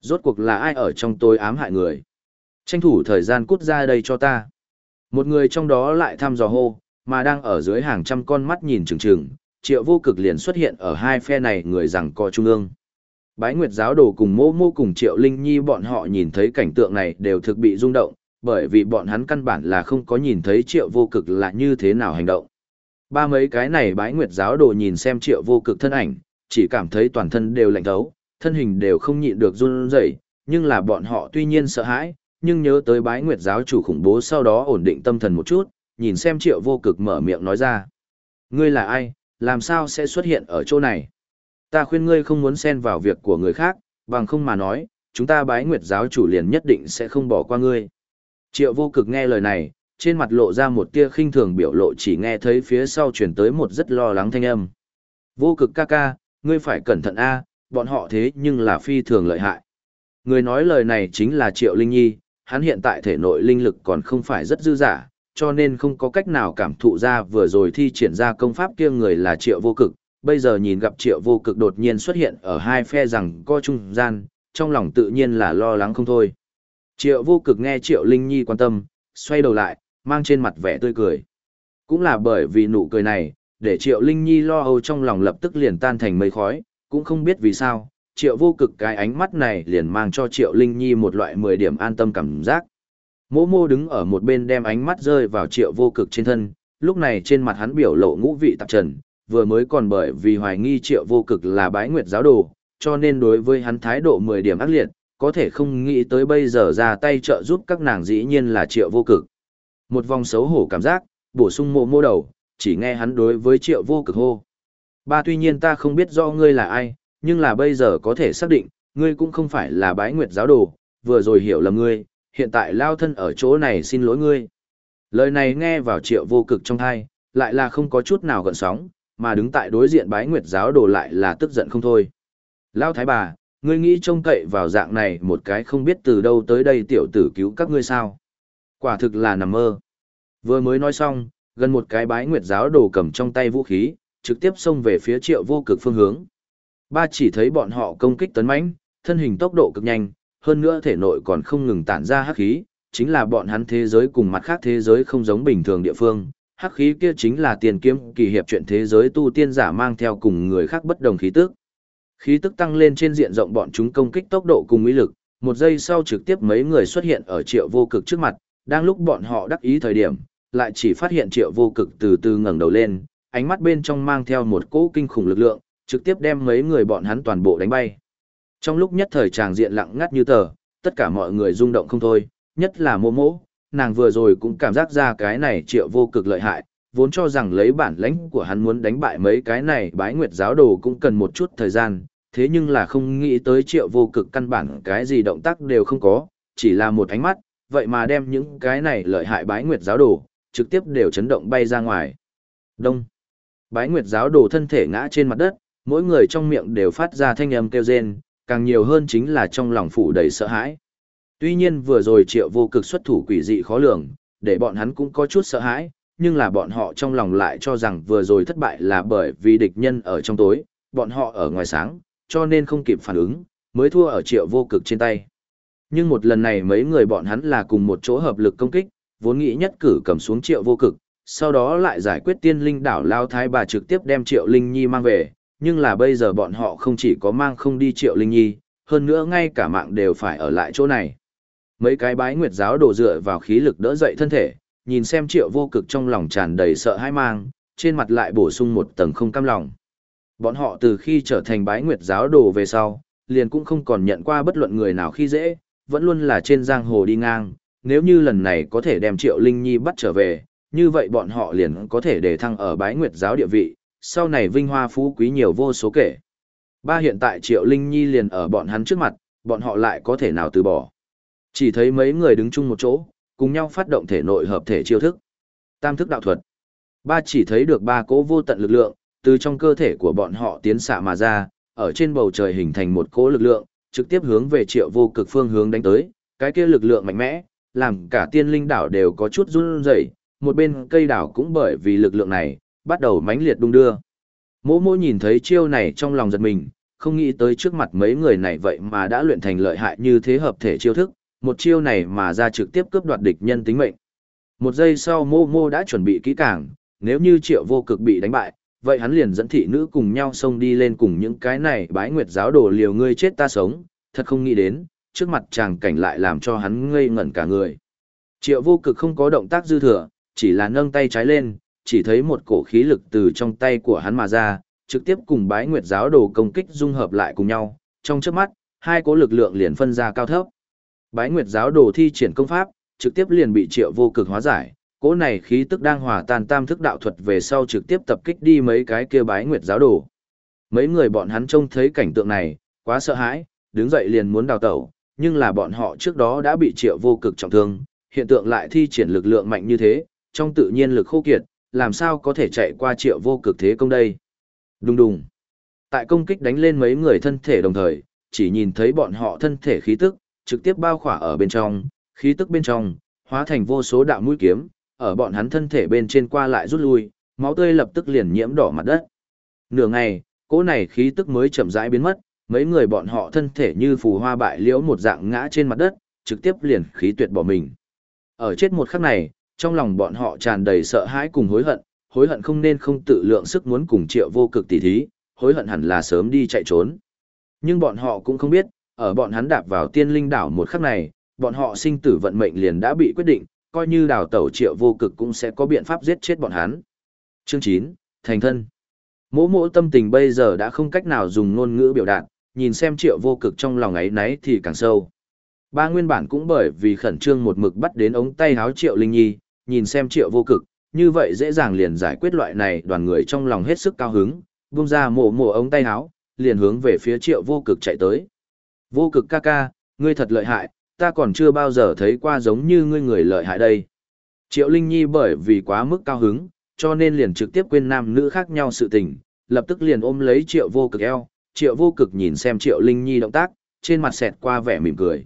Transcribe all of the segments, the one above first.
Rốt cuộc là ai ở trong tôi ám hại người? Tranh thủ thời gian cút ra đây cho ta. Một người trong đó lại thăm dò hô, mà đang ở dưới hàng trăm con mắt nhìn chừng chừng, triệu vô cực liền xuất hiện ở hai phe này người rằng co trung ương. Bái Nguyệt giáo đồ cùng mô mô cùng triệu linh nhi bọn họ nhìn thấy cảnh tượng này đều thực bị rung động, bởi vì bọn hắn căn bản là không có nhìn thấy triệu vô cực là như thế nào hành động. Ba mấy cái này bái Nguyệt giáo đồ nhìn xem triệu vô cực thân ảnh, chỉ cảm thấy toàn thân đều lạnh thấu, thân hình đều không nhịn được run rẩy, nhưng là bọn họ tuy nhiên sợ hãi, nhưng nhớ tới bái nguyệt giáo chủ khủng bố sau đó ổn định tâm thần một chút, nhìn xem triệu vô cực mở miệng nói ra. Ngươi là ai, làm sao sẽ xuất hiện ở chỗ này? Ta khuyên ngươi không muốn xen vào việc của người khác, bằng không mà nói, chúng ta bái nguyệt giáo chủ liền nhất định sẽ không bỏ qua ngươi. Triệu vô cực nghe lời này, trên mặt lộ ra một tia khinh thường biểu lộ chỉ nghe thấy phía sau chuyển tới một rất lo lắng thanh âm. Vô cực ca ca, ngươi phải cẩn thận a, bọn họ thế nhưng là phi thường lợi hại. Người nói lời này chính là Triệu Linh Nhi, hắn hiện tại thể nội linh lực còn không phải rất dư giả, cho nên không có cách nào cảm thụ ra vừa rồi thi triển ra công pháp kia người là Triệu Vô Cực, bây giờ nhìn gặp Triệu Vô Cực đột nhiên xuất hiện ở hai phe rằng co trung gian, trong lòng tự nhiên là lo lắng không thôi. Triệu Vô Cực nghe Triệu Linh Nhi quan tâm, xoay đầu lại, mang trên mặt vẻ tươi cười. Cũng là bởi vì nụ cười này, để Triệu Linh Nhi lo âu trong lòng lập tức liền tan thành mây khói, cũng không biết vì sao, triệu vô cực cái ánh mắt này liền mang cho triệu linh nhi một loại mười điểm an tâm cảm giác. Mỗ mô đứng ở một bên đem ánh mắt rơi vào triệu vô cực trên thân lúc này trên mặt hắn biểu lộ ngũ vị tạp trần vừa mới còn bởi vì hoài nghi triệu vô cực là bái nguyệt giáo đồ cho nên đối với hắn thái độ mười điểm ác liệt có thể không nghĩ tới bây giờ ra tay trợ giúp các nàng dĩ nhiên là triệu vô cực. Một vòng xấu hổ cảm giác bổ sung mộ mô đầu chỉ nghe hắn đối với triệu vô cực hô ba tuy nhiên ta không biết do ngươi là ai nhưng là bây giờ có thể xác định, ngươi cũng không phải là bái nguyệt giáo đồ, vừa rồi hiểu lầm ngươi, hiện tại lao thân ở chỗ này xin lỗi ngươi. Lời này nghe vào triệu vô cực trong thai, lại là không có chút nào gợn sóng, mà đứng tại đối diện bái nguyệt giáo đồ lại là tức giận không thôi. Lao thái bà, ngươi nghĩ trông cậy vào dạng này một cái không biết từ đâu tới đây tiểu tử cứu các ngươi sao. Quả thực là nằm mơ. Vừa mới nói xong, gần một cái bái nguyệt giáo đồ cầm trong tay vũ khí, trực tiếp xông về phía triệu vô cực phương hướng. Ba chỉ thấy bọn họ công kích tấn mãnh, thân hình tốc độ cực nhanh, hơn nữa thể nội còn không ngừng tản ra hắc khí, chính là bọn hắn thế giới cùng mặt khác thế giới không giống bình thường địa phương. Hắc khí kia chính là tiền kiếm kỳ hiệp chuyện thế giới tu tiên giả mang theo cùng người khác bất đồng khí tức. Khí tức tăng lên trên diện rộng bọn chúng công kích tốc độ cùng uy lực, một giây sau trực tiếp mấy người xuất hiện ở triệu vô cực trước mặt, đang lúc bọn họ đắc ý thời điểm, lại chỉ phát hiện triệu vô cực từ từ ngẩng đầu lên, ánh mắt bên trong mang theo một cỗ kinh khủng lực lượng, trực tiếp đem mấy người bọn hắn toàn bộ đánh bay. Trong lúc nhất thời tràng diện lặng ngắt như tờ, tất cả mọi người rung động không thôi, nhất là mô mỗ, nàng vừa rồi cũng cảm giác ra cái này triệu vô cực lợi hại, vốn cho rằng lấy bản lãnh của hắn muốn đánh bại mấy cái này bái nguyệt giáo đồ cũng cần một chút thời gian, thế nhưng là không nghĩ tới triệu vô cực căn bản cái gì động tác đều không có, chỉ là một ánh mắt, vậy mà đem những cái này lợi hại bái nguyệt giáo đồ, trực tiếp đều chấn động bay ra ngoài. Đông. Bái nguyệt giáo đồ thân thể ngã trên mặt đất, mỗi người trong miệng đều phát ra thanh âm kêu rên, càng nhiều hơn chính là trong lòng phủ đầy sợ hãi. Tuy nhiên vừa rồi triệu vô cực xuất thủ quỷ dị khó lường, để bọn hắn cũng có chút sợ hãi, nhưng là bọn họ trong lòng lại cho rằng vừa rồi thất bại là bởi vì địch nhân ở trong tối, bọn họ ở ngoài sáng, cho nên không kịp phản ứng, mới thua ở triệu vô cực trên tay. Nhưng một lần này mấy người bọn hắn là cùng một chỗ hợp lực công kích, vốn nghĩ nhất cử cầm xuống triệu vô cực, sau đó lại giải quyết tiên linh đảo lao thái bà trực tiếp đem triệu linh nhi mang về, nhưng là bây giờ bọn họ không chỉ có mang không đi triệu linh nhi, hơn nữa ngay cả mạng đều phải ở lại chỗ này. Mấy cái bái nguyệt giáo đổ dựa vào khí lực đỡ dậy thân thể, nhìn xem triệu vô cực trong lòng tràn đầy sợ hãi mang, trên mặt lại bổ sung một tầng không cam lòng. Bọn họ từ khi trở thành bái nguyệt giáo đồ về sau, liền cũng không còn nhận qua bất luận người nào khi dễ, vẫn luôn là trên giang hồ đi ngang, nếu như lần này có thể đem triệu linh nhi bắt trở về, như vậy bọn họ liền có thể để thăng ở bái nguyệt giáo địa vị, sau này vinh hoa phú quý nhiều vô số kể. Ba hiện tại Triệu Linh Nhi liền ở bọn hắn trước mặt, bọn họ lại có thể nào từ bỏ. Chỉ thấy mấy người đứng chung một chỗ, cùng nhau phát động thể nội hợp thể chiêu thức. Tam thức đạo thuật. Ba chỉ thấy được ba cỗ vô tận lực lượng, từ trong cơ thể của bọn họ tiến xạ mà ra, ở trên bầu trời hình thành một cỗ lực lượng, trực tiếp hướng về triệu vô cực phương hướng đánh tới. Cái kia lực lượng mạnh mẽ, làm cả tiên linh đảo đều có chút run rẩy, một bên cây đảo cũng bởi vì lực lượng này, bắt đầu mãnh liệt đung đưa. Mỗ mỗ nhìn thấy chiêu này trong lòng giật mình, không nghĩ tới trước mặt mấy người này vậy mà đã luyện thành lợi hại như thế hợp thể chiêu thức, một chiêu này mà ra trực tiếp cướp đoạt địch nhân tính mệnh. Một giây sau mô mô đã chuẩn bị kỹ càng, nếu như triệu vô cực bị đánh bại, vậy hắn liền dẫn thị nữ cùng nhau xông đi lên cùng những cái này bái nguyệt giáo đồ liều ngươi chết ta sống, thật không nghĩ đến, trước mặt chàng cảnh lại làm cho hắn ngây ngẩn cả người. Triệu vô cực không có động tác dư thừa, chỉ là nâng tay trái lên, chỉ thấy một cổ khí lực từ trong tay của hắn mà ra, trực tiếp cùng bái nguyệt giáo đồ công kích dung hợp lại cùng nhau, trong chớp mắt, hai cỗ lực lượng liền phân ra cao thấp. Bái nguyệt giáo đồ thi triển công pháp, trực tiếp liền bị triệu vô cực hóa giải, cỗ này khí tức đang hòa tan tam thức đạo thuật về sau trực tiếp tập kích đi mấy cái kia bái nguyệt giáo đồ. Mấy người bọn hắn trông thấy cảnh tượng này, quá sợ hãi, đứng dậy liền muốn đào tẩu, nhưng là bọn họ trước đó đã bị triệu vô cực trọng thương, hiện tượng lại thi triển lực lượng mạnh như thế, trong tự nhiên lực khô kiệt, làm sao có thể chạy qua triệu vô cực thế công đây. Đùng đùng. Tại công kích đánh lên mấy người thân thể đồng thời, chỉ nhìn thấy bọn họ thân thể khí tức, trực tiếp bao khỏa ở bên trong, khí tức bên trong, hóa thành vô số đạo mũi kiếm, ở bọn hắn thân thể bên trên qua lại rút lui, máu tươi lập tức liền nhiễm đỏ mặt đất. Nửa ngày, cỗ này khí tức mới chậm rãi biến mất, mấy người bọn họ thân thể như phù hoa bại liễu một dạng ngã trên mặt đất, trực tiếp liền khí tuyệt bỏ mình. Ở chết một khắc này, trong lòng bọn họ tràn đầy sợ hãi cùng hối hận, hối hận không nên không tự lượng sức muốn cùng triệu vô cực tỉ thí, hối hận hẳn là sớm đi chạy trốn. Nhưng bọn họ cũng không biết, ở bọn hắn đạp vào tiên linh đảo một khắc này, bọn họ sinh tử vận mệnh liền đã bị quyết định, coi như đào tẩu triệu vô cực cũng sẽ có biện pháp giết chết bọn hắn. Chương 9, Thành thân. Mỗ mỗ tâm tình bây giờ đã không cách nào dùng ngôn ngữ biểu đạt, nhìn xem triệu vô cực trong lòng ấy nấy thì càng sâu. Ba nguyên bản cũng bởi vì khẩn trương một mực bắt đến ống tay háo triệu linh nhi, nhìn xem triệu vô cực, như vậy dễ dàng liền giải quyết loại này đoàn người trong lòng hết sức cao hứng, buông ra mổ mổ ống tay háo, liền hướng về phía triệu vô cực chạy tới. Vô cực ca ca, ngươi thật lợi hại, ta còn chưa bao giờ thấy qua giống như ngươi người lợi hại đây. Triệu Linh Nhi bởi vì quá mức cao hứng, cho nên liền trực tiếp quên nam nữ khác nhau sự tình, lập tức liền ôm lấy triệu vô cực eo, triệu vô cực nhìn xem triệu Linh Nhi động tác, trên mặt xẹt qua vẻ mỉm cười.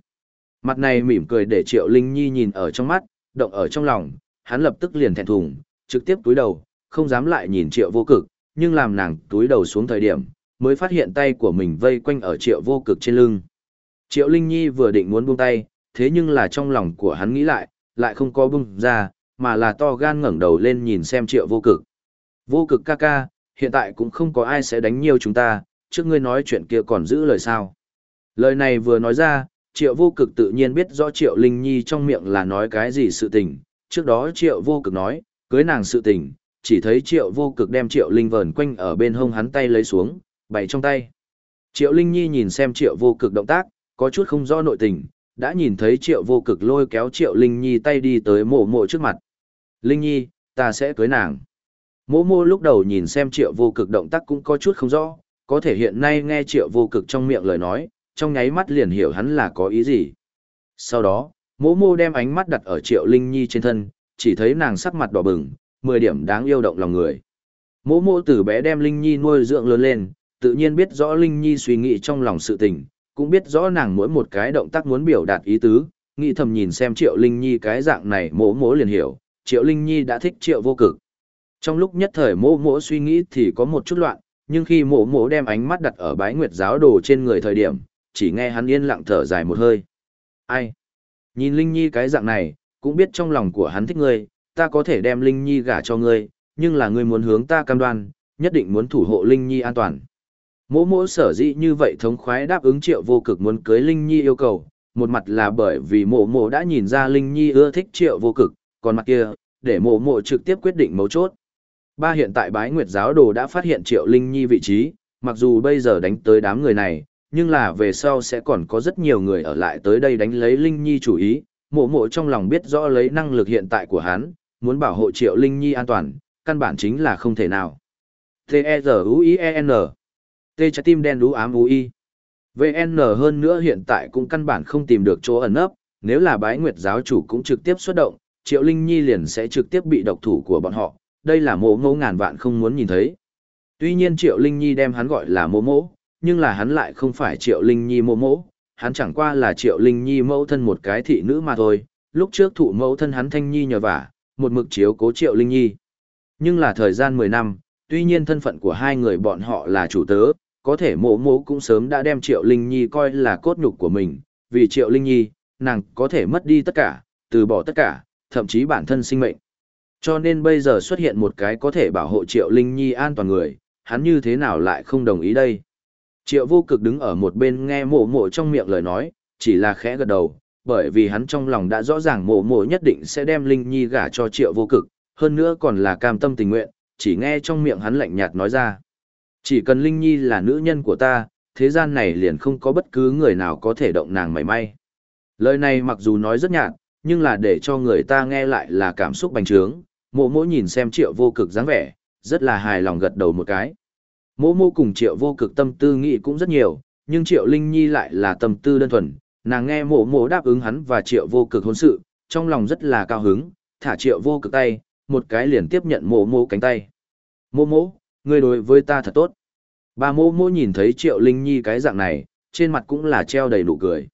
Mặt này mỉm cười để triệu Linh Nhi nhìn ở trong mắt, động ở trong lòng, hắn lập tức liền thẹn thùng, trực tiếp túi đầu, không dám lại nhìn triệu vô cực, nhưng làm nàng túi đầu xuống thời điểm, mới phát hiện tay của mình vây quanh ở triệu vô cực trên lưng. Triệu Linh Nhi vừa định muốn buông tay, thế nhưng là trong lòng của hắn nghĩ lại, lại không có buông ra, mà là to gan ngẩng đầu lên nhìn xem triệu vô cực. Vô cực ca ca, hiện tại cũng không có ai sẽ đánh nhiều chúng ta, trước ngươi nói chuyện kia còn giữ lời sao. Lời này vừa nói ra, triệu vô cực tự nhiên biết rõ triệu Linh Nhi trong miệng là nói cái gì sự tình, trước đó triệu vô cực nói, cưới nàng sự tình, chỉ thấy triệu vô cực đem triệu Linh vờn quanh ở bên hông hắn tay lấy xuống, bày trong tay. Triệu Linh Nhi nhìn xem triệu vô cực động tác, có chút không rõ nội tình, đã nhìn thấy triệu vô cực lôi kéo triệu Linh Nhi tay đi tới mộ mộ trước mặt. Linh Nhi, ta sẽ cưới nàng. Mộ mộ lúc đầu nhìn xem triệu vô cực động tác cũng có chút không rõ, có thể hiện nay nghe triệu vô cực trong miệng lời nói, trong nháy mắt liền hiểu hắn là có ý gì. Sau đó, Mỗ mô đem ánh mắt đặt ở triệu Linh Nhi trên thân, chỉ thấy nàng sắc mặt đỏ bừng, mười điểm đáng yêu động lòng người. Mỗ mô từ bé đem Linh Nhi nuôi dưỡng lớn lên, tự nhiên biết rõ Linh Nhi suy nghĩ trong lòng sự tình, cũng biết rõ nàng mỗi một cái động tác muốn biểu đạt ý tứ, nghĩ thầm nhìn xem Triệu Linh Nhi cái dạng này mỗ mỗ liền hiểu, Triệu Linh Nhi đã thích Triệu vô cực. Trong lúc nhất thời mỗ mỗ suy nghĩ thì có một chút loạn, nhưng khi mỗ mỗ đem ánh mắt đặt ở bái nguyệt giáo đồ trên người thời điểm, chỉ nghe hắn yên lặng thở dài một hơi. Ai? Nhìn Linh Nhi cái dạng này, cũng biết trong lòng của hắn thích ngươi, ta có thể đem Linh Nhi gả cho ngươi, nhưng là ngươi muốn hướng ta cam đoan, nhất định muốn thủ hộ Linh Nhi an toàn. Mỗ mỗ sở dĩ như vậy thống khoái đáp ứng triệu vô cực muốn cưới Linh Nhi yêu cầu, một mặt là bởi vì mộ mộ đã nhìn ra Linh Nhi ưa thích triệu vô cực, còn mặt kia, để mộ mộ trực tiếp quyết định mấu chốt. Ba hiện tại bái nguyệt giáo đồ đã phát hiện triệu Linh Nhi vị trí, mặc dù bây giờ đánh tới đám người này, nhưng là về sau sẽ còn có rất nhiều người ở lại tới đây đánh lấy Linh Nhi chủ ý, mộ mộ trong lòng biết rõ lấy năng lực hiện tại của hắn, muốn bảo hộ triệu Linh Nhi an toàn, căn bản chính là không thể nào. T-E-Z-U-I-E-N T trái tim đen đú ám UI. VN hơn nữa hiện tại cũng căn bản không tìm được chỗ ẩn nấp, nếu là bái nguyệt giáo chủ cũng trực tiếp xuất động, Triệu Linh Nhi liền sẽ trực tiếp bị độc thủ của bọn họ, đây là mộ ngô ngàn vạn không muốn nhìn thấy. Tuy nhiên Triệu Linh Nhi đem hắn gọi là mộ mỗ, nhưng là hắn lại không phải Triệu Linh Nhi mẫu mỗ, hắn chẳng qua là Triệu Linh Nhi mẫu thân một cái thị nữ mà thôi, lúc trước thụ mẫu thân hắn Thanh Nhi nhờ vả, một mực chiếu cố Triệu Linh Nhi. Nhưng là thời gian 10 năm, tuy nhiên thân phận của hai người bọn họ là chủ tớ, có thể mộ mộ cũng sớm đã đem Triệu Linh Nhi coi là cốt nhục của mình, vì Triệu Linh Nhi, nàng có thể mất đi tất cả, từ bỏ tất cả, thậm chí bản thân sinh mệnh. Cho nên bây giờ xuất hiện một cái có thể bảo hộ Triệu Linh Nhi an toàn người, hắn như thế nào lại không đồng ý đây? Triệu vô cực đứng ở một bên nghe mộ mộ trong miệng lời nói, chỉ là khẽ gật đầu, bởi vì hắn trong lòng đã rõ ràng mộ mộ nhất định sẽ đem Linh Nhi gả cho triệu vô cực, hơn nữa còn là cam tâm tình nguyện, chỉ nghe trong miệng hắn lạnh nhạt nói ra. Chỉ cần Linh Nhi là nữ nhân của ta, thế gian này liền không có bất cứ người nào có thể động nàng mảy may. Lời này mặc dù nói rất nhạt, nhưng là để cho người ta nghe lại là cảm xúc bành trướng, mộ mộ nhìn xem triệu vô cực dáng vẻ, rất là hài lòng gật đầu một cái. Mộ mộ cùng triệu vô cực tâm tư nghĩ cũng rất nhiều, nhưng triệu Linh Nhi lại là tâm tư đơn thuần, nàng nghe mộ mộ đáp ứng hắn và triệu vô cực hôn sự, trong lòng rất là cao hứng, thả triệu vô cực tay, một cái liền tiếp nhận mộ mộ cánh tay. Mộ mộ, ngươi đối với ta thật tốt. Bà mộ mộ nhìn thấy triệu Linh Nhi cái dạng này, trên mặt cũng là treo đầy nụ cười.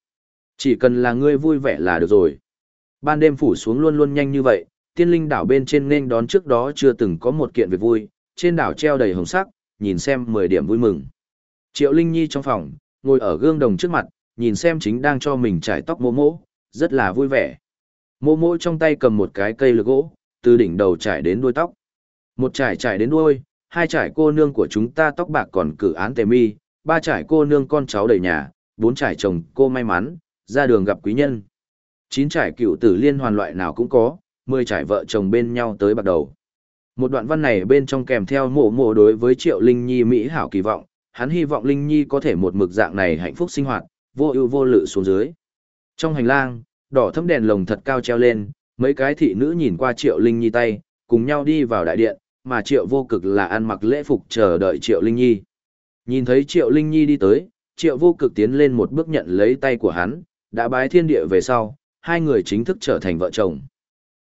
Chỉ cần là ngươi vui vẻ là được rồi. Ban đêm phủ xuống luôn luôn nhanh như vậy, tiên linh đảo bên trên nên đón trước đó chưa từng có một kiện việc vui, trên đảo treo đầy hồng sắc, nhìn xem 10 điểm vui mừng. Triệu Linh Nhi trong phòng, ngồi ở gương đồng trước mặt, nhìn xem chính đang cho mình trải tóc mô mô, rất là vui vẻ. Mô mô trong tay cầm một cái cây lược gỗ, từ đỉnh đầu trải đến đuôi tóc. Một trải trải đến đuôi, hai trải cô nương của chúng ta tóc bạc còn cử án tề mi, ba trải cô nương con cháu đầy nhà, bốn trải chồng cô may mắn, ra đường gặp quý nhân. Chín trải cựu tử liên hoàn loại nào cũng có, mười trải vợ chồng bên nhau tới bắt đầu. Một đoạn văn này bên trong kèm theo mộ mộ đối với Triệu Linh Nhi Mỹ hảo kỳ vọng, hắn hy vọng Linh Nhi có thể một mực dạng này hạnh phúc sinh hoạt, vô ưu vô lự xuống dưới. Trong hành lang, đỏ thấm đèn lồng thật cao treo lên, mấy cái thị nữ nhìn qua Triệu Linh Nhi tay, cùng nhau đi vào đại điện, mà Triệu vô cực là ăn mặc lễ phục chờ đợi Triệu Linh Nhi. Nhìn thấy Triệu Linh Nhi đi tới, Triệu vô cực tiến lên một bước nhận lấy tay của hắn, đã bái thiên địa về sau, hai người chính thức trở thành vợ chồng.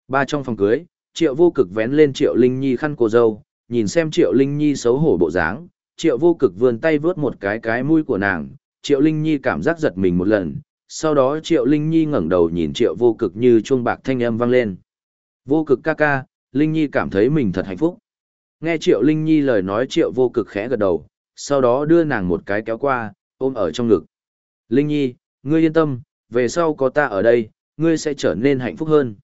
Ba trong phòng cưới, Triệu vô cực vén lên Triệu Linh Nhi khăn cô dâu, nhìn xem Triệu Linh Nhi xấu hổ bộ dáng, Triệu vô cực vươn tay vớt một cái cái mũi của nàng, Triệu Linh Nhi cảm giác giật mình một lần, sau đó Triệu Linh Nhi ngẩng đầu nhìn Triệu vô cực như chuông bạc thanh âm vang lên. Vô cực ca ca, Linh Nhi cảm thấy mình thật hạnh phúc. Nghe Triệu Linh Nhi lời nói Triệu vô cực khẽ gật đầu, sau đó đưa nàng một cái kéo qua, ôm ở trong ngực. Linh Nhi, ngươi yên tâm, về sau có ta ở đây, ngươi sẽ trở nên hạnh phúc hơn.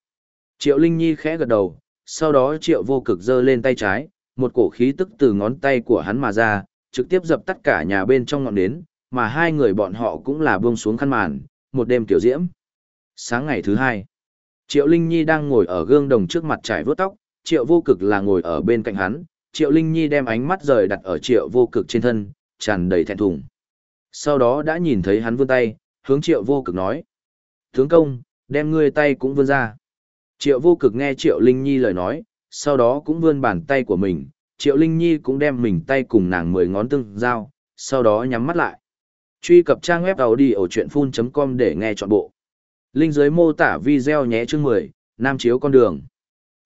Triệu Linh Nhi khẽ gật đầu, sau đó Triệu vô cực giơ lên tay trái, một cổ khí tức từ ngón tay của hắn mà ra, trực tiếp dập tắt cả nhà bên trong ngọn nến, mà hai người bọn họ cũng là buông xuống khăn màn, một đêm tiểu diễm. Sáng ngày thứ hai, Triệu Linh Nhi đang ngồi ở gương đồng trước mặt trải vuốt tóc, Triệu vô cực là ngồi ở bên cạnh hắn, Triệu Linh Nhi đem ánh mắt rời đặt ở Triệu vô cực trên thân, tràn đầy thẹn thùng. Sau đó đã nhìn thấy hắn vươn tay, hướng Triệu vô cực nói. Tướng công, đem ngươi tay cũng vươn ra. Triệu vô cực nghe Triệu Linh Nhi lời nói, sau đó cũng vươn bàn tay của mình, Triệu Linh Nhi cũng đem mình tay cùng nàng mười ngón tương giao, sau đó nhắm mắt lại. Truy cập trang web đầu đi ở chuyệnfun.com để nghe trọn bộ. Linh dưới mô tả video nhé chương 10, Nam Chiếu con đường.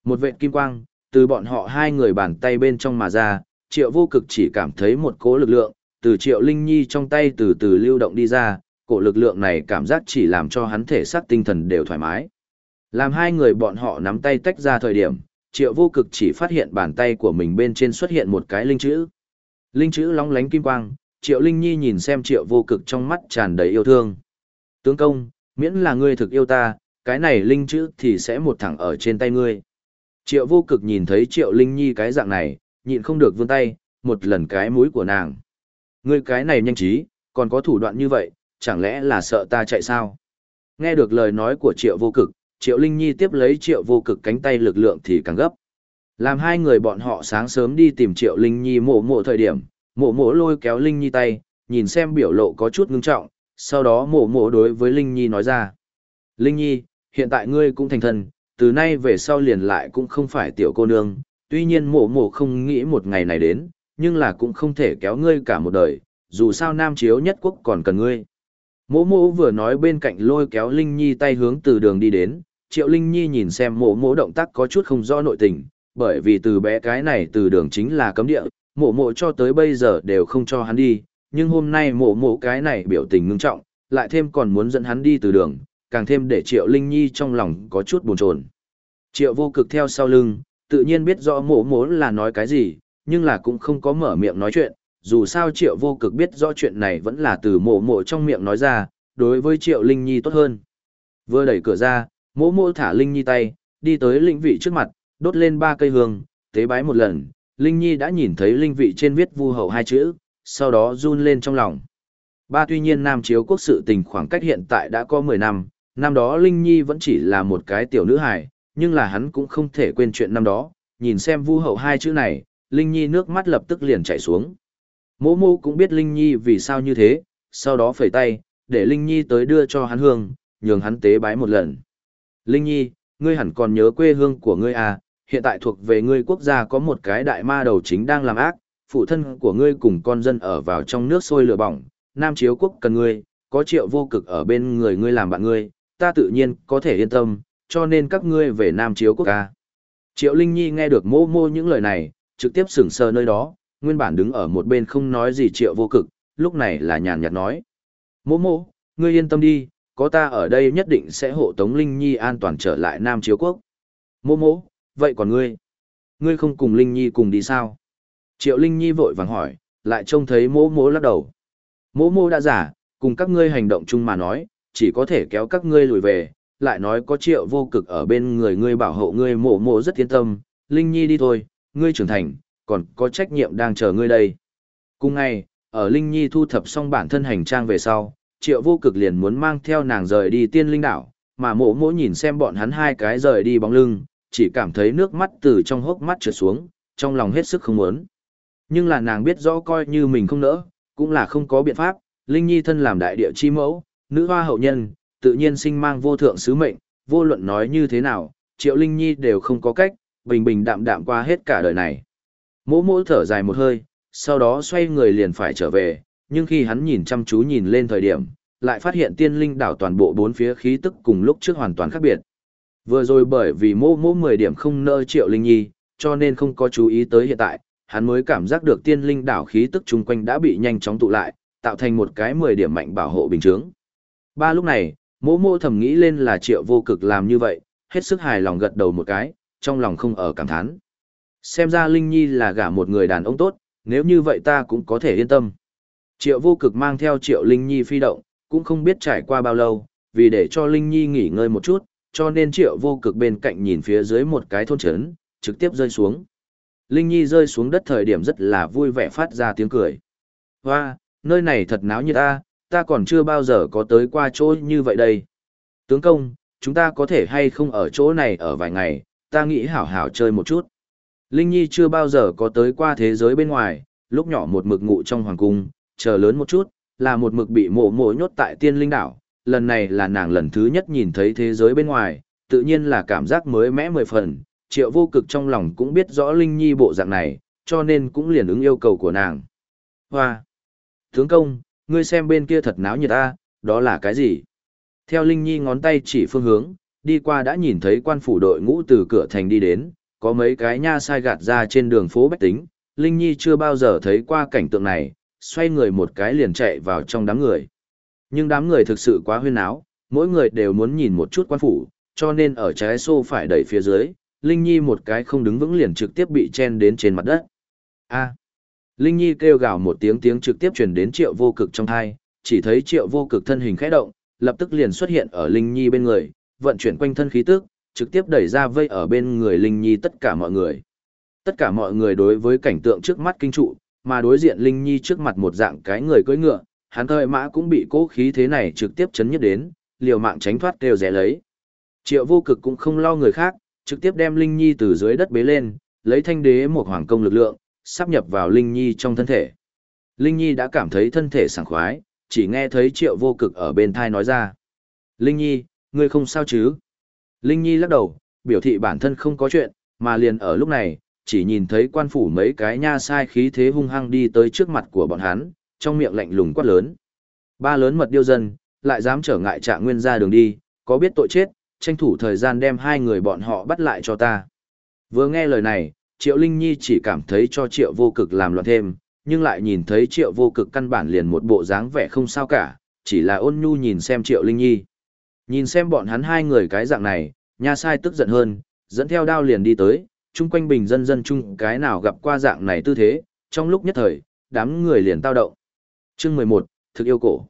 Một vệ kim quang, từ bọn họ hai người bàn tay bên trong mà ra, Triệu vô cực chỉ cảm thấy một cỗ lực lượng, từ Triệu Linh Nhi trong tay từ từ lưu động đi ra, cổ lực lượng này cảm giác chỉ làm cho hắn thể xác tinh thần đều thoải mái. Làm hai người bọn họ nắm tay tách ra thời điểm, triệu vô cực chỉ phát hiện bàn tay của mình bên trên xuất hiện một cái linh chữ. Linh chữ long lánh kim quang, triệu linh nhi nhìn xem triệu vô cực trong mắt tràn đầy yêu thương. Tướng công, miễn là ngươi thực yêu ta, cái này linh chữ thì sẽ một thẳng ở trên tay ngươi. Triệu vô cực nhìn thấy triệu linh nhi cái dạng này, nhịn không được vươn tay, một lần cái mũi của nàng. Ngươi cái này nhanh trí, còn có thủ đoạn như vậy, chẳng lẽ là sợ ta chạy sao? Nghe được lời nói của triệu vô cực, triệu linh nhi tiếp lấy triệu vô cực cánh tay lực lượng thì càng gấp. Làm hai người bọn họ sáng sớm đi tìm triệu linh nhi mộ mộ thời điểm, mộ mộ lôi kéo linh nhi tay, nhìn xem biểu lộ có chút ngưng trọng, sau đó mộ mộ đối với linh nhi nói ra. Linh nhi, hiện tại ngươi cũng thành thân, từ nay về sau liền lại cũng không phải tiểu cô nương, tuy nhiên mộ mộ không nghĩ một ngày này đến, nhưng là cũng không thể kéo ngươi cả một đời, dù sao nam chiếu nhất quốc còn cần ngươi. Mộ mộ vừa nói bên cạnh lôi kéo Linh Nhi tay hướng từ đường đi đến, Triệu Linh Nhi nhìn xem mộ mộ động tác có chút không rõ nội tình, bởi vì từ bé cái này từ đường chính là cấm địa, mộ mộ cho tới bây giờ đều không cho hắn đi, nhưng hôm nay mộ mộ cái này biểu tình ngưng trọng, lại thêm còn muốn dẫn hắn đi từ đường, càng thêm để Triệu Linh Nhi trong lòng có chút buồn chồn. Triệu vô cực theo sau lưng, tự nhiên biết rõ mộ mộ là nói cái gì, nhưng là cũng không có mở miệng nói chuyện, dù sao triệu vô cực biết rõ chuyện này vẫn là từ mộ mộ trong miệng nói ra, đối với triệu Linh Nhi tốt hơn. Vừa đẩy cửa ra, mộ mộ thả Linh Nhi tay, đi tới linh vị trước mặt, đốt lên ba cây hương, tế bái một lần, Linh Nhi đã nhìn thấy linh vị trên viết vu hậu hai chữ, sau đó run lên trong lòng. Ba tuy nhiên Nam Chiếu quốc sự tình khoảng cách hiện tại đã có 10 năm, năm đó Linh Nhi vẫn chỉ là một cái tiểu nữ hài, nhưng là hắn cũng không thể quên chuyện năm đó, nhìn xem vu hậu hai chữ này, Linh Nhi nước mắt lập tức liền chảy xuống. Mô mô cũng biết Linh Nhi vì sao như thế, sau đó phẩy tay, để Linh Nhi tới đưa cho hắn hương, nhường hắn tế bái một lần. Linh Nhi, ngươi hẳn còn nhớ quê hương của ngươi à, hiện tại thuộc về ngươi quốc gia có một cái đại ma đầu chính đang làm ác, phụ thân của ngươi cùng con dân ở vào trong nước sôi lửa bỏng, Nam Chiếu quốc cần ngươi, có triệu vô cực ở bên người ngươi làm bạn ngươi, ta tự nhiên có thể yên tâm, cho nên các ngươi về Nam Chiếu quốc ca. Triệu Linh Nhi nghe được mô mô những lời này, trực tiếp sửng sờ nơi đó, nguyên bản đứng ở một bên không nói gì triệu vô cực, lúc này là nhàn nhạt nói. Mô mô, ngươi yên tâm đi, có ta ở đây nhất định sẽ hộ tống Linh Nhi an toàn trở lại Nam Chiếu Quốc. Mô mô, vậy còn ngươi? Ngươi không cùng Linh Nhi cùng đi sao? Triệu Linh Nhi vội vàng hỏi, lại trông thấy mô mô lắc đầu. Mô mô đã giả, cùng các ngươi hành động chung mà nói, chỉ có thể kéo các ngươi lùi về, lại nói có triệu vô cực ở bên người ngươi bảo hộ ngươi mộ mộ rất yên tâm, Linh Nhi đi thôi, ngươi trưởng thành, còn có trách nhiệm đang chờ ngươi đây. Cùng ngày, ở Linh Nhi thu thập xong bản thân hành trang về sau, triệu vô cực liền muốn mang theo nàng rời đi tiên linh đảo, mà mộ Mỗ nhìn xem bọn hắn hai cái rời đi bóng lưng, chỉ cảm thấy nước mắt từ trong hốc mắt trượt xuống, trong lòng hết sức không muốn. Nhưng là nàng biết rõ coi như mình không nỡ, cũng là không có biện pháp, Linh Nhi thân làm đại địa chi mẫu, nữ hoa hậu nhân, tự nhiên sinh mang vô thượng sứ mệnh, vô luận nói như thế nào, Triệu Linh Nhi đều không có cách, bình bình đạm đạm qua hết cả đời này. Mỗ mỗ thở dài một hơi, sau đó xoay người liền phải trở về, nhưng khi hắn nhìn chăm chú nhìn lên thời điểm, lại phát hiện tiên linh đảo toàn bộ bốn phía khí tức cùng lúc trước hoàn toàn khác biệt. Vừa rồi bởi vì mỗ mỗ 10 điểm không nơ Triệu Linh Nhi, cho nên không có chú ý tới hiện tại, hắn mới cảm giác được tiên linh đảo khí tức chung quanh đã bị nhanh chóng tụ lại, tạo thành một cái 10 điểm mạnh bảo hộ bình chướng. Ba lúc này, mỗ mỗ thầm nghĩ lên là triệu vô cực làm như vậy, hết sức hài lòng gật đầu một cái, trong lòng không ở cảm thán. Xem ra Linh Nhi là gả một người đàn ông tốt, nếu như vậy ta cũng có thể yên tâm. Triệu vô cực mang theo triệu Linh Nhi phi động, cũng không biết trải qua bao lâu, vì để cho Linh Nhi nghỉ ngơi một chút, cho nên triệu vô cực bên cạnh nhìn phía dưới một cái thôn trấn, trực tiếp rơi xuống. Linh Nhi rơi xuống đất thời điểm rất là vui vẻ phát ra tiếng cười. Hoa, nơi này thật náo như ta, ta còn chưa bao giờ có tới qua chỗ như vậy đây. Tướng công, chúng ta có thể hay không ở chỗ này ở vài ngày, ta nghĩ hảo hảo chơi một chút. Linh Nhi chưa bao giờ có tới qua thế giới bên ngoài, lúc nhỏ một mực ngụ trong hoàng cung, chờ lớn một chút, là một mực bị mộ mộ nhốt tại tiên linh đảo. Lần này là nàng lần thứ nhất nhìn thấy thế giới bên ngoài, tự nhiên là cảm giác mới mẽ mười phần, triệu vô cực trong lòng cũng biết rõ Linh Nhi bộ dạng này, cho nên cũng liền ứng yêu cầu của nàng. Hoa! Tướng công, ngươi xem bên kia thật náo nhiệt ta, đó là cái gì? Theo Linh Nhi ngón tay chỉ phương hướng, đi qua đã nhìn thấy quan phủ đội ngũ từ cửa thành đi đến, có mấy cái nha sai gạt ra trên đường phố Bách Tính, Linh Nhi chưa bao giờ thấy qua cảnh tượng này, xoay người một cái liền chạy vào trong đám người. Nhưng đám người thực sự quá huyên áo, mỗi người đều muốn nhìn một chút quan phủ, cho nên ở trái xô phải đẩy phía dưới, Linh Nhi một cái không đứng vững liền trực tiếp bị chen đến trên mặt đất. A. Linh Nhi kêu gào một tiếng tiếng trực tiếp truyền đến triệu vô cực trong thai, chỉ thấy triệu vô cực thân hình khẽ động, lập tức liền xuất hiện ở Linh Nhi bên người, vận chuyển quanh thân khí tức, trực tiếp đẩy ra vây ở bên người Linh Nhi tất cả mọi người. Tất cả mọi người đối với cảnh tượng trước mắt kinh trụ, mà đối diện Linh Nhi trước mặt một dạng cái người cưỡi ngựa, hắn thời mã cũng bị cố khí thế này trực tiếp chấn nhất đến, liều mạng tránh thoát kêu rẽ lấy. Triệu vô cực cũng không lo người khác, trực tiếp đem Linh Nhi từ dưới đất bế lên, lấy thanh đế một hoàng công lực lượng, sắp nhập vào Linh Nhi trong thân thể. Linh Nhi đã cảm thấy thân thể sảng khoái, chỉ nghe thấy triệu vô cực ở bên thai nói ra. Linh Nhi, ngươi không sao chứ? Linh Nhi lắc đầu, biểu thị bản thân không có chuyện, mà liền ở lúc này, chỉ nhìn thấy quan phủ mấy cái nha sai khí thế hung hăng đi tới trước mặt của bọn hắn, trong miệng lạnh lùng quát lớn. Ba lớn mật điêu dân, lại dám trở ngại trạng nguyên ra đường đi, có biết tội chết, tranh thủ thời gian đem hai người bọn họ bắt lại cho ta. Vừa nghe lời này, Triệu Linh Nhi chỉ cảm thấy cho Triệu vô cực làm loạn thêm, nhưng lại nhìn thấy Triệu vô cực căn bản liền một bộ dáng vẻ không sao cả, chỉ là ôn nhu nhìn xem Triệu Linh Nhi. Nhìn xem bọn hắn hai người cái dạng này, nha sai tức giận hơn, dẫn theo đao liền đi tới, chung quanh bình dân dân chung cái nào gặp qua dạng này tư thế, trong lúc nhất thời, đám người liền tao động. Chương 11, thực yêu cổ.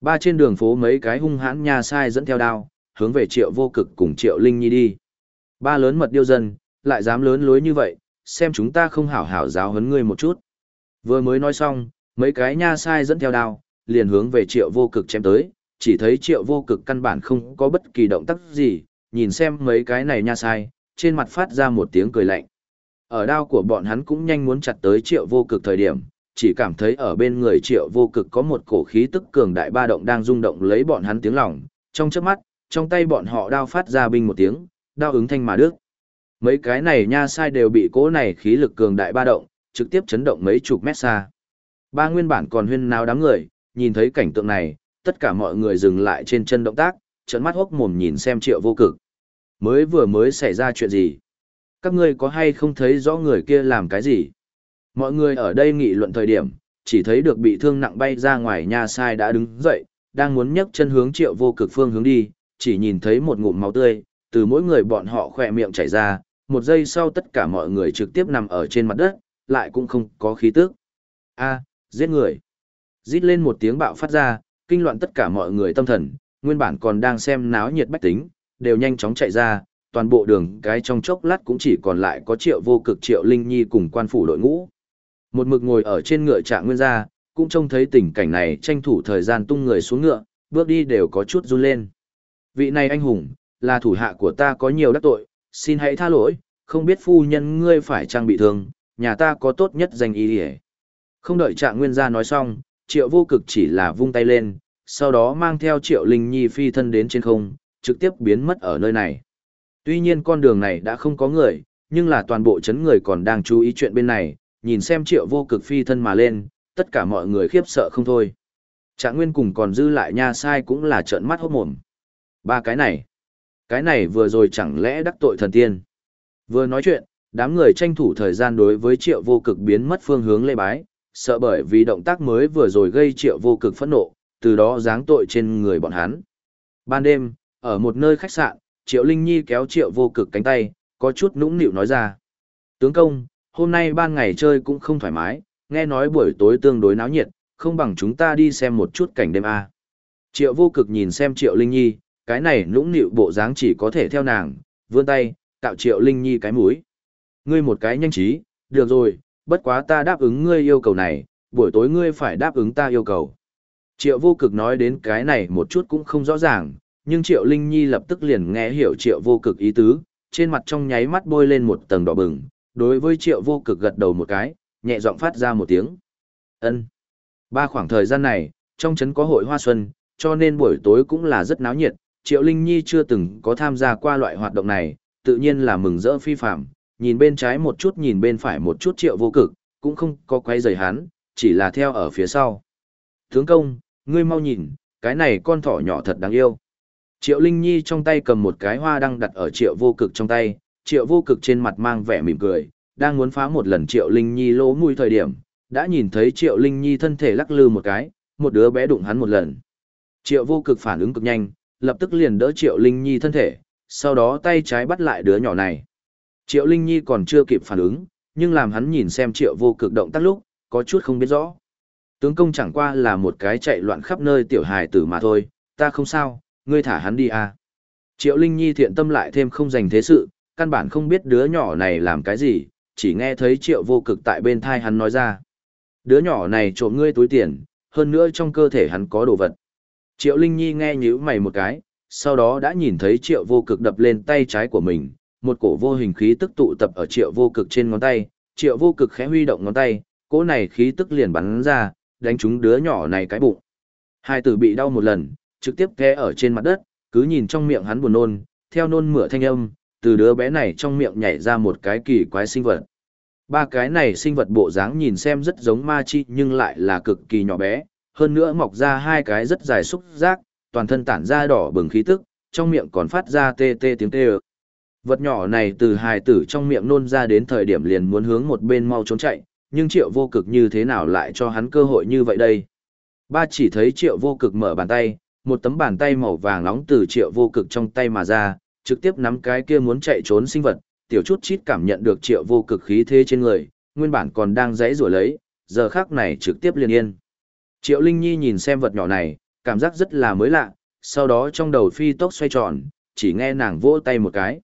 Ba trên đường phố mấy cái hung hãn nha sai dẫn theo đao, hướng về Triệu Vô Cực cùng Triệu Linh Nhi đi. Ba lớn mật điêu dân, lại dám lớn lối như vậy, xem chúng ta không hảo hảo giáo huấn ngươi một chút. Vừa mới nói xong, mấy cái nha sai dẫn theo đao, liền hướng về Triệu Vô Cực chém tới, chỉ thấy Triệu Vô Cực căn bản không có bất kỳ động tác gì, nhìn xem mấy cái này nha sai, trên mặt phát ra một tiếng cười lạnh. Ở đao của bọn hắn cũng nhanh muốn chặt tới Triệu Vô Cực thời điểm, chỉ cảm thấy ở bên người Triệu Vô Cực có một cổ khí tức cường đại ba động đang rung động lấy bọn hắn tiếng lòng, trong chớp mắt, trong tay bọn họ đao phát ra binh một tiếng, đao ứng thanh mà đứt. Mấy cái này nha sai đều bị cỗ này khí lực cường đại ba động, trực tiếp chấn động mấy chục mét xa. Ba nguyên bản còn huyên náo đám người, nhìn thấy cảnh tượng này, tất cả mọi người dừng lại trên chân động tác, trợn mắt hốc mồm nhìn xem triệu vô cực. Mới vừa mới xảy ra chuyện gì? Các ngươi có hay không thấy rõ người kia làm cái gì? Mọi người ở đây nghị luận thời điểm, chỉ thấy được bị thương nặng bay ra ngoài nhà sai đã đứng dậy, đang muốn nhấc chân hướng triệu vô cực phương hướng đi, chỉ nhìn thấy một ngụm máu tươi, từ mỗi người bọn họ khỏe miệng chảy ra, một giây sau tất cả mọi người trực tiếp nằm ở trên mặt đất, lại cũng không có khí tức. A, giết người. Rít lên một tiếng bạo phát ra, kinh loạn tất cả mọi người tâm thần, nguyên bản còn đang xem náo nhiệt bách tính, đều nhanh chóng chạy ra, toàn bộ đường cái trong chốc lát cũng chỉ còn lại có triệu vô cực triệu linh nhi cùng quan phủ đội ngũ. Một mực ngồi ở trên ngựa trạng nguyên gia, cũng trông thấy tình cảnh này tranh thủ thời gian tung người xuống ngựa, bước đi đều có chút run lên. Vị này anh hùng, là thủ hạ của ta có nhiều đắc tội, xin hãy tha lỗi, không biết phu nhân ngươi phải trang bị thương, nhà ta có tốt nhất danh ý để. Không đợi trạng nguyên gia nói xong, triệu vô cực chỉ là vung tay lên, sau đó mang theo triệu linh nhi phi thân đến trên không, trực tiếp biến mất ở nơi này. Tuy nhiên con đường này đã không có người, nhưng là toàn bộ chấn người còn đang chú ý chuyện bên này, nhìn xem triệu vô cực phi thân mà lên, tất cả mọi người khiếp sợ không thôi. Trạng nguyên cùng còn dư lại nha sai cũng là trợn mắt hốt mồm. Ba cái này, cái này vừa rồi chẳng lẽ đắc tội thần tiên. Vừa nói chuyện, đám người tranh thủ thời gian đối với triệu vô cực biến mất phương hướng lê bái, sợ bởi vì động tác mới vừa rồi gây triệu vô cực phẫn nộ, từ đó giáng tội trên người bọn hắn. Ban đêm, ở một nơi khách sạn, triệu Linh Nhi kéo triệu vô cực cánh tay, có chút nũng nịu nói ra. Tướng công, hôm nay ban ngày chơi cũng không thoải mái, nghe nói buổi tối tương đối náo nhiệt, không bằng chúng ta đi xem một chút cảnh đêm A. Triệu vô cực nhìn xem triệu Linh Nhi, cái này nũng nịu bộ dáng chỉ có thể theo nàng, vươn tay, cạo triệu Linh Nhi cái mũi. Ngươi một cái nhanh trí, được rồi, bất quá ta đáp ứng ngươi yêu cầu này, buổi tối ngươi phải đáp ứng ta yêu cầu. Triệu vô cực nói đến cái này một chút cũng không rõ ràng, nhưng Triệu Linh Nhi lập tức liền nghe hiểu Triệu vô cực ý tứ, trên mặt trong nháy mắt bôi lên một tầng đỏ bừng, đối với Triệu vô cực gật đầu một cái, nhẹ giọng phát ra một tiếng. ân Ba khoảng thời gian này, trong trấn có hội hoa xuân, cho nên buổi tối cũng là rất náo nhiệt, Triệu Linh Nhi chưa từng có tham gia qua loại hoạt động này, tự nhiên là mừng rỡ phi phạm, nhìn bên trái một chút nhìn bên phải một chút triệu vô cực, cũng không có quay rời hắn, chỉ là theo ở phía sau. Tướng công, ngươi mau nhìn, cái này con thỏ nhỏ thật đáng yêu. Triệu Linh Nhi trong tay cầm một cái hoa đang đặt ở triệu vô cực trong tay, triệu vô cực trên mặt mang vẻ mỉm cười, đang muốn phá một lần triệu Linh Nhi lỗ mũi thời điểm, đã nhìn thấy triệu Linh Nhi thân thể lắc lư một cái, một đứa bé đụng hắn một lần. Triệu vô cực phản ứng cực nhanh, lập tức liền đỡ triệu Linh Nhi thân thể, sau đó tay trái bắt lại đứa nhỏ này. Triệu Linh Nhi còn chưa kịp phản ứng, nhưng làm hắn nhìn xem triệu vô cực động tác lúc, có chút không biết rõ. Tướng công chẳng qua là một cái chạy loạn khắp nơi tiểu hài tử mà thôi, ta không sao, ngươi thả hắn đi à. Triệu Linh Nhi thiện tâm lại thêm không dành thế sự, căn bản không biết đứa nhỏ này làm cái gì, chỉ nghe thấy triệu vô cực tại bên thai hắn nói ra. Đứa nhỏ này trộm ngươi túi tiền, hơn nữa trong cơ thể hắn có đồ vật. Triệu Linh Nhi nghe nhíu mày một cái, sau đó đã nhìn thấy triệu vô cực đập lên tay trái của mình, một cổ vô hình khí tức tụ tập ở triệu vô cực trên ngón tay, triệu vô cực khẽ huy động ngón tay, cỗ này khí tức liền bắn ra, đánh trúng đứa nhỏ này cái bụng. Hai tử bị đau một lần, trực tiếp té ở trên mặt đất, cứ nhìn trong miệng hắn buồn nôn, theo nôn mửa thanh âm, từ đứa bé này trong miệng nhảy ra một cái kỳ quái sinh vật. Ba cái này sinh vật bộ dáng nhìn xem rất giống ma chi nhưng lại là cực kỳ nhỏ bé, hơn nữa mọc ra hai cái rất dài xúc giác, toàn thân tản ra đỏ bừng khí tức, trong miệng còn phát ra tê tê tiếng tê. Vật nhỏ này từ hài tử trong miệng nôn ra đến thời điểm liền muốn hướng một bên mau trốn chạy, nhưng triệu vô cực như thế nào lại cho hắn cơ hội như vậy đây? Ba chỉ thấy triệu vô cực mở bàn tay, một tấm bàn tay màu vàng nóng từ triệu vô cực trong tay mà ra, trực tiếp nắm cái kia muốn chạy trốn sinh vật, tiểu chút chít cảm nhận được triệu vô cực khí thế trên người, nguyên bản còn đang dãy rủa lấy, giờ khác này trực tiếp liền yên. Triệu Linh Nhi nhìn xem vật nhỏ này, cảm giác rất là mới lạ, sau đó trong đầu phi tốc xoay tròn, chỉ nghe nàng vỗ tay một cái.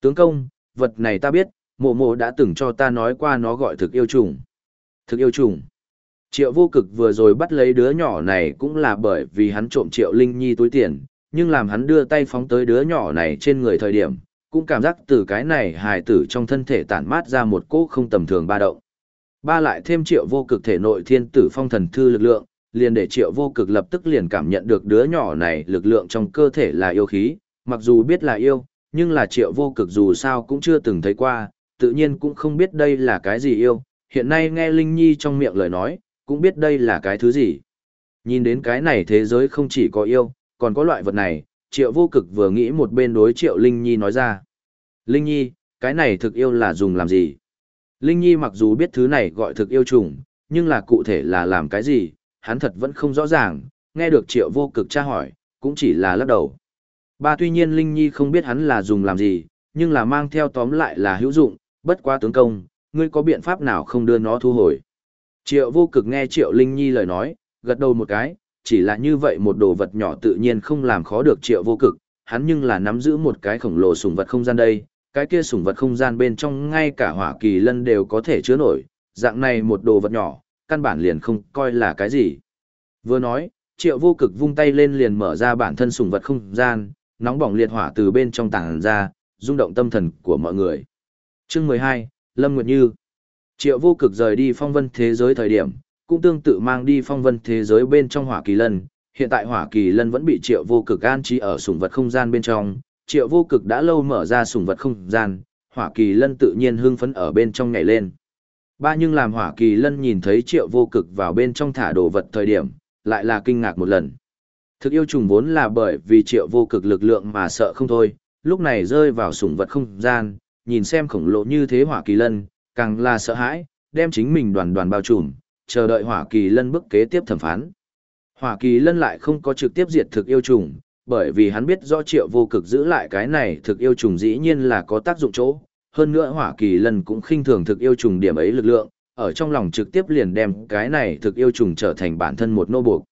Tướng công, vật này ta biết, mộ mộ đã từng cho ta nói qua nó gọi thực yêu trùng. Thực yêu trùng. Triệu vô cực vừa rồi bắt lấy đứa nhỏ này cũng là bởi vì hắn trộm Triệu Linh Nhi túi tiền, nhưng làm hắn đưa tay phóng tới đứa nhỏ này trên người thời điểm, cũng cảm giác từ cái này hài tử trong thân thể tản mát ra một cỗ không tầm thường ba động. Ba lại thêm triệu vô cực thể nội thiên tử phong thần thư lực lượng, liền để triệu vô cực lập tức liền cảm nhận được đứa nhỏ này lực lượng trong cơ thể là yêu khí, mặc dù biết là yêu, nhưng là triệu vô cực dù sao cũng chưa từng thấy qua, tự nhiên cũng không biết đây là cái gì yêu, hiện nay nghe Linh Nhi trong miệng lời nói, cũng biết đây là cái thứ gì. Nhìn đến cái này thế giới không chỉ có yêu, còn có loại vật này, triệu vô cực vừa nghĩ một bên đối triệu Linh Nhi nói ra. Linh Nhi, cái này thực yêu là dùng làm gì? Linh Nhi mặc dù biết thứ này gọi thực yêu trùng, nhưng là cụ thể là làm cái gì, hắn thật vẫn không rõ ràng, nghe được triệu vô cực tra hỏi, cũng chỉ là lắc đầu. Ba tuy nhiên Linh Nhi không biết hắn là dùng làm gì, nhưng là mang theo tóm lại là hữu dụng, bất quá tướng công, ngươi có biện pháp nào không đưa nó thu hồi. Triệu vô cực nghe Triệu Linh Nhi lời nói, gật đầu một cái, chỉ là như vậy một đồ vật nhỏ tự nhiên không làm khó được Triệu vô cực, hắn nhưng là nắm giữ một cái khổng lồ sùng vật không gian đây, cái kia sùng vật không gian bên trong ngay cả hỏa kỳ lân đều có thể chứa nổi, dạng này một đồ vật nhỏ, căn bản liền không coi là cái gì. Vừa nói, Triệu vô cực vung tay lên liền mở ra bản thân sùng vật không gian, nóng bỏng liệt hỏa từ bên trong tảng ra, rung động tâm thần của mọi người. Chương 12, Lâm Nguyệt Như Triệu vô cực rời đi phong vân thế giới thời điểm, cũng tương tự mang đi phong vân thế giới bên trong hỏa kỳ lân. Hiện tại hỏa kỳ lân vẫn bị triệu vô cực an trí ở sủng vật không gian bên trong, triệu vô cực đã lâu mở ra sủng vật không gian, hỏa kỳ lân tự nhiên hưng phấn ở bên trong nhảy lên. Ba nhưng làm hỏa kỳ lân nhìn thấy triệu vô cực vào bên trong thả đồ vật thời điểm, lại là kinh ngạc một lần. Thực yêu trùng vốn là bởi vì triệu vô cực lực lượng mà sợ không thôi, lúc này rơi vào sủng vật không gian, nhìn xem khổng lồ như thế hỏa kỳ lân, càng là sợ hãi, đem chính mình đoàn đoàn bao trùm, chờ đợi hỏa kỳ lân bước kế tiếp thẩm phán. Hỏa kỳ lân lại không có trực tiếp diệt thực yêu trùng, bởi vì hắn biết rõ triệu vô cực giữ lại cái này thực yêu trùng dĩ nhiên là có tác dụng chỗ, hơn nữa hỏa kỳ lân cũng khinh thường thực yêu trùng điểm ấy lực lượng, ở trong lòng trực tiếp liền đem cái này thực yêu trùng trở thành bản thân một nô buộc.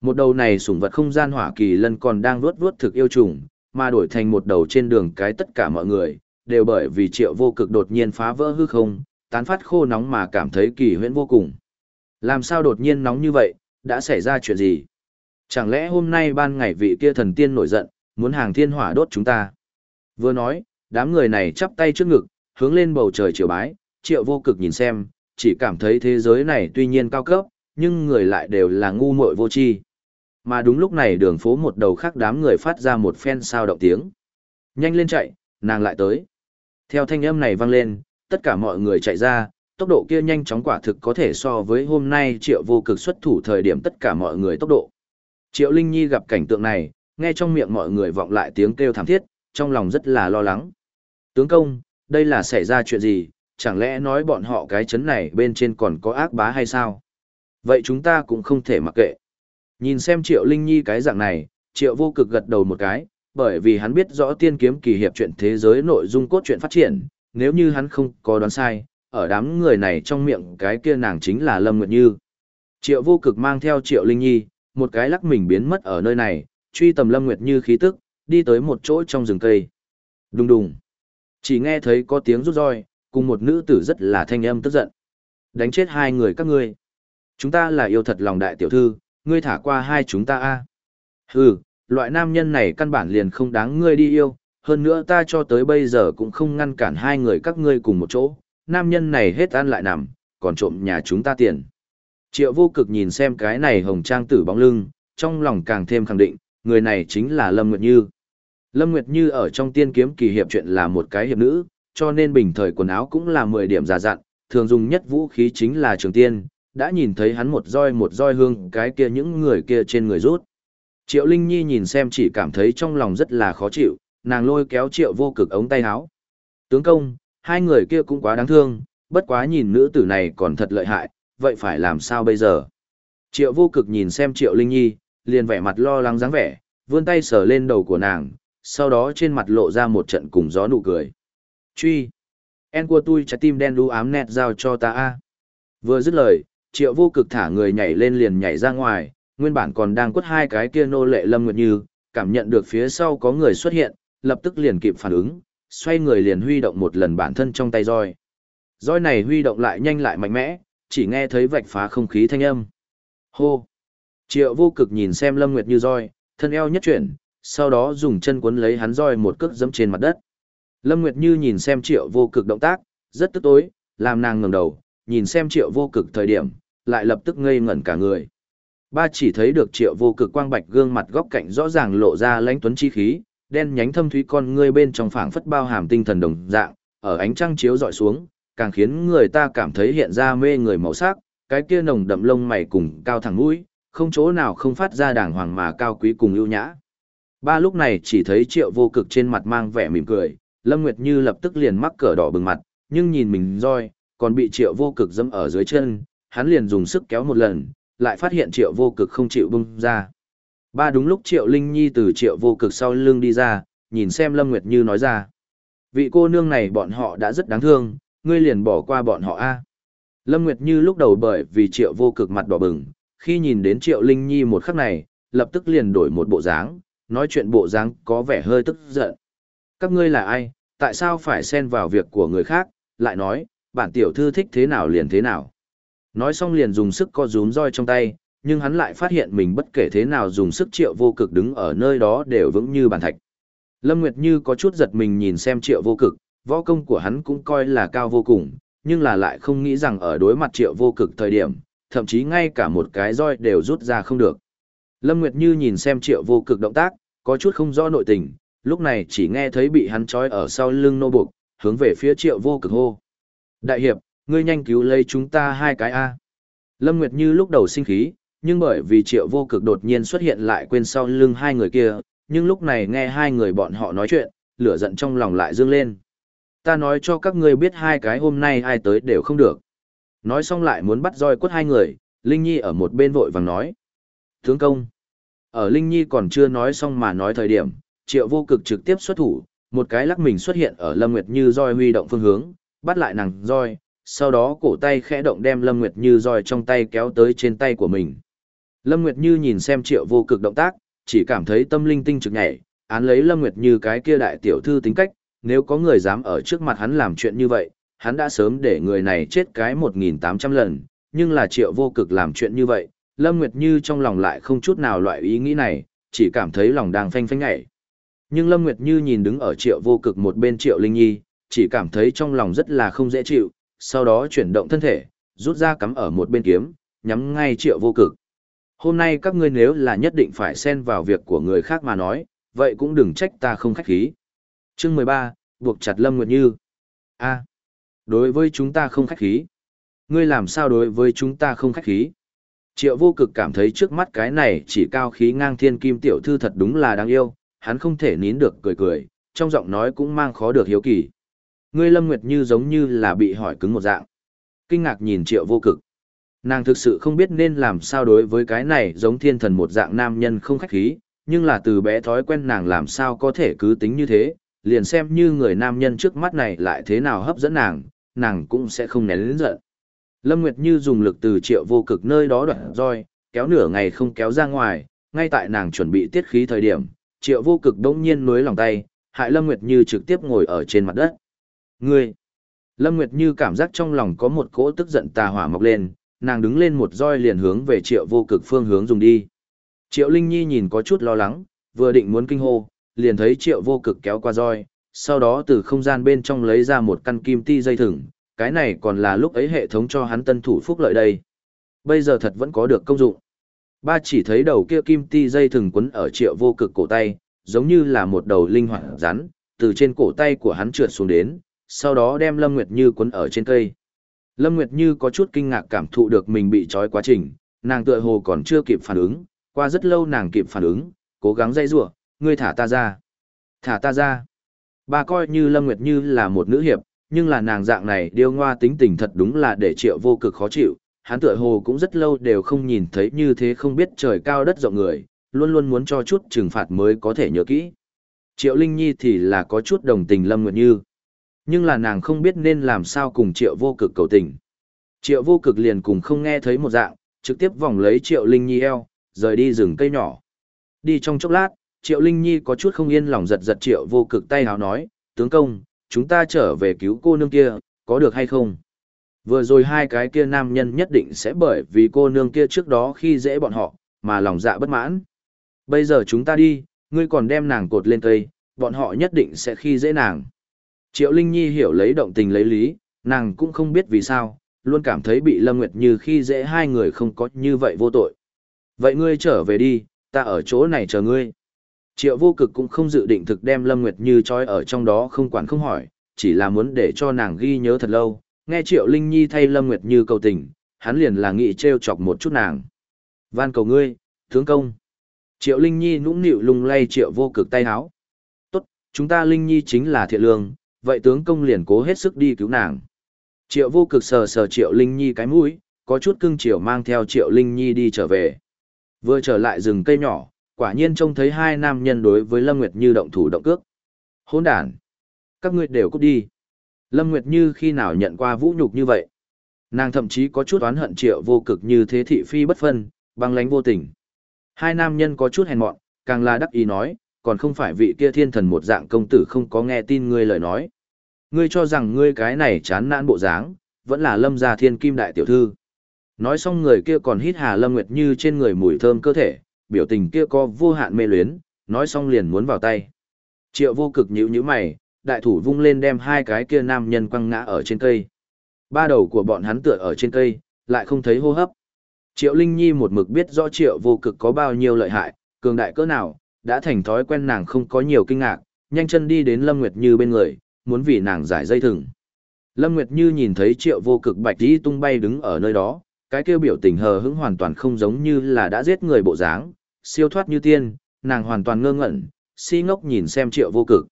Một đầu này sủng vật không gian hỏa kỳ lân còn đang vuốt vuốt thực yêu trùng, mà đổi thành một đầu trên đường cái tất cả mọi người, đều bởi vì triệu vô cực đột nhiên phá vỡ hư không, tán phát khô nóng mà cảm thấy kỳ huyễn vô cùng. Làm sao đột nhiên nóng như vậy, đã xảy ra chuyện gì? Chẳng lẽ hôm nay ban ngày vị kia thần tiên nổi giận, muốn hàng thiên hỏa đốt chúng ta? Vừa nói, đám người này chắp tay trước ngực, hướng lên bầu trời triều bái, triệu vô cực nhìn xem, chỉ cảm thấy thế giới này tuy nhiên cao cấp, nhưng người lại đều là ngu muội vô tri. Mà đúng lúc này đường phố một đầu khác đám người phát ra một phen sao động tiếng. Nhanh lên chạy, nàng lại tới. Theo thanh âm này vang lên, tất cả mọi người chạy ra, tốc độ kia nhanh chóng quả thực có thể so với hôm nay triệu vô cực xuất thủ thời điểm tất cả mọi người tốc độ. Triệu Linh Nhi gặp cảnh tượng này, nghe trong miệng mọi người vọng lại tiếng kêu thảm thiết, trong lòng rất là lo lắng. Tướng công, đây là xảy ra chuyện gì, chẳng lẽ nói bọn họ cái chấn này bên trên còn có ác bá hay sao? Vậy chúng ta cũng không thể mặc kệ. Nhìn xem Triệu Linh Nhi cái dạng này, Triệu vô cực gật đầu một cái, bởi vì hắn biết rõ tiên kiếm kỳ hiệp chuyện thế giới nội dung cốt truyện phát triển, nếu như hắn không có đoán sai, ở đám người này trong miệng cái kia nàng chính là Lâm Nguyệt Như. Triệu vô cực mang theo Triệu Linh Nhi, một cái lắc mình biến mất ở nơi này, truy tầm Lâm Nguyệt Như khí tức, đi tới một chỗ trong rừng cây. Đùng đùng. Chỉ nghe thấy có tiếng rút roi, cùng một nữ tử rất là thanh âm tức giận. Đánh chết hai người các ngươi. Chúng ta là yêu thật lòng đại tiểu thư, ngươi thả qua hai chúng ta a. Hừ, loại nam nhân này căn bản liền không đáng ngươi đi yêu, hơn nữa ta cho tới bây giờ cũng không ngăn cản hai người các ngươi cùng một chỗ, nam nhân này hết ăn lại nằm, còn trộm nhà chúng ta tiền. Triệu vô cực nhìn xem cái này hồng trang tử bóng lưng, trong lòng càng thêm khẳng định, người này chính là Lâm Nguyệt Như. Lâm Nguyệt Như ở trong tiên kiếm kỳ hiệp chuyện là một cái hiệp nữ, cho nên bình thời quần áo cũng là 10 điểm giả dặn, thường dùng nhất vũ khí chính là trường tiên, đã nhìn thấy hắn một roi một roi hương cái kia những người kia trên người rút. Triệu Linh Nhi nhìn xem chỉ cảm thấy trong lòng rất là khó chịu, nàng lôi kéo triệu vô cực ống tay áo. Tướng công, hai người kia cũng quá đáng thương, bất quá nhìn nữ tử này còn thật lợi hại, vậy phải làm sao bây giờ? Triệu vô cực nhìn xem triệu Linh Nhi, liền vẻ mặt lo lắng dáng vẻ, vươn tay sờ lên đầu của nàng, sau đó trên mặt lộ ra một trận cùng gió nụ cười. Truy! En của tôi trái tim đen đu ám nẹt giao cho ta a. Vừa dứt lời, triệu vô cực thả người nhảy lên liền nhảy ra ngoài, nguyên bản còn đang quất hai cái kia nô lệ Lâm Nguyệt Như, cảm nhận được phía sau có người xuất hiện, lập tức liền kịp phản ứng, xoay người liền huy động một lần bản thân trong tay roi. Roi này huy động lại nhanh lại mạnh mẽ, chỉ nghe thấy vạch phá không khí thanh âm. Hô! Triệu vô cực nhìn xem Lâm Nguyệt Như roi, thân eo nhất chuyển, sau đó dùng chân cuốn lấy hắn roi một cước dẫm trên mặt đất. Lâm Nguyệt Như nhìn xem triệu vô cực động tác, rất tức tối, làm nàng ngẩng đầu, nhìn xem triệu vô cực thời điểm, lại lập tức ngây ngẩn cả người. Ba chỉ thấy được triệu vô cực quang bạch gương mặt góc cạnh rõ ràng lộ ra lãnh tuấn chi khí, đen nhánh thâm thúy con ngươi bên trong phảng phất bao hàm tinh thần đồng dạng, ở ánh trăng chiếu dọi xuống, càng khiến người ta cảm thấy hiện ra mê người màu sắc, cái kia nồng đậm lông mày cùng cao thẳng mũi, không chỗ nào không phát ra đàng hoàng mà cao quý cùng ưu nhã. Ba lúc này chỉ thấy triệu vô cực trên mặt mang vẻ mỉm cười, Lâm Nguyệt Như lập tức liền mắc cỡ đỏ bừng mặt, nhưng nhìn mình roi, còn bị triệu vô cực dẫm ở dưới chân, hắn liền dùng sức kéo một lần, lại phát hiện triệu vô cực không chịu bung ra. Ba đúng lúc triệu Linh Nhi từ triệu vô cực sau lưng đi ra, nhìn xem Lâm Nguyệt Như nói ra. Vị cô nương này bọn họ đã rất đáng thương, ngươi liền bỏ qua bọn họ a. Lâm Nguyệt Như lúc đầu bởi vì triệu vô cực mặt đỏ bừng, khi nhìn đến triệu Linh Nhi một khắc này, lập tức liền đổi một bộ dáng, nói chuyện bộ dáng có vẻ hơi tức giận. Các ngươi là ai, tại sao phải xen vào việc của người khác, lại nói, bản tiểu thư thích thế nào liền thế nào. Nói xong liền dùng sức co rúm roi trong tay, nhưng hắn lại phát hiện mình bất kể thế nào dùng sức triệu vô cực đứng ở nơi đó đều vững như bàn thạch. Lâm Nguyệt Như có chút giật mình nhìn xem triệu vô cực, võ công của hắn cũng coi là cao vô cùng, nhưng là lại không nghĩ rằng ở đối mặt triệu vô cực thời điểm, thậm chí ngay cả một cái roi đều rút ra không được. Lâm Nguyệt Như nhìn xem triệu vô cực động tác, có chút không rõ nội tình, lúc này chỉ nghe thấy bị hắn trói ở sau lưng nô buộc, hướng về phía triệu vô cực hô. Đại hiệp, ngươi nhanh cứu lấy chúng ta hai cái A. Lâm Nguyệt Như lúc đầu sinh khí, nhưng bởi vì triệu vô cực đột nhiên xuất hiện lại quên sau lưng hai người kia, nhưng lúc này nghe hai người bọn họ nói chuyện, lửa giận trong lòng lại dương lên. Ta nói cho các ngươi biết hai cái hôm nay ai tới đều không được. Nói xong lại muốn bắt roi quất hai người, Linh Nhi ở một bên vội vàng nói. Tướng công. Ở Linh Nhi còn chưa nói xong mà nói thời điểm, triệu vô cực trực tiếp xuất thủ, một cái lắc mình xuất hiện ở Lâm Nguyệt Như roi huy động phương hướng, bắt lại nàng roi, sau đó cổ tay khẽ động đem Lâm Nguyệt Như roi trong tay kéo tới trên tay của mình. Lâm Nguyệt Như nhìn xem triệu vô cực động tác, chỉ cảm thấy tâm linh tinh trực nhảy, án lấy Lâm Nguyệt Như cái kia đại tiểu thư tính cách, nếu có người dám ở trước mặt hắn làm chuyện như vậy, hắn đã sớm để người này chết cái 1.800 lần, nhưng là triệu vô cực làm chuyện như vậy, Lâm Nguyệt Như trong lòng lại không chút nào loại ý nghĩ này, chỉ cảm thấy lòng đang phanh phanh nhảy. Nhưng Lâm Nguyệt Như nhìn đứng ở triệu vô cực một bên triệu Linh Nhi, chỉ cảm thấy trong lòng rất là không dễ chịu, sau đó chuyển động thân thể, rút ra cắm ở một bên kiếm, nhắm ngay triệu vô cực. Hôm nay các ngươi nếu là nhất định phải xen vào việc của người khác mà nói, vậy cũng đừng trách ta không khách khí. Chương 13, buộc chặt Lâm Nguyệt Như. A, đối với chúng ta không khách khí. Ngươi làm sao đối với chúng ta không khách khí? Triệu vô cực cảm thấy trước mắt cái này chỉ cao khí ngang thiên kim tiểu thư thật đúng là đáng yêu, hắn không thể nín được cười cười, trong giọng nói cũng mang khó được hiếu kỳ. Ngươi Lâm Nguyệt Như giống như là bị hỏi cứng một dạng. Kinh ngạc nhìn triệu vô cực. Nàng thực sự không biết nên làm sao đối với cái này giống thiên thần một dạng nam nhân không khách khí, nhưng là từ bé thói quen nàng làm sao có thể cứ tính như thế, liền xem như người nam nhân trước mắt này lại thế nào hấp dẫn nàng, nàng cũng sẽ không nén lĩnh giận. Lâm Nguyệt Như dùng lực từ triệu vô cực nơi đó đoạn roi, kéo nửa ngày không kéo ra ngoài, ngay tại nàng chuẩn bị tiết khí thời điểm, triệu vô cực đống nhiên nối lòng tay, hại Lâm Nguyệt Như trực tiếp ngồi ở trên mặt đất. Ngươi! Lâm Nguyệt Như cảm giác trong lòng có một cỗ tức giận tà hỏa mọc lên, nàng đứng lên một roi liền hướng về triệu vô cực phương hướng dùng đi. Triệu Linh Nhi nhìn có chút lo lắng, vừa định muốn kinh hô, liền thấy triệu vô cực kéo qua roi, sau đó từ không gian bên trong lấy ra một căn kim ti dây thừng, cái này còn là lúc ấy hệ thống cho hắn tân thủ phúc lợi đây. Bây giờ thật vẫn có được công dụng. Ba chỉ thấy đầu kia kim ti dây thừng quấn ở triệu vô cực cổ tay, giống như là một đầu linh hoạt rắn, từ trên cổ tay của hắn trượt xuống đến, sau đó đem Lâm Nguyệt Như cuốn ở trên cây. Lâm Nguyệt Như có chút kinh ngạc cảm thụ được mình bị trói quá trình, nàng tựa hồ còn chưa kịp phản ứng, qua rất lâu nàng kịp phản ứng, cố gắng dây rủa, ngươi thả ta ra. Thả ta ra. Bà coi như Lâm Nguyệt Như là một nữ hiệp, nhưng là nàng dạng này điêu ngoa tính tình thật đúng là để triệu vô cực khó chịu. Hắn tựa hồ cũng rất lâu đều không nhìn thấy như thế không biết trời cao đất rộng người, luôn luôn muốn cho chút trừng phạt mới có thể nhớ kỹ. Triệu Linh Nhi thì là có chút đồng tình Lâm Nguyệt Như. Nhưng là nàng không biết nên làm sao cùng triệu vô cực cầu tình. Triệu vô cực liền cùng không nghe thấy một dạng, trực tiếp vòng lấy Triệu Linh Nhi eo, rời đi rừng cây nhỏ. Đi trong chốc lát, Triệu Linh Nhi có chút không yên lòng giật giật Triệu vô cực tay hào nói, tướng công, chúng ta trở về cứu cô nương kia, có được hay không? Vừa rồi hai cái kia nam nhân nhất định sẽ bởi vì cô nương kia trước đó khi dễ bọn họ, mà lòng dạ bất mãn. Bây giờ chúng ta đi, ngươi còn đem nàng cột lên cây, bọn họ nhất định sẽ khi dễ nàng. Triệu Linh Nhi hiểu lấy động tình lấy lý, nàng cũng không biết vì sao, luôn cảm thấy bị Lâm Nguyệt Như khi dễ hai người không có như vậy vô tội. Vậy ngươi trở về đi, ta ở chỗ này chờ ngươi. Triệu vô cực cũng không dự định thực đem Lâm Nguyệt Như trói ở trong đó không quản không hỏi, chỉ là muốn để cho nàng ghi nhớ thật lâu. Nghe Triệu Linh Nhi thay Lâm Nguyệt Như cầu tình, hắn liền là nghĩ trêu chọc một chút nàng. Van cầu ngươi, tướng công. Triệu Linh Nhi nũng nịu lung lay Triệu vô cực tay háo. Tốt, chúng ta Linh Nhi chính là thiện lương, vậy tướng công liền cố hết sức đi cứu nàng. Triệu vô cực sờ sờ Triệu Linh Nhi cái mũi, có chút cưng chiều mang theo Triệu Linh Nhi đi trở về. Vừa trở lại rừng cây nhỏ, quả nhiên trông thấy hai nam nhân đối với Lâm Nguyệt Như động thủ động cước. Hỗn đản! Các ngươi đều cút đi. Lâm Nguyệt Như khi nào nhận qua vũ nhục như vậy? Nàng thậm chí có chút oán hận triệu vô cực như thế thị phi bất phân, băng lánh vô tình. Hai nam nhân có chút hèn mọn, càng là đắc ý nói, còn không phải vị kia thiên thần một dạng công tử không có nghe tin ngươi lời nói. Ngươi cho rằng ngươi cái này chán nản bộ dáng, vẫn là lâm gia thiên kim đại tiểu thư. Nói xong người kia còn hít hà lâm nguyệt như trên người mùi thơm cơ thể, biểu tình kia có vô hạn mê luyến, nói xong liền muốn vào tay. Triệu vô cực nhíu nhíu mày, đại thủ vung lên đem hai cái kia nam nhân quăng ngã ở trên cây. Ba đầu của bọn hắn tựa ở trên cây, lại không thấy hô hấp. Triệu Linh Nhi một mực biết rõ triệu vô cực có bao nhiêu lợi hại, cường đại cỡ nào, đã thành thói quen nàng không có nhiều kinh ngạc, nhanh chân đi đến Lâm Nguyệt Như bên người, muốn vì nàng giải dây thừng. Lâm Nguyệt Như nhìn thấy triệu vô cực bạch đi tung bay đứng ở nơi đó, cái kêu biểu tình hờ hững hoàn toàn không giống như là đã giết người bộ dáng, siêu thoát như tiên, nàng hoàn toàn ngơ ngẩn, si ngốc nhìn xem triệu vô cực.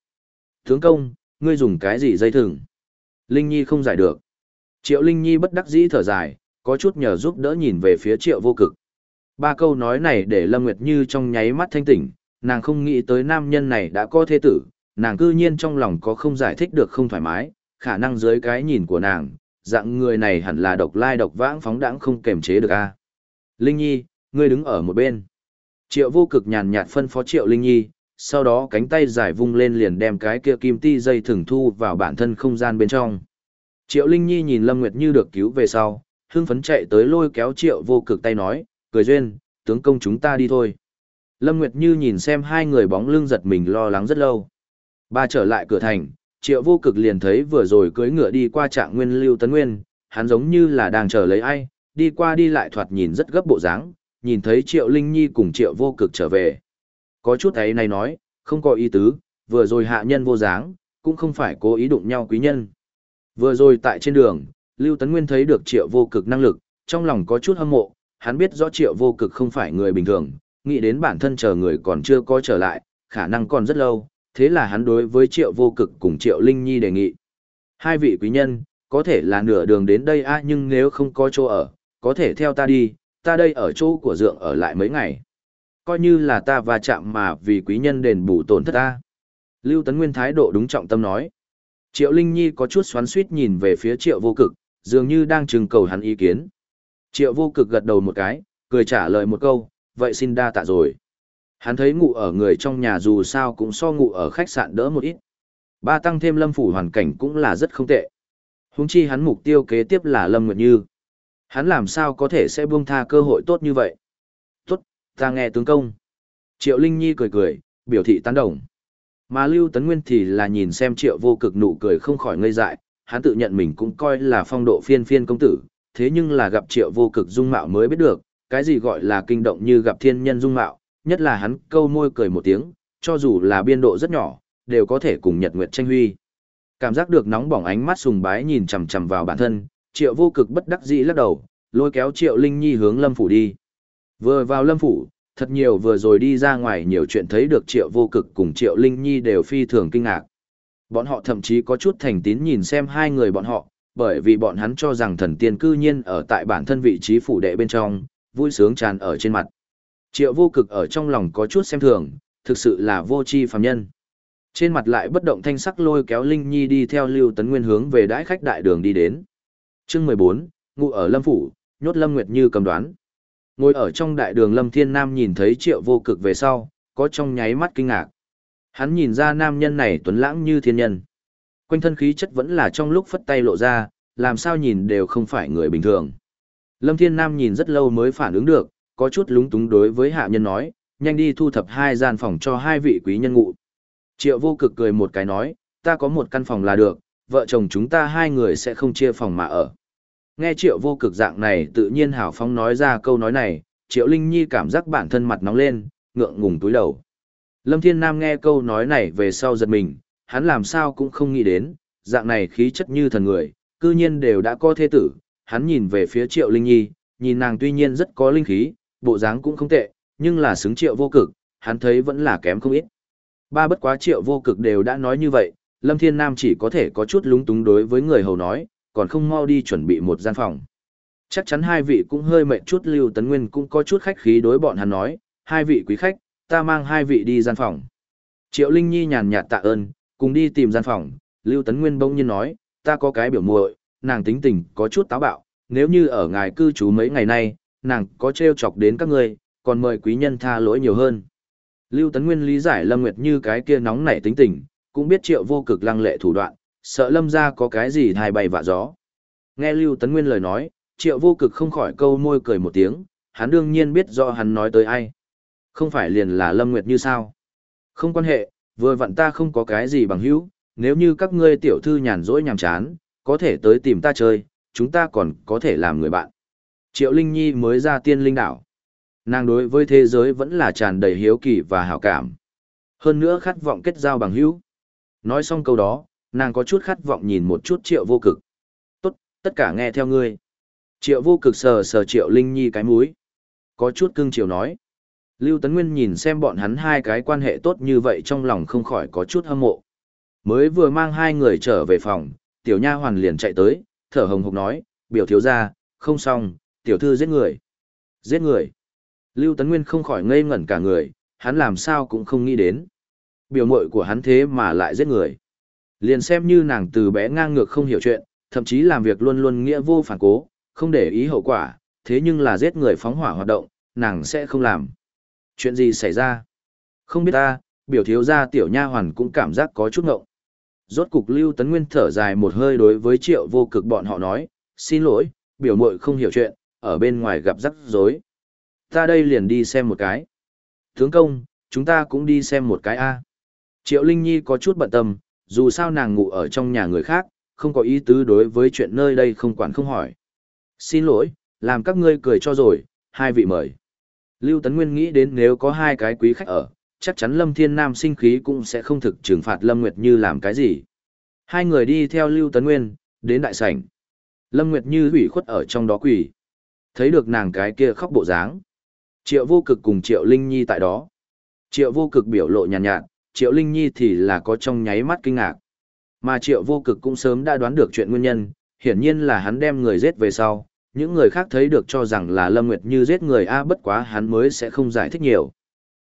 Tướng công, ngươi dùng cái gì dây thừng? Linh Nhi không giải được. Triệu Linh Nhi bất đắc dĩ thở dài, có chút nhờ giúp đỡ nhìn về phía triệu vô cực. Ba câu nói này để Lâm Nguyệt Như trong nháy mắt thanh tỉnh, nàng không nghĩ tới nam nhân này đã có thế tử, nàng cư nhiên trong lòng có không giải thích được không thoải mái, khả năng dưới cái nhìn của nàng, dạng người này hẳn là độc lai độc vãng phóng đãng không kềm chế được a. Linh Nhi, ngươi đứng ở một bên. Triệu vô cực nhàn nhạt phân phó Triệu Linh Nhi, sau đó cánh tay giải vung lên liền đem cái kia kim ti dây thừng thu vào bản thân không gian bên trong. Triệu Linh Nhi nhìn Lâm Nguyệt Như được cứu về sau, hưng phấn chạy tới lôi kéo Triệu vô cực tay nói, cười duyên, tướng công chúng ta đi thôi. Lâm Nguyệt Như nhìn xem hai người bóng lưng giật mình lo lắng rất lâu. Ba trở lại cửa thành, Triệu vô cực liền thấy vừa rồi cưỡi ngựa đi qua trạng nguyên lưu tấn nguyên, hắn giống như là đang chờ lấy ai, đi qua đi lại thoạt nhìn rất gấp bộ dáng, nhìn thấy Triệu Linh Nhi cùng Triệu vô cực trở về. Có chút ấy này nói, không có ý tứ, vừa rồi hạ nhân vô dáng, cũng không phải cố ý đụng nhau quý nhân. Vừa rồi tại trên đường, Lưu Tấn Nguyên thấy được Triệu vô cực năng lực, trong lòng có chút hâm mộ, hắn biết rõ Triệu vô cực không phải người bình thường, nghĩ đến bản thân chờ người còn chưa có trở lại, khả năng còn rất lâu, thế là hắn đối với Triệu Vô Cực cùng Triệu Linh Nhi đề nghị. Hai vị quý nhân, có thể là nửa đường đến đây a nhưng nếu không có chỗ ở, có thể theo ta đi, ta đây ở chỗ của dượng ở lại mấy ngày. Coi như là ta va chạm mà vì quý nhân đền bù tổn thất ta. Lưu Tấn Nguyên thái độ đúng trọng tâm nói. Triệu Linh Nhi có chút xoắn suýt nhìn về phía Triệu Vô Cực, dường như đang trừng cầu hắn ý kiến. Triệu Vô Cực gật đầu một cái, cười trả lời một câu, vậy xin đa tạ rồi. Hắn thấy ngủ ở người trong nhà dù sao cũng so ngủ ở khách sạn đỡ một ít. Ba tăng thêm lâm phủ hoàn cảnh cũng là rất không tệ. Húng chi hắn mục tiêu kế tiếp là Lâm Nguyệt Như. Hắn làm sao có thể sẽ buông tha cơ hội tốt như vậy? Tốt, ta nghe tướng công. Triệu Linh Nhi cười cười, biểu thị tán đồng. Mà Lưu Tấn Nguyên thì là nhìn xem triệu vô cực nụ cười không khỏi ngây dại, hắn tự nhận mình cũng coi là phong độ phiên phiên công tử, thế nhưng là gặp triệu vô cực dung mạo mới biết được, cái gì gọi là kinh động như gặp thiên nhân dung mạo, nhất là hắn câu môi cười một tiếng, cho dù là biên độ rất nhỏ, đều có thể cùng Nhật Nguyệt tranh huy. Cảm giác được nóng bỏng ánh mắt sùng bái nhìn chằm chằm vào bản thân, Triệu Vô Cực bất đắc dĩ lắc đầu, lôi kéo Triệu Linh Nhi hướng Lâm phủ đi. Vừa vào Lâm phủ, thật nhiều vừa rồi đi ra ngoài nhiều chuyện thấy được Triệu Vô Cực cùng Triệu Linh Nhi đều phi thường kinh ngạc. Bọn họ thậm chí có chút thành tín nhìn xem hai người bọn họ, bởi vì bọn hắn cho rằng thần tiên cư nhiên ở tại bản thân vị trí phủ đệ bên trong, vui sướng tràn ở trên mặt. Triệu vô cực ở trong lòng có chút xem thường, thực sự là vô chi phàm nhân. Trên mặt lại bất động thanh sắc lôi kéo Linh Nhi đi theo Lưu Tấn Nguyên hướng về đãi khách đại đường đi đến. Chương 14, ngụ ở Lâm Phủ, nhốt Lâm Nguyệt Như cầm đoán. Ngồi ở trong đại đường Lâm Thiên Nam nhìn thấy triệu vô cực về sau, có trong nháy mắt kinh ngạc. Hắn nhìn ra nam nhân này tuấn lãng như thiên nhân. Quanh thân khí chất vẫn là trong lúc phất tay lộ ra, làm sao nhìn đều không phải người bình thường. Lâm Thiên Nam nhìn rất lâu mới phản ứng được, có chút lúng túng đối với hạ nhân nói, nhanh đi thu thập hai gian phòng cho hai vị quý nhân ngụ. Triệu vô cực cười một cái nói, ta có một căn phòng là được, vợ chồng chúng ta hai người sẽ không chia phòng mà ở. Nghe triệu vô cực dạng này tự nhiên hào phóng nói ra câu nói này, triệu linh nhi cảm giác bản thân mặt nóng lên, ngượng ngùng túi đầu. Lâm Thiên Nam nghe câu nói này về sau giật mình, hắn làm sao cũng không nghĩ đến, dạng này khí chất như thần người, cư nhiên đều đã có thế tử, hắn nhìn về phía triệu linh nhi, nhìn nàng tuy nhiên rất có linh khí, bộ dáng cũng không tệ, nhưng là xứng triệu vô cực, hắn thấy vẫn là kém không ít. Ba bất quá triệu vô cực đều đã nói như vậy, Lâm Thiên Nam chỉ có thể có chút lúng túng đối với người hầu nói, còn không mau đi chuẩn bị một gian phòng. Chắc chắn hai vị cũng hơi mệt chút Lưu Tấn Nguyên cũng có chút khách khí đối bọn hắn nói, hai vị quý khách, ta mang hai vị đi gian phòng. Triệu Linh Nhi nhàn nhạt tạ ơn, cùng đi tìm gian phòng, Lưu Tấn Nguyên bỗng nhiên nói, ta có cái biểu muội, nàng tính tình có chút táo bạo, nếu như ở ngài cư trú mấy ngày nay, nàng có trêu chọc đến các ngươi, còn mời quý nhân tha lỗi nhiều hơn. Lưu Tấn Nguyên lý giải Lâm Nguyệt như cái kia nóng nảy tính tình, cũng biết triệu vô cực lăng lệ thủ đoạn, sợ Lâm ra có cái gì thai bay vạ gió. Nghe Lưu Tấn Nguyên lời nói, triệu vô cực không khỏi câu môi cười một tiếng, hắn đương nhiên biết do hắn nói tới ai. Không phải liền là Lâm Nguyệt như sao? Không quan hệ, vừa vặn ta không có cái gì bằng hữu, nếu như các ngươi tiểu thư nhàn rỗi nhàm chán, có thể tới tìm ta chơi, chúng ta còn có thể làm người bạn. Triệu Linh Nhi mới ra tiên linh đảo. Nàng đối với thế giới vẫn là tràn đầy hiếu kỳ và hảo cảm. Hơn nữa khát vọng kết giao bằng hữu. Nói xong câu đó, nàng có chút khát vọng nhìn một chút triệu vô cực. Tốt, tất cả nghe theo ngươi. Triệu vô cực sờ sờ triệu Linh Nhi cái mũi. Có chút cưng chiều nói. Lưu Tấn Nguyên nhìn xem bọn hắn hai cái quan hệ tốt như vậy trong lòng không khỏi có chút hâm mộ. Mới vừa mang hai người trở về phòng, tiểu nha hoàn liền chạy tới, thở hồng hộc nói, biểu thiếu ra, không xong, tiểu thư giết người. Giết người. Lưu Tấn Nguyên không khỏi ngây ngẩn cả người, hắn làm sao cũng không nghĩ đến. Biểu mội của hắn thế mà lại giết người. Liền xem như nàng từ bé ngang ngược không hiểu chuyện, thậm chí làm việc luôn luôn nghĩa vô phản cố, không để ý hậu quả, thế nhưng là giết người phóng hỏa hoạt động, nàng sẽ không làm. Chuyện gì xảy ra? Không biết ta, biểu thiếu gia tiểu nha hoàn cũng cảm giác có chút ngộng. Rốt cục Lưu Tấn Nguyên thở dài một hơi đối với triệu vô cực bọn họ nói, xin lỗi, biểu mội không hiểu chuyện, ở bên ngoài gặp rắc rối. Ta đây liền đi xem một cái. Tướng công, chúng ta cũng đi xem một cái a. Triệu Linh Nhi có chút bận tâm, dù sao nàng ngủ ở trong nhà người khác, không có ý tứ đối với chuyện nơi đây không quản không hỏi. Xin lỗi, làm các ngươi cười cho rồi, hai vị mời. Lưu Tấn Nguyên nghĩ đến nếu có hai cái quý khách ở, chắc chắn Lâm Thiên Nam sinh khí cũng sẽ không thực trừng phạt Lâm Nguyệt Như làm cái gì. Hai người đi theo Lưu Tấn Nguyên, đến đại sảnh. Lâm Nguyệt Như hủy khuất ở trong đó quỳ. Thấy được nàng cái kia khóc bộ dáng. Triệu vô cực cùng Triệu Linh Nhi tại đó. Triệu vô cực biểu lộ nhàn nhạt, nhạt, Triệu Linh Nhi thì là có trong nháy mắt kinh ngạc. Mà Triệu vô cực cũng sớm đã đoán được chuyện nguyên nhân, hiển nhiên là hắn đem người giết về sau. Những người khác thấy được cho rằng là Lâm Nguyệt Như giết người A bất quá hắn mới sẽ không giải thích nhiều.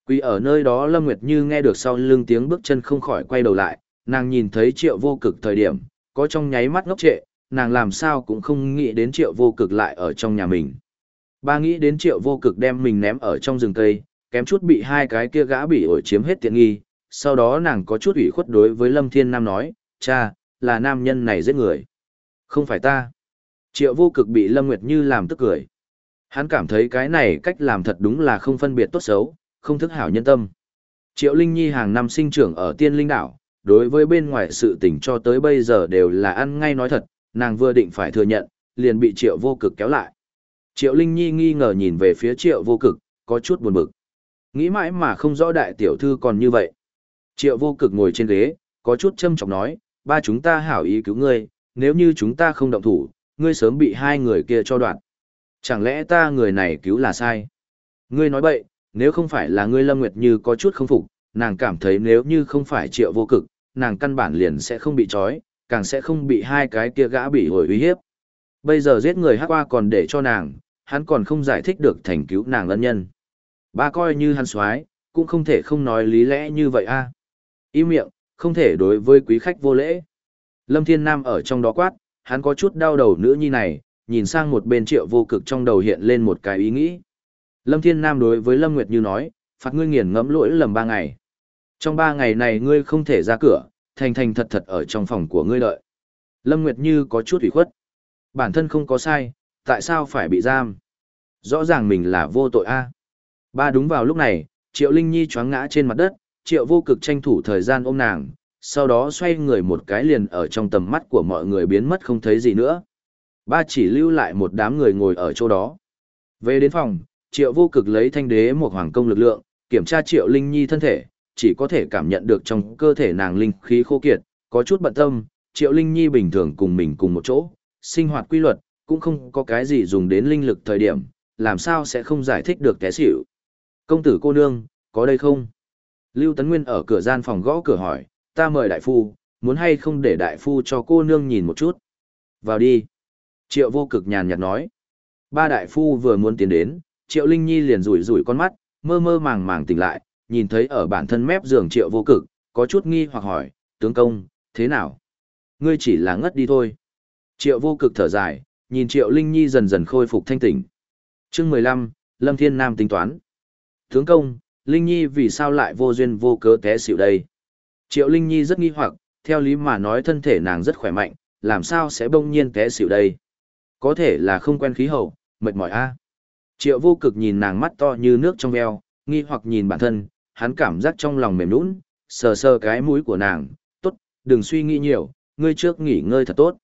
Quỳ ở nơi đó Lâm Nguyệt Như nghe được sau lưng tiếng bước chân không khỏi quay đầu lại, nàng nhìn thấy triệu vô cực thời điểm, có trong nháy mắt ngốc trệ, nàng làm sao cũng không nghĩ đến triệu vô cực lại ở trong nhà mình. Ba nghĩ đến triệu vô cực đem mình ném ở trong rừng cây, kém chút bị hai cái kia gã bị ổi chiếm hết tiện nghi, sau đó nàng có chút ủy khuất đối với Lâm Thiên Nam nói, cha, là nam nhân này giết người. Không phải ta. Triệu vô cực bị Lâm Nguyệt Như làm tức cười. Hắn cảm thấy cái này cách làm thật đúng là không phân biệt tốt xấu, không thức hảo nhân tâm. Triệu Linh Nhi hàng năm sinh trưởng ở tiên linh đảo, đối với bên ngoài sự tình cho tới bây giờ đều là ăn ngay nói thật, nàng vừa định phải thừa nhận, liền bị triệu vô cực kéo lại. Triệu Linh Nhi nghi ngờ nhìn về phía triệu vô cực, có chút buồn bực. Nghĩ mãi mà không rõ đại tiểu thư còn như vậy. Triệu vô cực ngồi trên ghế, có chút châm chọc nói, ba chúng ta hảo ý cứu ngươi, nếu như chúng ta không động thủ, ngươi sớm bị hai người kia cho đoạn. Chẳng lẽ ta người này cứu là sai? Ngươi nói bậy, nếu không phải là ngươi Lâm Nguyệt Như có chút không phục, nàng cảm thấy nếu như không phải triệu vô cực, nàng căn bản liền sẽ không bị trói, càng sẽ không bị hai cái kia gã bị hồi uy hiếp. Bây giờ giết người hắc qua còn để cho nàng, hắn còn không giải thích được thành cứu nàng ân nhân. Ba coi như hắn xoái, cũng không thể không nói lý lẽ như vậy a. À. Miệng, không thể đối với quý khách vô lễ. Lâm Thiên Nam ở trong đó quát, hắn có chút đau đầu nữ nhi này, nhìn sang một bên triệu vô cực trong đầu hiện lên một cái ý nghĩ. Lâm Thiên Nam đối với Lâm Nguyệt Như nói, phạt ngươi nghiền ngẫm lỗi lầm ba ngày. Trong ba ngày này ngươi không thể ra cửa, thành thành thật thật ở trong phòng của ngươi đợi. Lâm Nguyệt Như có chút ủy khuất. Bản thân không có sai, tại sao phải bị giam? Rõ ràng mình là vô tội a. Ba đúng vào lúc này, Triệu Linh Nhi choáng ngã trên mặt đất, Triệu vô cực tranh thủ thời gian ôm nàng, sau đó xoay người một cái liền ở trong tầm mắt của mọi người biến mất không thấy gì nữa. Ba chỉ lưu lại một đám người ngồi ở chỗ đó. Về đến phòng, Triệu vô cực lấy thanh đế một hoàng công lực lượng, kiểm tra Triệu Linh Nhi thân thể, chỉ có thể cảm nhận được trong cơ thể nàng linh khí khô kiệt, có chút bận tâm, Triệu Linh Nhi bình thường cùng mình cùng một chỗ, sinh hoạt quy luật, cũng không có cái gì dùng đến linh lực thời điểm, làm sao sẽ không giải thích được té xỉu. Công tử cô nương, có đây không? Lưu Tấn Nguyên ở cửa gian phòng gõ cửa hỏi, ta mời đại phu, muốn hay không để đại phu cho cô nương nhìn một chút. Vào đi. Triệu vô cực nhàn nhạt nói. Ba đại phu vừa muốn tiến đến, Triệu Linh Nhi liền rủi rủi con mắt, mơ mơ màng màng tỉnh lại, nhìn thấy ở bản thân mép giường Triệu vô cực, có chút nghi hoặc hỏi, tướng công, thế nào? Ngươi chỉ là ngất đi thôi. Triệu vô cực thở dài, nhìn Triệu Linh Nhi dần dần khôi phục thanh tỉnh. chương mười lăm, Lâm Thiên Nam tính toán. Tướng công, Linh Nhi vì sao lại vô duyên vô cớ té xỉu đây? Triệu Linh Nhi rất nghi hoặc, theo lý mà nói thân thể nàng rất khỏe mạnh, làm sao sẽ bỗng nhiên té xỉu đây? Có thể là không quen khí hậu, mệt mỏi a. Triệu vô cực nhìn nàng mắt to như nước trong veo, nghi hoặc nhìn bản thân, hắn cảm giác trong lòng mềm nũng, sờ sờ cái mũi của nàng, tốt, đừng suy nghĩ nhiều, ngươi trước nghỉ ngơi thật tốt.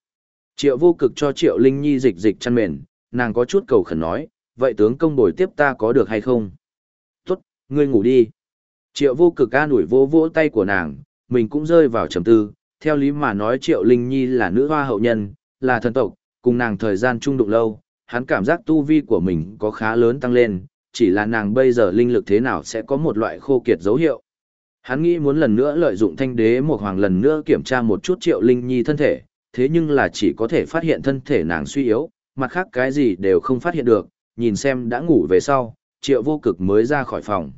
Triệu vô cực cho Triệu Linh Nhi dịch dịch chăn mền, nàng có chút cầu khẩn nói, vậy tướng công bồi tiếp ta có được hay không? Tốt, ngươi ngủ đi. Triệu vô cực an ủi vô vỗ tay của nàng, mình cũng rơi vào trầm tư, theo lý mà nói Triệu Linh Nhi là nữ hoa hậu nhân, là thần tộc, cùng nàng thời gian chung đụng lâu, hắn cảm giác tu vi của mình có khá lớn tăng lên, chỉ là nàng bây giờ linh lực thế nào sẽ có một loại khô kiệt dấu hiệu. Hắn nghĩ muốn lần nữa lợi dụng thanh đế một hoàng lần nữa kiểm tra một chút Triệu Linh Nhi thân thể, thế nhưng là chỉ có thể phát hiện thân thể nàng suy yếu, mặt khác cái gì đều không phát hiện được, nhìn xem đã ngủ về sau, Triệu vô cực mới ra khỏi phòng.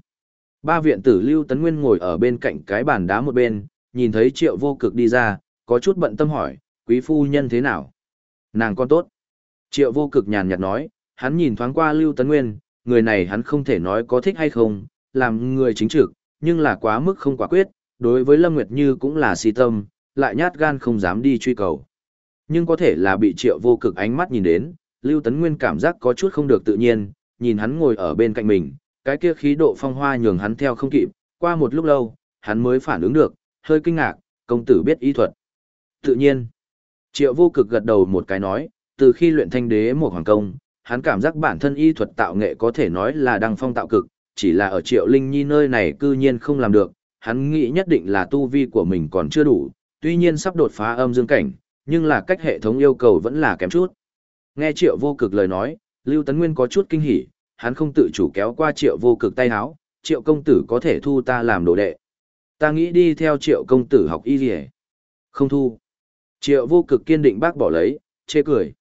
Ba viện tử Lưu Tấn Nguyên ngồi ở bên cạnh cái bàn đá một bên, nhìn thấy triệu vô cực đi ra, có chút bận tâm hỏi, quý phu nhân thế nào? Nàng con tốt. Triệu vô cực nhàn nhạt nói, hắn nhìn thoáng qua Lưu Tấn Nguyên, người này hắn không thể nói có thích hay không, làm người chính trực, nhưng là quá mức không quả quyết, đối với Lâm Nguyệt Như cũng là si tâm, lại nhát gan không dám đi truy cầu. Nhưng có thể là bị triệu vô cực ánh mắt nhìn đến, Lưu Tấn Nguyên cảm giác có chút không được tự nhiên, nhìn hắn ngồi ở bên cạnh mình, cái kia khí độ phong hoa nhường hắn theo không kịp, qua một lúc lâu, hắn mới phản ứng được, hơi kinh ngạc, công tử biết y thuật. Tự nhiên, triệu vô cực gật đầu một cái nói, từ khi luyện thanh đế một hoàng công, hắn cảm giác bản thân y thuật tạo nghệ có thể nói là đăng phong tạo cực, chỉ là ở triệu linh nhi nơi này cư nhiên không làm được, hắn nghĩ nhất định là tu vi của mình còn chưa đủ, tuy nhiên sắp đột phá âm dương cảnh, nhưng là cách hệ thống yêu cầu vẫn là kém chút. Nghe triệu vô cực lời nói, Lưu Tấn Nguyên có chút kinh hỉ, hắn không tự chủ kéo qua triệu vô cực tay áo, triệu công tử có thể thu ta làm đồ đệ. Ta nghĩ đi theo triệu công tử học y gì Không thu. Triệu vô cực kiên định bác bỏ lấy, chê cười.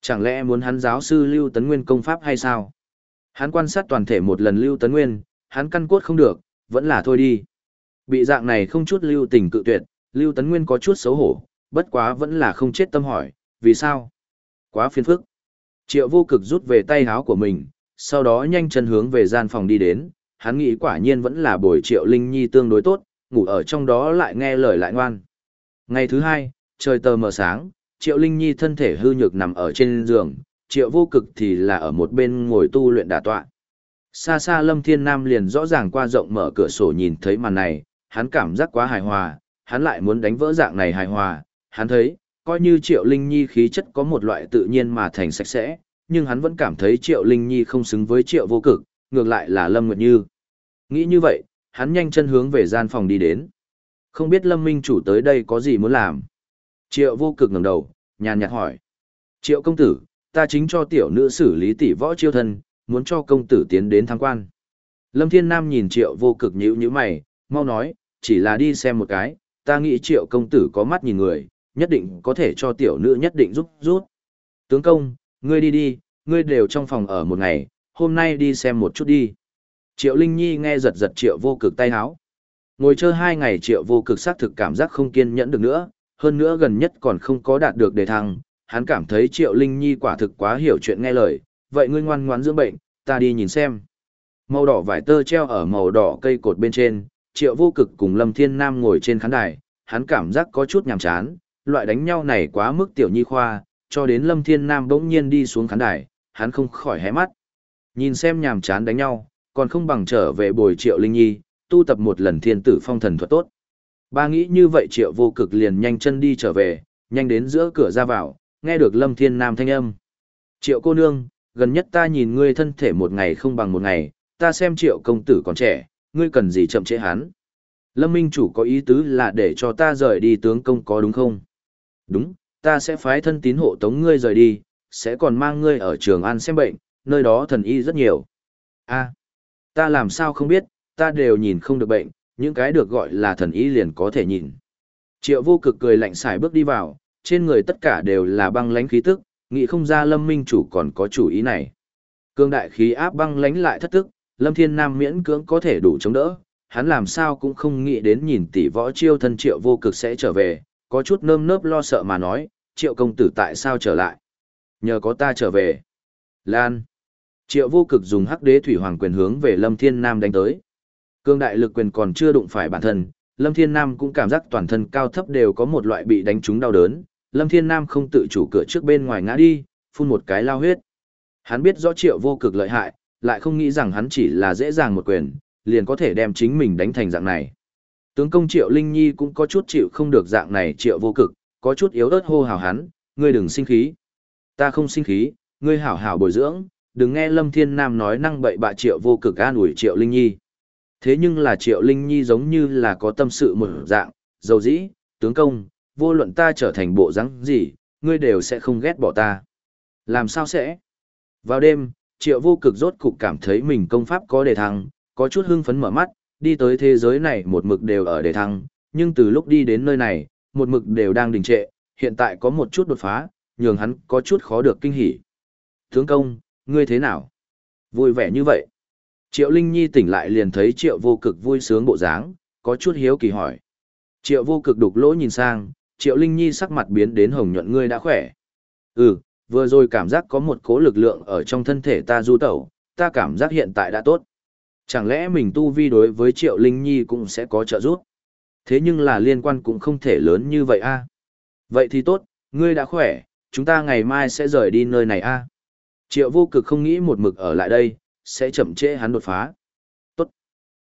Chẳng lẽ muốn hắn giáo sư Lưu Tấn Nguyên công pháp hay sao? Hắn quan sát toàn thể một lần Lưu Tấn Nguyên, hắn căn cốt không được, vẫn là thôi đi. Bị dạng này không chút lưu tình cự tuyệt, Lưu Tấn Nguyên có chút xấu hổ, bất quá vẫn là không chết tâm hỏi, vì sao? Quá phiền phức. Triệu vô cực rút về tay háo của mình, sau đó nhanh chân hướng về gian phòng đi đến, hắn nghĩ quả nhiên vẫn là buổi triệu linh nhi tương đối tốt, ngủ ở trong đó lại nghe lời lại ngoan. Ngày thứ hai, trời tờ mờ sáng, triệu linh nhi thân thể hư nhược nằm ở trên giường, triệu vô cực thì là ở một bên ngồi tu luyện đả tọa. Xa xa lâm thiên nam liền rõ ràng qua rộng mở cửa sổ nhìn thấy màn này, hắn cảm giác quá hài hòa, hắn lại muốn đánh vỡ dạng này hài hòa, hắn thấy, coi như triệu linh nhi khí chất có một loại tự nhiên mà thành sạch sẽ, nhưng hắn vẫn cảm thấy Triệu Linh Nhi không xứng với Triệu Vô Cực, ngược lại là Lâm Nguyệt Như. Nghĩ như vậy, hắn nhanh chân hướng về gian phòng đi đến. Không biết Lâm Minh chủ tới đây có gì muốn làm. Triệu Vô Cực ngẩng đầu, nhàn nhạt hỏi. Triệu công tử, ta chính cho tiểu nữ xử lý tỷ võ chiêu thân, muốn cho công tử tiến đến tham quan. Lâm Thiên Nam nhìn Triệu Vô Cực nhíu nhíu mày, mau nói, chỉ là đi xem một cái, ta nghĩ Triệu công tử có mắt nhìn người, nhất định có thể cho tiểu nữ nhất định giúp rút. Tướng công, Ngươi đi đi, ngươi đều trong phòng ở một ngày, hôm nay đi xem một chút đi. Triệu Linh Nhi nghe giật giật triệu vô cực tay háo. Ngồi chơi hai ngày triệu vô cực xác thực cảm giác không kiên nhẫn được nữa, hơn nữa gần nhất còn không có đạt được đề thăng, hắn cảm thấy Triệu Linh Nhi quả thực quá hiểu chuyện nghe lời, vậy ngươi ngoan ngoãn dưỡng bệnh, ta đi nhìn xem. Màu đỏ vải tơ treo ở màu đỏ cây cột bên trên, Triệu Vô Cực cùng Lâm Thiên Nam ngồi trên khán đài, hắn cảm giác có chút nhàm chán, loại đánh nhau này quá mức tiểu nhi khoa, cho đến Lâm Thiên Nam bỗng nhiên đi xuống khán đài, hắn không khỏi hé mắt. Nhìn xem nhàm chán đánh nhau, còn không bằng trở về bồi Triệu Linh Nhi, tu tập một lần thiên tử phong thần thuật tốt. Ba nghĩ như vậy Triệu Vô Cực liền nhanh chân đi trở về, nhanh đến giữa cửa ra vào, nghe được Lâm Thiên Nam thanh âm. Triệu cô nương, gần nhất ta nhìn ngươi thân thể một ngày không bằng một ngày, ta xem triệu công tử còn trẻ, ngươi cần gì chậm trễ hắn. Lâm Minh chủ có ý tứ là để cho ta rời đi tướng công có đúng không? Đúng, ta sẽ phái thân tín hộ tống ngươi rời đi, sẽ còn mang ngươi ở trường An xem bệnh, nơi đó thần y rất nhiều. a ta làm sao không biết, ta đều nhìn không được bệnh, những cái được gọi là thần y liền có thể nhìn. Triệu vô cực cười lạnh xài bước đi vào, trên người tất cả đều là băng lãnh khí tức, nghĩ không ra lâm minh chủ còn có chủ ý này. Cương đại khí áp băng lãnh lại thất tức, lâm thiên nam miễn cưỡng có thể đủ chống đỡ, hắn làm sao cũng không nghĩ đến nhìn tỷ võ chiêu thân triệu vô cực sẽ trở về, có chút nơm nớp lo sợ mà nói, triệu công tử tại sao trở lại. Nhờ có ta trở về. Lan. Triệu vô cực dùng hắc đế thủy hoàng quyền hướng về lâm thiên nam đánh tới. Cương đại lực quyền còn chưa đụng phải bản thân, lâm thiên nam cũng cảm giác toàn thân cao thấp đều có một loại bị đánh trúng đau đớn, Lâm Thiên Nam không tự chủ cửa trước bên ngoài ngã đi, phun một cái lao huyết. Hắn biết rõ triệu vô cực lợi hại, lại không nghĩ rằng hắn chỉ là dễ dàng một quyền, liền có thể đem chính mình đánh thành dạng này. Tướng công triệu Linh Nhi cũng có chút chịu không được dạng này triệu vô cực, có chút yếu ớt hô hào hắn, ngươi đừng sinh khí. Ta không sinh khí, ngươi hảo hảo bồi dưỡng, đừng nghe Lâm Thiên Nam nói năng bậy bạ triệu vô cực an ủi triệu Linh Nhi. Thế nhưng là triệu Linh Nhi giống như là có tâm sự một dạng, dầu dĩ, tướng công, vô luận ta trở thành bộ rắn gì, ngươi đều sẽ không ghét bỏ ta. Làm sao sẽ? Vào đêm, triệu vô cực rốt cục cảm thấy mình công pháp có đề thăng, có chút hưng phấn mở mắt, đi tới thế giới này một mực đều ở đề thăng, nhưng từ lúc đi đến nơi này, một mực đều đang đình trệ, hiện tại có một chút đột phá, nhường hắn có chút khó được kinh hỉ. Tướng công, ngươi thế nào? Vui vẻ như vậy. Triệu Linh Nhi tỉnh lại liền thấy triệu vô cực vui sướng bộ dáng, có chút hiếu kỳ hỏi. Triệu vô cực đục lỗ nhìn sang, Triệu Linh Nhi sắc mặt biến đến hồng nhuận ngươi đã khỏe. Ừ, vừa rồi cảm giác có một cố lực lượng ở trong thân thể ta du tẩu, ta cảm giác hiện tại đã tốt. Chẳng lẽ mình tu vi đối với Triệu Linh Nhi cũng sẽ có trợ giúp? Thế nhưng là liên quan cũng không thể lớn như vậy a. Vậy thì tốt, ngươi đã khỏe, chúng ta ngày mai sẽ rời đi nơi này a. Triệu vô cực không nghĩ một mực ở lại đây, sẽ chậm trễ hắn đột phá. Tốt.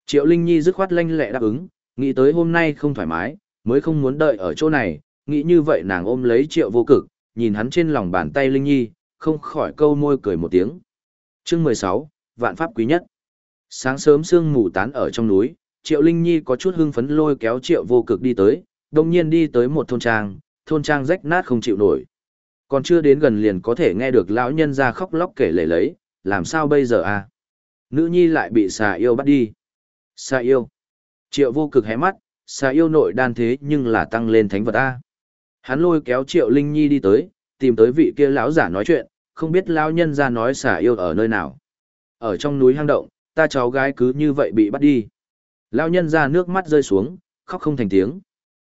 Triệu Linh Nhi dứt khoát lanh lẹ đáp ứng, nghĩ tới hôm nay không thoải mái, mới không muốn đợi ở chỗ này, nghĩ như vậy nàng ôm lấy triệu vô cực, nhìn hắn trên lòng bàn tay Linh Nhi, không khỏi câu môi cười một tiếng. chương 16, Vạn Pháp Quý Nhất Sáng sớm sương mù tán ở trong núi, Triệu Linh Nhi có chút hưng phấn lôi kéo Triệu vô cực đi tới, đồng nhiên đi tới một thôn trang, thôn trang rách nát không chịu nổi. Còn chưa đến gần liền có thể nghe được lão nhân ra khóc lóc kể lể lấy, làm sao bây giờ à? Nữ nhi lại bị xà yêu bắt đi. Xà yêu. Triệu vô cực hé mắt, xà yêu nội đan thế nhưng là tăng lên thánh vật A. Hắn lôi kéo Triệu Linh Nhi đi tới, tìm tới vị kia lão giả nói chuyện, không biết lão nhân ra nói xà yêu ở nơi nào. Ở trong núi hang động, ta cháu gái cứ như vậy bị bắt đi. Lão nhân ra nước mắt rơi xuống, khóc không thành tiếng.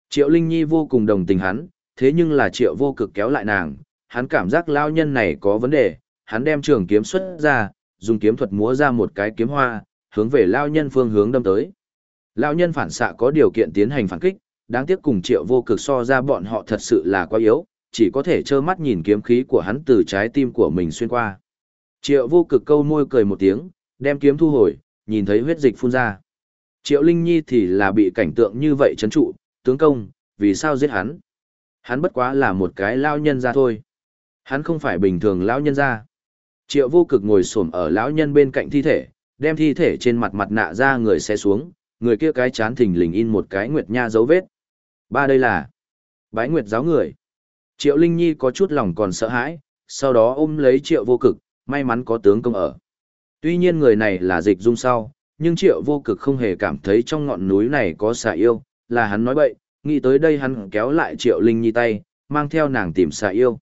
Triệu Linh Nhi vô cùng đồng tình hắn, thế nhưng là Triệu vô cực kéo lại nàng, hắn cảm giác lão nhân này có vấn đề, hắn đem trường kiếm xuất ra, dùng kiếm thuật múa ra một cái kiếm hoa, hướng về lão nhân phương hướng đâm tới. Lão nhân phản xạ có điều kiện tiến hành phản kích, đáng tiếc cùng triệu vô cực so ra bọn họ thật sự là quá yếu, chỉ có thể trơ mắt nhìn kiếm khí của hắn từ trái tim của mình xuyên qua. Triệu vô cực câu môi cười một tiếng, đem kiếm thu hồi, nhìn thấy huyết dịch phun ra. Triệu Linh Nhi thì là bị cảnh tượng như vậy chấn trụ, tướng công, vì sao giết hắn? Hắn bất quá là một cái lao nhân ra thôi. Hắn không phải bình thường lão nhân ra. Triệu vô cực ngồi xổm ở lão nhân bên cạnh thi thể, đem thi thể trên mặt mặt nạ ra người xe xuống, người kia cái chán thình lình in một cái nguyệt nha dấu vết. Ba đây là bái nguyệt giáo người. Triệu Linh Nhi có chút lòng còn sợ hãi, sau đó ôm lấy triệu vô cực, may mắn có tướng công ở. Tuy nhiên người này là dịch dung sau, nhưng triệu vô cực không hề cảm thấy trong ngọn núi này có xà yêu, là hắn nói bậy, nghĩ tới đây hắn kéo lại triệu Linh Nhi tay, mang theo nàng tìm xà yêu.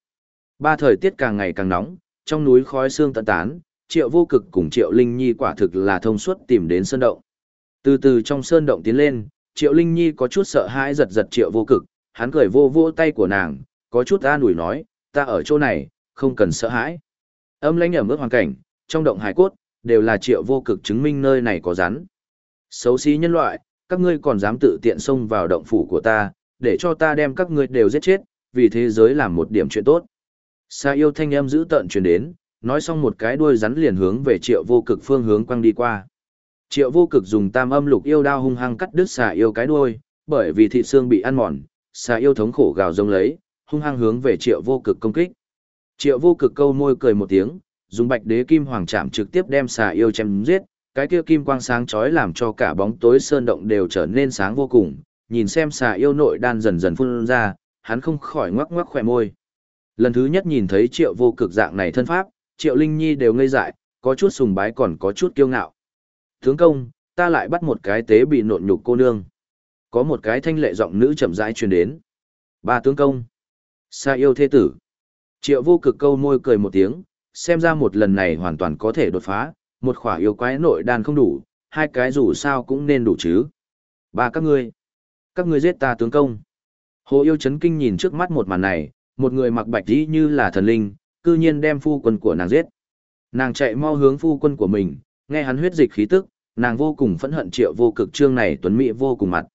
Ba thời tiết càng ngày càng nóng, trong núi khói xương tận tán, triệu vô cực cùng triệu Linh Nhi quả thực là thông suốt tìm đến sơn động. Từ từ trong sơn động tiến lên, Triệu Linh Nhi có chút sợ hãi giật giật Triệu vô cực, hắn cười vô vô tay của nàng, có chút an ủi nói, ta ở chỗ này, không cần sợ hãi. Âm lãnh ở mức hoàn cảnh, trong động hải cốt, đều là triệu vô cực chứng minh nơi này có rắn. Xấu xí nhân loại, các ngươi còn dám tự tiện xông vào động phủ của ta, để cho ta đem các ngươi đều giết chết, vì thế giới làm một điểm chuyện tốt. Sa yêu thanh âm giữ tận truyền đến, nói xong một cái đuôi rắn liền hướng về triệu vô cực phương hướng quăng đi qua. Triệu vô cực dùng tam âm lục yêu đao hung hăng cắt đứt xà yêu cái đuôi, bởi vì thịt xương bị ăn mòn, xà yêu thống khổ gào rống lấy, hung hăng hướng về triệu vô cực công kích. Triệu vô cực câu môi cười một tiếng, dùng bạch đế kim hoàng chạm trực tiếp đem xà yêu chém giết, cái kia kim quang sáng chói làm cho cả bóng tối sơn động đều trở nên sáng vô cùng, nhìn xem xà yêu nội đan dần dần phun ra, hắn không khỏi ngoắc ngoắc khỏe môi. Lần thứ nhất nhìn thấy triệu vô cực dạng này thân pháp, triệu linh nhi đều ngây dại, có chút sùng bái còn có chút kiêu ngạo. Tướng công, ta lại bắt một cái tế bị nộn nhục cô nương. Có một cái thanh lệ giọng nữ chậm rãi truyền đến. Ba tướng công. Sa yêu thế tử. Triệu vô cực câu môi cười một tiếng, xem ra một lần này hoàn toàn có thể đột phá, một khỏa yêu quái nội đàn không đủ, hai cái dù sao cũng nên đủ chứ. Ba các ngươi. Các ngươi giết ta tướng công. Hồ yêu chấn kinh nhìn trước mắt một màn này, một người mặc bạch dĩ như là thần linh, cư nhiên đem phu quân của nàng giết. Nàng chạy mau hướng phu quân của mình, nghe hắn huyết dịch khí tức, nàng vô cùng phẫn hận triệu vô cực trương này tuấn mỹ vô cùng mặt.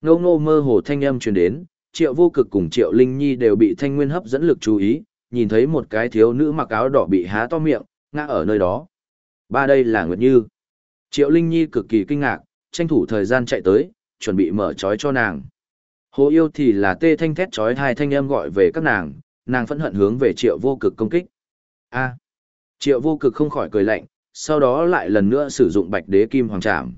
Ngô ngô mơ hồ thanh âm truyền đến, triệu vô cực cùng triệu linh nhi đều bị thanh nguyên hấp dẫn lực chú ý, nhìn thấy một cái thiếu nữ mặc áo đỏ bị há to miệng, ngã ở nơi đó. Ba đây là Nguyệt Như. Triệu Linh Nhi cực kỳ kinh ngạc, tranh thủ thời gian chạy tới, chuẩn bị mở trói cho nàng. Hồ yêu thì là tê thanh thét chói hai thanh âm gọi về các nàng, nàng phẫn hận hướng về triệu vô cực công kích. A. triệu vô cực không khỏi cười lạnh, sau đó lại lần nữa sử dụng bạch đế kim hoàng trảm.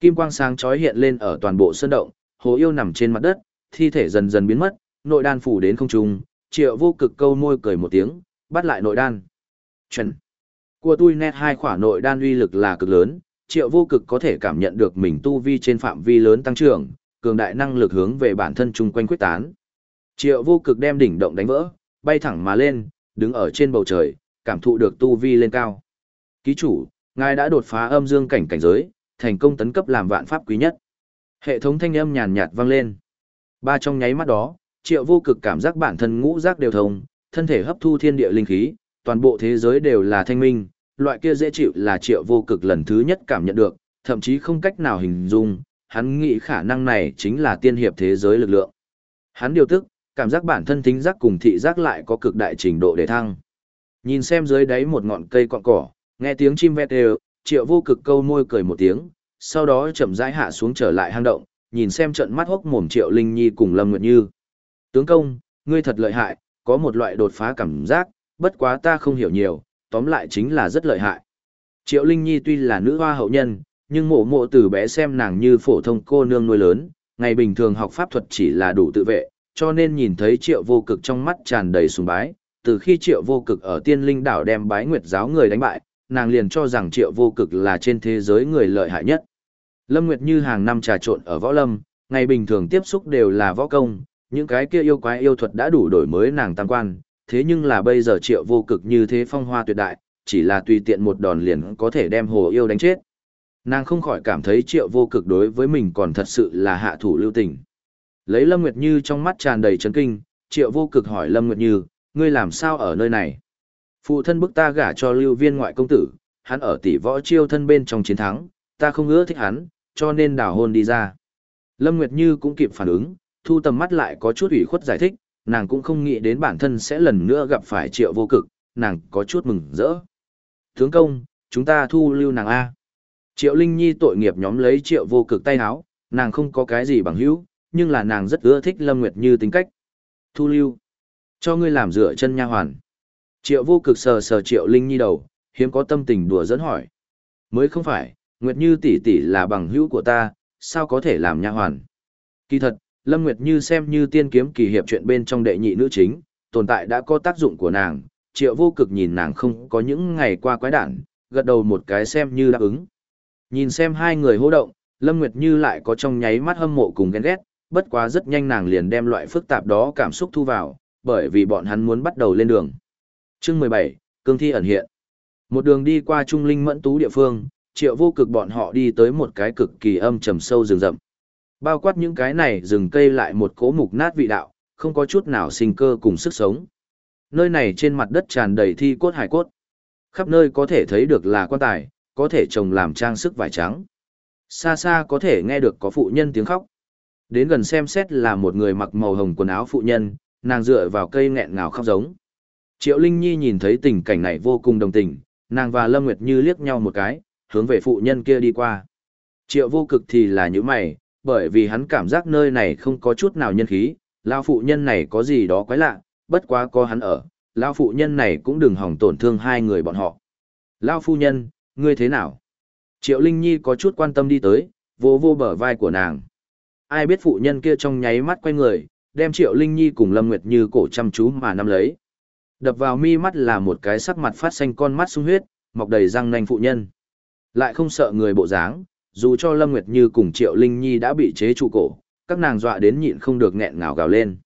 Kim quang sáng chói hiện lên ở toàn bộ sơn động, hồ yêu nằm trên mặt đất, thi thể dần dần biến mất, nội đan phủ đến không trung, triệu vô cực câu môi cười một tiếng, bắt lại nội đan. Chuẩn. Của tôi nét hai khỏa nội đan uy lực là cực lớn, triệu vô cực có thể cảm nhận được mình tu vi trên phạm vi lớn tăng trưởng, cường đại năng lực hướng về bản thân chung quanh quyết tán. Triệu vô cực đem đỉnh động đánh vỡ, bay thẳng mà lên, đứng ở trên bầu trời, cảm thụ được tu vi lên cao. Ký chủ, ngài đã đột phá âm dương cảnh cảnh giới, thành công tấn cấp làm vạn pháp quý nhất. Hệ thống thanh âm nhàn nhạt vang lên. Ba trong nháy mắt đó, triệu vô cực cảm giác bản thân ngũ giác đều thông, thân thể hấp thu thiên địa linh khí, toàn bộ thế giới đều là thanh minh, loại kia dễ chịu là triệu vô cực lần thứ nhất cảm nhận được, thậm chí không cách nào hình dung, hắn nghĩ khả năng này chính là tiên hiệp thế giới lực lượng. Hắn điều tức, cảm giác bản thân tính giác cùng thị giác lại có cực đại trình độ để thăng. Nhìn xem dưới đáy một ngọn cây cọn cỏ, nghe tiếng chim vẹt đều, triệu vô cực câu môi cười một tiếng, sau đó chậm rãi hạ xuống trở lại hang động, nhìn xem trận mắt hốc mồm triệu linh nhi cùng lâm nguyệt như. Tướng công, ngươi thật lợi hại, có một loại đột phá cảm giác, bất quá ta không hiểu nhiều, tóm lại chính là rất lợi hại. Triệu Linh Nhi tuy là nữ hoa hậu nhân, nhưng mộ mộ từ bé xem nàng như phổ thông cô nương nuôi lớn, ngày bình thường học pháp thuật chỉ là đủ tự vệ, cho nên nhìn thấy triệu vô cực trong mắt tràn đầy sùng bái. Từ khi triệu vô cực ở tiên linh đảo đem bái nguyệt giáo người đánh bại, nàng liền cho rằng triệu vô cực là trên thế giới người lợi hại nhất. Lâm Nguyệt như hàng năm trà trộn ở võ lâm, ngày bình thường tiếp xúc đều là võ công, những cái kia yêu quái yêu thuật đã đủ đổi mới nàng tam quan, thế nhưng là bây giờ triệu vô cực như thế phong hoa tuyệt đại, chỉ là tùy tiện một đòn liền có thể đem hồ yêu đánh chết. Nàng không khỏi cảm thấy triệu vô cực đối với mình còn thật sự là hạ thủ lưu tình. Lấy Lâm Nguyệt Như trong mắt tràn đầy chấn kinh, triệu vô cực hỏi Lâm Nguyệt Như, ngươi làm sao ở nơi này? Phụ thân bức ta gả cho lưu viên ngoại công tử, hắn ở tỷ võ chiêu thân bên trong chiến thắng, ta không ưa thích hắn, cho nên đảo hôn đi ra. Lâm Nguyệt Như cũng kịp phản ứng, thu tầm mắt lại có chút ủy khuất giải thích, nàng cũng không nghĩ đến bản thân sẽ lần nữa gặp phải triệu vô cực, nàng có chút mừng rỡ. Tướng công, chúng ta thu lưu nàng A. Triệu Linh Nhi tội nghiệp nhóm lấy triệu vô cực tay háo, nàng không có cái gì bằng hữu, nhưng là nàng rất ưa thích Lâm Nguyệt Như tính cách. Thu lưu. Cho ngươi làm dựa chân nha hoàn. Triệu vô cực sờ sờ Triệu Linh Nhi đầu, hiếm có tâm tình đùa dẫn hỏi. Mới không phải, Nguyệt Như tỷ tỷ là bằng hữu của ta, sao có thể làm nha hoàn. Kỳ thật, Lâm Nguyệt Như xem như tiên kiếm kỳ hiệp chuyện bên trong đệ nhị nữ chính, tồn tại đã có tác dụng của nàng, triệu vô cực nhìn nàng không có những ngày qua quái đản, gật đầu một cái xem như đáp ứng. Nhìn xem hai người hô động, Lâm Nguyệt Như lại có trong nháy mắt hâm mộ cùng ghen ghét, bất quá rất nhanh nàng liền đem loại phức tạp đó cảm xúc thu vào, bởi vì bọn hắn muốn bắt đầu lên đường. Chương 17, Cương Thi ẩn hiện. Một đường đi qua Trung Linh Mẫn Tú địa phương, triệu vô cực bọn họ đi tới một cái cực kỳ âm trầm sâu rừng rậm. Bao quát những cái này rừng cây lại một cỗ mục nát vị đạo, không có chút nào sinh cơ cùng sức sống. Nơi này trên mặt đất tràn đầy thi cốt hải cốt. Khắp nơi có thể thấy được là quan tài, có thể trồng làm trang sức vải trắng. Xa xa có thể nghe được có phụ nhân tiếng khóc. Đến gần xem xét là một người mặc màu hồng quần áo phụ nhân, nàng dựa vào cây nghẹn ngào khóc giống. Triệu Linh Nhi nhìn thấy tình cảnh này vô cùng đồng tình, nàng và Lâm Nguyệt Như liếc nhau một cái, hướng về phụ nhân kia đi qua. Triệu vô cực thì là những mày, bởi vì hắn cảm giác nơi này không có chút nào nhân khí, lao phụ nhân này có gì đó quái lạ, bất quá có hắn ở, lao phụ nhân này cũng đừng hỏng tổn thương hai người bọn họ. Lao phu nhân, ngươi thế nào? Triệu Linh Nhi có chút quan tâm đi tới, vô vô bờ vai của nàng. Ai biết phụ nhân kia trong nháy mắt quay người, đem Triệu Linh Nhi cùng Lâm Nguyệt Như cổ chăm chú mà nắm lấy. Đập vào mi mắt là một cái sắc mặt phát xanh con mắt sung huyết, mọc đầy răng nanh phụ nhân. Lại không sợ người bộ dáng, dù cho Lâm Nguyệt Như cùng Triệu Linh Nhi đã bị chế trụ cổ, các nàng dọa đến nhịn không được nghẹn ngào gào lên.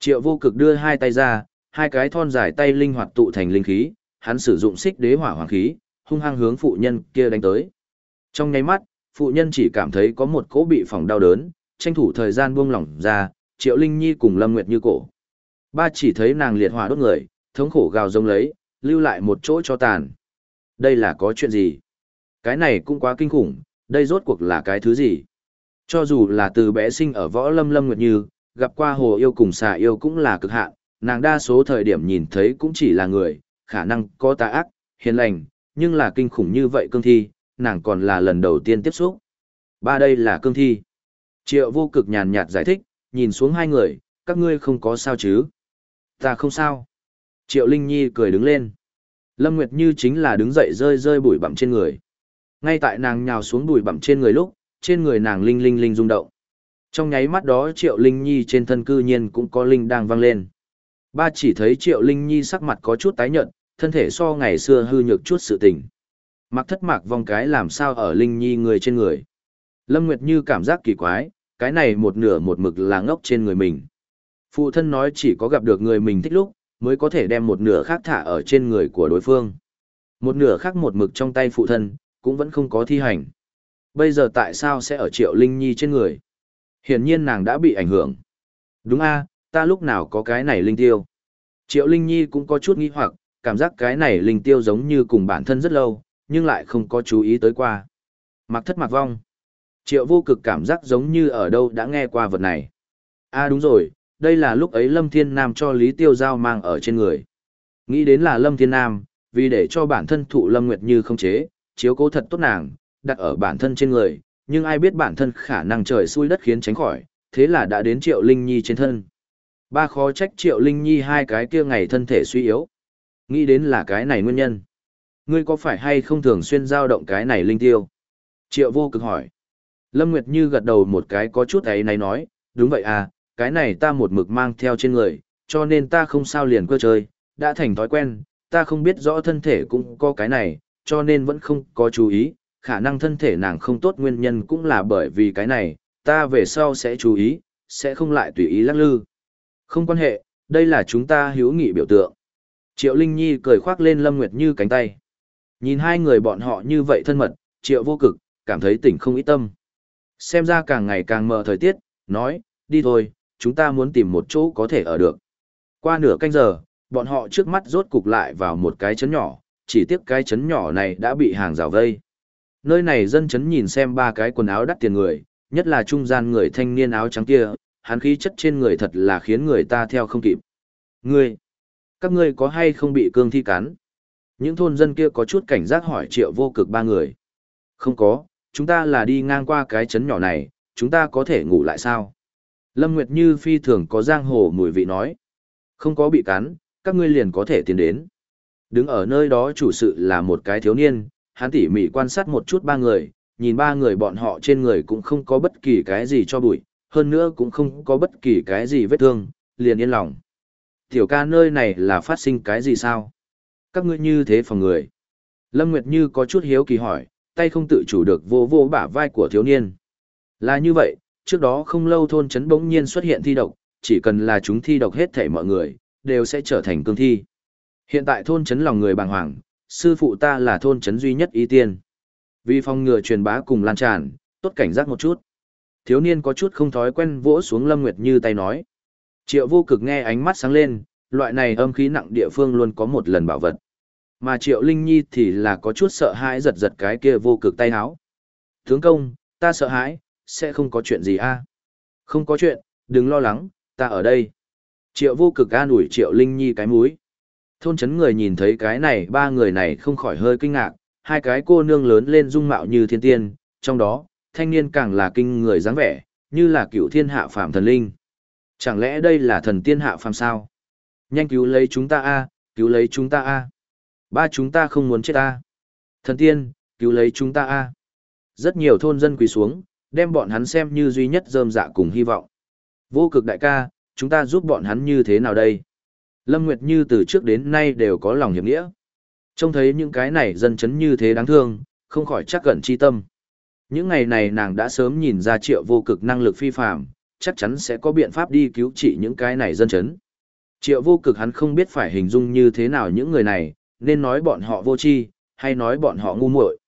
Triệu vô cực đưa hai tay ra, hai cái thon dài tay linh hoạt tụ thành linh khí, hắn sử dụng xích đế hỏa hoàng khí, hung hăng hướng phụ nhân kia đánh tới. Trong nháy mắt, phụ nhân chỉ cảm thấy có một cỗ bị phòng đau đớn, tranh thủ thời gian buông lỏng ra, Triệu Linh Nhi cùng Lâm Nguyệt Như cổ. Ba chỉ thấy nàng liệt hỏa đốt người, thống khổ gào rống lấy, lưu lại một chỗ cho tàn. Đây là có chuyện gì? Cái này cũng quá kinh khủng, đây rốt cuộc là cái thứ gì? Cho dù là từ bé sinh ở võ lâm lâm nguyệt như, gặp qua hồ yêu cùng xà yêu cũng là cực hạn, nàng đa số thời điểm nhìn thấy cũng chỉ là người, khả năng có tà ác, hiền lành, nhưng là kinh khủng như vậy cương thi, nàng còn là lần đầu tiên tiếp xúc. Ba đây là cương thi. Triệu vô cực nhàn nhạt giải thích, nhìn xuống hai người, các ngươi không có sao chứ? Ta không sao. Triệu Linh Nhi cười đứng lên. Lâm Nguyệt Như chính là đứng dậy rơi rơi bụi bặm trên người. Ngay tại nàng nhào xuống bụi bặm trên người lúc, trên người nàng linh linh linh rung động. Trong nháy mắt đó Triệu Linh Nhi trên thân cư nhiên cũng có linh đang vang lên. Ba chỉ thấy Triệu Linh Nhi sắc mặt có chút tái nhợt, thân thể so ngày xưa hư nhược chút sự tình. Mặc thất mạc vong cái làm sao ở Linh Nhi người trên người. Lâm Nguyệt Như cảm giác kỳ quái, cái này một nửa một mực là ngốc trên người mình. Phụ thân nói chỉ có gặp được người mình thích lúc, mới có thể đem một nửa khác thả ở trên người của đối phương. Một nửa khác một mực trong tay phụ thân, cũng vẫn không có thi hành. Bây giờ tại sao sẽ ở Triệu Linh Nhi trên người? Hiển nhiên nàng đã bị ảnh hưởng. Đúng a, ta lúc nào có cái này linh tiêu. Triệu Linh Nhi cũng có chút nghi hoặc, cảm giác cái này linh tiêu giống như cùng bản thân rất lâu, nhưng lại không có chú ý tới qua. Mặc thất mặc vong. Triệu vô cực cảm giác giống như ở đâu đã nghe qua vật này. a đúng rồi, đây là lúc ấy Lâm Thiên Nam cho Lý Tiêu Giao mang ở trên người. Nghĩ đến là Lâm Thiên Nam, vì để cho bản thân thụ Lâm Nguyệt Như không chế, chiếu cố thật tốt nàng, đặt ở bản thân trên người, nhưng ai biết bản thân khả năng trời xui đất khiến tránh khỏi, thế là đã đến Triệu Linh Nhi trên thân. Ba khó trách Triệu Linh Nhi hai cái kia ngày thân thể suy yếu. Nghĩ đến là cái này nguyên nhân. Ngươi có phải hay không thường xuyên dao động cái này linh tiêu? Triệu vô cực hỏi. Lâm Nguyệt Như gật đầu một cái có chút ấy này nói, đúng vậy à, cái này ta một mực mang theo trên người, cho nên ta không sao liền cơ chơi, đã thành thói quen, ta không biết rõ thân thể cũng có cái này, cho nên vẫn không có chú ý, khả năng thân thể nàng không tốt nguyên nhân cũng là bởi vì cái này, ta về sau sẽ chú ý, sẽ không lại tùy ý lắc lư. Không quan hệ, đây là chúng ta hữu nghị biểu tượng. Triệu Linh Nhi cười khoác lên Lâm Nguyệt Như cánh tay. Nhìn hai người bọn họ như vậy thân mật, Triệu vô cực, cảm thấy tỉnh không ý tâm. Xem ra càng ngày càng mờ thời tiết, nói, đi thôi, chúng ta muốn tìm một chỗ có thể ở được. Qua nửa canh giờ, bọn họ trước mắt rốt cục lại vào một cái chấn nhỏ, chỉ tiếc cái chấn nhỏ này đã bị hàng rào vây. Nơi này dân chấn nhìn xem ba cái quần áo đắt tiền người, nhất là trung gian người thanh niên áo trắng kia, hắn khí chất trên người thật là khiến người ta theo không kịp. Ngươi, các ngươi có hay không bị cương thi cắn? Những thôn dân kia có chút cảnh giác hỏi triệu vô cực ba người. Không có, chúng ta là đi ngang qua cái chấn nhỏ này, chúng ta có thể ngủ lại sao? Lâm Nguyệt Như phi thường có giang hồ mùi vị nói. Không có bị cắn, các ngươi liền có thể tiến đến. Đứng ở nơi đó chủ sự là một cái thiếu niên, hắn tỉ mỉ quan sát một chút ba người, nhìn ba người bọn họ trên người cũng không có bất kỳ cái gì cho bụi, hơn nữa cũng không có bất kỳ cái gì vết thương, liền yên lòng. Tiểu ca nơi này là phát sinh cái gì sao? Các ngươi như thế phòng người. Lâm Nguyệt Như có chút hiếu kỳ hỏi, tay không tự chủ được vô vô bả vai của thiếu niên. Là như vậy, trước đó không lâu thôn trấn bỗng nhiên xuất hiện thi độc, chỉ cần là chúng thi độc hết thể mọi người, đều sẽ trở thành cương thi. Hiện tại thôn trấn lòng người bàng hoàng, sư phụ ta là thôn trấn duy nhất ý tiên. Vì phòng ngừa truyền bá cùng lan tràn, tốt cảnh giác một chút. Thiếu niên có chút không thói quen vỗ xuống Lâm Nguyệt Như tay nói. Triệu vô cực nghe ánh mắt sáng lên, Loại này âm khí nặng địa phương luôn có một lần bảo vật. Mà Triệu Linh Nhi thì là có chút sợ hãi giật giật cái kia vô cực tay háo. Tướng công, ta sợ hãi, sẽ không có chuyện gì a Không có chuyện, đừng lo lắng, ta ở đây. Triệu vô cực an ủi Triệu Linh Nhi cái mũi. Thôn chấn người nhìn thấy cái này ba người này không khỏi hơi kinh ngạc, hai cái cô nương lớn lên dung mạo như thiên tiên, trong đó, thanh niên càng là kinh người dáng vẻ, như là cựu thiên hạ phạm thần linh. Chẳng lẽ đây là thần tiên hạ phàm sao? Nhanh cứu lấy chúng ta a, cứu lấy chúng ta a. Ba chúng ta không muốn chết a. Thần tiên, cứu lấy chúng ta a. Rất nhiều thôn dân quỳ xuống, đem bọn hắn xem như duy nhất rơm dạ cùng hy vọng. Vô cực đại ca, chúng ta giúp bọn hắn như thế nào đây? Lâm Nguyệt Như từ trước đến nay đều có lòng hiệp nghĩa. Trông thấy những cái này dân chấn như thế đáng thương, không khỏi chắc gần chi tâm. Những ngày này nàng đã sớm nhìn ra triệu vô cực năng lực phi phạm, chắc chắn sẽ có biện pháp đi cứu trị những cái này dân chấn. Triệu vô cực hắn không biết phải hình dung như thế nào những người này, nên nói bọn họ vô tri, hay nói bọn họ ngu muội.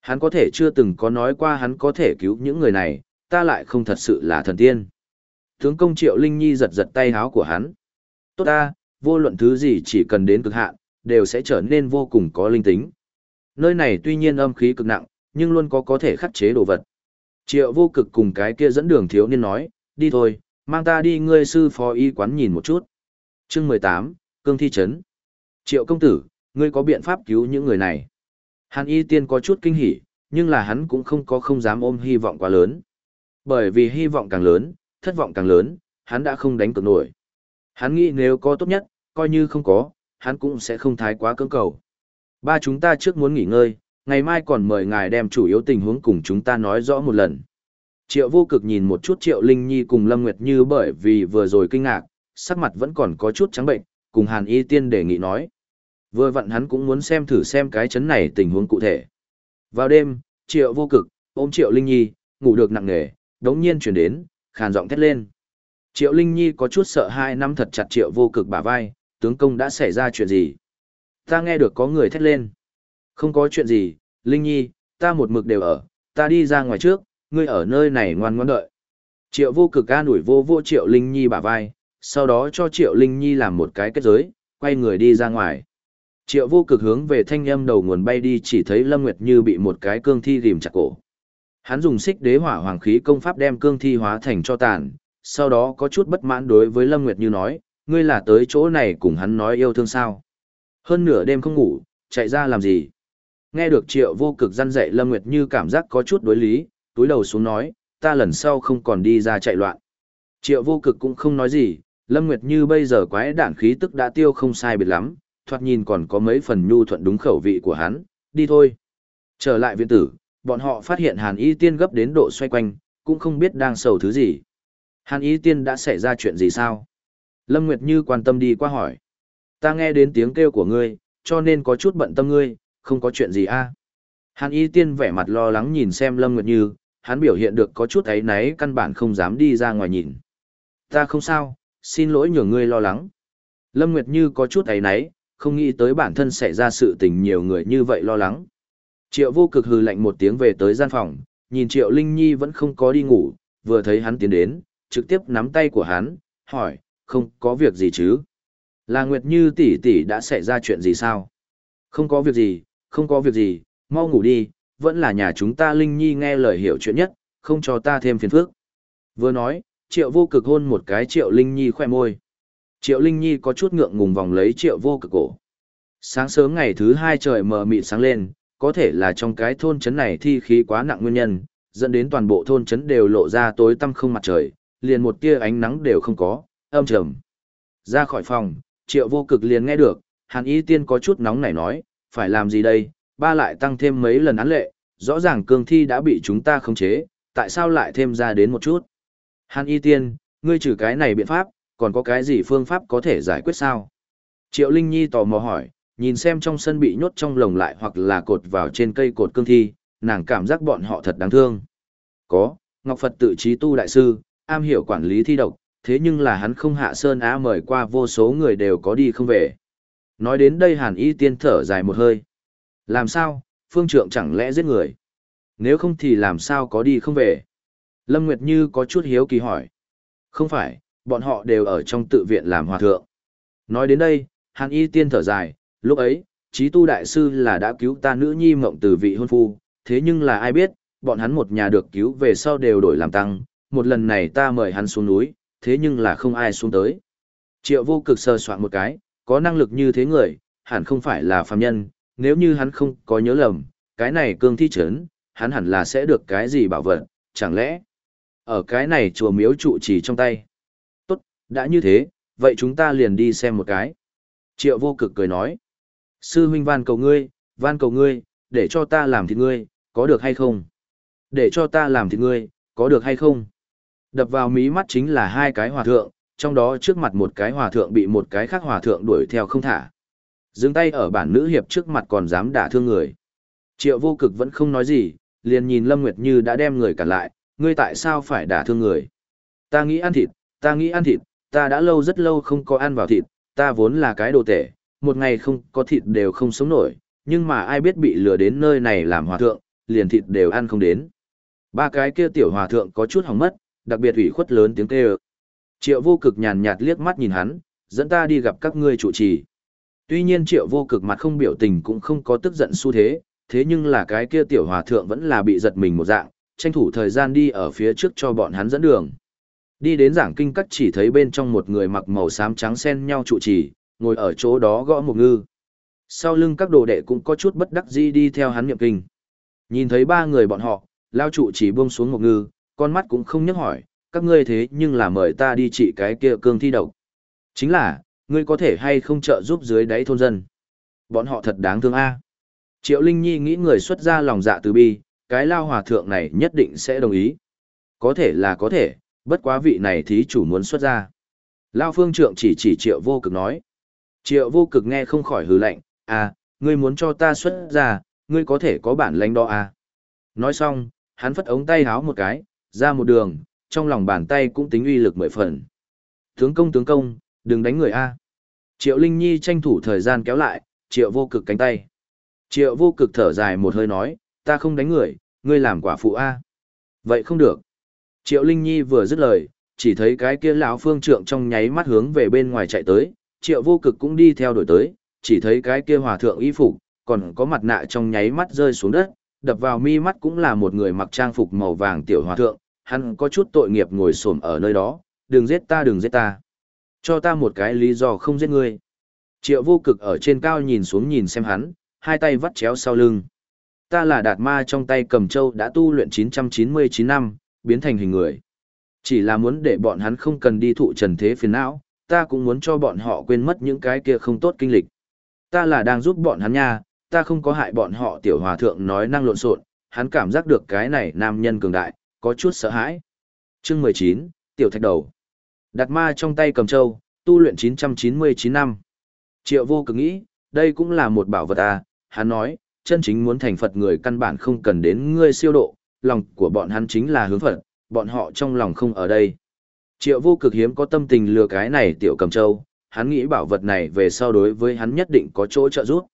Hắn có thể chưa từng có nói qua hắn có thể cứu những người này, ta lại không thật sự là thần tiên. Tướng công Triệu Linh Nhi giật giật tay háo của hắn. Tốt ta, vô luận thứ gì chỉ cần đến cực hạn, đều sẽ trở nên vô cùng có linh tính. Nơi này tuy nhiên âm khí cực nặng, nhưng luôn có có thể khắc chế đồ vật. Triệu vô cực cùng cái kia dẫn đường thiếu niên nói, đi thôi, mang ta đi ngươi sư phó y quán nhìn một chút. Chương mười tám, Cương Thi Trấn. Triệu công tử, ngươi có biện pháp cứu những người này. Hàn y tiên có chút kinh hỉ, nhưng là hắn cũng không có không dám ôm hy vọng quá lớn. Bởi vì hy vọng càng lớn, thất vọng càng lớn, hắn đã không đánh cược nổi. Hắn nghĩ nếu có tốt nhất, coi như không có, hắn cũng sẽ không thái quá cưỡng cầu. Ba chúng ta trước muốn nghỉ ngơi, ngày mai còn mời ngài đem chủ yếu tình huống cùng chúng ta nói rõ một lần. Triệu vô cực nhìn một chút Triệu Linh Nhi cùng Lâm Nguyệt Như bởi vì vừa rồi kinh ngạc, sắc mặt vẫn còn có chút trắng bệnh, cùng Hàn Y Tiên đề nghị nói. Vừa vặn hắn cũng muốn xem thử xem cái chấn này tình huống cụ thể. Vào đêm, Triệu vô cực, ôm Triệu Linh Nhi, ngủ được nặng nề, đống nhiên chuyển đến, khàn giọng thét lên. Triệu Linh Nhi có chút sợ hai năm thật chặt Triệu vô cực bả vai, tướng công đã xảy ra chuyện gì? Ta nghe được có người thét lên. Không có chuyện gì, Linh Nhi, ta một mực đều ở, ta đi ra ngoài trước, ngươi ở nơi này ngoan ngoãn đợi. Triệu vô cực ca đuổi vô vô Triệu Linh Nhi bả vai, sau đó cho Triệu Linh Nhi làm một cái kết giới, quay người đi ra ngoài. Triệu vô cực hướng về thanh âm đầu nguồn bay đi chỉ thấy Lâm Nguyệt Như bị một cái cương thi rìm chặt cổ. Hắn dùng xích đế hỏa hoàng khí công pháp đem cương thi hóa thành cho tàn, sau đó có chút bất mãn đối với Lâm Nguyệt Như nói, ngươi là tới chỗ này cùng hắn nói yêu thương sao. Hơn nửa đêm không ngủ, chạy ra làm gì? Nghe được triệu vô cực răn dạy Lâm Nguyệt Như cảm giác có chút đối lý, túi đầu xuống nói, ta lần sau không còn đi ra chạy loạn. Triệu vô cực cũng không nói gì, Lâm Nguyệt Như bây giờ quái đạn khí tức đã tiêu không sai biệt lắm, thoạt nhìn còn có mấy phần nhu thuận đúng khẩu vị của hắn, đi thôi. Trở lại viện tử, bọn họ phát hiện Hàn Y Tiên gấp đến độ xoay quanh, cũng không biết đang sầu thứ gì. Hàn Y Tiên đã xảy ra chuyện gì sao? Lâm Nguyệt Như quan tâm đi qua hỏi. Ta nghe đến tiếng kêu của ngươi, cho nên có chút bận tâm ngươi, không có chuyện gì a à? Hàn Y Tiên vẻ mặt lo lắng nhìn xem Lâm Nguyệt Như, hắn biểu hiện được có chút ấy náy căn bản không dám đi ra ngoài nhìn. Ta không sao, xin lỗi nhường ngươi lo lắng. Lâm Nguyệt Như có chút ấy náy, không nghĩ tới bản thân sẽ ra sự tình nhiều người như vậy lo lắng. Triệu vô cực hừ lạnh một tiếng về tới gian phòng, nhìn Triệu Linh Nhi vẫn không có đi ngủ, vừa thấy hắn tiến đến, trực tiếp nắm tay của hắn, hỏi, không có việc gì chứ? Là Nguyệt Như tỷ tỷ đã xảy ra chuyện gì sao? Không có việc gì, không có việc gì, mau ngủ đi, vẫn là nhà chúng ta Linh Nhi nghe lời hiểu chuyện nhất, không cho ta thêm phiền phức. Vừa nói, Triệu vô cực hôn một cái Triệu Linh Nhi khoe môi. Triệu Linh Nhi có chút ngượng ngùng vòng lấy Triệu vô cực cổ. Sáng sớm ngày thứ hai trời mờ mịt sáng lên, có thể là trong cái thôn trấn này thi khí quá nặng nguyên nhân, dẫn đến toàn bộ thôn trấn đều lộ ra tối tăm không mặt trời, liền một tia ánh nắng đều không có, âm trầm. Ra khỏi phòng, Triệu vô cực liền nghe được, Hàn Y Tiên có chút nóng nảy nói, phải làm gì đây, ba lại tăng thêm mấy lần án lệ, rõ ràng cương thi đã bị chúng ta khống chế, tại sao lại thêm ra đến một chút. Hàn Y Tiên, ngươi trừ cái này biện pháp, còn có cái gì phương pháp có thể giải quyết sao? Triệu Linh Nhi tò mò hỏi, nhìn xem trong sân bị nhốt trong lồng lại hoặc là cột vào trên cây cột cương thi, nàng cảm giác bọn họ thật đáng thương. Có, Ngọc Phật tự trí tu đại sư, am hiểu quản lý thi độc, thế nhưng là hắn không hạ sơn á mời qua vô số người đều có đi không về. Nói đến đây hàn y tiên thở dài một hơi. Làm sao, phương trượng chẳng lẽ giết người? Nếu không thì làm sao có đi không về? Lâm Nguyệt Như có chút hiếu kỳ hỏi. Không phải, bọn họ đều ở trong tự viện làm hòa thượng. Nói đến đây, Hàn Y tiên thở dài, lúc ấy, trí tu đại sư là đã cứu ta nữ nhi mộng từ vị hôn phu, thế nhưng là ai biết, bọn hắn một nhà được cứu về sau đều đổi làm tăng, một lần này ta mời hắn xuống núi, thế nhưng là không ai xuống tới. Triệu vô cực sơ soạn một cái, có năng lực như thế người, hẳn không phải là phàm nhân, nếu như hắn không có nhớ lầm, cái này cương thi trấn, hắn hẳn là sẽ được cái gì bảo vật, chẳng lẽ ở cái này chùa miếu trụ chỉ trong tay. Tốt, đã như thế, vậy chúng ta liền đi xem một cái. Triệu vô cực cười nói, sư huynh van cầu ngươi, van cầu ngươi, để cho ta làm thịt ngươi, có được hay không? Để cho ta làm thịt ngươi, có được hay không? Đập vào mí mắt chính là hai cái hòa thượng, trong đó trước mặt một cái hòa thượng bị một cái khác hòa thượng đuổi theo không thả. Dừng tay ở bản nữ hiệp trước mặt còn dám đả thương người. Triệu vô cực vẫn không nói gì, liền nhìn Lâm Nguyệt Như đã đem người cản lại, ngươi tại sao phải đả thương người? Ta nghĩ ăn thịt, ta nghĩ ăn thịt, ta đã lâu rất lâu không có ăn vào thịt, ta vốn là cái đồ tể, một ngày không có thịt đều không sống nổi, nhưng mà ai biết bị lừa đến nơi này làm hòa thượng, liền thịt đều ăn không đến. Ba cái kia tiểu hòa thượng có chút hỏng mất, đặc biệt ủy khuất lớn tiếng kêu. Triệu vô cực nhàn nhạt liếc mắt nhìn hắn, dẫn ta đi gặp các ngươi chủ trì. Tuy nhiên triệu vô cực mặt không biểu tình cũng không có tức giận xu thế, thế nhưng là cái kia tiểu hòa thượng vẫn là bị giật mình một dạng, tranh thủ thời gian đi ở phía trước cho bọn hắn dẫn đường. Đi đến giảng kinh cắt chỉ thấy bên trong một người mặc màu xám trắng xen nhau trụ trì, ngồi ở chỗ đó gõ một ngư. Sau lưng các đồ đệ cũng có chút bất đắc dĩ đi theo hắn niệm kinh. Nhìn thấy ba người bọn họ, lao trụ chỉ buông xuống một ngư, con mắt cũng không nhấc hỏi, các ngươi thế nhưng là mời ta đi trị cái kia cương thi độc. Chính là, ngươi có thể hay không trợ giúp dưới đáy thôn dân. Bọn họ thật đáng thương a. Triệu Linh Nhi nghĩ người xuất ra lòng dạ từ bi, cái lao hòa thượng này nhất định sẽ đồng ý. Có thể là có thể, bất quá vị này thí chủ muốn xuất ra. Lao phương trượng chỉ chỉ triệu vô cực nói. Triệu vô cực nghe không khỏi hừ lạnh, à, ngươi muốn cho ta xuất ra, ngươi có thể có bản lãnh đó à. Nói xong, hắn phất ống tay háo một cái, ra một đường, trong lòng bàn tay cũng tính uy lực mười phần. Tướng công tướng công, đừng đánh người a. Triệu Linh Nhi tranh thủ thời gian kéo lại, triệu vô cực cánh tay. Triệu vô cực thở dài một hơi nói, ta không đánh người, ngươi làm quả phụ a. Vậy không được. Triệu Linh Nhi vừa dứt lời, chỉ thấy cái kia lão phương trượng trong nháy mắt hướng về bên ngoài chạy tới, triệu vô cực cũng đi theo đuổi tới, chỉ thấy cái kia hòa thượng y phục, còn có mặt nạ trong nháy mắt rơi xuống đất, đập vào mi mắt cũng là một người mặc trang phục màu vàng tiểu hòa thượng, hắn có chút tội nghiệp ngồi xổm ở nơi đó, đừng giết ta đừng giết ta. Cho ta một cái lý do không giết ngươi. Triệu vô cực ở trên cao nhìn xuống nhìn xem hắn, hai tay vắt chéo sau lưng. Ta là đạt ma trong tay cầm châu đã tu luyện 999 năm, biến thành hình người. Chỉ là muốn để bọn hắn không cần đi thụ trần thế phiền não, ta cũng muốn cho bọn họ quên mất những cái kia không tốt kinh lịch. Ta là đang giúp bọn hắn nha, ta không có hại bọn họ tiểu hòa thượng nói năng lộn xộn, hắn cảm giác được cái này nam nhân cường đại, có chút sợ hãi. Chương 19, tiểu thạch đầu. Đặt ma trong tay cầm châu, tu luyện 999 năm. Triệu vô cực nghĩ, đây cũng là một bảo vật à, hắn nói, chân chính muốn thành Phật người căn bản không cần đến ngươi siêu độ, lòng của bọn hắn chính là hướng Phật, bọn họ trong lòng không ở đây. Triệu vô cực hiếm có tâm tình lừa cái này tiểu cầm châu, hắn nghĩ bảo vật này về sau đối với hắn nhất định có chỗ trợ giúp.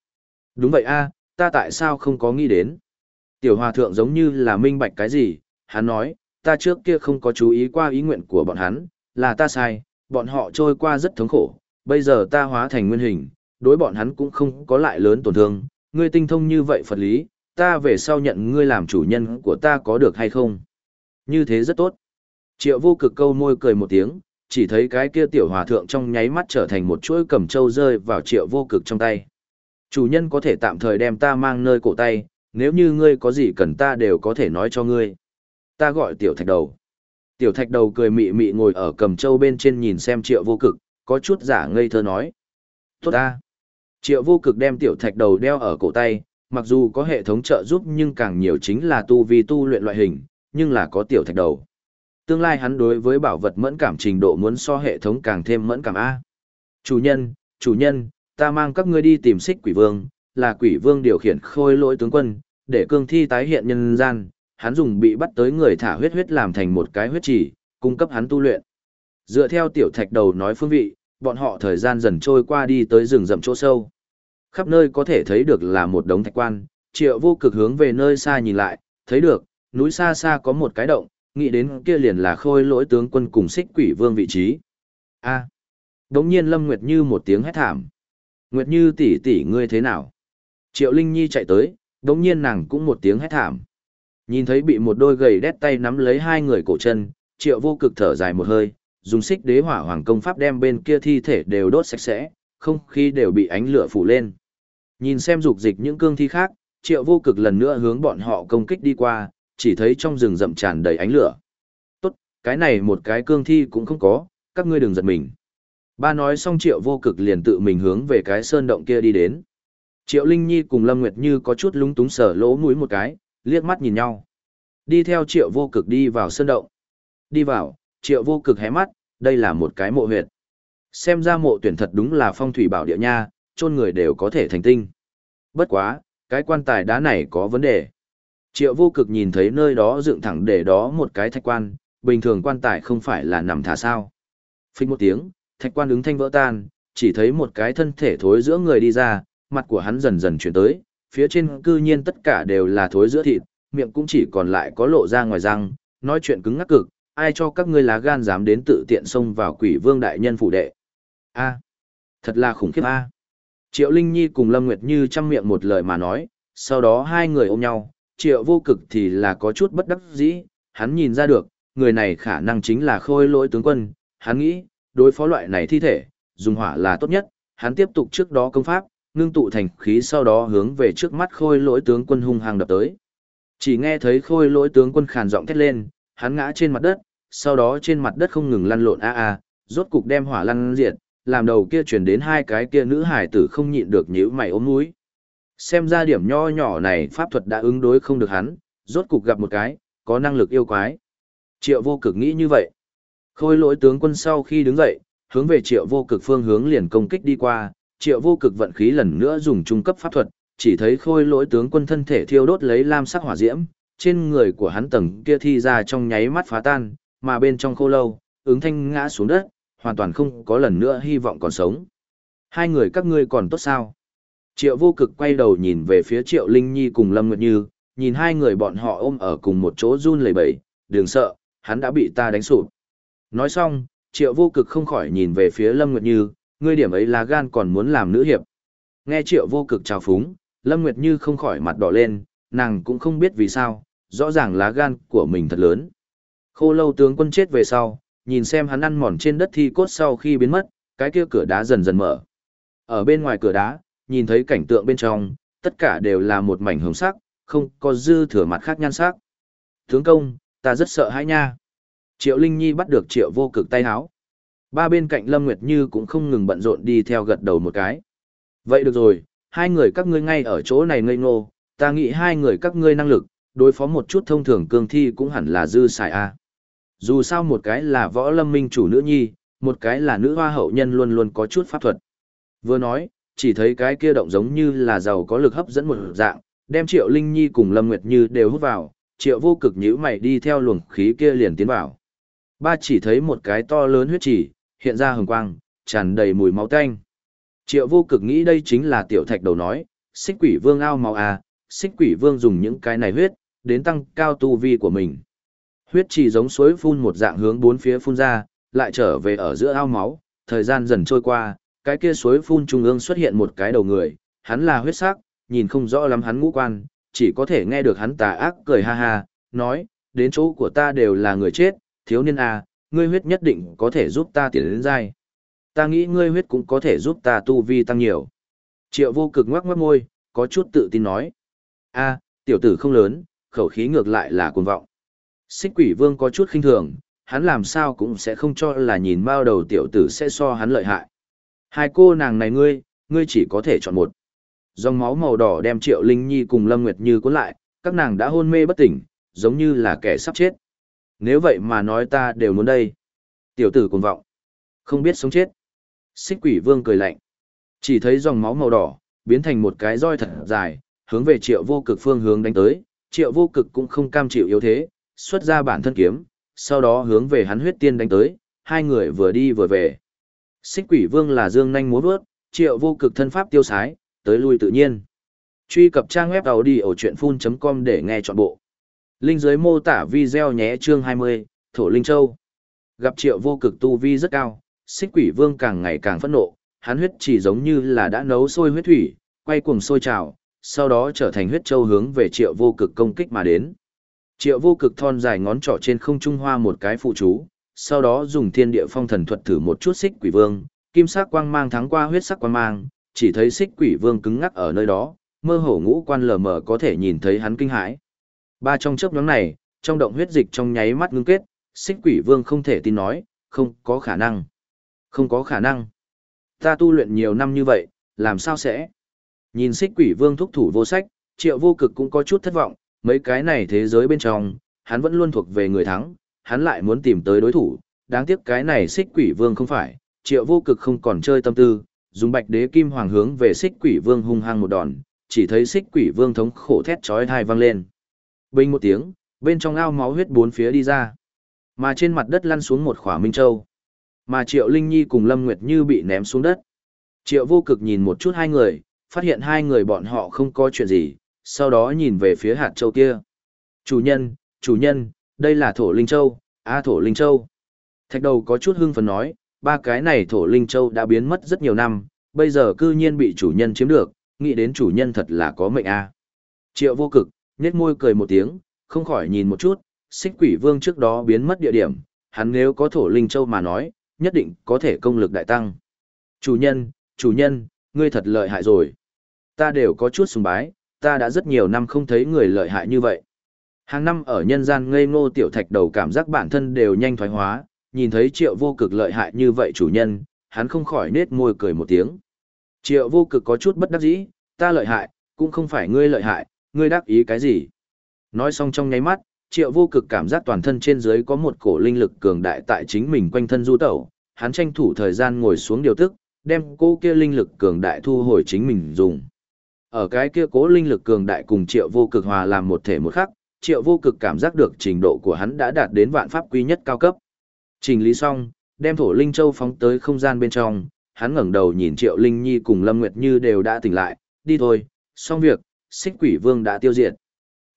Đúng vậy a, ta tại sao không có nghĩ đến? Tiểu hòa thượng giống như là minh bạch cái gì, hắn nói, ta trước kia không có chú ý qua ý nguyện của bọn hắn, là ta sai, bọn họ trôi qua rất thống khổ, bây giờ ta hóa thành nguyên hình, đối bọn hắn cũng không có lại lớn tổn thương, ngươi tinh thông như vậy Phật lý, ta về sau nhận ngươi làm chủ nhân của ta có được hay không? Như thế rất tốt. Triệu vô cực câu môi cười một tiếng, chỉ thấy cái kia tiểu hòa thượng trong nháy mắt trở thành một chuỗi cầm trâu rơi vào triệu vô cực trong tay. Chủ nhân có thể tạm thời đem ta mang nơi cổ tay, nếu như ngươi có gì cần ta đều có thể nói cho ngươi. Ta gọi tiểu thạch đầu. Tiểu thạch đầu cười mị mị ngồi ở cầm trâu bên trên nhìn xem triệu vô cực, có chút giả ngây thơ nói. Tốt ta. Triệu vô cực đem tiểu thạch đầu đeo ở cổ tay, mặc dù có hệ thống trợ giúp nhưng càng nhiều chính là tu vi tu luyện loại hình, nhưng là có tiểu thạch đầu. Tương lai hắn đối với bảo vật mẫn cảm trình độ muốn so hệ thống càng thêm mẫn cảm A. Chủ nhân, chủ nhân, ta mang các ngươi đi tìm xích quỷ vương, là quỷ vương điều khiển khôi lỗi tướng quân, để cương thi tái hiện nhân gian, hắn dùng bị bắt tới người thả huyết huyết làm thành một cái huyết chỉ, cung cấp hắn tu luyện. Dựa theo tiểu thạch đầu nói phương vị, bọn họ thời gian dần trôi qua đi tới rừng rậm chỗ sâu. Khắp nơi có thể thấy được là một đống thạch quan, triệu vô cực hướng về nơi xa nhìn lại, thấy được, núi xa xa có một cái động, nghĩ đến kia liền là khôi lỗi tướng quân cùng xích quỷ vương vị trí. A. Đống nhiên Lâm Nguyệt Như một tiếng hét thảm. Nguyệt Như tỷ tỷ ngươi thế nào? Triệu Linh Nhi chạy tới, đống nhiên nàng cũng một tiếng hét thảm. Nhìn thấy bị một đôi gầy đét tay nắm lấy hai người cổ chân, Triệu vô cực thở dài một hơi, dùng xích đế hỏa hoàng công pháp đem bên kia thi thể đều đốt sạch sẽ, không khí đều bị ánh lửa phủ lên. Nhìn xem dục dịch những cương thi khác, Triệu vô cực lần nữa hướng bọn họ công kích đi qua, chỉ thấy trong rừng rậm tràn đầy ánh lửa. Tốt, cái này một cái cương thi cũng không có, các ngươi đừng giật mình. Ba nói xong triệu vô cực liền tự mình hướng về cái sơn động kia đi đến. Triệu Linh Nhi cùng Lâm Nguyệt Như có chút lúng túng sở lỗ mũi một cái, liếc mắt nhìn nhau. Đi theo triệu vô cực đi vào sơn động. Đi vào, triệu vô cực hé mắt, đây là một cái mộ huyệt. Xem ra mộ tuyển thật đúng là phong thủy bảo địa nha, chôn người đều có thể thành tinh. Bất quá, cái quan tài đá này có vấn đề. Triệu vô cực nhìn thấy nơi đó dựng thẳng để đó một cái thạch quan, bình thường quan tài không phải là nằm thả sao. Phích một tiếng, thạch quan ứng thanh vỡ tan, chỉ thấy một cái thân thể thối giữa người đi ra, mặt của hắn dần dần chuyển tới, phía trên cư nhiên tất cả đều là thối giữa thịt, miệng cũng chỉ còn lại có lộ ra ngoài răng, nói chuyện cứng ngắc cực, ai cho các ngươi lá gan dám đến tự tiện xông vào quỷ vương đại nhân phủ đệ. A, thật là khủng khiếp a. Triệu Linh Nhi cùng Lâm Nguyệt Như chăm miệng một lời mà nói, sau đó hai người ôm nhau, triệu vô cực thì là có chút bất đắc dĩ, hắn nhìn ra được, người này khả năng chính là khôi lỗi tướng quân, hắn nghĩ, đối phó loại này thi thể, dùng hỏa là tốt nhất, hắn tiếp tục trước đó công pháp, ngưng tụ thành khí sau đó hướng về trước mắt khôi lỗi tướng quân hung hăng đập tới. Chỉ nghe thấy khôi lỗi tướng quân khàn giọng thét lên, hắn ngã trên mặt đất, sau đó trên mặt đất không ngừng lăn lộn a a, rốt cục đem hỏa lăn diệt, làm đầu kia chuyển đến hai cái kia nữ hải tử không nhịn được nhíu mày ốm mũi. Xem ra điểm nho nhỏ này pháp thuật đã ứng đối không được hắn, rốt cục gặp một cái, có năng lực yêu quái. Triệu vô cực nghĩ như vậy. Khôi lỗi tướng quân sau khi đứng dậy, hướng về triệu vô cực phương hướng liền công kích đi qua, triệu vô cực vận khí lần nữa dùng trung cấp pháp thuật, chỉ thấy khôi lỗi tướng quân thân thể thiêu đốt lấy lam sắc hỏa diễm, trên người của hắn tầng kia thi ra trong nháy mắt phá tan, mà bên trong khô lâu, ứng thanh ngã xuống đất, hoàn toàn không có lần nữa hy vọng còn sống. Hai người các ngươi còn tốt sao? Triệu vô cực quay đầu nhìn về phía Triệu Linh Nhi cùng Lâm Nguyệt Như, nhìn hai người bọn họ ôm ở cùng một chỗ run lẩy bẩy, đừng sợ, hắn đã bị ta đánh sụp. Nói xong, Triệu vô cực không khỏi nhìn về phía Lâm Nguyệt Như, ngươi điểm ấy là gan còn muốn làm nữ hiệp. Nghe Triệu vô cực chào phúng, Lâm Nguyệt Như không khỏi mặt đỏ lên, nàng cũng không biết vì sao, rõ ràng lá gan của mình thật lớn. Khô lâu tướng quân chết về sau, nhìn xem hắn ăn mòn trên đất thi cốt sau khi biến mất, cái kia cửa đá dần dần mở. Ở bên ngoài cửa đá, nhìn thấy cảnh tượng bên trong, tất cả đều là một mảnh hồng sắc, không có dư thừa mặt khác nhan sắc. Tướng công, ta rất sợ hãi nha. Triệu Linh Nhi bắt được triệu vô cực tay háo. Ba bên cạnh Lâm Nguyệt Như cũng không ngừng bận rộn đi theo gật đầu một cái. Vậy được rồi, hai người các ngươi ngay ở chỗ này ngây ngô, ta nghĩ hai người các ngươi năng lực, đối phó một chút thông thường cương thi cũng hẳn là dư xài a. Dù sao một cái là võ lâm minh chủ nữ nhi, một cái là nữ hoa hậu nhân luôn luôn có chút pháp thuật. Vừa nói, chỉ thấy cái kia động giống như là giàu có lực hấp dẫn một dạng, đem Triệu Linh Nhi cùng Lâm Nguyệt Như đều hút vào, Triệu vô cực nhíu mày đi theo luồng khí kia liền tiến vào. Ba chỉ thấy một cái to lớn huyết chỉ, hiện ra hừng quang, tràn đầy mùi máu tanh. Triệu vô cực nghĩ đây chính là tiểu thạch đầu nói, xích quỷ vương ao máu à, xích quỷ vương dùng những cái này huyết, đến tăng cao tu vi của mình. Huyết chỉ giống suối phun một dạng hướng bốn phía phun ra, lại trở về ở giữa ao máu, thời gian dần trôi qua, cái kia suối phun trung ương xuất hiện một cái đầu người, hắn là huyết sắc, nhìn không rõ lắm hắn ngũ quan, chỉ có thể nghe được hắn tà ác cười ha ha, nói, đến chỗ của ta đều là người chết, thiếu niên à, ngươi huyết nhất định có thể giúp ta tiến đến dai. Ta nghĩ ngươi huyết cũng có thể giúp ta tu vi tăng nhiều. Triệu vô cực ngoắc ngoắc môi, có chút tự tin nói. a tiểu tử không lớn, khẩu khí ngược lại là cuồng vọng. Xích quỷ vương có chút khinh thường, hắn làm sao cũng sẽ không cho là nhìn bao đầu tiểu tử sẽ so hắn lợi hại. Hai cô nàng này ngươi, ngươi chỉ có thể chọn một. Dòng máu màu đỏ đem Triệu Linh Nhi cùng Lâm Nguyệt Như cuốn lại, các nàng đã hôn mê bất tỉnh, giống như là kẻ sắp chết. Nếu vậy mà nói ta đều muốn đây. Tiểu tử cuồng vọng. Không biết sống chết. Xích quỷ vương cười lạnh. Chỉ thấy dòng máu màu đỏ, biến thành một cái roi thật dài, hướng về triệu vô cực phương hướng đánh tới. Triệu vô cực cũng không cam chịu yếu thế, xuất ra bản thân kiếm, sau đó hướng về hắn huyết tiên đánh tới, hai người vừa đi vừa về. Xích quỷ vương là dương nhanh múa vớt, triệu vô cực thân pháp tiêu sái, tới lui tự nhiên. Truy cập trang web đầu đi ở chuyện full.com để nghe trọn bộ. Linh dưới mô tả video nhé chương 20, Thổ Linh Châu. Gặp triệu vô cực tu vi rất cao, xích quỷ vương càng ngày càng phẫn nộ, hắn huyết chỉ giống như là đã nấu sôi huyết thủy, quay cuồng sôi trào, sau đó trở thành huyết châu hướng về triệu vô cực công kích mà đến. Triệu vô cực thon dài ngón trỏ trên không trung hoa một cái phụ chú, sau đó dùng thiên địa phong thần thuật thử một chút xích quỷ vương, kim sắc quang mang thắng qua huyết sắc quang mang, chỉ thấy xích quỷ vương cứng ngắc ở nơi đó, mơ hồ ngũ quan lờ mờ có thể nhìn thấy hắn kinh hãi. Ba trong chớp nhóm này, trong động huyết dịch trong nháy mắt ngưng kết, xích quỷ vương không thể tin nói, không có khả năng. Không có khả năng. Ta tu luyện nhiều năm như vậy, làm sao sẽ? Nhìn xích quỷ vương thúc thủ vô sách, triệu vô cực cũng có chút thất vọng, mấy cái này thế giới bên trong, hắn vẫn luôn thuộc về người thắng, hắn lại muốn tìm tới đối thủ, đáng tiếc cái này xích quỷ vương không phải, triệu vô cực không còn chơi tâm tư, dùng bạch đế kim hoàng hướng về xích quỷ vương hung hăng một đòn, chỉ thấy xích quỷ vương thống khổ thét chói tai vang lên. Bình một tiếng, bên trong ao máu huyết bốn phía đi ra. Mà trên mặt đất lăn xuống một khỏa minh châu. Mà Triệu Linh Nhi cùng Lâm Nguyệt Như bị ném xuống đất. Triệu vô cực nhìn một chút hai người, phát hiện hai người bọn họ không có chuyện gì, sau đó nhìn về phía hạt châu kia. Chủ nhân, chủ nhân, đây là thổ linh châu, a thổ linh châu. Thạch đầu có chút hưng phấn nói, ba cái này thổ linh châu đã biến mất rất nhiều năm, bây giờ cư nhiên bị chủ nhân chiếm được, nghĩ đến chủ nhân thật là có mệnh a. Triệu vô cực, nhếch môi cười một tiếng, không khỏi nhìn một chút, xích quỷ vương trước đó biến mất địa điểm, hắn nếu có thổ linh châu mà nói, nhất định có thể công lực đại tăng. Chủ nhân, chủ nhân, ngươi thật lợi hại rồi. Ta đều có chút sùng bái, ta đã rất nhiều năm không thấy người lợi hại như vậy. Hàng năm ở nhân gian ngây ngô tiểu thạch đầu cảm giác bản thân đều nhanh thoái hóa, nhìn thấy triệu vô cực lợi hại như vậy chủ nhân, hắn không khỏi nết môi cười một tiếng. Triệu vô cực có chút bất đắc dĩ, ta lợi hại, cũng không phải ngươi lợi hại, ngươi đắc ý cái gì. Nói xong trong nháy mắt, triệu vô cực cảm giác toàn thân trên dưới có một cổ linh lực cường đại tại chính mình quanh thân du tẩu, hắn tranh thủ thời gian ngồi xuống điều tức, đem cô kia linh lực cường đại thu hồi chính mình dùng. Ở cái kia cố linh lực cường đại cùng triệu vô cực hòa làm một thể một khắc, triệu vô cực cảm giác được trình độ của hắn đã đạt đến vạn pháp quy nhất cao cấp. Trình lý xong, đem thổ linh châu phóng tới không gian bên trong, hắn ngẩng đầu nhìn triệu linh nhi cùng lâm nguyệt như đều đã tỉnh lại, đi thôi, xong việc, xích quỷ vương đã tiêu diệt.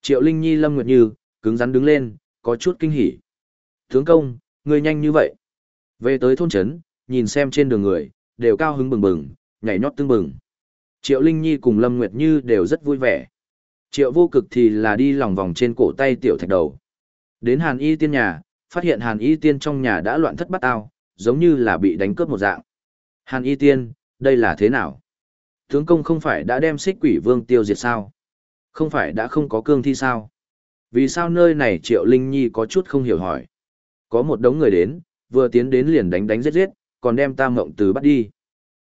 Triệu linh nhi lâm nguyệt như, cứng rắn đứng lên, có chút kinh hỉ. Tướng công, người nhanh như vậy. Về tới thôn trấn, nhìn xem trên đường người, đều cao hứng bừng bừng, nhảy nhót tương bừng. Triệu Linh Nhi cùng Lâm Nguyệt Như đều rất vui vẻ. Triệu vô cực thì là đi lòng vòng trên cổ tay tiểu thạch đầu. Đến Hàn Y tiên nhà, phát hiện Hàn Y tiên trong nhà đã loạn thất bát ao, giống như là bị đánh cướp một dạng. Hàn Y tiên, đây là thế nào? Tướng công không phải đã đem xích quỷ vương tiêu diệt sao? Không phải đã không có cương thi sao? Vì sao nơi này Triệu Linh Nhi có chút không hiểu hỏi? Có một đống người đến, vừa tiến đến liền đánh đánh giết giết, còn đem ta mộng từ bắt đi.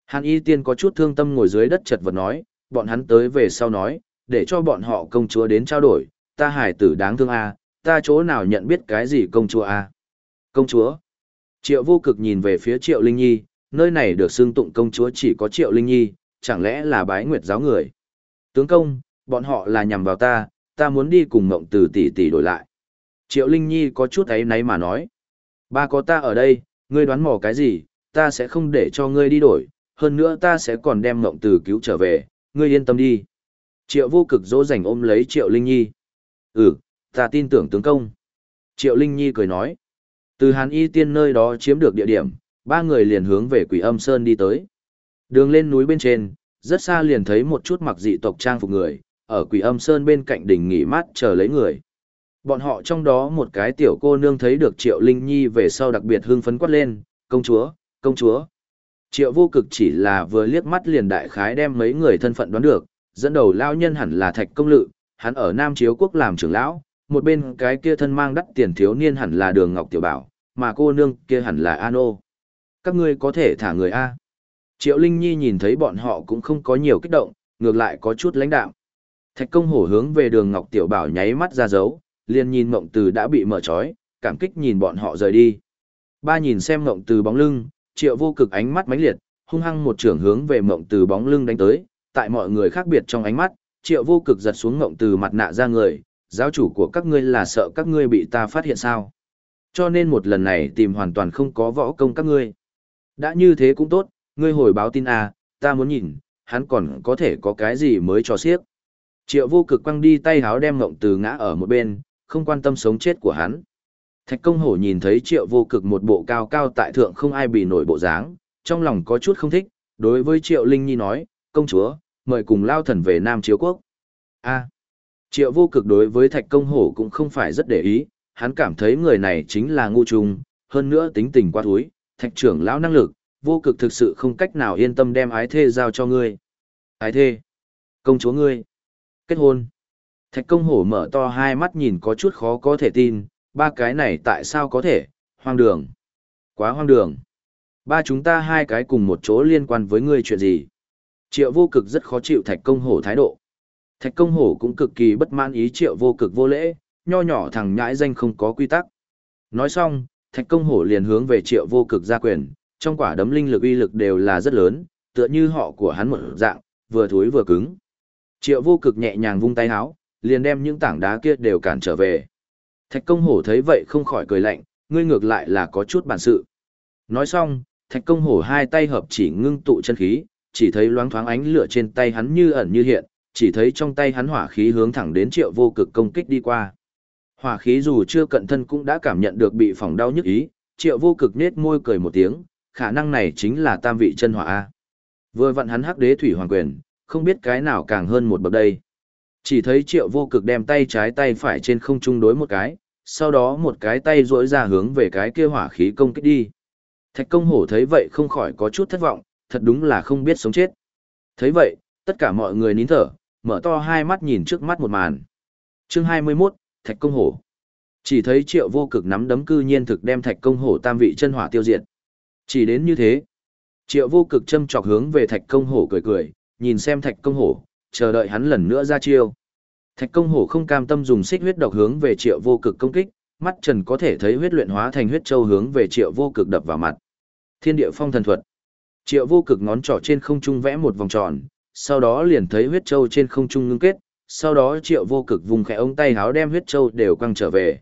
Hàn y tiên có chút thương tâm ngồi dưới đất chật vật nói, bọn hắn tới về sau nói, để cho bọn họ công chúa đến trao đổi, ta hải tử đáng thương a, à, ta chỗ nào nhận biết cái gì công chúa a? À? Công chúa? Triệu vô cực nhìn về phía Triệu Linh Nhi, nơi này được xưng tụng công chúa chỉ có Triệu Linh Nhi, chẳng lẽ là bái nguyệt giáo người? Tướng công, bọn họ là nhằm vào ta, ta muốn đi cùng mộng từ tỷ tỷ đổi lại. Triệu Linh Nhi có chút ấy náy mà nói. Ba có ta ở đây, ngươi đoán mò cái gì, ta sẽ không để cho ngươi đi đổi, hơn nữa ta sẽ còn đem mộng từ cứu trở về, ngươi yên tâm đi. Triệu vô cực dỗ dành ôm lấy Triệu Linh Nhi. Ừ, ta tin tưởng tướng công. Triệu Linh Nhi cười nói. Từ Hàn Y Tiên nơi đó chiếm được địa điểm, ba người liền hướng về Quỷ Âm Sơn đi tới. Đường lên núi bên trên, rất xa liền thấy một chút mặc dị tộc trang phục người, ở Quỷ Âm Sơn bên cạnh đỉnh nghỉ mát chờ lấy người. Bọn họ trong đó một cái tiểu cô nương thấy được Triệu Linh Nhi về sau đặc biệt hưng phấn quát lên, công chúa, công chúa. Triệu vô cực chỉ là vừa liếc mắt liền đại khái đem mấy người thân phận đoán được, dẫn đầu lao nhân hẳn là thạch công lự, hắn ở Nam Chiếu Quốc làm trưởng lão, một bên cái kia thân mang đắt tiền thiếu niên hẳn là đường Ngọc Tiểu Bảo, mà cô nương kia hẳn là An Ô. Các ngươi có thể thả người A. Triệu Linh Nhi nhìn thấy bọn họ cũng không có nhiều kích động, ngược lại có chút lãnh đạm. Thạch công hổ hướng về đường Ngọc Tiểu Bảo nháy mắt ra dấu, liền nhìn mộng từ đã bị mở trói, cảm kích nhìn bọn họ rời đi. Ba nhìn xem mộng từ bóng lưng, triệu vô cực ánh mắt mãnh liệt, hung hăng một trưởng hướng về mộng từ bóng lưng đánh tới, tại mọi người khác biệt trong ánh mắt, triệu vô cực giật xuống mộng từ mặt nạ ra người, giáo chủ của các ngươi là sợ các ngươi bị ta phát hiện sao. Cho nên một lần này tìm hoàn toàn không có võ công các ngươi. Đã như thế cũng tốt, ngươi hồi báo tin à, ta muốn nhìn, hắn còn có thể có cái gì mới cho xiếc. Triệu vô cực quăng đi tay háo đem ngộng từ ngã ở một bên, không quan tâm sống chết của hắn. Thạch công hổ nhìn thấy triệu vô cực một bộ cao cao tại thượng không ai bị nổi bộ dáng, trong lòng có chút không thích, đối với triệu linh nhi nói, công chúa, mời cùng lao thần về Nam Chiếu Quốc. a triệu vô cực đối với thạch công hổ cũng không phải rất để ý, hắn cảm thấy người này chính là ngu trùng, hơn nữa tính tình quá thúi, thạch trưởng lão năng lực, vô cực thực sự không cách nào yên tâm đem ái thê giao cho ngươi. Ái thê, công chúa ngươi, kết hôn. Thạch công hổ mở to hai mắt nhìn có chút khó có thể tin, ba cái này tại sao có thể, hoang đường. Quá hoang đường. Ba chúng ta hai cái cùng một chỗ liên quan với ngươi chuyện gì? Triệu vô cực rất khó chịu thạch công hổ thái độ. Thạch công hổ cũng cực kỳ bất mãn ý triệu vô cực vô lễ, nho nhỏ thằng nhãi danh không có quy tắc. Nói xong, thạch công hổ liền hướng về triệu vô cực ra quyền, trong quả đấm linh lực uy lực đều là rất lớn, tựa như họ của hắn một dạng, vừa thối vừa cứng. Triệu vô cực nhẹ nhàng vung tay háo, liền đem những tảng đá kia đều cản trở về. Thạch công hổ thấy vậy không khỏi cười lạnh, ngươi ngược lại là có chút bản sự. Nói xong, thạch công hổ hai tay hợp chỉ ngưng tụ chân khí, chỉ thấy loáng thoáng ánh lửa trên tay hắn như ẩn như hiện, chỉ thấy trong tay hắn hỏa khí hướng thẳng đến triệu vô cực công kích đi qua. Hỏa khí dù chưa cận thân cũng đã cảm nhận được bị phỏng đau nhức ý, triệu vô cực nết môi cười một tiếng, khả năng này chính là tam vị chân hỏa A. Vừa vặn hắn hắc đế thủy hoàng quyền, không biết cái nào càng hơn một bậc đây. Chỉ thấy triệu vô cực đem tay trái tay phải trên không trung đối một cái, sau đó một cái tay duỗi ra hướng về cái kia hỏa khí công kích đi. Thạch công hổ thấy vậy không khỏi có chút thất vọng, thật đúng là không biết sống chết. Thấy vậy, tất cả mọi người nín thở, mở to hai mắt nhìn trước mắt một màn. Chương 21, Thạch công hổ. Chỉ thấy triệu vô cực nắm đấm cư nhiên thực đem thạch công hổ tam vị chân hỏa tiêu diệt. Chỉ đến như thế. Triệu vô cực châm chọc hướng về thạch công hổ cười cười, nhìn xem thạch công hổ, chờ đợi hắn lần nữa ra chiêu. Thạch công hổ không cam tâm dùng xích huyết độc hướng về triệu vô cực công kích, mắt trần có thể thấy huyết luyện hóa thành huyết châu hướng về triệu vô cực đập vào mặt. Thiên địa phong thần thuật. Triệu vô cực ngón trỏ trên không trung vẽ một vòng tròn, sau đó liền thấy huyết châu trên không trung ngưng kết, sau đó triệu vô cực vùng khẽ ống tay háo đem huyết châu đều quăng trở về.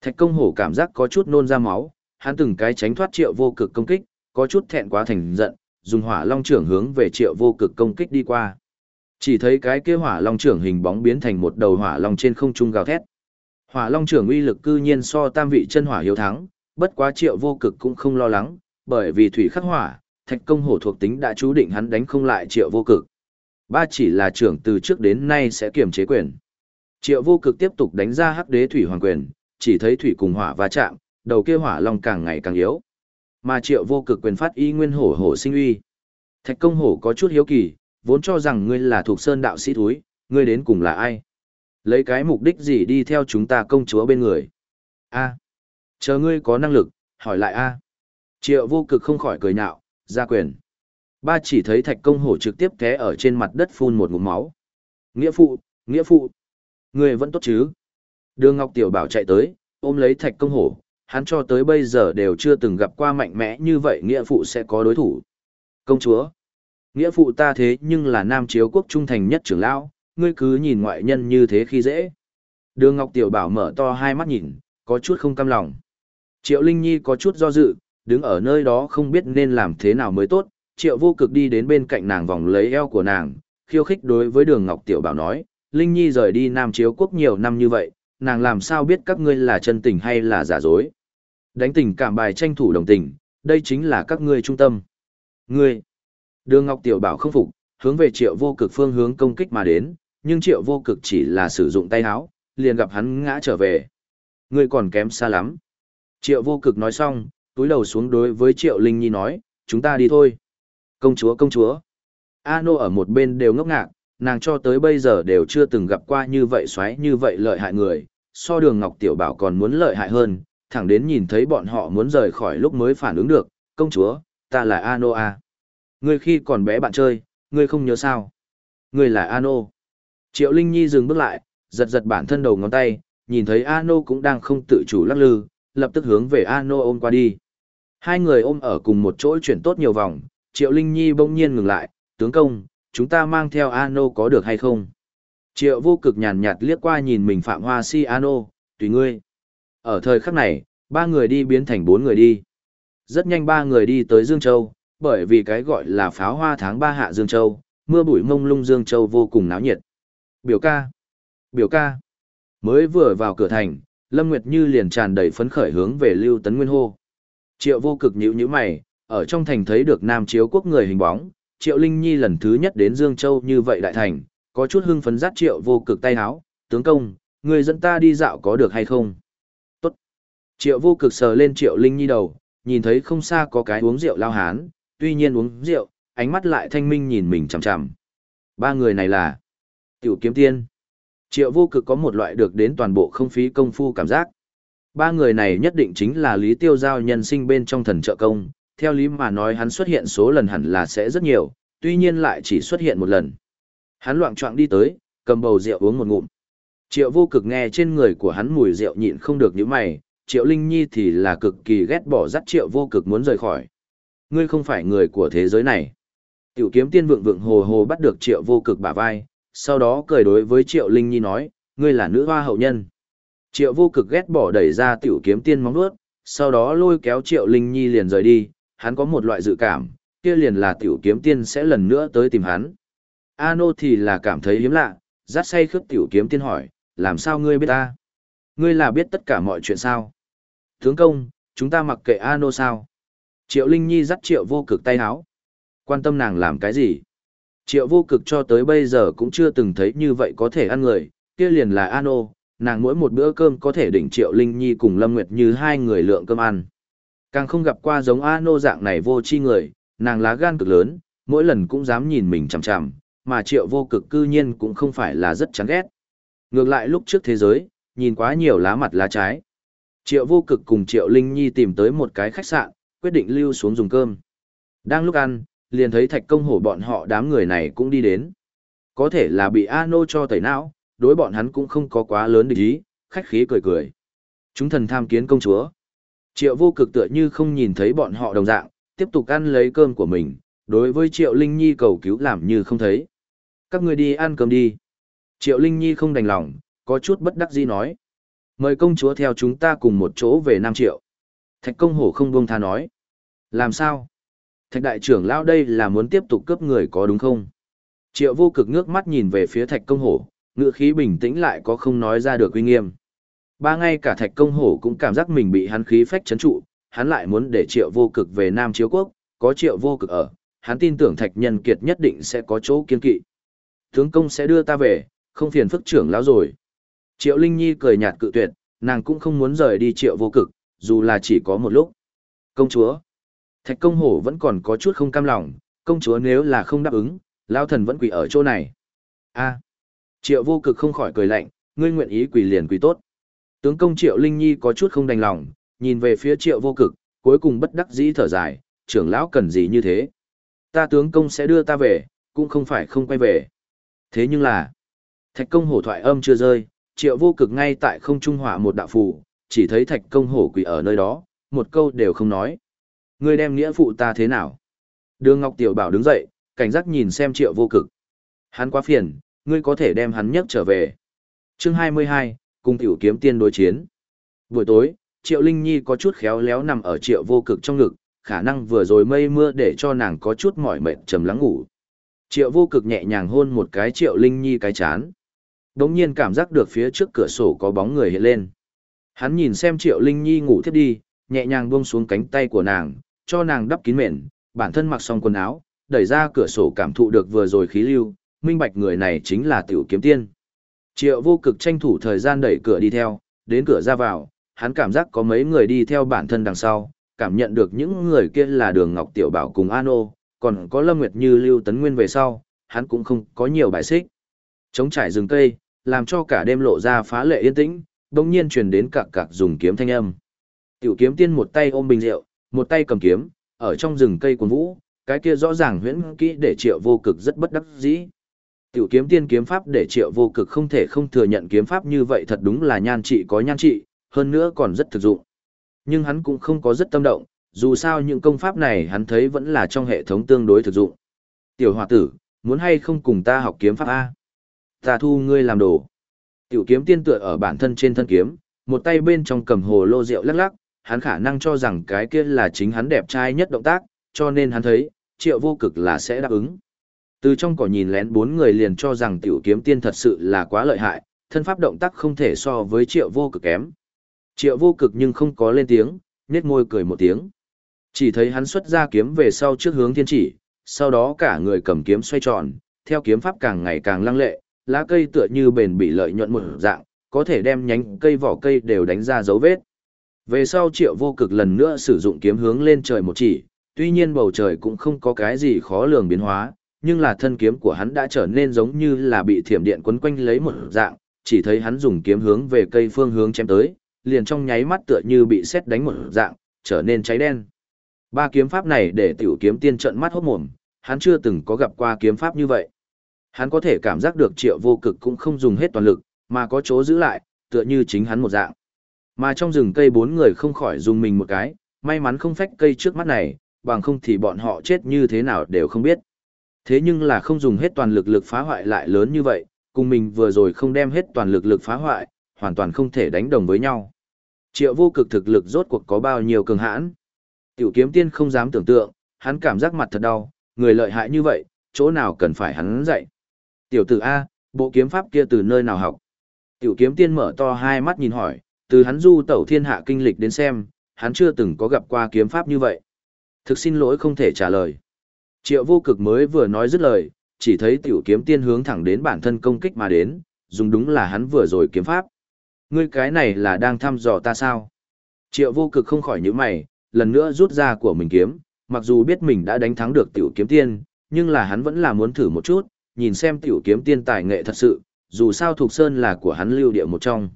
Thạch công hổ cảm giác có chút nôn ra máu, hắn từng cái tránh thoát triệu vô cực công kích, có chút thẹn quá thành giận, dùng hỏa long trưởng hướng về triệu vô cực công kích đi qua. Chỉ thấy cái kia hỏa long trưởng hình bóng biến thành một đầu hỏa long trên không trung gào thét. Hỏa long trưởng uy lực cư nhiên so tam vị chân hỏa hiếu thắng, bất quá triệu vô cực cũng không lo lắng, bởi vì thủy khắc hỏa, thạch công hổ thuộc tính đã chú định hắn đánh không lại triệu vô cực. Ba chỉ là trưởng từ trước đến nay sẽ kiềm chế quyền. Triệu vô cực tiếp tục đánh ra hắc đế thủy hoàng quyền, chỉ thấy thủy cùng hỏa va chạm, đầu kia hỏa long càng ngày càng yếu. Mà triệu vô cực quyền phát y nguyên hổ hổ sinh uy. Thạch công hổ có chút hiếu kỳ, vốn cho rằng ngươi là thuộc sơn đạo sĩ thúi, ngươi đến cùng là ai? Lấy cái mục đích gì đi theo chúng ta công chúa bên người? A. Chờ ngươi có năng lực, hỏi lại A. Triệu vô cực không khỏi cười nhạo, ra quyền. Ba chỉ thấy thạch công hổ trực tiếp té ở trên mặt đất phun một ngụm máu. Nghĩa phụ, nghĩa phụ. Ngươi vẫn tốt chứ? Đường Ngọc Tiểu Bảo chạy tới, ôm lấy thạch công hổ, hắn cho tới bây giờ đều chưa từng gặp qua mạnh mẽ như vậy nghĩa phụ sẽ có đối thủ. Công chúa, nghĩa phụ ta thế nhưng là nam chiếu quốc trung thành nhất trưởng lão, ngươi cứ nhìn ngoại nhân như thế khi dễ. Đường Ngọc Tiểu Bảo mở to hai mắt nhìn, có chút không cam lòng. Triệu Linh Nhi có chút do dự, đứng ở nơi đó không biết nên làm thế nào mới tốt, Triệu vô cực đi đến bên cạnh nàng vòng lấy eo của nàng, khiêu khích đối với đường Ngọc Tiểu Bảo nói, Linh Nhi rời đi Nam Chiếu Quốc nhiều năm như vậy, nàng làm sao biết các ngươi là chân tình hay là giả dối. Đánh tình cảm bài tranh thủ đồng tình, đây chính là các ngươi trung tâm. Ngươi, đường Ngọc Tiểu Bảo không phục, hướng về triệu vô cực phương hướng công kích mà đến, nhưng triệu vô cực chỉ là sử dụng tay áo, liền gặp hắn ngã trở về. Ngươi còn kém xa lắm. Triệu vô cực nói xong, túi đầu xuống đối với triệu linh nhi nói, chúng ta đi thôi. Công chúa công chúa. A nô ở một bên đều ngốc ngạc, nàng cho tới bây giờ đều chưa từng gặp qua như vậy xoáy như vậy lợi hại người, so đường Ngọc Tiểu Bảo còn muốn lợi hại hơn, thẳng đến nhìn thấy bọn họ muốn rời khỏi lúc mới phản ứng được, công chúa, ta là Ano A. Ngươi khi còn bé bạn chơi, ngươi không nhớ sao? Ngươi là Ano. Triệu Linh Nhi dừng bước lại, giật giật bản thân đầu ngón tay, nhìn thấy Ano cũng đang không tự chủ lắc lư, lập tức hướng về Ano ôm qua đi. Hai người ôm ở cùng một chỗ chuyển tốt nhiều vòng, Triệu Linh Nhi bỗng nhiên ngừng lại, tướng công, chúng ta mang theo Ano có được hay không? Triệu vô cực nhàn nhạt liếc qua nhìn mình Phạm Hoa Si Ano, tùy ngươi. Ở thời khắc này, ba người đi biến thành bốn người đi. Rất nhanh ba người đi tới Dương Châu, bởi vì cái gọi là pháo hoa tháng ba hạ Dương Châu, mưa bụi mông lung Dương Châu vô cùng náo nhiệt. Biểu ca, biểu ca. Mới vừa vào cửa thành, Lâm Nguyệt Như liền tràn đầy phấn khởi hướng về Lưu Tấn Nguyên hô. Triệu vô cực nhíu nhíu mày, ở trong thành thấy được Nam Chiếu quốc người hình bóng, Triệu Linh Nhi lần thứ nhất đến Dương Châu như vậy đại thành, có chút hưng phấn dắt Triệu vô cực tay háo, tướng công, người dẫn ta đi dạo có được hay không? Tốt. Triệu vô cực sờ lên Triệu Linh Nhi đầu, nhìn thấy không xa có cái uống rượu lao hán, tuy nhiên uống rượu, ánh mắt lại thanh minh nhìn mình chằm chằm. Ba người này là Tiểu Kiếm Tiên. Triệu vô cực có một loại được đến toàn bộ không phí công phu cảm giác. Ba người này nhất định chính là Lý Tiêu Giao nhân sinh bên trong thần trợ công, theo lý mà nói hắn xuất hiện số lần hẳn là sẽ rất nhiều, tuy nhiên lại chỉ xuất hiện một lần. Hắn loạn choạng đi tới, cầm bầu rượu uống một ngụm. Triệu vô cực nghe trên người của hắn mùi rượu nhịn không được những mày, Triệu Linh Nhi thì là cực kỳ ghét bỏ dắt Triệu vô cực muốn rời khỏi. Ngươi không phải người của thế giới này. Tiểu kiếm tiên vượng vượng hồ hồ bắt được Triệu vô cực bả vai, sau đó cười đối với Triệu Linh Nhi nói, ngươi là nữ hoa hậu nhân. Triệu vô cực ghét bỏ đẩy ra tiểu kiếm tiên móng nuốt, sau đó lôi kéo Triệu Linh Nhi liền rời đi, hắn có một loại dự cảm, kia liền là tiểu kiếm tiên sẽ lần nữa tới tìm hắn. Ano thì là cảm thấy hiếm lạ, rát say khước tiểu kiếm tiên hỏi, làm sao ngươi biết ta? Ngươi là biết tất cả mọi chuyện sao? Tướng công, chúng ta mặc kệ Ano sao? Triệu Linh Nhi dắt triệu vô cực tay háo. Quan tâm nàng làm cái gì? Triệu vô cực cho tới bây giờ cũng chưa từng thấy như vậy có thể ăn người, kia liền là Ano, nàng mỗi một bữa cơm có thể đỉnh Triệu Linh Nhi cùng Lâm Nguyệt như hai người lượng cơm ăn. Càng không gặp qua giống Ano dạng này vô chi người, nàng lá gan cực lớn, mỗi lần cũng dám nhìn mình chằm chằm, mà Triệu vô cực cư nhiên cũng không phải là rất chán ghét. Ngược lại lúc trước thế giới, nhìn quá nhiều lá mặt lá trái. Triệu vô cực cùng Triệu Linh Nhi tìm tới một cái khách sạn, quyết định lưu xuống dùng cơm. Đang lúc ăn, liền thấy thạch công hổ bọn họ đám người này cũng đi đến. Có thể là bị Ano cho tẩy não, đối bọn hắn cũng không có quá lớn địch ý, khách khí cười cười. Chúng thần tham kiến công chúa. Triệu vô cực tựa như không nhìn thấy bọn họ đồng dạng, tiếp tục ăn lấy cơm của mình, đối với Triệu Linh Nhi cầu cứu làm như không thấy. Các ngươi đi ăn cơm đi. Triệu Linh Nhi không đành lòng, có chút bất đắc dĩ nói. Mời công chúa theo chúng ta cùng một chỗ về Nam Triệu. Thạch công hổ không buông tha nói. Làm sao? Thạch đại trưởng lão đây là muốn tiếp tục cướp người có đúng không? Triệu vô cực ngước mắt nhìn về phía thạch công hổ, ngựa khí bình tĩnh lại có không nói ra được uy nghiêm. Ba ngay cả thạch công hổ cũng cảm giác mình bị hắn khí phách chấn trụ, hắn lại muốn để triệu vô cực về Nam Chiếu Quốc, có triệu vô cực ở, hắn tin tưởng thạch nhân kiệt nhất định sẽ có chỗ kiên kỵ. Tướng công sẽ đưa ta về, không phiền phức trưởng lão rồi. Triệu Linh Nhi cười nhạt cự tuyệt, nàng cũng không muốn rời đi triệu vô cực, dù là chỉ có một lúc. Công chúa. Thạch công hổ vẫn còn có chút không cam lòng, công chúa nếu là không đáp ứng, lao thần vẫn quỳ ở chỗ này. a triệu vô cực không khỏi cười lạnh, ngươi nguyện ý quỳ liền quỳ tốt. Tướng công triệu Linh Nhi có chút không đành lòng, nhìn về phía triệu vô cực, cuối cùng bất đắc dĩ thở dài, trưởng lão cần gì như thế. Ta tướng công sẽ đưa ta về, cũng không phải không quay về. Thế nhưng là, thạch công hổ thoại âm chưa rơi, triệu vô cực ngay tại không trung hỏa một đạo phù, chỉ thấy thạch công hổ quỷ ở nơi đó, một câu đều không nói. Ngươi đem nghĩa phụ ta thế nào? Đường Ngọc Tiểu Bảo đứng dậy, cảnh giác nhìn xem triệu vô cực. Hắn quá phiền, ngươi có thể đem hắn nhấc trở về. Chương 22, cùng tiểu kiếm tiên đối chiến. Buổi tối, Triệu Linh Nhi có chút khéo léo nằm ở triệu vô cực trong ngực, khả năng vừa rồi mây mưa để cho nàng có chút mỏi mệt trầm lắng ngủ. Triệu vô cực nhẹ nhàng hôn một cái Triệu Linh Nhi cái chán. Đống nhiên cảm giác được phía trước cửa sổ có bóng người hiện lên. Hắn nhìn xem Triệu Linh Nhi ngủ thiếp đi, nhẹ nhàng buông xuống cánh tay của nàng, cho nàng đắp kín mền, bản thân mặc xong quần áo, đẩy ra cửa sổ cảm thụ được vừa rồi khí lưu, minh bạch người này chính là tiểu kiếm tiên. Triệu vô cực tranh thủ thời gian đẩy cửa đi theo, đến cửa ra vào, hắn cảm giác có mấy người đi theo bản thân đằng sau, cảm nhận được những người kia là đường Ngọc Tiểu Bảo cùng An Ô, còn có Lâm Nguyệt Như Lưu Tấn Nguyên về sau, hắn cũng không có nhiều bài xích. Chống trải rừng cây, làm cho cả đêm lộ ra phá lệ yên tĩnh, đồng nhiên truyền đến cạc cạc dùng kiếm thanh âm. Tiểu kiếm tiên một tay ôm bình rượu, một tay cầm kiếm, ở trong rừng cây cuốn vũ, cái kia rõ ràng huyễn kỹ để triệu vô cực rất bất đắc dĩ. Tiểu kiếm tiên kiếm pháp để triệu vô cực không thể không thừa nhận kiếm pháp như vậy thật đúng là nhan trị có nhan trị, hơn nữa còn rất thực dụng. Nhưng hắn cũng không có rất tâm động, dù sao những công pháp này hắn thấy vẫn là trong hệ thống tương đối thực dụng. Tiểu hòa tử, muốn hay không cùng ta học kiếm pháp A? Ta thu ngươi làm đồ. Tiểu kiếm tiên tựa ở bản thân trên thân kiếm, một tay bên trong cầm hồ lô rượu lắc lắc, hắn khả năng cho rằng cái kia là chính hắn đẹp trai nhất động tác, cho nên hắn thấy, triệu vô cực là sẽ đáp ứng. Từ trong cỏ nhìn lén bốn người liền cho rằng tiểu kiếm tiên thật sự là quá lợi hại, thân pháp động tác không thể so với triệu vô cực kém. Triệu vô cực nhưng không có lên tiếng, nét môi cười một tiếng. Chỉ thấy hắn xuất ra kiếm về sau trước hướng thiên chỉ, sau đó cả người cầm kiếm xoay tròn, theo kiếm pháp càng ngày càng lăng lệ, lá cây tựa như bền bị lợi nhuận một dạng, có thể đem nhánh cây vỏ cây đều đánh ra dấu vết. Về sau triệu vô cực lần nữa sử dụng kiếm hướng lên trời một chỉ, tuy nhiên bầu trời cũng không có cái gì khó lường biến hóa, nhưng là thân kiếm của hắn đã trở nên giống như là bị thiểm điện quấn quanh lấy một dạng, chỉ thấy hắn dùng kiếm hướng về cây phương hướng chém tới, liền trong nháy mắt tựa như bị sét đánh một dạng, trở nên cháy đen. Ba kiếm pháp này để tiểu kiếm tiên trận mắt hốt mồm, hắn chưa từng có gặp qua kiếm pháp như vậy. Hắn có thể cảm giác được triệu vô cực cũng không dùng hết toàn lực, mà có chỗ giữ lại, tựa như chính hắn một dạng. Mà trong rừng cây bốn người không khỏi dùng mình một cái, may mắn không phách cây trước mắt này, bằng không thì bọn họ chết như thế nào đều không biết. Thế nhưng là không dùng hết toàn lực lực phá hoại lại lớn như vậy, cùng mình vừa rồi không đem hết toàn lực lực phá hoại, hoàn toàn không thể đánh đồng với nhau. Triệu vô cực thực lực rốt cuộc có bao nhiêu cường hãn. Tiểu kiếm tiên không dám tưởng tượng, hắn cảm giác mặt thật đau, người lợi hại như vậy, chỗ nào cần phải hắn dạy. Tiểu tử A, bộ kiếm pháp kia từ nơi nào học? Tiểu kiếm tiên mở to hai mắt nhìn hỏi, từ hắn du tẩu thiên hạ kinh lịch đến xem, hắn chưa từng có gặp qua kiếm pháp như vậy. Thực xin lỗi không thể trả lời. Triệu vô cực mới vừa nói dứt lời, chỉ thấy tiểu kiếm tiên hướng thẳng đến bản thân công kích mà đến, dùng đúng là hắn vừa rồi kiếm pháp. Ngươi cái này là đang thăm dò ta sao? Triệu vô cực không khỏi nhíu mày, lần nữa rút ra của mình kiếm, mặc dù biết mình đã đánh thắng được tiểu kiếm tiên, nhưng là hắn vẫn là muốn thử một chút, nhìn xem tiểu kiếm tiên tài nghệ thật sự, dù sao thuộc sơn là của hắn lưu địa một trong.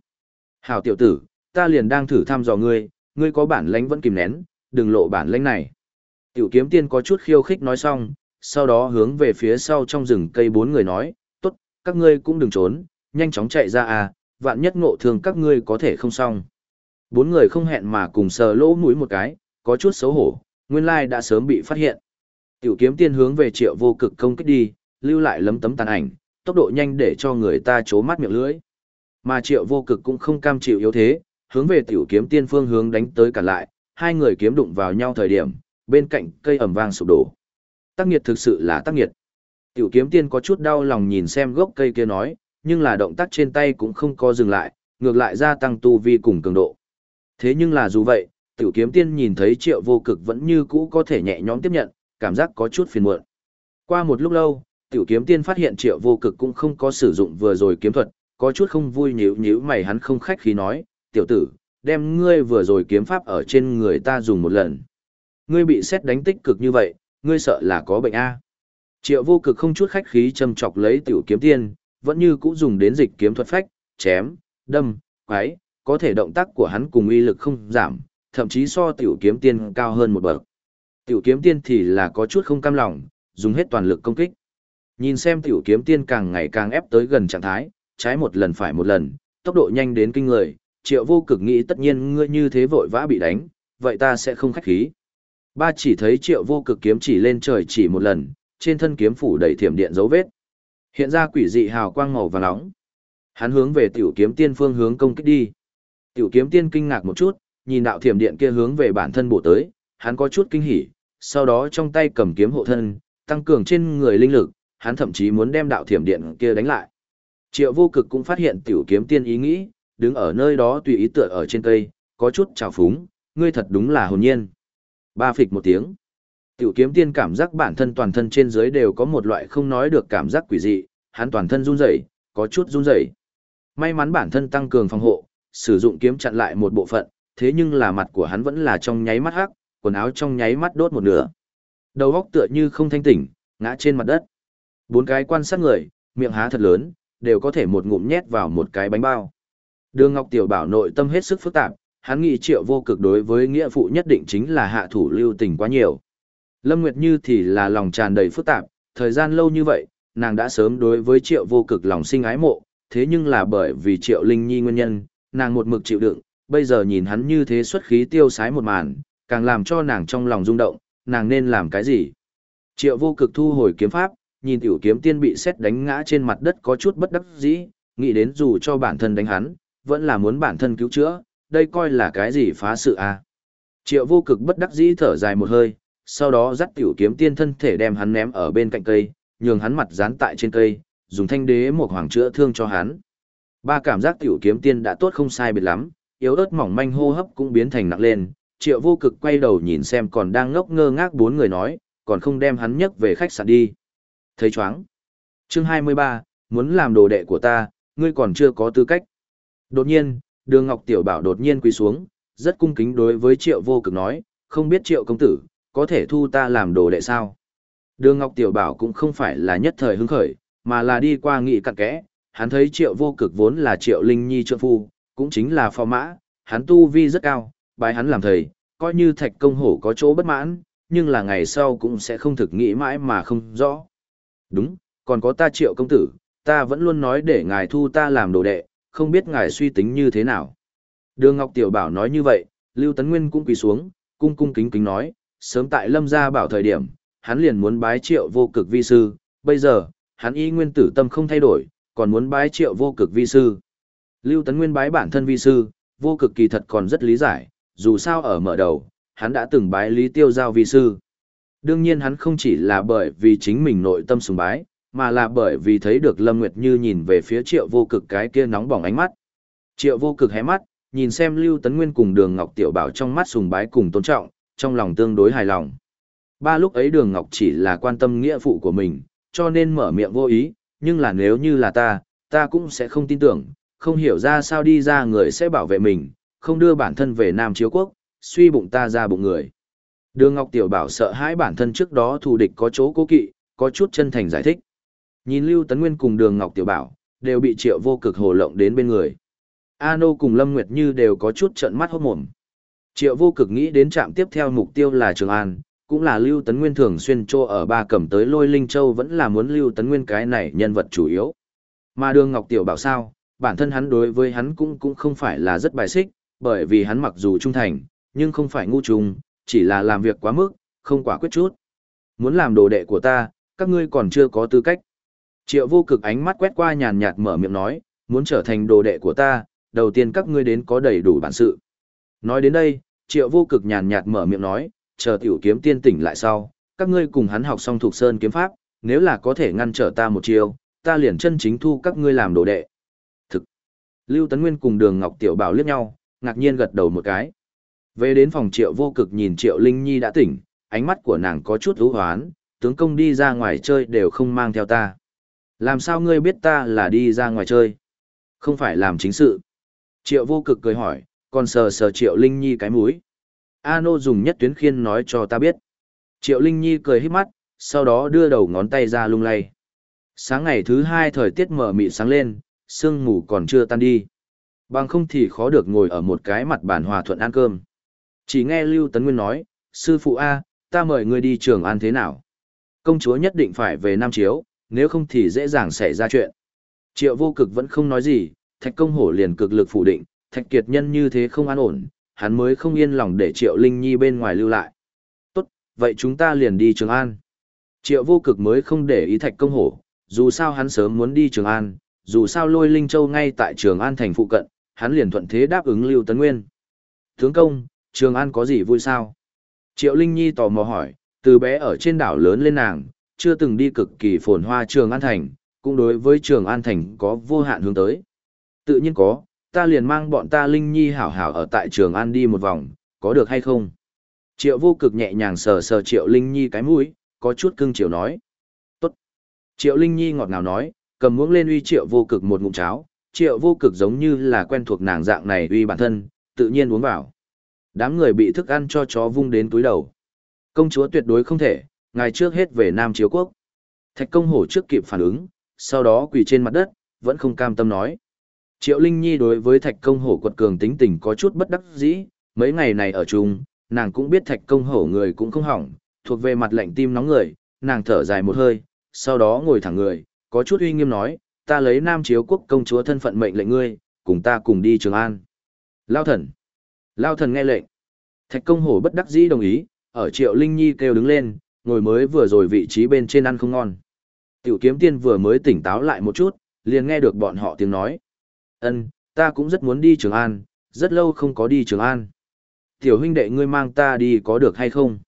Hảo tiểu tử, ta liền đang thử thăm dò ngươi, ngươi có bản lãnh vẫn kìm nén, đừng lộ bản lãnh này. Tiểu kiếm tiên có chút khiêu khích nói xong, sau đó hướng về phía sau trong rừng cây bốn người nói, tốt, các ngươi cũng đừng trốn, nhanh chóng chạy ra à, vạn nhất ngộ thường các ngươi có thể không xong. Bốn người không hẹn mà cùng sờ lỗ mũi một cái, có chút xấu hổ, nguyên lai đã sớm bị phát hiện. Tiểu kiếm tiên hướng về triệu vô cực công kích đi, lưu lại lấm tấm tàn ảnh, tốc độ nhanh để cho người ta chố mắt miệng lưỡi. Mà triệu vô cực cũng không cam chịu yếu thế, hướng về tiểu kiếm tiên phương hướng đánh tới cả lại, hai người kiếm đụng vào nhau thời điểm, bên cạnh cây ẩm vang sụp đổ. Tác nghiệt thực sự là tác nghiệt. Tiểu kiếm tiên có chút đau lòng nhìn xem gốc cây kia nói, nhưng là động tác trên tay cũng không có dừng lại, ngược lại gia tăng tu vi cùng cường độ. Thế nhưng là dù vậy, tiểu kiếm tiên nhìn thấy triệu vô cực vẫn như cũ có thể nhẹ nhõm tiếp nhận, cảm giác có chút phiền muộn. Qua một lúc lâu, tiểu kiếm tiên phát hiện triệu vô cực cũng không có sử dụng vừa rồi kiếm thuật, có chút không vui nhíu nhíu mày hắn không khách khí nói, tiểu tử, đem ngươi vừa rồi kiếm pháp ở trên người ta dùng một lần. Ngươi bị xét đánh tích cực như vậy, ngươi sợ là có bệnh A. Triệu vô cực không chút khách khí châm chọc lấy tiểu kiếm tiên, vẫn như cũ dùng đến dịch kiếm thuật phách, chém, đâm, quái, có thể động tác của hắn cùng uy lực không giảm, thậm chí so tiểu kiếm tiên cao hơn một bậc. Tiểu kiếm tiên thì là có chút không cam lòng, dùng hết toàn lực công kích. Nhìn xem tiểu kiếm tiên càng ngày càng ép tới gần trạng thái, trái một lần phải một lần, tốc độ nhanh đến kinh người, triệu vô cực nghĩ tất nhiên ngươi như thế vội vã bị đánh, vậy ta sẽ không khách khí. Ba chỉ thấy triệu vô cực kiếm chỉ lên trời chỉ một lần, trên thân kiếm phủ đầy thiểm điện dấu vết. Hiện ra quỷ dị hào quang màu vàng nóng. Hắn hướng về tiểu kiếm tiên phương hướng công kích đi. Tiểu kiếm tiên kinh ngạc một chút, nhìn đạo thiểm điện kia hướng về bản thân bổ tới, hắn có chút kinh hỉ, sau đó trong tay cầm kiếm hộ thân, tăng cường trên người linh lực, hắn thậm chí muốn đem đạo thiểm điện kia đánh lại. Triệu vô cực cũng phát hiện tiểu kiếm tiên ý nghĩ, đứng ở nơi đó tùy ý tựa ở trên cây, có chút trào phúng, ngươi thật đúng là hồn nhiên. Ba phịch một tiếng. Tiểu kiếm tiên cảm giác bản thân toàn thân trên dưới đều có một loại không nói được cảm giác quỷ dị, hắn toàn thân run rẩy, có chút run rẩy. May mắn bản thân tăng cường phòng hộ, sử dụng kiếm chặn lại một bộ phận, thế nhưng là mặt của hắn vẫn là trong nháy mắt hắc, quần áo trong nháy mắt đốt một nửa. Đầu óc tựa như không thanh tỉnh, ngã trên mặt đất. Bốn cái quan sát người, miệng há thật lớn, đều có thể một ngụm nhét vào một cái bánh bao. Đường Ngọc Tiểu Bảo nội tâm hết sức phức tạp, hắn nghĩ triệu vô cực đối với nghĩa phụ nhất định chính là hạ thủ lưu tình quá nhiều. Lâm Nguyệt Như thì là lòng tràn đầy phức tạp, thời gian lâu như vậy, nàng đã sớm đối với triệu vô cực lòng sinh ái mộ, thế nhưng là bởi vì triệu linh nhi nguyên nhân, nàng một mực chịu đựng, bây giờ nhìn hắn như thế xuất khí tiêu sái một màn, càng làm cho nàng trong lòng rung động, nàng nên làm cái gì? Triệu vô cực thu hồi kiếm pháp, nhìn tiểu kiếm tiên bị xét đánh ngã trên mặt đất có chút bất đắc dĩ, nghĩ đến dù cho bản thân đánh hắn, vẫn là muốn bản thân cứu chữa, đây coi là cái gì phá sự à. Triệu vô cực bất đắc dĩ thở dài một hơi, sau đó dắt tiểu kiếm tiên thân thể đem hắn ném ở bên cạnh cây, nhường hắn mặt dán tại trên cây, dùng thanh đế một hoàng chữa thương cho hắn. Ba cảm giác tiểu kiếm tiên đã tốt không sai biệt lắm, yếu ớt mỏng manh hô hấp cũng biến thành nặng lên, triệu vô cực quay đầu nhìn xem còn đang ngốc ngơ ngác bốn người nói, còn không đem hắn nhấc về khách sạn đi. Thấy chóng. Chương 23, muốn làm đồ đệ của ta, ngươi còn chưa có tư cách. Đột nhiên, đường Ngọc Tiểu Bảo đột nhiên quỳ xuống, rất cung kính đối với triệu vô cực nói, không biết triệu công tử, có thể thu ta làm đồ đệ sao? Đường Ngọc Tiểu Bảo cũng không phải là nhất thời hứng khởi, mà là đi qua nghị cặn kẽ, hắn thấy triệu vô cực vốn là triệu linh nhi trượng phu, cũng chính là phò mã, hắn tu vi rất cao, bài hắn làm thầy, coi như thạch công hổ có chỗ bất mãn, nhưng là ngày sau cũng sẽ không thực nghĩ mãi mà không rõ. Đúng, còn có ta triệu công tử, ta vẫn luôn nói để ngài thu ta làm đồ đệ, không biết ngài suy tính như thế nào. Đường Ngọc Tiểu Bảo nói như vậy, Lưu Tấn Nguyên cũng quỳ xuống, cung cung kính kính nói, sớm tại Lâm gia bảo thời điểm, hắn liền muốn bái triệu vô cực vi sư, bây giờ, hắn y nguyên tử tâm không thay đổi, còn muốn bái triệu vô cực vi sư. Lưu Tấn Nguyên bái bản thân vi sư, vô cực kỳ thật còn rất lý giải, dù sao ở mở đầu, hắn đã từng bái Lý Tiêu Giao vi sư. Đương nhiên hắn không chỉ là bởi vì chính mình nội tâm sùng bái, mà là bởi vì thấy được Lâm Nguyệt Như nhìn về phía triệu vô cực cái kia nóng bỏng ánh mắt. Triệu vô cực hé mắt, nhìn xem Lưu Tấn Nguyên cùng Đường Ngọc Tiểu Bảo trong mắt sùng bái cùng tôn trọng, trong lòng tương đối hài lòng. Ba lúc ấy Đường Ngọc chỉ là quan tâm nghĩa phụ của mình, cho nên mở miệng vô ý, nhưng là nếu như là ta, ta cũng sẽ không tin tưởng, không hiểu ra sao đi ra người sẽ bảo vệ mình, không đưa bản thân về Nam Chiếu Quốc, suy bụng ta ra bụng người. Đường Ngọc Tiểu Bảo sợ hãi bản thân trước đó thù địch có chỗ cố kỵ, có chút chân thành giải thích. Nhìn Lưu Tấn Nguyên cùng Đường Ngọc Tiểu Bảo, đều bị triệu vô cực hồ lộng đến bên người. A Nô cùng Lâm Nguyệt Như đều có chút trợn mắt hốt mồm. Triệu vô cực nghĩ đến trạm tiếp theo mục tiêu là Trường An, cũng là Lưu Tấn Nguyên thường xuyên trô ở ba cẩm tới lôi Linh Châu vẫn là muốn Lưu Tấn Nguyên cái này nhân vật chủ yếu. Mà Đường Ngọc Tiểu bảo sao, bản thân hắn đối với hắn cũng cũng không phải là rất bài xích, bởi vì hắn mặc dù trung thành, nhưng không phải ngu trùng, chỉ là làm việc quá mức, không quả quyết chút. Muốn làm đồ đệ của ta, các ngươi còn chưa có tư cách. Triệu vô cực ánh mắt quét qua nhàn nhạt mở miệng nói, muốn trở thành đồ đệ của ta, đầu tiên các ngươi đến có đầy đủ bản sự. Nói đến đây, triệu vô cực nhàn nhạt mở miệng nói, chờ tiểu kiếm tiên tỉnh lại sau, các ngươi cùng hắn học xong thuộc sơn kiếm pháp, nếu là có thể ngăn trở ta một chiều, ta liền chân chính thu các ngươi làm đồ đệ. Lưu Tấn Nguyên cùng Đường Ngọc Tiểu Bảo liếc nhau, ngạc nhiên gật đầu một cái. Về đến phòng Triệu Vô Cực nhìn Triệu Linh Nhi đã tỉnh, ánh mắt của nàng có chút u hoán, tướng công đi ra ngoài chơi đều không mang theo ta. Làm sao ngươi biết ta là đi ra ngoài chơi? Không phải làm chính sự. Triệu Vô Cực cười hỏi, còn sờ sờ Triệu Linh Nhi cái mũi. A Nô dùng nhất tuyến khiên nói cho ta biết. Triệu Linh Nhi cười hít mắt, sau đó đưa đầu ngón tay ra lung lay. Sáng ngày thứ hai thời tiết mở mị sáng lên, sương mù còn chưa tan đi. Bằng không thì khó được ngồi ở một cái mặt bàn hòa thuận ăn cơm. Chỉ nghe Lưu Tấn Nguyên nói, sư phụ A, ta mời ngươi đi trường ăn thế nào? Công chúa nhất định phải về Nam Chiếu, nếu không thì dễ dàng xảy ra chuyện. Triệu vô cực vẫn không nói gì, thạch công hổ liền cực lực phủ định, thạch kiệt nhân như thế không an ổn, hắn mới không yên lòng để Triệu Linh Nhi bên ngoài lưu lại. Tốt, vậy chúng ta liền đi Trường An. Triệu vô cực mới không để ý thạch công hổ, dù sao hắn sớm muốn đi Trường An, dù sao lôi Linh Châu ngay tại Trường An thành phụ cận, hắn liền thuận thế đáp ứng Lưu Tấn Nguyên. Tướng công, Trường An có gì vui sao? Triệu Linh Nhi tò mò hỏi, từ bé ở trên đảo lớn lên nàng, chưa từng đi cực kỳ phồn hoa Trường An thành, cũng đối với Trường An thành có vô hạn hướng tới. Tự nhiên có, ta liền mang bọn ta Linh Nhi hảo hảo ở tại Trường An đi một vòng, có được hay không? Triệu vô cực nhẹ nhàng sờ sờ Triệu Linh Nhi cái mũi, có chút cưng chiều nói. Tốt. Triệu Linh Nhi ngọt ngào nói, cầm muỗng lên uy Triệu vô cực một ngụm cháo, Triệu vô cực giống như là quen thuộc nàng dạng này uy bản thân, tự nhiên uống vào. Đám người bị thức ăn cho chó vung đến túi đầu. Công chúa tuyệt đối không thể, ngày trước hết về Nam Chiếu Quốc. Thạch công hổ trước kịp phản ứng, sau đó quỳ trên mặt đất, vẫn không cam tâm nói. Triệu Linh Nhi đối với thạch công hổ quật cường tính tình có chút bất đắc dĩ, mấy ngày này ở chung, nàng cũng biết thạch công hổ người cũng không hỏng, thuộc về mặt lạnh tim nóng người, nàng thở dài một hơi, sau đó ngồi thẳng người, có chút uy nghiêm nói, ta lấy nam chiếu quốc công chúa thân phận mệnh lệnh ngươi, cùng ta cùng đi Trường An. Lao thần. Lao thần nghe lệnh. Thạch công hổ bất đắc dĩ đồng ý, ở triệu Linh Nhi kêu đứng lên, ngồi mới vừa rồi vị trí bên trên ăn không ngon. Tiểu kiếm tiên vừa mới tỉnh táo lại một chút, liền nghe được bọn họ tiếng nói. Ân, ta cũng rất muốn đi Trường An, rất lâu không có đi Trường An. Tiểu huynh đệ ngươi mang ta đi có được hay không?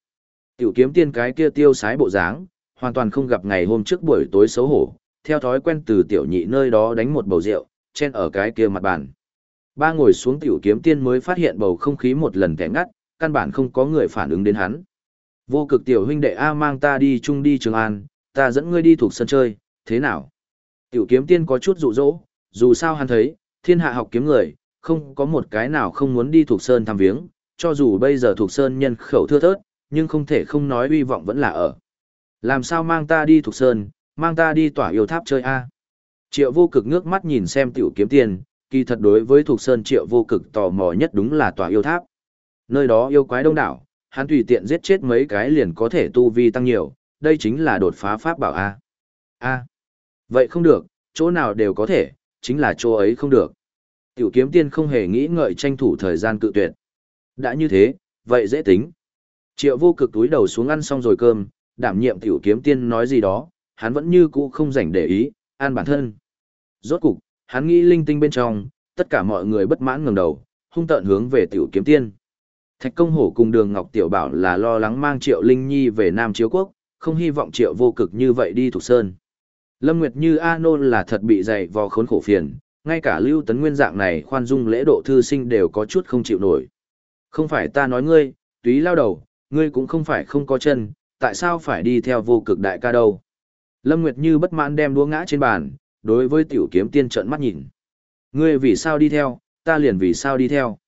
Tiểu kiếm tiên cái kia tiêu sái bộ dáng, hoàn toàn không gặp ngày hôm trước buổi tối xấu hổ, theo thói quen từ tiểu nhị nơi đó đánh một bầu rượu, chen ở cái kia mặt bàn. Ba ngồi xuống tiểu kiếm tiên mới phát hiện bầu không khí một lần kẻ ngắt, căn bản không có người phản ứng đến hắn. Vô cực tiểu huynh đệ A mang ta đi chung đi Trường An, ta dẫn ngươi đi thuộc sân chơi, thế nào? Tiểu kiếm tiên có chút dụ dỗ, dù sao hắn thấy, thiên hạ học kiếm người, không có một cái nào không muốn đi thuộc sơn thăm viếng, cho dù bây giờ thuộc sơn nhân khẩu thưa thớt, nhưng không thể không nói uy vọng vẫn là ở. Làm sao mang ta đi thuộc sơn, mang ta đi tỏa yêu tháp chơi a? Triệu vô cực ngước mắt nhìn xem tiểu kiếm tiên, kỳ thật đối với thuộc sơn triệu vô cực tò mò nhất đúng là tòa yêu tháp. Nơi đó yêu quái đông đảo, hắn tùy tiện giết chết mấy cái liền có thể tu vi tăng nhiều, đây chính là đột phá pháp bảo A. A. Vậy không được, chỗ nào đều có thể, chính là chỗ ấy không được. Tiểu kiếm tiên không hề nghĩ ngợi tranh thủ thời gian cự tuyệt. Đã như thế, vậy dễ tính. Triệu vô cực túi đầu xuống ăn xong rồi cơm, đảm nhiệm tiểu kiếm tiên nói gì đó, hắn vẫn như cũ không rảnh để ý, an bản thân. Rốt cục, hắn nghĩ linh tinh bên trong, tất cả mọi người bất mãn ngẩng đầu, hung tợn hướng về tiểu kiếm tiên. Thạch công hổ cùng đường Ngọc Tiểu bảo là lo lắng mang Triệu Linh Nhi về Nam Chiếu Quốc, không hy vọng Triệu vô cực như vậy đi thuộc sơn. Lâm Nguyệt như A Nôn là thật bị dày vò khốn khổ phiền, ngay cả Lưu Tấn Nguyên dạng này khoan dung lễ độ thư sinh đều có chút không chịu nổi. Không phải ta nói ngươi, túy lao đầu, ngươi cũng không phải không có chân, tại sao phải đi theo vô cực đại ca đâu. Lâm Nguyệt như bất mãn đem đũa ngã trên bàn, đối với tiểu kiếm tiên trợn mắt nhìn. Ngươi vì sao đi theo, ta liền vì sao đi theo.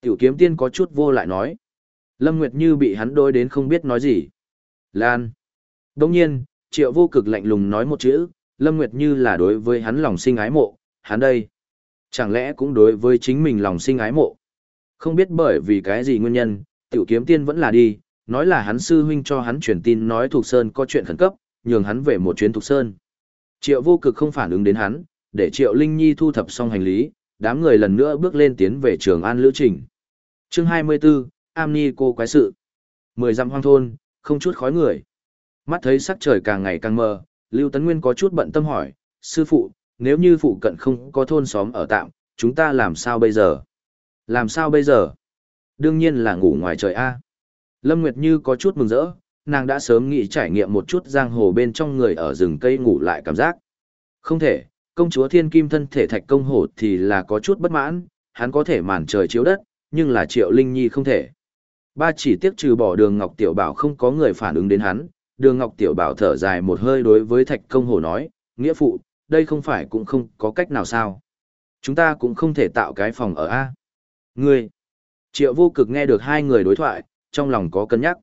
Tiểu kiếm tiên có chút vô lại nói. Lâm Nguyệt Như bị hắn đôi đến không biết nói gì. Lan. Đồng nhiên, triệu vô cực lạnh lùng nói một chữ, Lâm Nguyệt Như là đối với hắn lòng sinh ái mộ, hắn đây. Chẳng lẽ cũng đối với chính mình lòng sinh ái mộ. Không biết bởi vì cái gì nguyên nhân, tiểu kiếm tiên vẫn là đi, nói là hắn sư huynh cho hắn truyền tin nói thuộc Sơn có chuyện khẩn cấp, nhường hắn về một chuyến Thục Sơn. Triệu vô cực không phản ứng đến hắn, để Triệu Linh Nhi thu thập xong hành lý, đám người lần nữa bước lên tiến về trường An Lữ Trình chương 24, am ni cô quái sự. Mười dặm hoang thôn, không chút khói người. Mắt thấy sắc trời càng ngày càng mờ, Lưu Tấn Nguyên có chút bận tâm hỏi, sư phụ, nếu như phụ cận không có thôn xóm ở tạm, chúng ta làm sao bây giờ? Làm sao bây giờ? Đương nhiên là ngủ ngoài trời A. Lâm Nguyệt Như có chút mừng rỡ, nàng đã sớm nghĩ trải nghiệm một chút giang hồ bên trong người ở rừng cây ngủ lại cảm giác. Không thể, công chúa thiên kim thân thể thạch công hổ thì là có chút bất mãn, hắn có thể màn trời chiếu đất, nhưng là Triệu Linh Nhi không thể. Ba chỉ tiếc trừ bỏ đường Ngọc Tiểu Bảo không có người phản ứng đến hắn, đường Ngọc Tiểu Bảo thở dài một hơi đối với Thạch Công Hồ nói, nghĩa phụ, đây không phải cũng không có cách nào sao. Chúng ta cũng không thể tạo cái phòng ở A. Ngươi, Triệu vô cực nghe được hai người đối thoại, trong lòng có cân nhắc.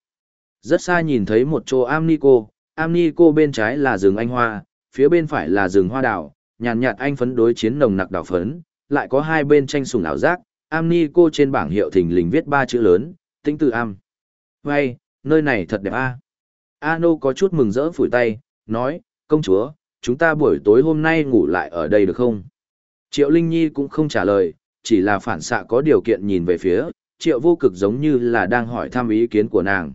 Rất xa nhìn thấy một chỗ Amnico, Amnico bên trái là rừng anh hoa, phía bên phải là rừng hoa đào, nhàn nhạt anh phấn đối chiến nồng nặc đào phấn, lại có hai bên tranh sùng ảo giác, am ni cô trên bảng hiệu thình lình viết ba chữ lớn, tính từ am. Vay, nơi này thật đẹp a. Ano có chút mừng rỡ phủi tay, nói, công chúa, chúng ta buổi tối hôm nay ngủ lại ở đây được không? Triệu Linh Nhi cũng không trả lời, chỉ là phản xạ có điều kiện nhìn về phía, triệu vô cực giống như là đang hỏi thăm ý kiến của nàng.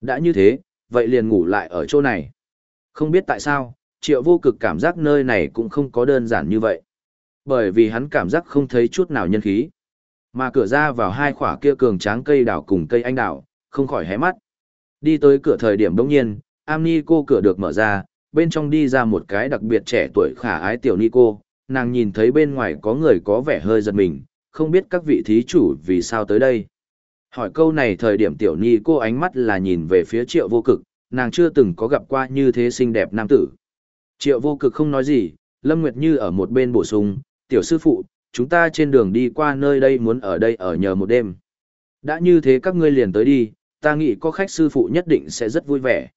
Đã như thế, vậy liền ngủ lại ở chỗ này. Không biết tại sao, triệu vô cực cảm giác nơi này cũng không có đơn giản như vậy. Bởi vì hắn cảm giác không thấy chút nào nhân khí. Mà cửa ra vào hai khỏa kia cường tráng cây đảo cùng cây anh đảo, không khỏi hé mắt. Đi tới cửa thời điểm đông nhiên, am ni cô cửa được mở ra, bên trong đi ra một cái đặc biệt trẻ tuổi khả ái tiểu ni cô, nàng nhìn thấy bên ngoài có người có vẻ hơi giật mình, không biết các vị thí chủ vì sao tới đây. Hỏi câu này thời điểm tiểu ni cô ánh mắt là nhìn về phía triệu vô cực, nàng chưa từng có gặp qua như thế xinh đẹp nam tử. Triệu vô cực không nói gì, Lâm Nguyệt Như ở một bên bổ sung, tiểu sư phụ, chúng ta trên đường đi qua nơi đây muốn ở đây ở nhờ một đêm. Đã như thế các ngươi liền tới đi, ta nghĩ có khách sư phụ nhất định sẽ rất vui vẻ.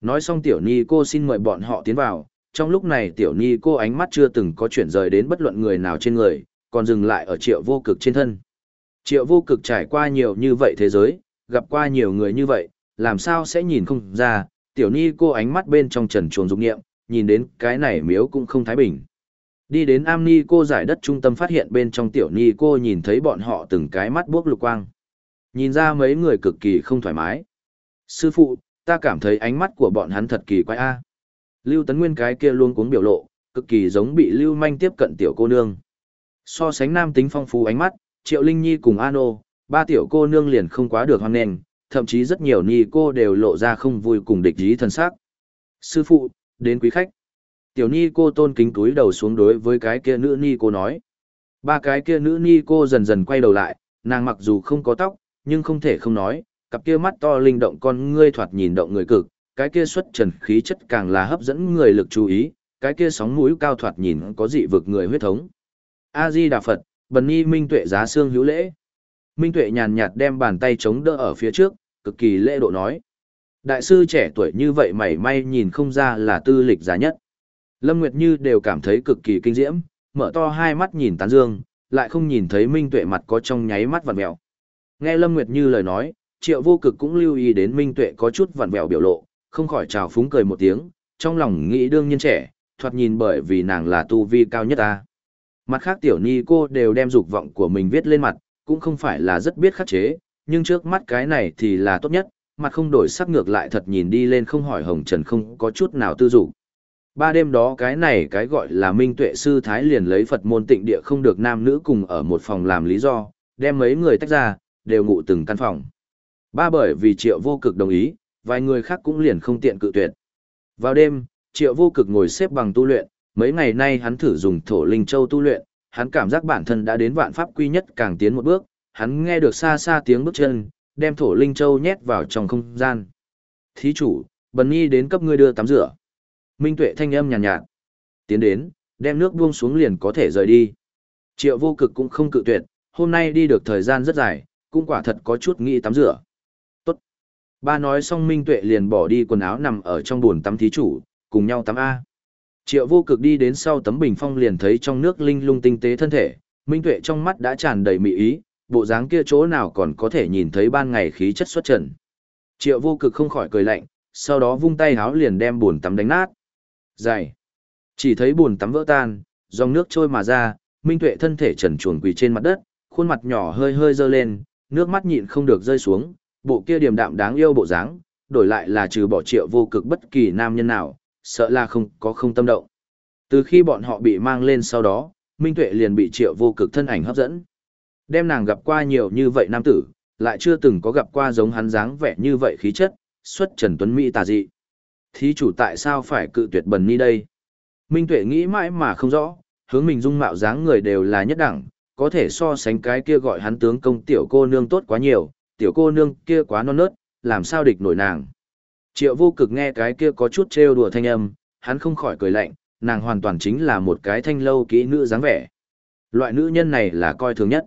Nói xong tiểu ni cô xin mời bọn họ tiến vào, trong lúc này tiểu ni cô ánh mắt chưa từng có chuyển rời đến bất luận người nào trên người, còn dừng lại ở triệu vô cực trên thân. Triệu vô cực trải qua nhiều như vậy thế giới, gặp qua nhiều người như vậy, làm sao sẽ nhìn không ra, tiểu ni cô ánh mắt bên trong trần chuồng dục nghiệm, nhìn đến cái này miếu cũng không thái bình. Đi đến am ni cô giải đất trung tâm phát hiện bên trong tiểu ni cô nhìn thấy bọn họ từng cái mắt buốc lục quang. Nhìn ra mấy người cực kỳ không thoải mái. Sư phụ, ta cảm thấy ánh mắt của bọn hắn thật kỳ quái a. Lưu Tấn Nguyên cái kia luôn cuống biểu lộ, cực kỳ giống bị Lưu Manh tiếp cận tiểu cô nương. So sánh nam tính phong phú ánh mắt, Triệu Linh Nhi cùng Ano, ba tiểu cô nương liền không quá được hoan nghênh, thậm chí rất nhiều ni cô đều lộ ra không vui cùng địch ý thân sắc. Sư phụ, đến quý khách. Tiểu ni cô tôn kính túi đầu xuống đối với cái kia nữ ni cô nói. Ba cái kia nữ ni cô dần dần quay đầu lại, nàng mặc dù không có tóc, nhưng không thể không nói, cặp kia mắt to linh động con ngươi thoạt nhìn động người cực, cái kia xuất trần khí chất càng là hấp dẫn người lực chú ý, cái kia sóng mũi cao thoạt nhìn có dị vực người huyết thống. A Di Đà Phật, Bần Nhi Minh Tuệ giá xương hữu lễ. Minh Tuệ nhàn nhạt đem bàn tay chống đỡ ở phía trước, cực kỳ lễ độ nói. Đại sư trẻ tuổi như vậy mảy may nhìn không ra là tư lịch giá nhất. Lâm Nguyệt Như đều cảm thấy cực kỳ kinh diễm, mở to hai mắt nhìn tán dương, lại không nhìn thấy Minh Tuệ mặt có trong nháy mắt vặn mẹo Nghe Lâm Nguyệt Như lời nói, Triệu Vô Cực cũng lưu ý đến Minh Tuệ có chút vặn vẹo biểu lộ, không khỏi chào phúng cười một tiếng, trong lòng nghĩ đương nhiên trẻ, thoạt nhìn bởi vì nàng là tu vi cao nhất ta. Mặt khác tiểu ni cô đều đem dục vọng của mình viết lên mặt, cũng không phải là rất biết khắc chế, nhưng trước mắt cái này thì là tốt nhất, mặt không đổi sắc ngược lại thật nhìn đi lên không hỏi hồng trần không có chút nào tư dục. Ba đêm đó cái này cái gọi là minh tuệ sư thái liền lấy Phật môn tịnh địa không được nam nữ cùng ở một phòng làm lý do, đem mấy người tách ra, đều ngủ từng căn phòng. Ba bởi vì triệu vô cực đồng ý, vài người khác cũng liền không tiện cự tuyệt. Vào đêm, triệu vô cực ngồi xếp bằng tu luyện, mấy ngày nay hắn thử dùng thổ linh châu tu luyện, hắn cảm giác bản thân đã đến vạn pháp quy nhất càng tiến một bước, hắn nghe được xa xa tiếng bước chân, đem thổ linh châu nhét vào trong không gian. Thí chủ, bần nhi đến cấp ngươi đưa tắm rửa. Minh tuệ thanh âm nhàn nhạt, nhạt. Tiến đến, đem nước buông xuống liền có thể rời đi. Triệu vô cực cũng không cự tuyệt, hôm nay đi được thời gian rất dài, cũng quả thật có chút nghĩ tắm rửa. Tốt. Ba nói xong Minh tuệ liền bỏ đi quần áo nằm ở trong bồn tắm thí chủ, cùng nhau tắm A. Triệu vô cực đi đến sau tấm bình phong liền thấy trong nước linh lung tinh tế thân thể, Minh tuệ trong mắt đã tràn đầy mị ý, bộ dáng kia chỗ nào còn có thể nhìn thấy ban ngày khí chất xuất trần. Triệu vô cực không khỏi cười lạnh, sau đó vung tay háo liền đem bồn tắm đánh nát. Dày. Chỉ thấy bồn tắm vỡ tan, dòng nước trôi mà ra, Minh Tuệ thân thể trần chuồn quỳ trên mặt đất, khuôn mặt nhỏ hơi hơi dơ lên, nước mắt nhịn không được rơi xuống, bộ kia điềm đạm đáng yêu bộ dáng, đổi lại là trừ bỏ triệu vô cực bất kỳ nam nhân nào, sợ là không có không tâm động. Từ khi bọn họ bị mang lên sau đó, Minh Tuệ liền bị triệu vô cực thân ảnh hấp dẫn. Đem nàng gặp qua nhiều như vậy nam tử, lại chưa từng có gặp qua giống hắn dáng vẻ như vậy khí chất, xuất trần tuấn Mỹ tà dị. Thí chủ tại sao phải cự tuyệt bần ni đây? Minh Tuệ nghĩ mãi mà không rõ, hướng mình dung mạo dáng người đều là nhất đẳng, có thể so sánh cái kia gọi hắn tướng công tiểu cô nương tốt quá nhiều, tiểu cô nương kia quá non nớt, làm sao địch nổi nàng. Triệu vô cực nghe cái kia có chút trêu đùa thanh âm, hắn không khỏi cười lạnh, nàng hoàn toàn chính là một cái thanh lâu kỹ nữ dáng vẻ. Loại nữ nhân này là coi thường nhất.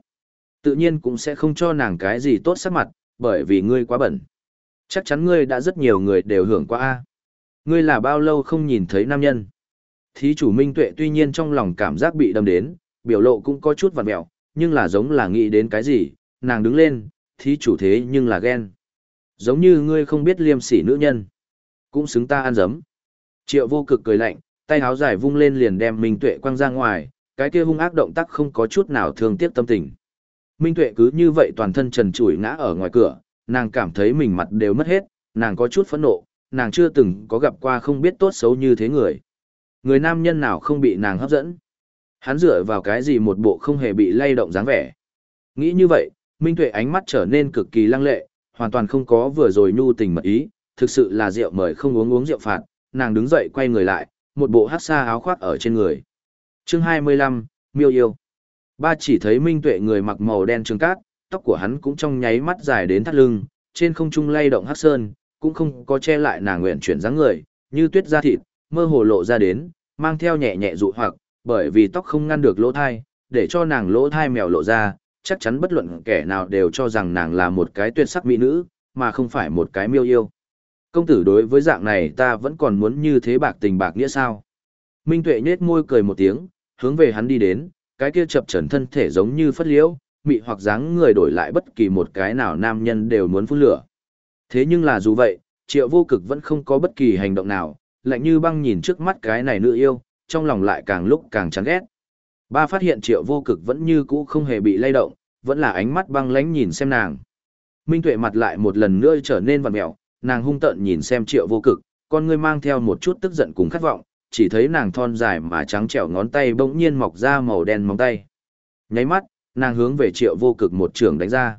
Tự nhiên cũng sẽ không cho nàng cái gì tốt sắc mặt, bởi vì ngươi quá bẩn. Chắc chắn ngươi đã rất nhiều người đều hưởng qua a. Ngươi là bao lâu không nhìn thấy nam nhân? Thí chủ Minh Tuệ tuy nhiên trong lòng cảm giác bị đâm đến, biểu lộ cũng có chút vặn mẹo, nhưng là giống là nghĩ đến cái gì, nàng đứng lên, thí chủ thế nhưng là ghen. Giống như ngươi không biết liêm sỉ nữ nhân. Cũng xứng ta ăn dấm. Triệu vô cực cười lạnh, tay háo dài vung lên liền đem Minh Tuệ quăng ra ngoài, cái kia hung ác động tác không có chút nào thương tiếc tâm tình. Minh Tuệ cứ như vậy toàn thân trần trụi ngã ở ngoài cửa, nàng cảm thấy mình mặt đều mất hết, nàng có chút phẫn nộ, nàng chưa từng có gặp qua không biết tốt xấu như thế người. Người nam nhân nào không bị nàng hấp dẫn. Hắn dựa vào cái gì một bộ không hề bị lay động dáng vẻ. Nghĩ như vậy, Minh Tuệ ánh mắt trở nên cực kỳ lăng lệ, hoàn toàn không có vừa rồi nhu tình mật ý, thực sự là rượu mời không uống uống rượu phạt, nàng đứng dậy quay người lại, một bộ hát xa áo khoác ở trên người. chương 25, Miêu Yêu. Ba chỉ thấy Minh Tuệ người mặc màu đen trường cát, tóc của hắn cũng trong nháy mắt dài đến thắt lưng, trên không trung lay động hát sơn, cũng không có che lại nàng nguyện chuyển dáng người, như tuyết da thịt, mơ hồ lộ ra đến, mang theo nhẹ nhẹ dụ hoặc, bởi vì tóc không ngăn được lỗ thai, để cho nàng lỗ thai mèo lộ ra, chắc chắn bất luận kẻ nào đều cho rằng nàng là một cái tuyệt sắc mỹ nữ, mà không phải một cái miêu yêu. Công tử đối với dạng này ta vẫn còn muốn như thế bạc tình bạc nghĩa sao. Minh Tuệ nhếch môi cười một tiếng, hướng về hắn đi đến, cái kia chập trần thân thể giống như phất liễu, mị hoặc dáng người đổi lại bất kỳ một cái nào nam nhân đều muốn phun lửa. Thế nhưng là dù vậy, triệu vô cực vẫn không có bất kỳ hành động nào, lạnh như băng nhìn trước mắt cái này nữ yêu, trong lòng lại càng lúc càng chán ghét. Ba phát hiện triệu vô cực vẫn như cũ không hề bị lay động, vẫn là ánh mắt băng lánh nhìn xem nàng. Minh tuệ mặt lại một lần nữa trở nên vằn mẹo, nàng hung tợn nhìn xem triệu vô cực, con ngươi mang theo một chút tức giận cùng khát vọng, chỉ thấy nàng thon dài mà trắng trẻo ngón tay bỗng nhiên mọc ra màu đen móng tay. Nháy mắt, nàng hướng về triệu vô cực một trường đánh ra.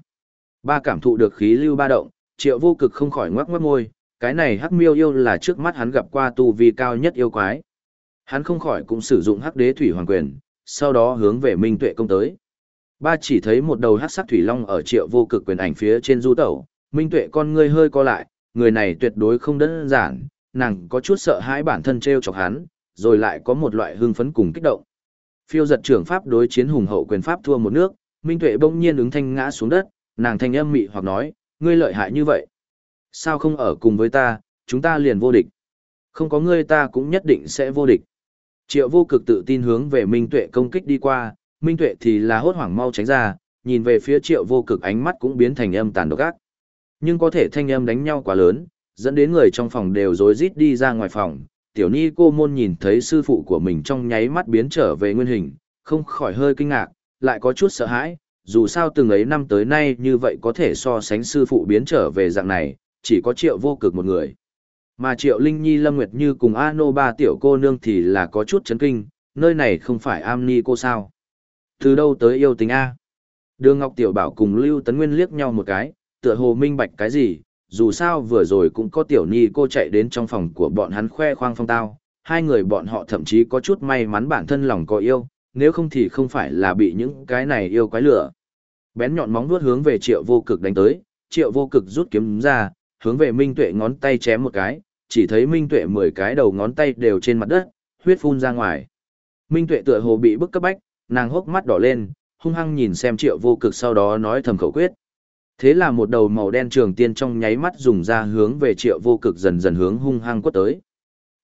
Ba cảm thụ được khí lưu ba động, triệu vô cực không khỏi ngoắc ngoắc môi, cái này hắc miêu yêu là trước mắt hắn gặp qua tu vi cao nhất yêu quái. Hắn không khỏi cũng sử dụng hắc đế thủy hoàng quyền, sau đó hướng về Minh Tuệ công tới. Ba chỉ thấy một đầu hắc sắc thủy long ở triệu vô cực quyền ảnh phía trên du tẩu, Minh Tuệ con ngươi hơi co lại, người này tuyệt đối không đơn giản, nàng có chút sợ hãi bản thân treo chọc hắn, rồi lại có một loại hưng phấn cùng kích động. Phiêu giật trưởng pháp đối chiến hùng hậu quyền pháp thua một nước, Minh Tuệ bỗng nhiên ứng thanh ngã xuống đất, nàng thanh âm mị hoặc nói, ngươi lợi hại như vậy. Sao không ở cùng với ta, chúng ta liền vô địch. Không có ngươi ta cũng nhất định sẽ vô địch. Triệu vô cực tự tin hướng về Minh Tuệ công kích đi qua, Minh Tuệ thì là hốt hoảng mau tránh ra, nhìn về phía triệu vô cực ánh mắt cũng biến thành âm tàn độc ác. Nhưng có thể thanh âm đánh nhau quá lớn, dẫn đến người trong phòng đều rối rít đi ra ngoài phòng. Tiểu Ni cô môn nhìn thấy sư phụ của mình trong nháy mắt biến trở về nguyên hình, không khỏi hơi kinh ngạc, lại có chút sợ hãi, dù sao từng ấy năm tới nay như vậy có thể so sánh sư phụ biến trở về dạng này, chỉ có triệu vô cực một người. Mà triệu Linh Nhi Lâm Nguyệt Như cùng A Nô ba tiểu cô nương thì là có chút chấn kinh, nơi này không phải am ni cô sao. Từ đâu tới yêu tình A? Đường Ngọc Tiểu Bảo cùng Lưu Tấn Nguyên liếc nhau một cái, tựa hồ minh bạch cái gì, dù sao vừa rồi cũng có tiểu ni cô chạy đến trong phòng của bọn hắn khoe khoang phong tao, hai người bọn họ thậm chí có chút may mắn bản thân lòng có yêu, nếu không thì không phải là bị những cái này yêu quái lửa. Bén nhọn móng vuốt hướng về triệu vô cực đánh tới, triệu vô cực rút kiếm ra, hướng về Minh Tuệ ngón tay chém một cái, chỉ thấy Minh Tuệ mười cái đầu ngón tay đều trên mặt đất, huyết phun ra ngoài. Minh Tuệ tựa hồ bị bức cấp bách, nàng hốc mắt đỏ lên, hung hăng nhìn xem triệu vô cực sau đó nói thầm khẩu quyết. Thế là một đầu màu đen trường tiên trong nháy mắt dùng ra hướng về triệu vô cực dần dần hướng hung hăng quất tới.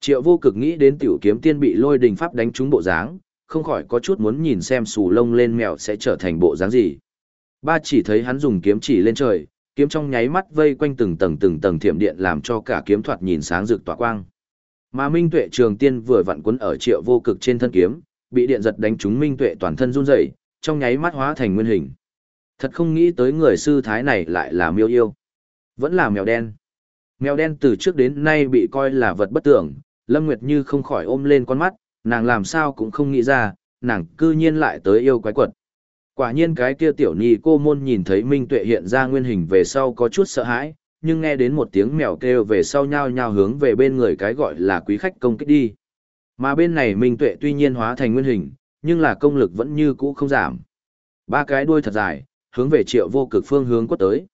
Triệu vô cực nghĩ đến tiểu kiếm tiên bị lôi đình pháp đánh trúng bộ dáng, không khỏi có chút muốn nhìn xem sù lông lên mèo sẽ trở thành bộ dáng gì. Ba chỉ thấy hắn dùng kiếm chỉ lên trời, kiếm trong nháy mắt vây quanh từng tầng từng tầng thiểm điện làm cho cả kiếm thoạt nhìn sáng rực tỏa quang. Mà Minh Tuệ Trường Tiên vừa vặn quấn ở Triệu Vô Cực trên thân kiếm, bị điện giật đánh trúng Minh Tuệ toàn thân run rẩy, trong nháy mắt hóa thành nguyên hình. Thật không nghĩ tới người sư thái này lại là miêu yêu. Vẫn là mèo đen. Mèo đen từ trước đến nay bị coi là vật bất tưởng, Lâm Nguyệt Như không khỏi ôm lên con mắt, nàng làm sao cũng không nghĩ ra, nàng cư nhiên lại tới yêu quái quật. Quả nhiên cái kia tiểu ni cô môn nhìn thấy Minh Tuệ hiện ra nguyên hình về sau có chút sợ hãi, nhưng nghe đến một tiếng mèo kêu về sau nhao nhao hướng về bên người cái gọi là quý khách công kích đi. Mà bên này Minh Tuệ tuy nhiên hóa thành nguyên hình, nhưng là công lực vẫn như cũ không giảm. Ba cái đuôi thật dài, hướng về triệu vô cực phương hướng quất tới.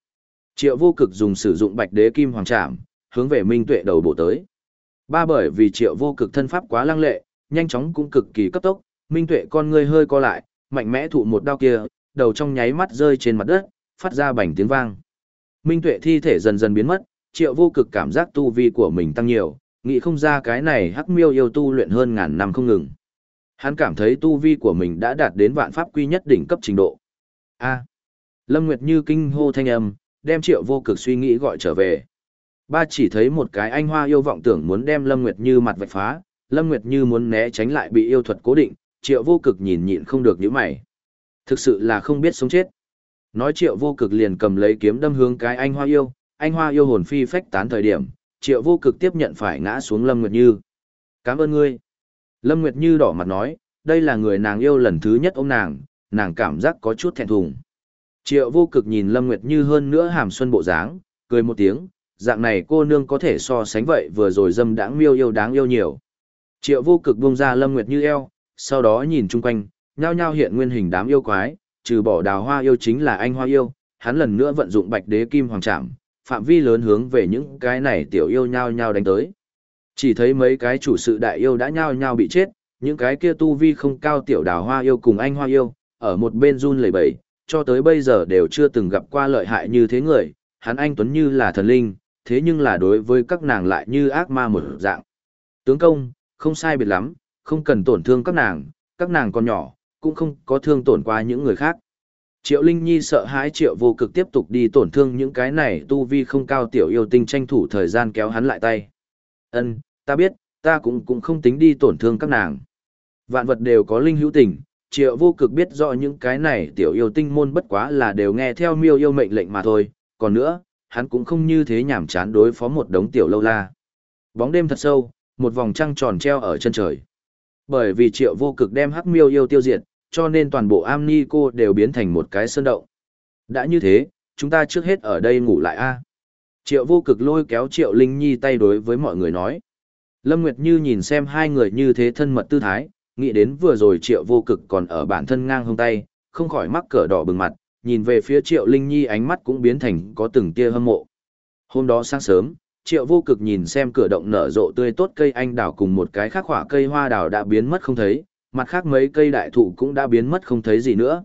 Triệu vô cực dùng sử dụng bạch đế kim hoàng trảm, hướng về Minh Tuệ đầu bộ tới. Ba bởi vì triệu vô cực thân pháp quá lăng lệ, nhanh chóng cũng cực kỳ cấp tốc, Minh Tuệ con ngươi hơi co lại, mạnh mẽ thụ một đao kia, đầu trong nháy mắt rơi trên mặt đất, phát ra bảnh tiếng vang. Minh tuệ thi thể dần dần biến mất, triệu vô cực cảm giác tu vi của mình tăng nhiều, nghĩ không ra cái này hắc miêu yêu tu luyện hơn ngàn năm không ngừng. Hắn cảm thấy tu vi của mình đã đạt đến vạn pháp quy nhất đỉnh cấp trình độ. A. Lâm Nguyệt như kinh hô thanh âm, đem triệu vô cực suy nghĩ gọi trở về. Ba chỉ thấy một cái anh hoa yêu vọng tưởng muốn đem Lâm Nguyệt như mặt vạch phá, Lâm Nguyệt như muốn né tránh lại bị yêu thuật cố định, triệu vô cực nhìn nhịn không được những mày. Thực sự là không biết sống chết. Nói triệu vô cực liền cầm lấy kiếm đâm hướng cái anh hoa yêu, anh hoa yêu hồn phi phách tán thời điểm, triệu vô cực tiếp nhận phải ngã xuống Lâm Nguyệt Như. Cảm ơn ngươi. Lâm Nguyệt Như đỏ mặt nói, đây là người nàng yêu lần thứ nhất ôm nàng, nàng cảm giác có chút thẹn thùng. Triệu vô cực nhìn Lâm Nguyệt Như hơn nữa hàm xuân bộ dáng, cười một tiếng, dạng này cô nương có thể so sánh vậy vừa rồi dâm đãng miêu yêu đáng yêu nhiều. Triệu vô cực buông ra Lâm Nguyệt Như eo, sau đó nhìn chung quanh, nhao nhao hiện nguyên hình đám yêu quái, trừ bỏ đào hoa yêu chính là anh hoa yêu, hắn lần nữa vận dụng bạch đế kim hoàng trạm, phạm vi lớn hướng về những cái này tiểu yêu nhao nhao đánh tới. Chỉ thấy mấy cái chủ sự đại yêu đã nhao nhao bị chết, những cái kia tu vi không cao tiểu đào hoa yêu cùng anh hoa yêu, ở một bên run lẩy bẩy, cho tới bây giờ đều chưa từng gặp qua lợi hại như thế người, hắn anh tuấn như là thần linh, thế nhưng là đối với các nàng lại như ác ma một dạng. Tướng công, không sai biệt lắm, không cần tổn thương các nàng, các nàng còn nhỏ, cũng không có thương tổn qua những người khác. Triệu Linh Nhi sợ hãi Triệu Vô Cực tiếp tục đi tổn thương những cái này tu vi không cao tiểu yêu tinh tranh thủ thời gian kéo hắn lại tay. Ân, ta biết, ta cũng cũng không tính đi tổn thương các nàng. Vạn vật đều có linh hữu tình, Triệu Vô Cực biết rõ những cái này tiểu yêu tinh môn bất quá là đều nghe theo miêu yêu mệnh lệnh mà thôi, còn nữa, hắn cũng không như thế nhảm chán đối phó một đống tiểu lâu la. Bóng đêm thật sâu, một vòng trăng tròn treo ở chân trời. Bởi vì triệu vô cực đem hắc miêu yêu tiêu diệt, cho nên toàn bộ am ni cô đều biến thành một cái sơn động. Đã như thế, chúng ta trước hết ở đây ngủ lại a. Triệu vô cực lôi kéo triệu linh nhi tay đối với mọi người nói. Lâm Nguyệt Như nhìn xem hai người như thế thân mật tư thái, nghĩ đến vừa rồi triệu vô cực còn ở bản thân ngang hông tay, không khỏi mắc cỡ đỏ bừng mặt, nhìn về phía triệu Linh Nhi ánh mắt cũng biến thành có từng tia hâm mộ. Hôm đó sáng sớm, triệu vô cực nhìn xem cửa động nở rộ tươi tốt cây anh đào cùng một cái khác khỏa cây hoa đào đã biến mất không thấy, mặt khác mấy cây đại thụ cũng đã biến mất không thấy gì nữa.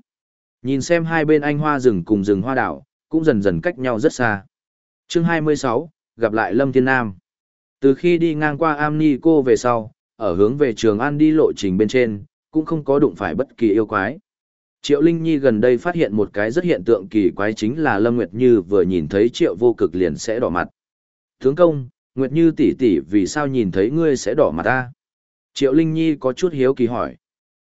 Nhìn xem hai bên anh hoa rừng cùng rừng hoa đào, cũng dần dần cách nhau rất xa. Chương 26, gặp lại Lâm Thiên Nam. Từ khi đi ngang qua Amni cô về sau, ở hướng về trường An đi lộ trình bên trên, cũng không có đụng phải bất kỳ yêu quái. Triệu Linh Nhi gần đây phát hiện một cái rất hiện tượng kỳ quái chính là Lâm Nguyệt Như vừa nhìn thấy Triệu vô cực liền sẽ đỏ mặt. Tướng công, Nguyệt Như tỷ tỷ vì sao nhìn thấy ngươi sẽ đỏ mặt ta? Triệu Linh Nhi có chút hiếu kỳ hỏi.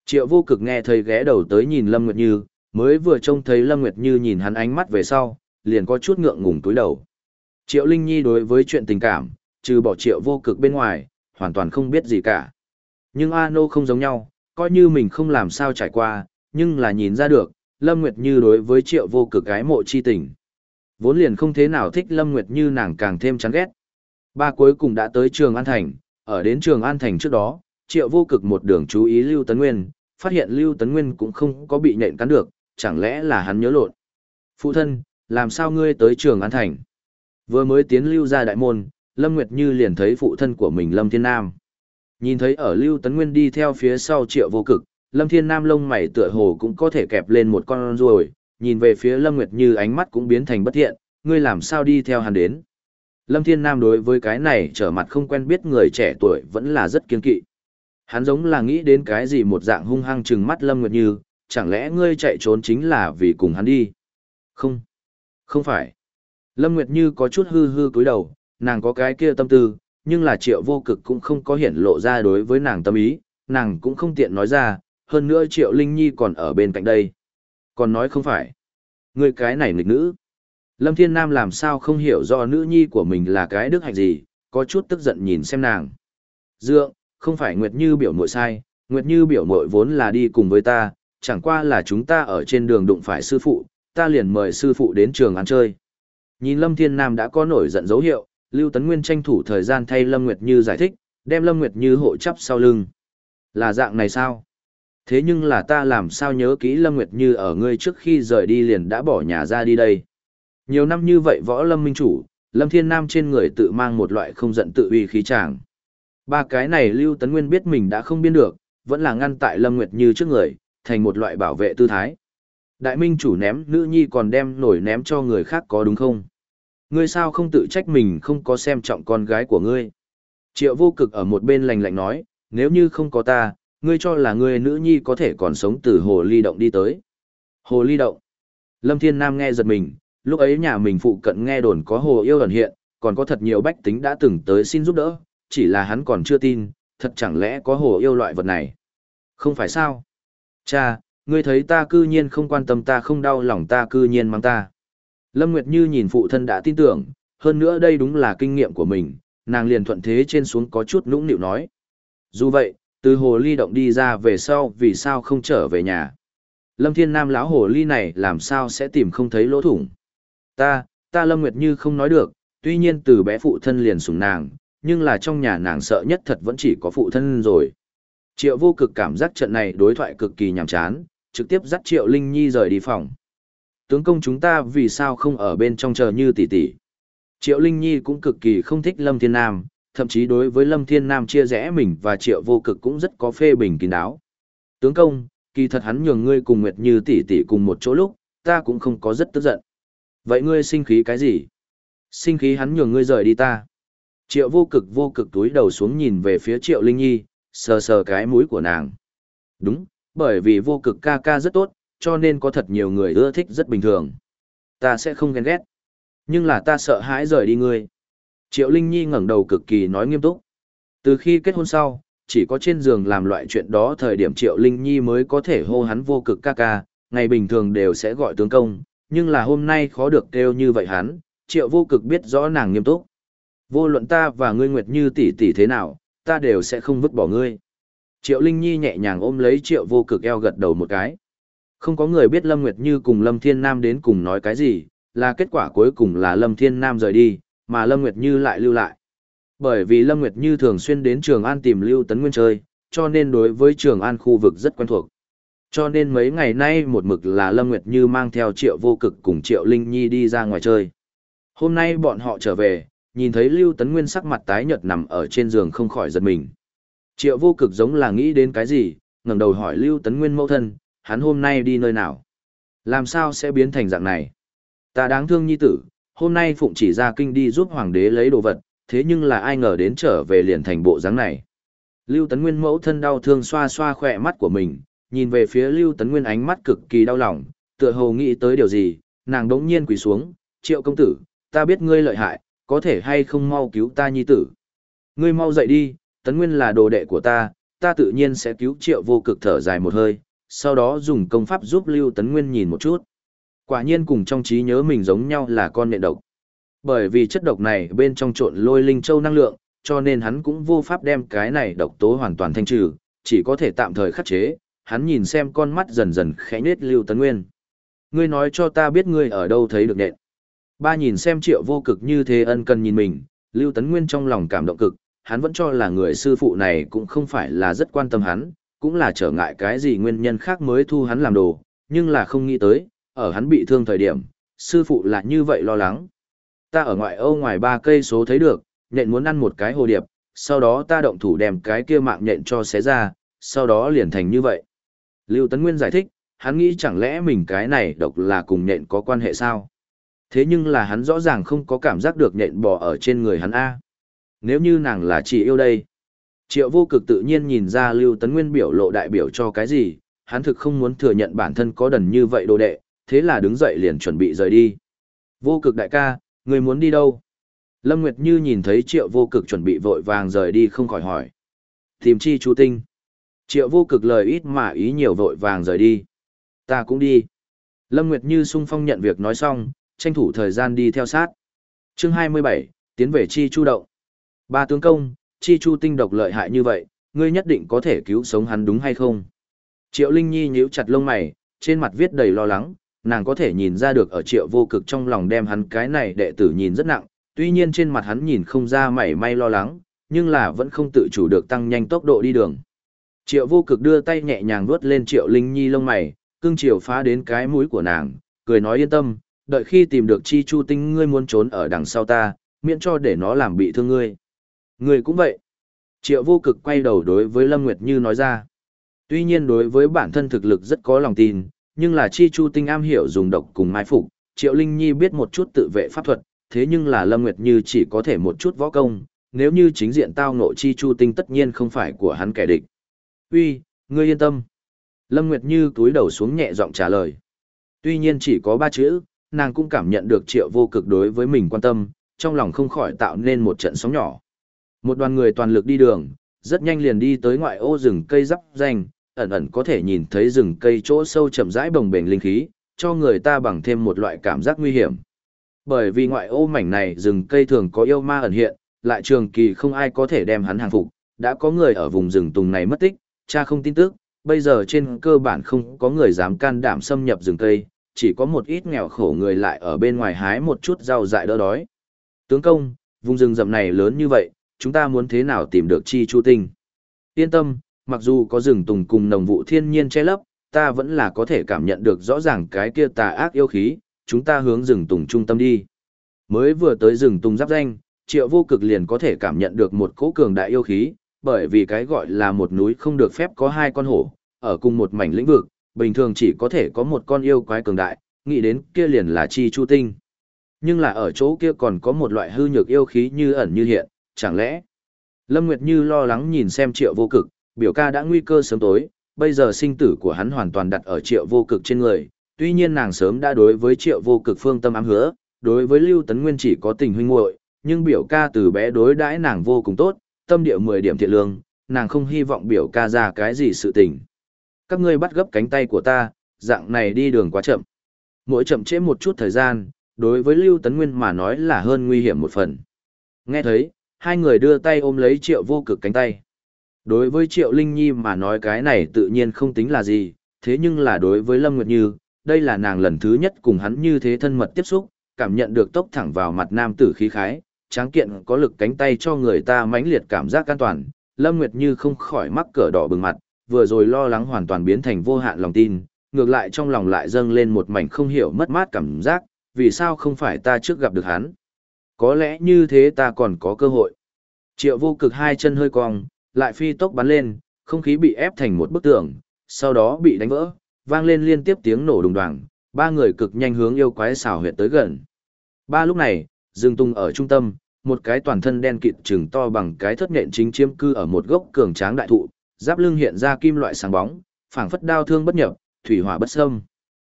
Triệu vô cực nghe thấy ghé đầu tới nhìn Lâm Nguyệt Như, mới vừa trông thấy Lâm Nguyệt Như nhìn hắn ánh mắt về sau, liền có chút ngượng ngùng túi đầu. Triệu Linh Nhi đối với chuyện tình cảm, trừ bỏ triệu vô cực bên ngoài, hoàn toàn không biết gì cả. Nhưng A Nô không giống nhau, coi như mình không làm sao trải qua, nhưng là nhìn ra được, Lâm Nguyệt Như đối với triệu vô cực gái mộ chi tình. Vốn liền không thế nào thích Lâm Nguyệt Như nàng càng thêm chán ghét. Ba cuối cùng đã tới trường An Thành, ở đến trường An Thành trước đó, triệu vô cực một đường chú ý Lưu Tấn Nguyên, phát hiện Lưu Tấn Nguyên cũng không có bị nhện cắn được, chẳng lẽ là hắn nhớ lộn. Phụ thân, làm sao ngươi tới trường An Thành? Vừa mới tiến lưu ra đại môn, Lâm Nguyệt Như liền thấy phụ thân của mình Lâm Thiên Nam. Nhìn thấy ở Lưu Tấn Nguyên đi theo phía sau triệu vô cực, Lâm Thiên Nam lông mày tựa hồ cũng có thể kẹp lên một con ruồi, nhìn về phía Lâm Nguyệt Như ánh mắt cũng biến thành bất thiện, ngươi làm sao đi theo hắn đến. Lâm Thiên Nam đối với cái này trở mặt không quen biết người trẻ tuổi vẫn là rất kiên kỵ. Hắn giống là nghĩ đến cái gì một dạng hung hăng trừng mắt Lâm Nguyệt Như, chẳng lẽ ngươi chạy trốn chính là vì cùng hắn đi? Không, không phải. Lâm Nguyệt Như có chút hư hư cúi đầu, nàng có cái kia tâm tư, nhưng là triệu vô cực cũng không có hiển lộ ra đối với nàng tâm ý, nàng cũng không tiện nói ra, hơn nữa triệu Linh Nhi còn ở bên cạnh đây. Còn nói không phải. Người cái này nghịch nữ. Lâm Thiên Nam làm sao không hiểu do nữ nhi của mình là cái đức hạnh gì, có chút tức giận nhìn xem nàng. Dượng, không phải Nguyệt Như biểu mội sai, Nguyệt Như biểu mội vốn là đi cùng với ta, chẳng qua là chúng ta ở trên đường đụng phải sư phụ, ta liền mời sư phụ đến trường ăn chơi. Nhìn Lâm Thiên Nam đã có nổi giận dấu hiệu, Lưu Tấn Nguyên tranh thủ thời gian thay Lâm Nguyệt Như giải thích, đem Lâm Nguyệt Như hộ chắp sau lưng. Là dạng này sao? Thế nhưng là ta làm sao nhớ kỹ Lâm Nguyệt Như ở ngươi trước khi rời đi liền đã bỏ nhà ra đi đây. Nhiều năm như vậy võ Lâm Minh Chủ, Lâm Thiên Nam trên người tự mang một loại không giận tự uy khí tràng. Ba cái này Lưu Tấn Nguyên biết mình đã không biên được, vẫn là ngăn tại Lâm Nguyệt Như trước người, thành một loại bảo vệ tư thái. Đại Minh Chủ ném nữ nhi còn đem nổi ném cho người khác có đúng không? Ngươi sao không tự trách mình không có xem trọng con gái của ngươi? Triệu vô cực ở một bên lành lạnh nói, nếu như không có ta, ngươi cho là ngươi nữ nhi có thể còn sống từ hồ ly động đi tới. Hồ ly động. Lâm Thiên Nam nghe giật mình, lúc ấy nhà mình phụ cận nghe đồn có hồ yêu ẩn hiện, còn có thật nhiều bách tính đã từng tới xin giúp đỡ, chỉ là hắn còn chưa tin, thật chẳng lẽ có hồ yêu loại vật này. Không phải sao? Cha, ngươi thấy ta cư nhiên không quan tâm ta không đau lòng ta cư nhiên mang ta. Lâm Nguyệt Như nhìn phụ thân đã tin tưởng, hơn nữa đây đúng là kinh nghiệm của mình, nàng liền thuận thế trên xuống có chút nũng nịu nói. Dù vậy, từ hồ ly động đi ra về sau vì sao không trở về nhà. Lâm Thiên Nam lão hồ ly này làm sao sẽ tìm không thấy lỗ thủng. Ta, ta Lâm Nguyệt Như không nói được, tuy nhiên từ bé phụ thân liền sùng nàng, nhưng là trong nhà nàng sợ nhất thật vẫn chỉ có phụ thân rồi. Triệu vô cực cảm giác trận này đối thoại cực kỳ nhàm chán, trực tiếp dắt Triệu Linh Nhi rời đi phòng. Tướng công chúng ta vì sao không ở bên trong chờ như tỷ tỷ. Triệu Linh Nhi cũng cực kỳ không thích Lâm Thiên Nam, thậm chí đối với Lâm Thiên Nam chia rẽ mình và Triệu Vô Cực cũng rất có phê bình kín đáo. Tướng công, kỳ thật hắn nhường ngươi cùng Nguyệt Như tỷ tỷ cùng một chỗ lúc, ta cũng không có rất tức giận. Vậy ngươi sinh khí cái gì? Sinh khí hắn nhường ngươi rời đi ta. Triệu Vô Cực vô cực túi đầu xuống nhìn về phía Triệu Linh Nhi, sờ sờ cái mũi của nàng. Đúng, bởi vì vô cực ca ca rất tốt, cho nên có thật nhiều người ưa thích rất bình thường. Ta sẽ không ghen ghét. Nhưng là ta sợ hãi rời đi ngươi. Triệu Linh Nhi ngẩng đầu cực kỳ nói nghiêm túc. Từ khi kết hôn sau, chỉ có trên giường làm loại chuyện đó thời điểm Triệu Linh Nhi mới có thể hô hắn vô cực ca ca, ngày bình thường đều sẽ gọi tướng công, nhưng là hôm nay khó được kêu như vậy hắn, Triệu vô cực biết rõ nàng nghiêm túc. Vô luận ta và ngươi Nguyệt Như tỷ tỷ thế nào, ta đều sẽ không vứt bỏ ngươi. Triệu Linh Nhi nhẹ nhàng ôm lấy Triệu vô cực eo gật đầu một cái. Không có người biết Lâm Nguyệt Như cùng Lâm Thiên Nam đến cùng nói cái gì, là kết quả cuối cùng là Lâm Thiên Nam rời đi, mà Lâm Nguyệt Như lại lưu lại. Bởi vì Lâm Nguyệt Như thường xuyên đến Trường An tìm Lưu Tấn Nguyên chơi, cho nên đối với Trường An khu vực rất quen thuộc. Cho nên mấy ngày nay một mực là Lâm Nguyệt Như mang theo Triệu Vô Cực cùng Triệu Linh Nhi đi ra ngoài chơi. Hôm nay bọn họ trở về, nhìn thấy Lưu Tấn Nguyên sắc mặt tái nhợt nằm ở trên giường không khỏi giật mình. Triệu Vô Cực giống là nghĩ đến cái gì, ngẩng đầu hỏi Lưu Tấn Nguyên mẫu thân, hắn hôm nay đi nơi nào? Làm sao sẽ biến thành dạng này? Ta đáng thương nhi tử, hôm nay Phụng chỉ ra kinh đi giúp hoàng đế lấy đồ vật, thế nhưng là ai ngờ đến trở về liền thành bộ dáng này. Lưu Tấn Nguyên mẫu thân đau thương xoa xoa khỏe mắt của mình, nhìn về phía Lưu Tấn Nguyên ánh mắt cực kỳ đau lòng, tựa hồ nghĩ tới điều gì, nàng đống nhiên quỳ xuống, triệu công tử, ta biết ngươi lợi hại, có thể hay không mau cứu ta nhi tử. Ngươi mau dậy đi, Tấn Nguyên là đồ đệ của ta, ta tự nhiên sẽ cứu triệu vô cực thở dài một hơi, sau đó dùng công pháp giúp Lưu Tấn Nguyên nhìn một chút. Quả nhiên cùng trong trí nhớ mình giống nhau là con nện độc. Bởi vì chất độc này bên trong trộn lôi linh châu năng lượng, cho nên hắn cũng vô pháp đem cái này độc tố hoàn toàn thanh trừ, chỉ có thể tạm thời khắc chế. Hắn nhìn xem con mắt dần dần khẽ nết Lưu Tấn Nguyên. Ngươi nói cho ta biết ngươi ở đâu thấy được nện. Ba nhìn xem triệu vô cực như thế ân cần nhìn mình, Lưu Tấn Nguyên trong lòng cảm động cực, hắn vẫn cho là người sư phụ này cũng không phải là rất quan tâm hắn, cũng là trở ngại cái gì nguyên nhân khác mới thu hắn làm đồ, nhưng là không nghĩ tới, ở hắn bị thương thời điểm, sư phụ là như vậy lo lắng. Ta ở ngoại Âu ngoài ba cây số thấy được, nhện muốn ăn một cái hồ điệp, sau đó ta động thủ đem cái kia mạng nhện cho xé ra, sau đó liền thành như vậy. Lưu Tấn Nguyên giải thích, hắn nghĩ chẳng lẽ mình cái này độc là cùng nhện có quan hệ sao? Thế nhưng là hắn rõ ràng không có cảm giác được nhện bò ở trên người hắn A. Nếu như nàng là chị yêu đây. Triệu vô cực tự nhiên nhìn ra Lưu Tấn Nguyên biểu lộ đại biểu cho cái gì, hắn thực không muốn thừa nhận bản thân có đần như vậy đồ đệ, thế là đứng dậy liền chuẩn bị rời đi. Vô cực đại ca, người muốn đi đâu? Lâm Nguyệt Như nhìn thấy triệu vô cực chuẩn bị vội vàng rời đi không khỏi hỏi. Tìm chi chú tinh. Triệu vô cực lời ít mà ý nhiều vội vàng rời đi. Ta cũng đi. Lâm Nguyệt Như sung phong nhận việc nói xong, tranh thủ thời gian đi theo sát. Chương 27, tiến về chi chu động. Ba tướng công, chi chu tinh độc lợi hại như vậy, ngươi nhất định có thể cứu sống hắn đúng hay không? Triệu Linh Nhi nhíu chặt lông mày, trên mặt viết đầy lo lắng, nàng có thể nhìn ra được ở triệu vô cực trong lòng đem hắn cái này đệ tử nhìn rất nặng, tuy nhiên trên mặt hắn nhìn không ra mảy may lo lắng, nhưng là vẫn không tự chủ được tăng nhanh tốc độ đi đường. Triệu vô cực đưa tay nhẹ nhàng vuốt lên triệu linh nhi lông mày, cưng chiều phá đến cái mũi của nàng, cười nói yên tâm, đợi khi tìm được chi chu tinh ngươi muốn trốn ở đằng sau ta, miễn cho để nó làm bị thương ngươi. Ngươi cũng vậy. Triệu vô cực quay đầu đối với Lâm Nguyệt Như nói ra. Tuy nhiên đối với bản thân thực lực rất có lòng tin, nhưng là chi chu tinh am hiểu dùng độc cùng mai phục, Triệu Linh Nhi biết một chút tự vệ pháp thuật, thế nhưng là Lâm Nguyệt Như chỉ có thể một chút võ công, nếu như chính diện tao ngộ chi chu tinh tất nhiên không phải của hắn kẻ địch. Uy, ngươi yên tâm. Lâm Nguyệt Như cúi đầu xuống nhẹ giọng trả lời. Tuy nhiên chỉ có ba chữ, nàng cũng cảm nhận được triệu vô cực đối với mình quan tâm, trong lòng không khỏi tạo nên một trận sóng nhỏ. Một đoàn người toàn lực đi đường, rất nhanh liền đi tới ngoại ô rừng cây rắp danh, ẩn ẩn có thể nhìn thấy rừng cây chỗ sâu chậm rãi bồng bềnh linh khí, cho người ta bằng thêm một loại cảm giác nguy hiểm. Bởi vì ngoại ô mảnh này rừng cây thường có yêu ma ẩn hiện, lại trường kỳ không ai có thể đem hắn hàng phục, đã có người ở vùng rừng tùng này mất tích, cha không tin tức, bây giờ trên cơ bản không có người dám can đảm xâm nhập rừng cây, chỉ có một ít nghèo khổ người lại ở bên ngoài hái một chút rau dại đỡ đói. Tướng công, vùng rừng rậm này lớn như vậy, chúng ta muốn thế nào tìm được chi chu tinh? Yên tâm, mặc dù có rừng tùng cùng nồng vụ thiên nhiên che lấp, ta vẫn là có thể cảm nhận được rõ ràng cái kia tà ác yêu khí, chúng ta hướng rừng tùng trung tâm đi. Mới vừa tới rừng tùng giáp danh, triệu vô cực liền có thể cảm nhận được một cỗ cường đại yêu khí, bởi vì cái gọi là một núi không được phép có hai con hổ, ở cùng một mảnh lĩnh vực, bình thường chỉ có thể có một con yêu quái cường đại, nghĩ đến kia liền là chi chu tinh. Nhưng là ở chỗ kia còn có một loại hư nhược yêu khí như ẩn như hiện, chẳng lẽ? Lâm Nguyệt Như lo lắng nhìn xem triệu vô cực, biểu ca đã nguy cơ sớm tối, bây giờ sinh tử của hắn hoàn toàn đặt ở triệu vô cực trên người, tuy nhiên nàng sớm đã đối với triệu vô cực phương tâm ám hứa, đối với Lưu Tấn Nguyên chỉ có tình huynh muội, nhưng biểu ca từ bé đối đãi nàng vô cùng tốt, tâm địa 10 điểm thiện lương, nàng không hy vọng biểu ca ra cái gì sự tình. Các ngươi bắt gấp cánh tay của ta, dạng này đi đường quá chậm. Mỗi chậm trễ một chút thời gian, đối với Lưu Tấn Nguyên mà nói là hơn nguy hiểm một phần. Nghe thấy, hai người đưa tay ôm lấy triệu vô cực cánh tay. Đối với triệu Linh Nhi mà nói cái này tự nhiên không tính là gì, thế nhưng là đối với Lâm Nguyệt Như, đây là nàng lần thứ nhất cùng hắn như thế thân mật tiếp xúc, cảm nhận được tốc thẳng vào mặt nam tử khí khái, tráng kiện có lực cánh tay cho người ta mãnh liệt cảm giác an toàn, Lâm Nguyệt Như không khỏi mắc cỡ đỏ bừng mặt, vừa rồi lo lắng hoàn toàn biến thành vô hạn lòng tin, ngược lại trong lòng lại dâng lên một mảnh không hiểu mất mát cảm giác, vì sao không phải ta trước gặp được hắn. Có lẽ như thế ta còn có cơ hội. Triệu vô cực hai chân hơi cong, lại phi tốc bắn lên, không khí bị ép thành một bức tường, sau đó bị đánh vỡ, vang lên liên tiếp tiếng nổ đùng đoàng, ba người cực nhanh hướng yêu quái xảo huyệt tới gần. Ba lúc này, Dương Tung ở trung tâm, một cái toàn thân đen kịt trừng to bằng cái thất nện chính chiếm cư ở một gốc cường tráng đại thụ, giáp lưng hiện ra kim loại sáng bóng, phảng phất đao thương bất nhập, thủy hỏa bất xâm.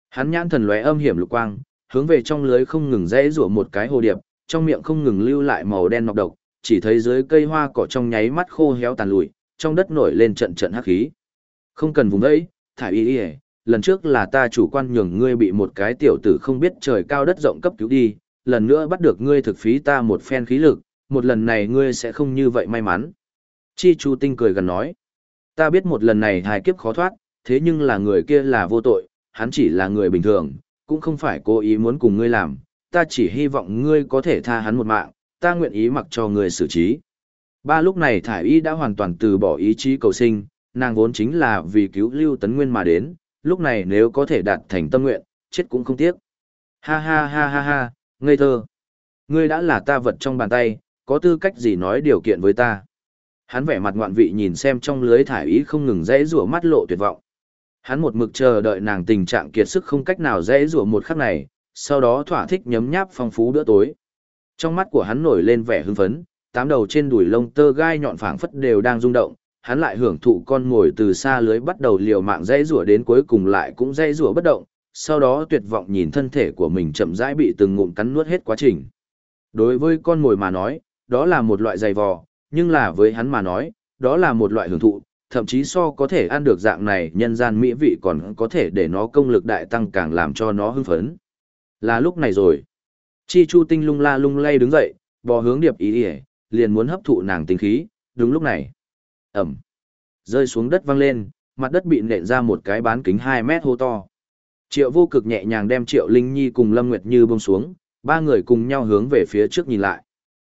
Hắn nhãn thần lóe âm hiểm lục quang, hướng về trong lưới không ngừng rẽ rủa một cái hồ điệp, trong miệng không ngừng lưu lại màu đen nọc độc, chỉ thấy dưới cây hoa cỏ trong nháy mắt khô héo tàn lụi, trong đất nổi lên trận trận hắc khí. Không cần vùng đấy, thải y y, lần trước là ta chủ quan nhường ngươi bị một cái tiểu tử không biết trời cao đất rộng cấp cứu đi, lần nữa bắt được ngươi thực phí ta một phen khí lực, một lần này ngươi sẽ không như vậy may mắn. Chi Chu Tinh cười gần nói, ta biết một lần này hài kiếp khó thoát, thế nhưng là người kia là vô tội, hắn chỉ là người bình thường, cũng không phải cố ý muốn cùng ngươi làm, ta chỉ hy vọng ngươi có thể tha hắn một mạng, ta nguyện ý mặc cho người xử trí. Ba lúc này Thải Y đã hoàn toàn từ bỏ ý chí cầu sinh, nàng vốn chính là vì cứu Lưu Tấn Nguyên mà đến, lúc này nếu có thể đạt thành tâm nguyện, chết cũng không tiếc. Ha ha ha ha ha, ngây thơ. Ngươi đã là ta vật trong bàn tay, có tư cách gì nói điều kiện với ta. Hắn vẻ mặt ngoạn vị nhìn xem trong lưới thải Y không ngừng dãy rủa mắt lộ tuyệt vọng. Hắn một mực chờ đợi nàng tình trạng kiệt sức không cách nào dãy rủa một khắc này, sau đó thỏa thích nhấm nháp phong phú bữa tối. Trong mắt của hắn nổi lên vẻ hưng phấn, tám đầu trên đùi lông tơ gai nhọn phảng phất đều đang rung động, hắn lại hưởng thụ con ngồi từ xa lưới bắt đầu liều mạng dãy rủa đến cuối cùng lại cũng dãy rủa bất động, sau đó tuyệt vọng nhìn thân thể của mình chậm rãi bị từng ngụm cắn nuốt hết quá trình. Đối với con mồi mà nói, đó là một loại dày vò, nhưng là với hắn mà nói, đó là một loại hưởng thụ, thậm chí so có thể ăn được dạng này nhân gian mỹ vị còn có thể để nó công lực đại tăng càng làm cho nó hưng phấn. Là lúc này rồi. Chi Chu Tinh lung la lung lay đứng dậy, bò hướng điệp ý ỉa, liền muốn hấp thụ nàng tinh khí, đúng lúc này. Ẩm. Rơi xuống đất văng lên, mặt đất bị nện ra một cái bán kính 2 mét hô to. Triệu vô cực nhẹ nhàng đem Triệu Linh Nhi cùng Lâm Nguyệt Như buông xuống, ba người cùng nhau hướng về phía trước nhìn lại.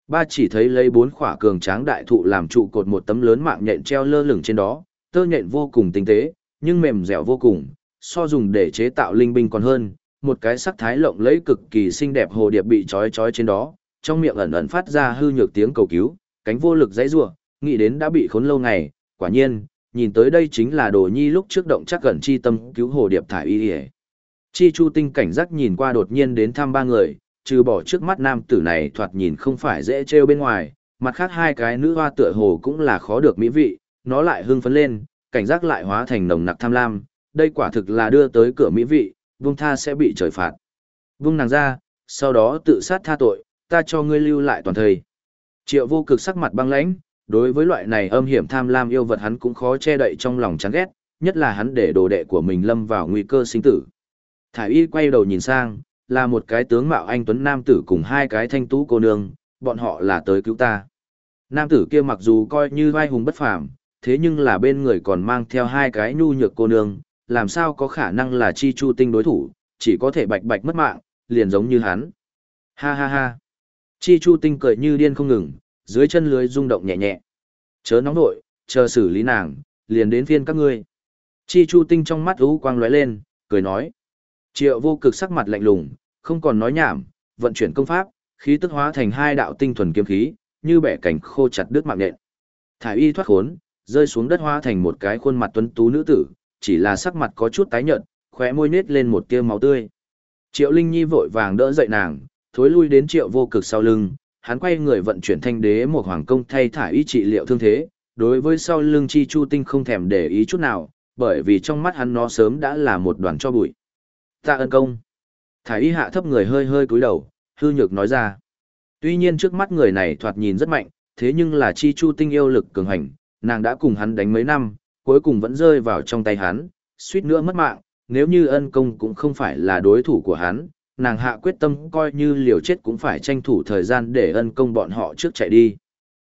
Ba chỉ thấy lấy bốn khỏa cường tráng đại thụ làm trụ cột một tấm lớn mạng nhện treo lơ lửng trên đó, tơ nhện vô cùng tinh tế, nhưng mềm dẻo vô cùng, so dùng để chế tạo linh binh còn hơn, một cái sắc thái lộng lẫy cực kỳ xinh đẹp hồ điệp bị trói trói trên đó, trong miệng ẩn ẩn phát ra hư nhược tiếng cầu cứu, cánh vô lực dãy rủa, nghĩ đến đã bị khốn lâu ngày, quả nhiên, nhìn tới đây chính là Đồ Nhi lúc trước động chắc gần chi tâm cứu hồ điệp thải y. Chi Chu Tinh cảnh giác nhìn qua đột nhiên đến thăm ba người, trừ bỏ trước mắt nam tử này thoạt nhìn không phải dễ trêu bên ngoài, mặt khác hai cái nữ hoa tựa hồ cũng là khó được mỹ vị, nó lại hưng phấn lên, cảnh giác lại hóa thành nồng nặc tham lam, đây quả thực là đưa tới cửa mỹ vị, Vương tha sẽ bị trời phạt. Vương nàng ra, sau đó tự sát tha tội, ta cho ngươi lưu lại toàn thời. Triệu vô cực sắc mặt băng lãnh, đối với loại này âm hiểm tham lam yêu vật hắn cũng khó che đậy trong lòng chán ghét, nhất là hắn để đồ đệ của mình lâm vào nguy cơ sinh tử. Thải y quay đầu nhìn sang, là một cái tướng mạo anh tuấn nam tử cùng hai cái thanh tú cô nương, bọn họ là tới cứu ta. Nam tử kia mặc dù coi như vai hùng bất phàm, thế nhưng là bên người còn mang theo hai cái nhu nhược cô nương, làm sao có khả năng là chi chu tinh đối thủ, chỉ có thể bạch bạch mất mạng, liền giống như hắn. Ha ha ha. Chi chu tinh cười như điên không ngừng, dưới chân lưới rung động nhẹ nhẹ. Chớ nóng nội, chờ xử lý nàng, liền đến phiên các ngươi. Chi chu tinh trong mắt ú quang lóe lên, cười nói. Triệu vô cực sắc mặt lạnh lùng, không còn nói nhảm, vận chuyển công pháp, khí tức hóa thành hai đạo tinh thuần kiếm khí, như bẻ cảnh khô chặt đứt mạng nện. Thải y thoát khốn, rơi xuống đất hóa thành một cái khuôn mặt tuấn tú nữ tử, chỉ là sắc mặt có chút tái nhợt, khóe môi nết lên một tia máu tươi. Triệu Linh Nhi vội vàng đỡ dậy nàng, thối lui đến Triệu Vô Cực sau lưng, hắn quay người vận chuyển thanh đế một hoàng công thay thải y trị liệu thương thế, đối với sau lưng Chi Chu Tinh không thèm để ý chút nào, bởi vì trong mắt hắn nó sớm đã là một đoàn cho bụi. Ta ân công. Thải y hạ thấp người hơi hơi cúi đầu, hư nhược nói ra. Tuy nhiên trước mắt người này thoạt nhìn rất mạnh, thế nhưng là chi chu tinh yêu lực cường hành, nàng đã cùng hắn đánh mấy năm, cuối cùng vẫn rơi vào trong tay hắn, suýt nữa mất mạng, nếu như ân công cũng không phải là đối thủ của hắn, nàng hạ quyết tâm coi như liều chết cũng phải tranh thủ thời gian để ân công bọn họ trước chạy đi.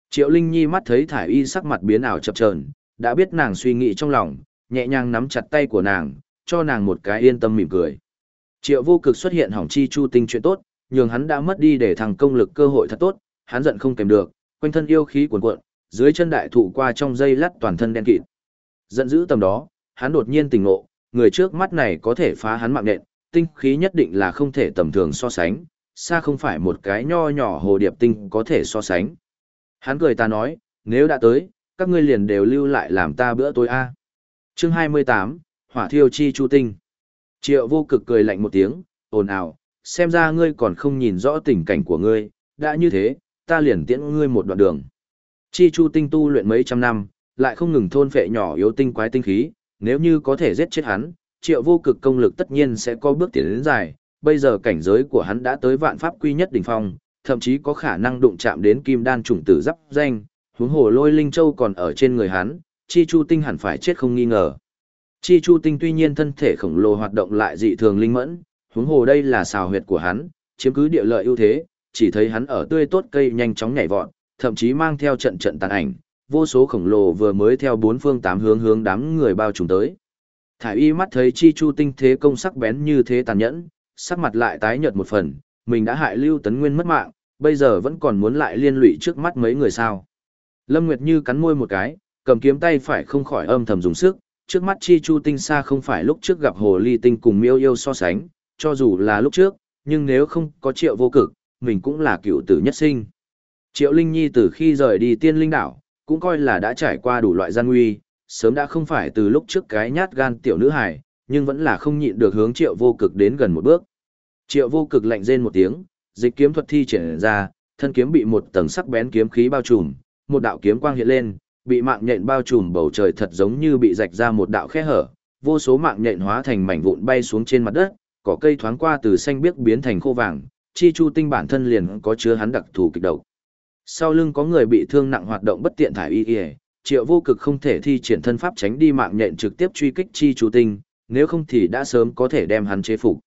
Triệu Linh Nhi mắt thấy thải y sắc mặt biến ảo chập chờn, đã biết nàng suy nghĩ trong lòng, nhẹ nhàng nắm chặt tay của nàng, cho nàng một cái yên tâm mỉm cười. Triệu vô cực xuất hiện hỏng chi chu tinh chuyện tốt, nhường hắn đã mất đi để thằng công lực cơ hội thật tốt, hắn giận không kèm được, quanh thân yêu khí cuồn cuộn, dưới chân đại thụ qua trong dây lắt toàn thân đen kịt. Giận dữ tầm đó, hắn đột nhiên tỉnh ngộ, người trước mắt này có thể phá hắn mạng nện, tinh khí nhất định là không thể tầm thường so sánh, xa không phải một cái nho nhỏ hồ điệp tinh có thể so sánh. Hắn cười ta nói, nếu đã tới, các ngươi liền đều lưu lại làm ta bữa tối a. Chương 28, Hỏa thiêu chi chu tinh. Triệu vô cực cười lạnh một tiếng, ồn ào, xem ra ngươi còn không nhìn rõ tình cảnh của ngươi, đã như thế, ta liền tiễn ngươi một đoạn đường. Chi chu tinh tu luyện mấy trăm năm, lại không ngừng thôn phệ nhỏ yếu tinh quái tinh khí, nếu như có thể giết chết hắn, triệu vô cực công lực tất nhiên sẽ có bước tiến đến dài, bây giờ cảnh giới của hắn đã tới vạn pháp quy nhất đỉnh phong, thậm chí có khả năng đụng chạm đến kim đan chủng tử giáp danh, huống hồ lôi linh châu còn ở trên người hắn, chi chu tinh hẳn phải chết không nghi ngờ. Chi chu tinh tuy nhiên thân thể khổng lồ hoạt động lại dị thường linh mẫn, huống hồ đây là xào huyệt của hắn, chiếm cứ địa lợi ưu thế, chỉ thấy hắn ở tươi tốt cây nhanh chóng nhảy vọt, thậm chí mang theo trận trận tàn ảnh, vô số khổng lồ vừa mới theo bốn phương tám hướng hướng đám người bao trùm tới. Thải y mắt thấy chi chu tinh thế công sắc bén như thế tàn nhẫn, sắc mặt lại tái nhợt một phần, mình đã hại Lưu Tấn Nguyên mất mạng, bây giờ vẫn còn muốn lại liên lụy trước mắt mấy người sao. Lâm Nguyệt Như cắn môi một cái, cầm kiếm tay phải không khỏi âm thầm dùng sức, trước mắt chi chu tinh xa không phải lúc trước gặp hồ ly tinh cùng miêu yêu so sánh, cho dù là lúc trước, nhưng nếu không có triệu vô cực, mình cũng là cựu tử nhất sinh. Triệu Linh Nhi từ khi rời đi tiên linh đảo, cũng coi là đã trải qua đủ loại gian nguy, sớm đã không phải từ lúc trước cái nhát gan tiểu nữ hải, nhưng vẫn là không nhịn được hướng triệu vô cực đến gần một bước. Triệu vô cực lạnh rên một tiếng, dịch kiếm thuật thi triển ra, thân kiếm bị một tầng sắc bén kiếm khí bao trùm, một đạo kiếm quang hiện lên, bị mạng nhện bao trùm bầu trời thật giống như bị rạch ra một đạo khe hở, vô số mạng nhện hóa thành mảnh vụn bay xuống trên mặt đất, cỏ cây thoáng qua từ xanh biếc biến thành khô vàng, chi chu tinh bản thân liền có chứa hắn đặc thù kịch độc. Sau lưng có người bị thương nặng hoạt động bất tiện thải y y, triệu vô cực không thể thi triển thân pháp tránh đi mạng nhện trực tiếp truy kích chi chú tinh, nếu không thì đã sớm có thể đem hắn chế phục.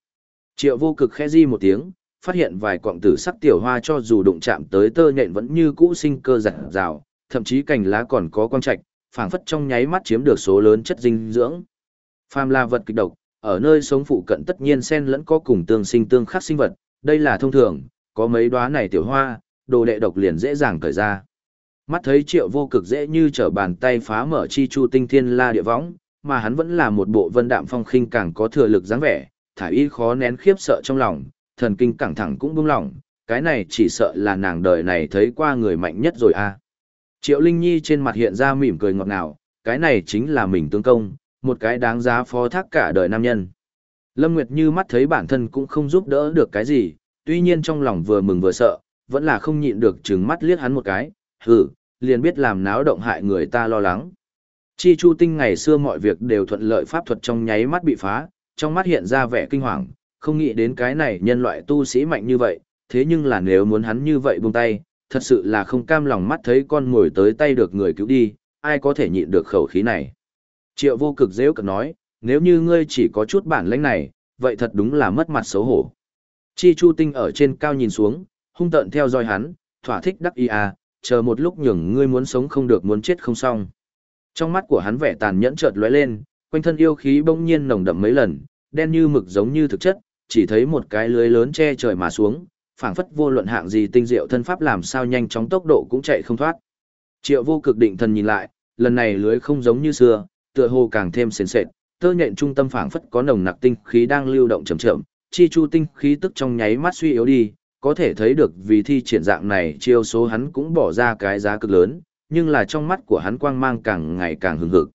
Triệu vô cực khẽ di một tiếng, phát hiện vài quặng tử sắc tiểu hoa cho dù đụng chạm tới tơ nhện vẫn như cũ sinh cơ giặt rào, thậm chí cành lá còn có quang trạch, phảng phất trong nháy mắt chiếm được số lớn chất dinh dưỡng. Phàm là vật kịch độc, ở nơi sống phụ cận tất nhiên xen lẫn có cùng tương sinh tương khắc sinh vật, đây là thông thường, có mấy đóa này tiểu hoa, đồ đệ độc liền dễ dàng cởi ra. Mắt thấy triệu vô cực dễ như trở bàn tay phá mở chi chu tinh thiên la địa võng, mà hắn vẫn là một bộ vân đạm phong khinh càng có thừa lực dáng vẻ, thải y khó nén khiếp sợ trong lòng, thần kinh căng thẳng cũng buông lỏng, cái này chỉ sợ là nàng đời này thấy qua người mạnh nhất rồi a. À. Triệu Linh Nhi trên mặt hiện ra mỉm cười ngọt ngào, cái này chính là mình tương công, một cái đáng giá phó thác cả đời nam nhân. Lâm Nguyệt Như mắt thấy bản thân cũng không giúp đỡ được cái gì, tuy nhiên trong lòng vừa mừng vừa sợ, vẫn là không nhịn được trừng mắt liếc hắn một cái, hừ, liền biết làm náo động hại người ta lo lắng. Chi Chu Tinh ngày xưa mọi việc đều thuận lợi pháp thuật trong nháy mắt bị phá, trong mắt hiện ra vẻ kinh hoàng, không nghĩ đến cái này nhân loại tu sĩ mạnh như vậy, thế nhưng là nếu muốn hắn như vậy buông tay, thật sự là không cam lòng mắt thấy con ngồi tới tay được người cứu đi, ai có thể nhịn được khẩu khí này. Triệu vô cực dễ cực nói, nếu như ngươi chỉ có chút bản lĩnh này, vậy thật đúng là mất mặt xấu hổ. Chi Chu Tinh ở trên cao nhìn xuống, hung tợn theo dõi hắn, thỏa thích đắc ý à, chờ một lúc nhường ngươi muốn sống không được muốn chết không xong. Trong mắt của hắn vẻ tàn nhẫn chợt lóe lên, quanh thân yêu khí bỗng nhiên nồng đậm mấy lần, đen như mực giống như thực chất, chỉ thấy một cái lưới lớn che trời mà xuống, phảng phất vô luận hạng gì tinh diệu thân pháp làm sao nhanh chóng tốc độ cũng chạy không thoát. Triệu Vô Cực định thần nhìn lại, lần này lưới không giống như xưa, tựa hồ càng thêm sền sệt, tơ nhện trung tâm phảng phất có nồng nặc tinh khí đang lưu động chậm chậm, chi chu tinh khí tức trong nháy mắt suy yếu đi, có thể thấy được vì thi triển dạng này chiêu số hắn cũng bỏ ra cái giá cực lớn, nhưng là trong mắt của hắn quang mang càng ngày càng hừng hực.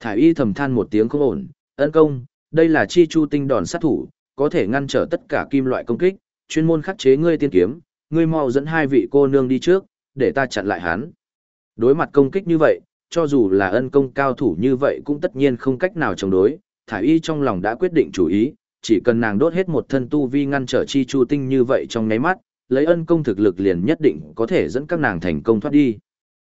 Thải y thầm than một tiếng không ổn, ân công, đây là chi chu tinh đòn sát thủ, có thể ngăn trở tất cả kim loại công kích, chuyên môn khắc chế ngươi tiên kiếm, ngươi mau dẫn hai vị cô nương đi trước, để ta chặn lại hắn. Đối mặt công kích như vậy, cho dù là ân công cao thủ như vậy cũng tất nhiên không cách nào chống đối, thải y trong lòng đã quyết định chủ ý, chỉ cần nàng đốt hết một thân tu vi ngăn trở chi chu tinh như vậy trong nháy mắt, lấy ân công thực lực liền nhất định có thể dẫn các nàng thành công thoát đi.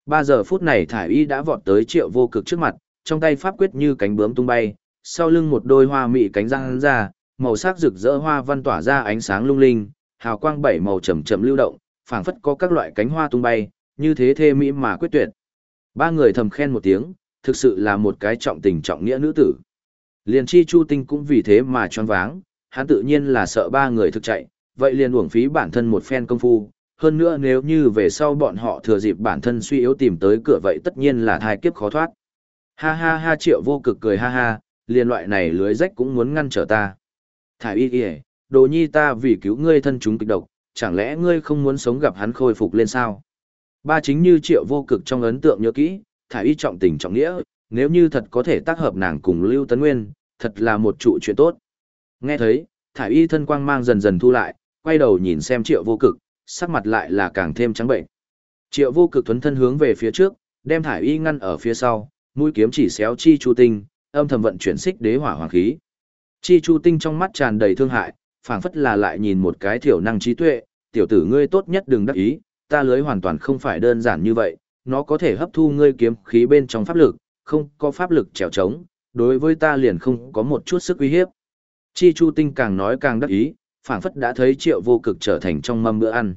Ba giờ phút này thải y đã vọt tới triệu vô cực trước mặt, trong tay pháp quyết như cánh bướm tung bay, sau lưng một đôi hoa mị cánh răng ra, màu sắc rực rỡ hoa văn tỏa ra ánh sáng lung linh, hào quang bảy màu chậm chậm lưu động, phảng phất có các loại cánh hoa tung bay, như thế thê mỹ mà quyết tuyệt. Ba người thầm khen một tiếng, thực sự là một cái trọng tình trọng nghĩa nữ tử. Liền chi chu tinh cũng vì thế mà choáng váng, hắn tự nhiên là sợ ba người thực chạy, vậy liền uổng phí bản thân một phen công phu, hơn nữa nếu như về sau bọn họ thừa dịp bản thân suy yếu tìm tới cửa vậy tất nhiên là thai kiếp khó thoát. Ha ha ha triệu vô cực cười ha ha, liền loại này lưới rách cũng muốn ngăn trở ta. Thải y kìa, đồ nhi ta vì cứu ngươi thân chúng kịch độc, chẳng lẽ ngươi không muốn sống gặp hắn khôi phục lên sao? Ba chính như triệu vô cực trong ấn tượng nhớ kỹ, thải y trọng tình trọng nghĩa, nếu như thật có thể tác hợp nàng cùng Lưu Tấn Nguyên, thật là một trụ chuyện tốt. Nghe thấy, thải y thân quang mang dần dần thu lại, quay đầu nhìn xem triệu vô cực, sắc mặt lại là càng thêm trắng bệnh. Triệu vô cực thuấn thân hướng về phía trước, đem thải y ngăn ở phía sau, mũi kiếm chỉ xéo chi chu tinh, âm thầm vận chuyển xích đế hỏa hoàng khí. Chi chu tinh trong mắt tràn đầy thương hại, phảng phất là lại nhìn một cái thiểu năng trí tuệ, tiểu tử ngươi tốt nhất đừng đắc ý, ta lưới hoàn toàn không phải đơn giản như vậy, nó có thể hấp thu ngươi kiếm khí bên trong pháp lực, không có pháp lực trèo trống, đối với ta liền không có một chút sức uy hiếp. Chi Chu Tinh càng nói càng đắc ý, phảng phất đã thấy triệu vô cực trở thành trong mâm bữa ăn.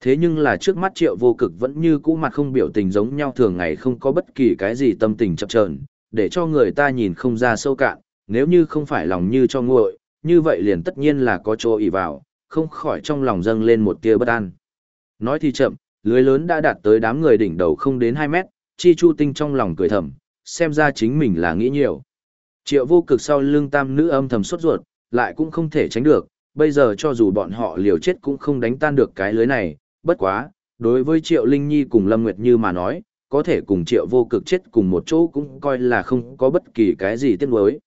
Thế nhưng là trước mắt triệu vô cực vẫn như cũ mặt không biểu tình giống nhau thường ngày không có bất kỳ cái gì tâm tình chập chờn để cho người ta nhìn không ra sâu cạn, nếu như không phải lòng như cho nguội, như vậy liền tất nhiên là có chỗ ỉ vào, không khỏi trong lòng dâng lên một tia bất an. Nói thì chậm, lưới lớn đã đạt tới đám người đỉnh đầu không đến 2 mét, chi chu tinh trong lòng cười thầm, xem ra chính mình là nghĩ nhiều. Triệu vô cực sau lưng tam nữ âm thầm sốt ruột, lại cũng không thể tránh được, bây giờ cho dù bọn họ liều chết cũng không đánh tan được cái lưới này, bất quá, đối với Triệu Linh Nhi cùng Lâm Nguyệt Như mà nói, có thể cùng Triệu vô cực chết cùng một chỗ cũng coi là không có bất kỳ cái gì tiếc nuối.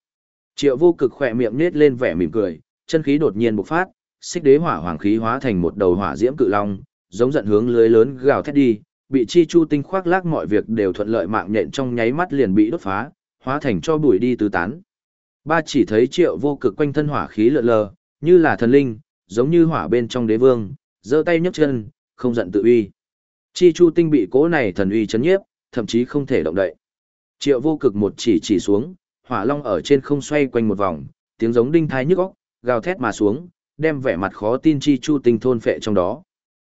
Triệu vô cực khỏe miệng nết lên vẻ mỉm cười, chân khí đột nhiên bộc phát, xích đế hỏa hoàng khí hóa thành một đầu hỏa diễm cự long, giống giận hướng lưới lớn gào thét đi, bị chi chu tinh khoác lác mọi việc đều thuận lợi mạng nhện trong nháy mắt liền bị đốt phá, hóa thành cho bụi đi tứ tán. Ba chỉ thấy triệu vô cực quanh thân hỏa khí lượn lờ, như là thần linh, giống như hỏa bên trong đế vương, giơ tay nhấc chân, không giận tự uy. Chi chu tinh bị cố này thần uy chấn nhiếp, thậm chí không thể động đậy. Triệu vô cực một chỉ chỉ xuống, hỏa long ở trên không xoay quanh một vòng, tiếng giống đinh thai nhức óc, gào thét mà xuống, đem vẻ mặt khó tin chi chu tinh thôn phệ trong đó.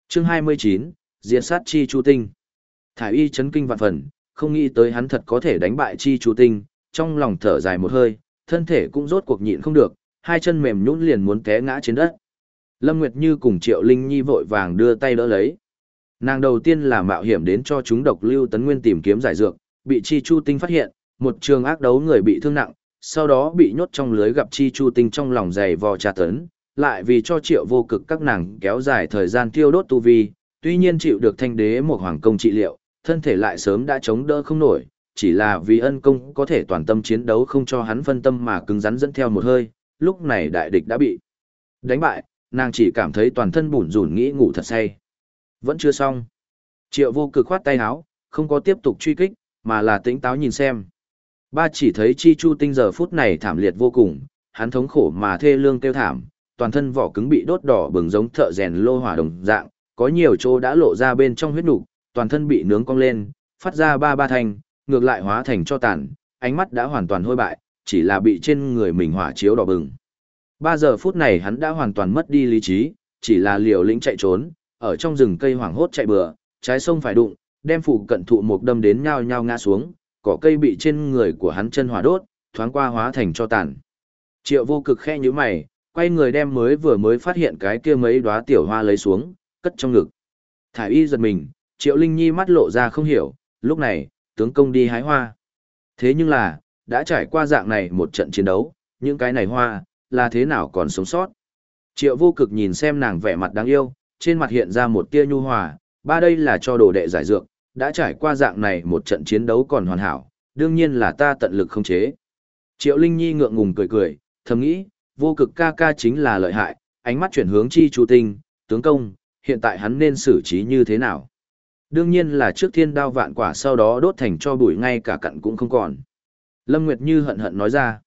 Chương 29, Diệt sát chi chu tinh. Thải y chấn kinh vạn phần, không nghĩ tới hắn thật có thể đánh bại chi chu tinh, trong lòng thở dài một hơi, thân thể cũng rốt cuộc nhịn không được, hai chân mềm nhũn liền muốn té ngã trên đất. Lâm Nguyệt Như cùng Triệu Linh Nhi vội vàng đưa tay đỡ lấy. Nàng đầu tiên là mạo hiểm đến cho chúng độc lưu tấn nguyên tìm kiếm giải dược, bị chi chu tinh phát hiện, một trường ác đấu người bị thương nặng, sau đó bị nhốt trong lưới gặp chi chu tinh trong lòng dày vò trà tấn, lại vì cho triệu vô cực các nàng kéo dài thời gian tiêu đốt tu vi, tuy nhiên chịu được thanh đế một hoàng công trị liệu, thân thể lại sớm đã chống đỡ không nổi, chỉ là vì ân công có thể toàn tâm chiến đấu không cho hắn phân tâm mà cứng rắn dẫn theo một hơi, lúc này đại địch đã bị đánh bại, nàng chỉ cảm thấy toàn thân bủn rủn nghĩ ngủ thật say. Vẫn chưa xong. Triệu vô cực khoát tay áo, không có tiếp tục truy kích, mà là tĩnh táo nhìn xem. Ba chỉ thấy chi chu tinh giờ phút này thảm liệt vô cùng, hắn thống khổ mà thê lương kêu thảm, toàn thân vỏ cứng bị đốt đỏ bừng giống thợ rèn lô hỏa đồng dạng, có nhiều chỗ đã lộ ra bên trong huyết nục, toàn thân bị nướng cong lên, phát ra ba ba thanh, ngược lại hóa thành cho tàn, ánh mắt đã hoàn toàn hôi bại, chỉ là bị trên người mình hỏa chiếu đỏ bừng. Ba giờ phút này hắn đã hoàn toàn mất đi lý trí, chỉ là liều lĩnh chạy trốn, ở trong rừng cây hoảng hốt chạy bừa, trái sông phải đụng, đem phụ cận thụ một đâm đến nhao nhao ngã xuống, cỏ cây bị trên người của hắn chân hỏa đốt, thoáng qua hóa thành cho tàn. Triệu vô cực khe như mày, quay người đem mới vừa mới phát hiện cái kia mấy đóa tiểu hoa lấy xuống, cất trong ngực. Thải y giật mình, triệu linh nhi mắt lộ ra không hiểu, lúc này, tướng công đi hái hoa. Thế nhưng là, đã trải qua dạng này một trận chiến đấu, những cái này hoa, là thế nào còn sống sót. Triệu vô cực nhìn xem nàng vẻ mặt đáng yêu, trên mặt hiện ra một tia nhu hòa, ba đây là cho đồ đệ giải dược, đã trải qua dạng này một trận chiến đấu còn hoàn hảo, đương nhiên là ta tận lực không chế. Triệu Linh Nhi ngượng ngùng cười cười, thầm nghĩ, vô cực ca ca chính là lợi hại, ánh mắt chuyển hướng chi chú tinh, tướng công, hiện tại hắn nên xử trí như thế nào. Đương nhiên là trước thiên đao vạn quả sau đó đốt thành cho bụi ngay cả cặn cũng không còn. Lâm Nguyệt Như hận hận nói ra.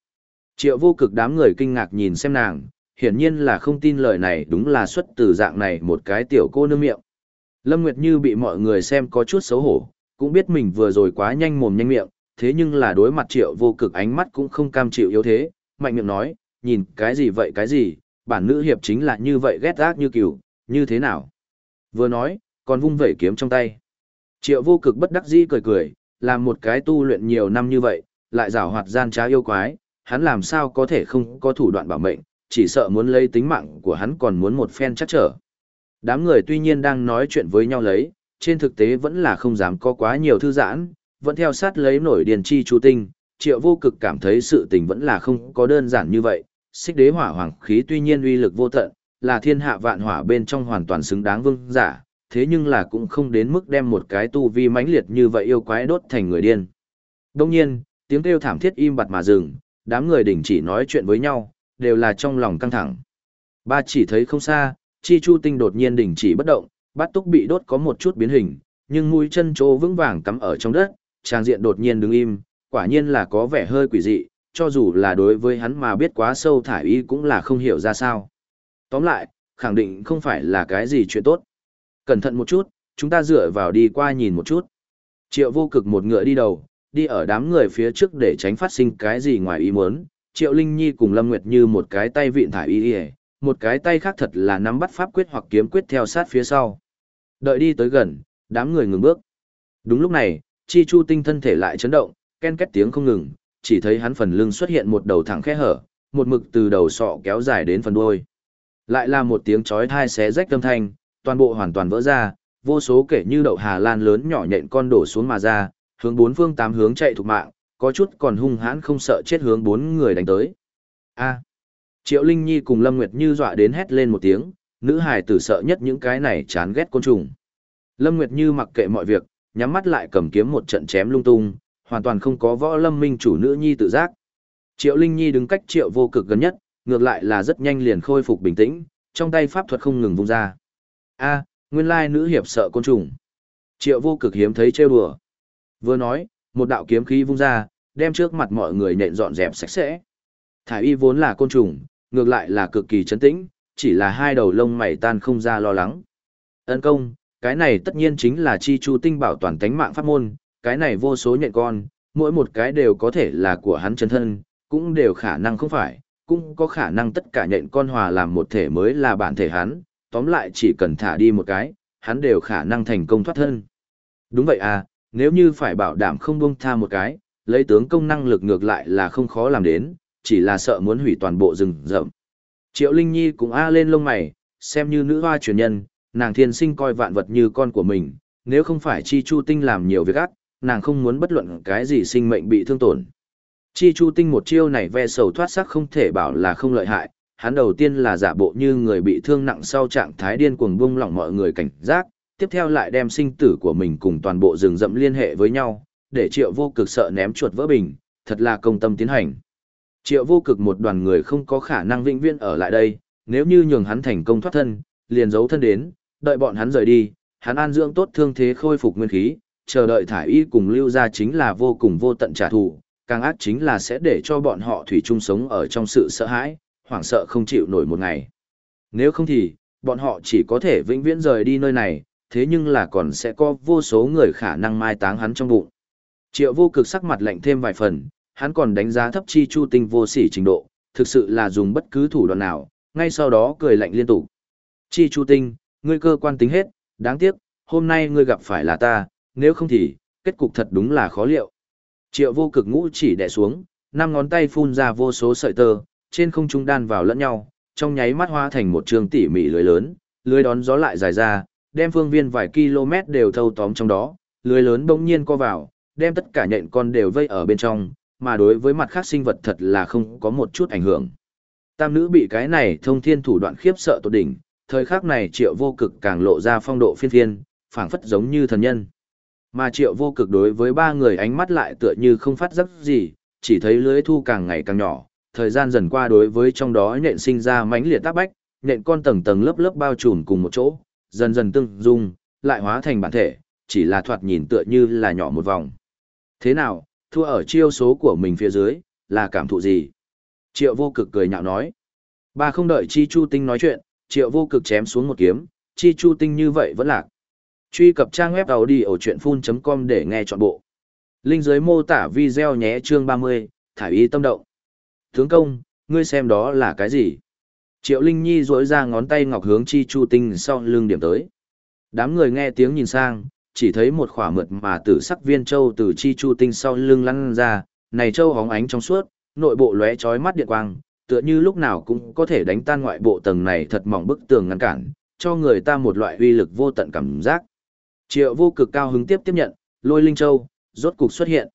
Triệu vô cực đám người kinh ngạc nhìn xem nàng, hiển nhiên là không tin lời này đúng là xuất từ dạng này một cái tiểu cô nương miệng. Lâm Nguyệt Như bị mọi người xem có chút xấu hổ, cũng biết mình vừa rồi quá nhanh mồm nhanh miệng, thế nhưng là đối mặt triệu vô cực ánh mắt cũng không cam chịu yếu thế, mạnh miệng nói, nhìn cái gì vậy cái gì, bản nữ hiệp chính là như vậy ghét ác như cừu, như thế nào? Vừa nói, còn vung vẩy kiếm trong tay. Triệu vô cực bất đắc dĩ cười cười, làm một cái tu luyện nhiều năm như vậy, lại rảo hoạt gian trá yêu quái, hắn làm sao có thể không có thủ đoạn bảo mệnh, chỉ sợ muốn lấy tính mạng của hắn còn muốn một phen chắc trở. Đám người tuy nhiên đang nói chuyện với nhau lấy, trên thực tế vẫn là không dám có quá nhiều thư giãn, vẫn theo sát lấy nổi điền chi chú tinh, triệu vô cực cảm thấy sự tình vẫn là không có đơn giản như vậy, xích đế hỏa hoàng khí tuy nhiên uy lực vô tận, là thiên hạ vạn hỏa bên trong hoàn toàn xứng đáng vương giả, thế nhưng là cũng không đến mức đem một cái tu vi mãnh liệt như vậy yêu quái đốt thành người điên. Đông nhiên, tiếng kêu thảm thiết im bặt mà dừng, đám người đình chỉ nói chuyện với nhau, đều là trong lòng căng thẳng. Ba chỉ thấy không xa, chi chu tinh đột nhiên đình chỉ bất động, bát túc bị đốt có một chút biến hình, nhưng mũi chân chỗ vững vàng cắm ở trong đất, trang diện đột nhiên đứng im, quả nhiên là có vẻ hơi quỷ dị, cho dù là đối với hắn mà biết quá sâu thải y cũng là không hiểu ra sao. Tóm lại, khẳng định không phải là cái gì chuyện tốt. Cẩn thận một chút, chúng ta dựa vào đi qua nhìn một chút. Triệu vô cực một ngựa đi đầu, đi ở đám người phía trước để tránh phát sinh cái gì ngoài ý muốn. Triệu Linh Nhi cùng Lâm Nguyệt như một cái tay vịn thải y y, một cái tay khác thật là nắm bắt pháp quyết hoặc kiếm quyết theo sát phía sau. Đợi đi tới gần, đám người ngừng bước. Đúng lúc này, Chi Chu tinh thân thể lại chấn động, ken két tiếng không ngừng, chỉ thấy hắn phần lưng xuất hiện một đầu thẳng khe hở, một mực từ đầu sọ kéo dài đến phần đuôi. Lại là một tiếng chói thai xé rách âm thanh, toàn bộ hoàn toàn vỡ ra, vô số kể như đậu hà lan lớn nhỏ nhện con đổ xuống mà ra, hướng bốn phương tám hướng chạy thục mạng, có chút còn hung hãn không sợ chết hướng bốn người đánh tới. A. Triệu Linh Nhi cùng Lâm Nguyệt Như dọa đến hét lên một tiếng, nữ hài tử sợ nhất những cái này chán ghét côn trùng. Lâm Nguyệt Như mặc kệ mọi việc, nhắm mắt lại cầm kiếm một trận chém lung tung, hoàn toàn không có võ lâm minh chủ nữ nhi tự giác. Triệu Linh Nhi đứng cách Triệu Vô Cực gần nhất, ngược lại là rất nhanh liền khôi phục bình tĩnh, trong tay pháp thuật không ngừng vung ra. A, nguyên lai nữ hiệp sợ côn trùng. Triệu Vô Cực hiếm thấy trêu đùa. Vừa nói, một đạo kiếm khí vung ra, đem trước mặt mọi người nện dọn dẹp sạch sẽ. Thải y vốn là côn trùng, ngược lại là cực kỳ chấn tĩnh, chỉ là hai đầu lông mày tan không ra lo lắng. Ân công, cái này tất nhiên chính là chi chu tinh bảo toàn tánh mạng pháp môn, cái này vô số nhện con, mỗi một cái đều có thể là của hắn chân thân, cũng đều khả năng không phải, cũng có khả năng tất cả nhện con hòa làm một thể mới là bản thể hắn, tóm lại chỉ cần thả đi một cái, hắn đều khả năng thành công thoát thân. Đúng vậy à, nếu như phải bảo đảm không buông tha một cái, lấy tướng công năng lực ngược lại là không khó làm đến, chỉ là sợ muốn hủy toàn bộ rừng rậm. Triệu Linh Nhi cũng a lên lông mày, xem như nữ hoa truyền nhân, nàng thiên sinh coi vạn vật như con của mình, nếu không phải chi chu tinh làm nhiều việc ác, nàng không muốn bất luận cái gì sinh mệnh bị thương tổn. Chi chu tinh một chiêu này ve sầu thoát sắc không thể bảo là không lợi hại, hắn đầu tiên là giả bộ như người bị thương nặng sau trạng thái điên cuồng bung lỏng mọi người cảnh giác, tiếp theo lại đem sinh tử của mình cùng toàn bộ rừng rậm liên hệ với nhau, để triệu vô cực sợ ném chuột vỡ bình, thật là công tâm tiến hành. Triệu vô cực một đoàn người không có khả năng vĩnh viễn ở lại đây, nếu như nhường hắn thành công thoát thân, liền giấu thân đến, đợi bọn hắn rời đi, hắn an dưỡng tốt thương thế khôi phục nguyên khí, chờ đợi thải y cùng lưu ra chính là vô cùng vô tận trả thù, càng ác chính là sẽ để cho bọn họ thủy chung sống ở trong sự sợ hãi, hoảng sợ không chịu nổi một ngày. Nếu không thì, bọn họ chỉ có thể vĩnh viễn rời đi nơi này, thế nhưng là còn sẽ có vô số người khả năng mai táng hắn trong bụng. Triệu vô cực sắc mặt lạnh thêm vài phần, hắn còn đánh giá thấp chi chu tinh vô sỉ trình độ, thực sự là dùng bất cứ thủ đoạn nào, ngay sau đó cười lạnh liên tục. Chi chu tinh, ngươi cơ quan tính hết, đáng tiếc, hôm nay ngươi gặp phải là ta, nếu không thì, kết cục thật đúng là khó liệu. Triệu vô cực ngũ chỉ đè xuống, năm ngón tay phun ra vô số sợi tơ, trên không trung đan vào lẫn nhau, trong nháy mắt hóa thành một trường tỉ mỉ lưới lớn, lưới đón gió lại dài ra, đem phương viên vài km đều thâu tóm trong đó, lưới lớn bỗng nhiên co vào, đem tất cả nhện con đều vây ở bên trong, mà đối với mặt khác sinh vật thật là không có một chút ảnh hưởng. Tam nữ bị cái này thông thiên thủ đoạn khiếp sợ tột đỉnh, thời khắc này triệu vô cực càng lộ ra phong độ phiên phiên, phảng phất giống như thần nhân. Mà triệu vô cực đối với ba người ánh mắt lại tựa như không phát giấc gì, chỉ thấy lưới thu càng ngày càng nhỏ, thời gian dần qua đối với trong đó nhện sinh ra mãnh liệt tác bách, nhện con tầng tầng lớp lớp bao trùm cùng một chỗ, dần dần tương dung, lại hóa thành bản thể, chỉ là thoạt nhìn tựa như là nhỏ một vòng. Thế nào, thua ở chiêu số của mình phía dưới, là cảm thụ gì? Triệu vô cực cười nhạo nói. Ba không đợi Chi Chu Tinh nói chuyện, triệu vô cực chém xuống một kiếm, Chi Chu Tinh như vậy vẫn lạc. Truy cập trang web đầu đi ở chuyện full.com để nghe trọn bộ. Linh dưới mô tả video nhé chương 30, thải y tâm động. Tướng công, ngươi xem đó là cái gì? Triệu Linh Nhi rỗi ra ngón tay ngọc hướng Chi Chu Tinh sau lưng điểm tới. Đám người nghe tiếng nhìn sang, chỉ thấy một khỏa mượt mà tử sắc viên châu từ Chi Chu Tinh sau lưng lăn ra, này châu hóng ánh trong suốt, nội bộ lóe chói mắt điện quang, tựa như lúc nào cũng có thể đánh tan ngoại bộ tầng này thật mỏng bức tường ngăn cản, cho người ta một loại uy lực vô tận cảm giác. Triệu vô cực cao hứng tiếp tiếp nhận, lôi linh châu, rốt cục xuất hiện.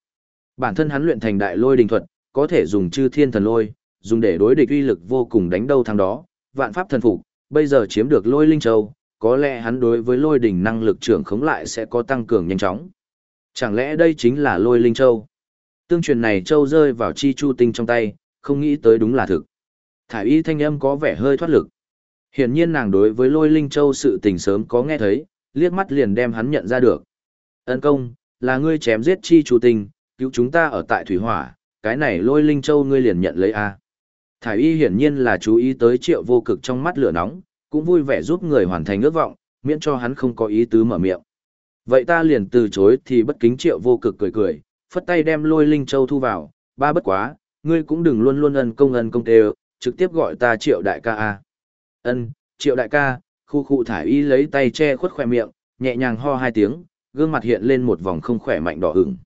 Bản thân hắn luyện thành đại lôi đình thuật, có thể dùng chư thiên thần lôi, dùng để đối địch uy lực vô cùng đánh đâu thắng đó, vạn pháp thần phục, bây giờ chiếm được lôi linh châu, có lẽ hắn đối với lôi đỉnh năng lực trưởng khống lại sẽ có tăng cường nhanh chóng. Chẳng lẽ đây chính là lôi linh châu? Tương truyền này châu rơi vào chi chu tinh trong tay, không nghĩ tới đúng là thực. Thải y thanh âm có vẻ hơi thoát lực. Hiển nhiên nàng đối với lôi linh châu sự tình sớm có nghe thấy, liếc mắt liền đem hắn nhận ra được. Ân công, là ngươi chém giết chi chủ tình cứu chúng ta ở tại thủy hỏa, cái này lôi linh châu ngươi liền nhận lấy a. Thải y hiển nhiên là chú ý tới triệu vô cực trong mắt lửa nóng, cũng vui vẻ giúp người hoàn thành ước vọng, miễn cho hắn không có ý tứ mở miệng. Vậy ta liền từ chối thì bất kính triệu vô cực cười cười, phất tay đem lôi linh châu thu vào, ba bất quá, ngươi cũng đừng luôn luôn ân công ân công tê trực tiếp gọi ta triệu đại ca a. Ân, triệu đại ca, khu khu thải y lấy tay che khuất khoe miệng, nhẹ nhàng ho hai tiếng, gương mặt hiện lên một vòng không khỏe mạnh đỏ hửng.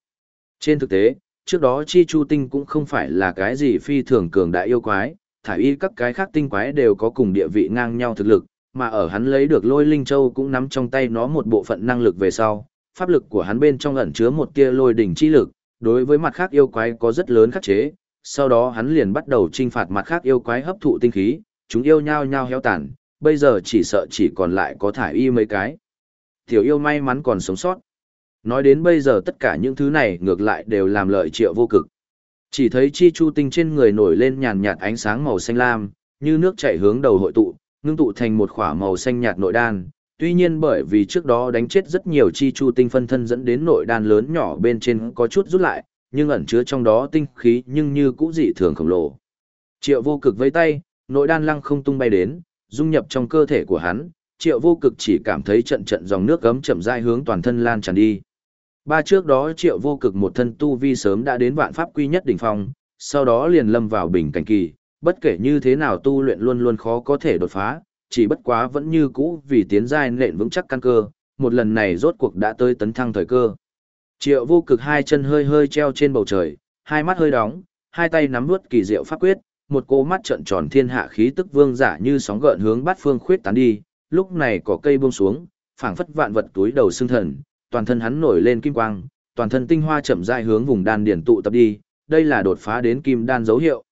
Trên thực tế, trước đó chi chu tinh cũng không phải là cái gì phi thường cường đại yêu quái, thải y các cái khác tinh quái đều có cùng địa vị ngang nhau thực lực, mà ở hắn lấy được lôi linh châu cũng nắm trong tay nó một bộ phận năng lực về sau, pháp lực của hắn bên trong ẩn chứa một tia lôi đỉnh chi lực, đối với mặt khác yêu quái có rất lớn khắc chế, sau đó hắn liền bắt đầu trinh phạt mặt khác yêu quái hấp thụ tinh khí, chúng yêu nhau nhau héo tàn, bây giờ chỉ sợ chỉ còn lại có thải y mấy cái. Tiểu yêu may mắn còn sống sót. Nói đến bây giờ tất cả những thứ này ngược lại đều làm lợi triệu vô cực. Chỉ thấy chi chu tinh trên người nổi lên nhàn nhạt ánh sáng màu xanh lam, như nước chảy hướng đầu hội tụ, ngưng tụ thành một khỏa màu xanh nhạt nội đan. Tuy nhiên bởi vì trước đó đánh chết rất nhiều chi chu tinh phân thân dẫn đến nội đan lớn nhỏ bên trên có chút rút lại, nhưng ẩn chứa trong đó tinh khí nhưng như cũ dị thường khổng lồ. Triệu vô cực với tay, nội đan lăng không tung bay đến, dung nhập trong cơ thể của hắn, triệu vô cực chỉ cảm thấy trận trận dòng nước gấm chậm rãi hướng toàn thân lan tràn đi. Ba trước đó triệu vô cực một thân tu vi sớm đã đến vạn pháp quy nhất đỉnh phong, sau đó liền lâm vào bình cảnh kỳ, bất kể như thế nào tu luyện luôn luôn khó có thể đột phá, chỉ bất quá vẫn như cũ vì tiến giai nện vững chắc căn cơ, một lần này rốt cuộc đã tới tấn thăng thời cơ. Triệu vô cực hai chân hơi hơi treo trên bầu trời, hai mắt hơi đóng, hai tay nắm nuốt kỳ diệu pháp quyết, một cô mắt trợn tròn thiên hạ khí tức vương giả như sóng gợn hướng bát phương khuyết tán đi, lúc này có cây buông xuống, phảng phất vạn vật túi đầu xương thần, toàn thân hắn nổi lên kim quang, toàn thân tinh hoa chậm rãi hướng vùng đan điển tụ tập đi, đây là đột phá đến kim đan dấu hiệu.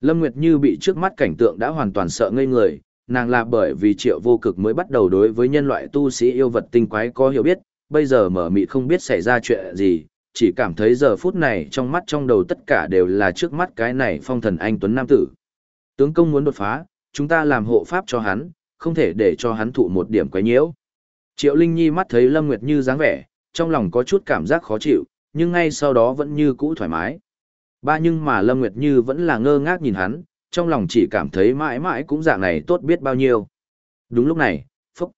Lâm Nguyệt Như bị trước mắt cảnh tượng đã hoàn toàn sợ ngây người, nàng là bởi vì triệu vô cực mới bắt đầu đối với nhân loại tu sĩ yêu vật tinh quái có hiểu biết, bây giờ mở mị không biết xảy ra chuyện gì, chỉ cảm thấy giờ phút này trong mắt trong đầu tất cả đều là trước mắt cái này phong thần anh Tuấn Nam Tử. Tướng công muốn đột phá, chúng ta làm hộ pháp cho hắn, không thể để cho hắn thụ một điểm quấy nhiễu. Triệu Linh Nhi mắt thấy Lâm Nguyệt Như dáng vẻ, trong lòng có chút cảm giác khó chịu, nhưng ngay sau đó vẫn như cũ thoải mái. Ba nhưng mà Lâm Nguyệt Như vẫn là ngơ ngác nhìn hắn, trong lòng chỉ cảm thấy mãi mãi cũng dạng này tốt biết bao nhiêu. Đúng lúc này, phúc.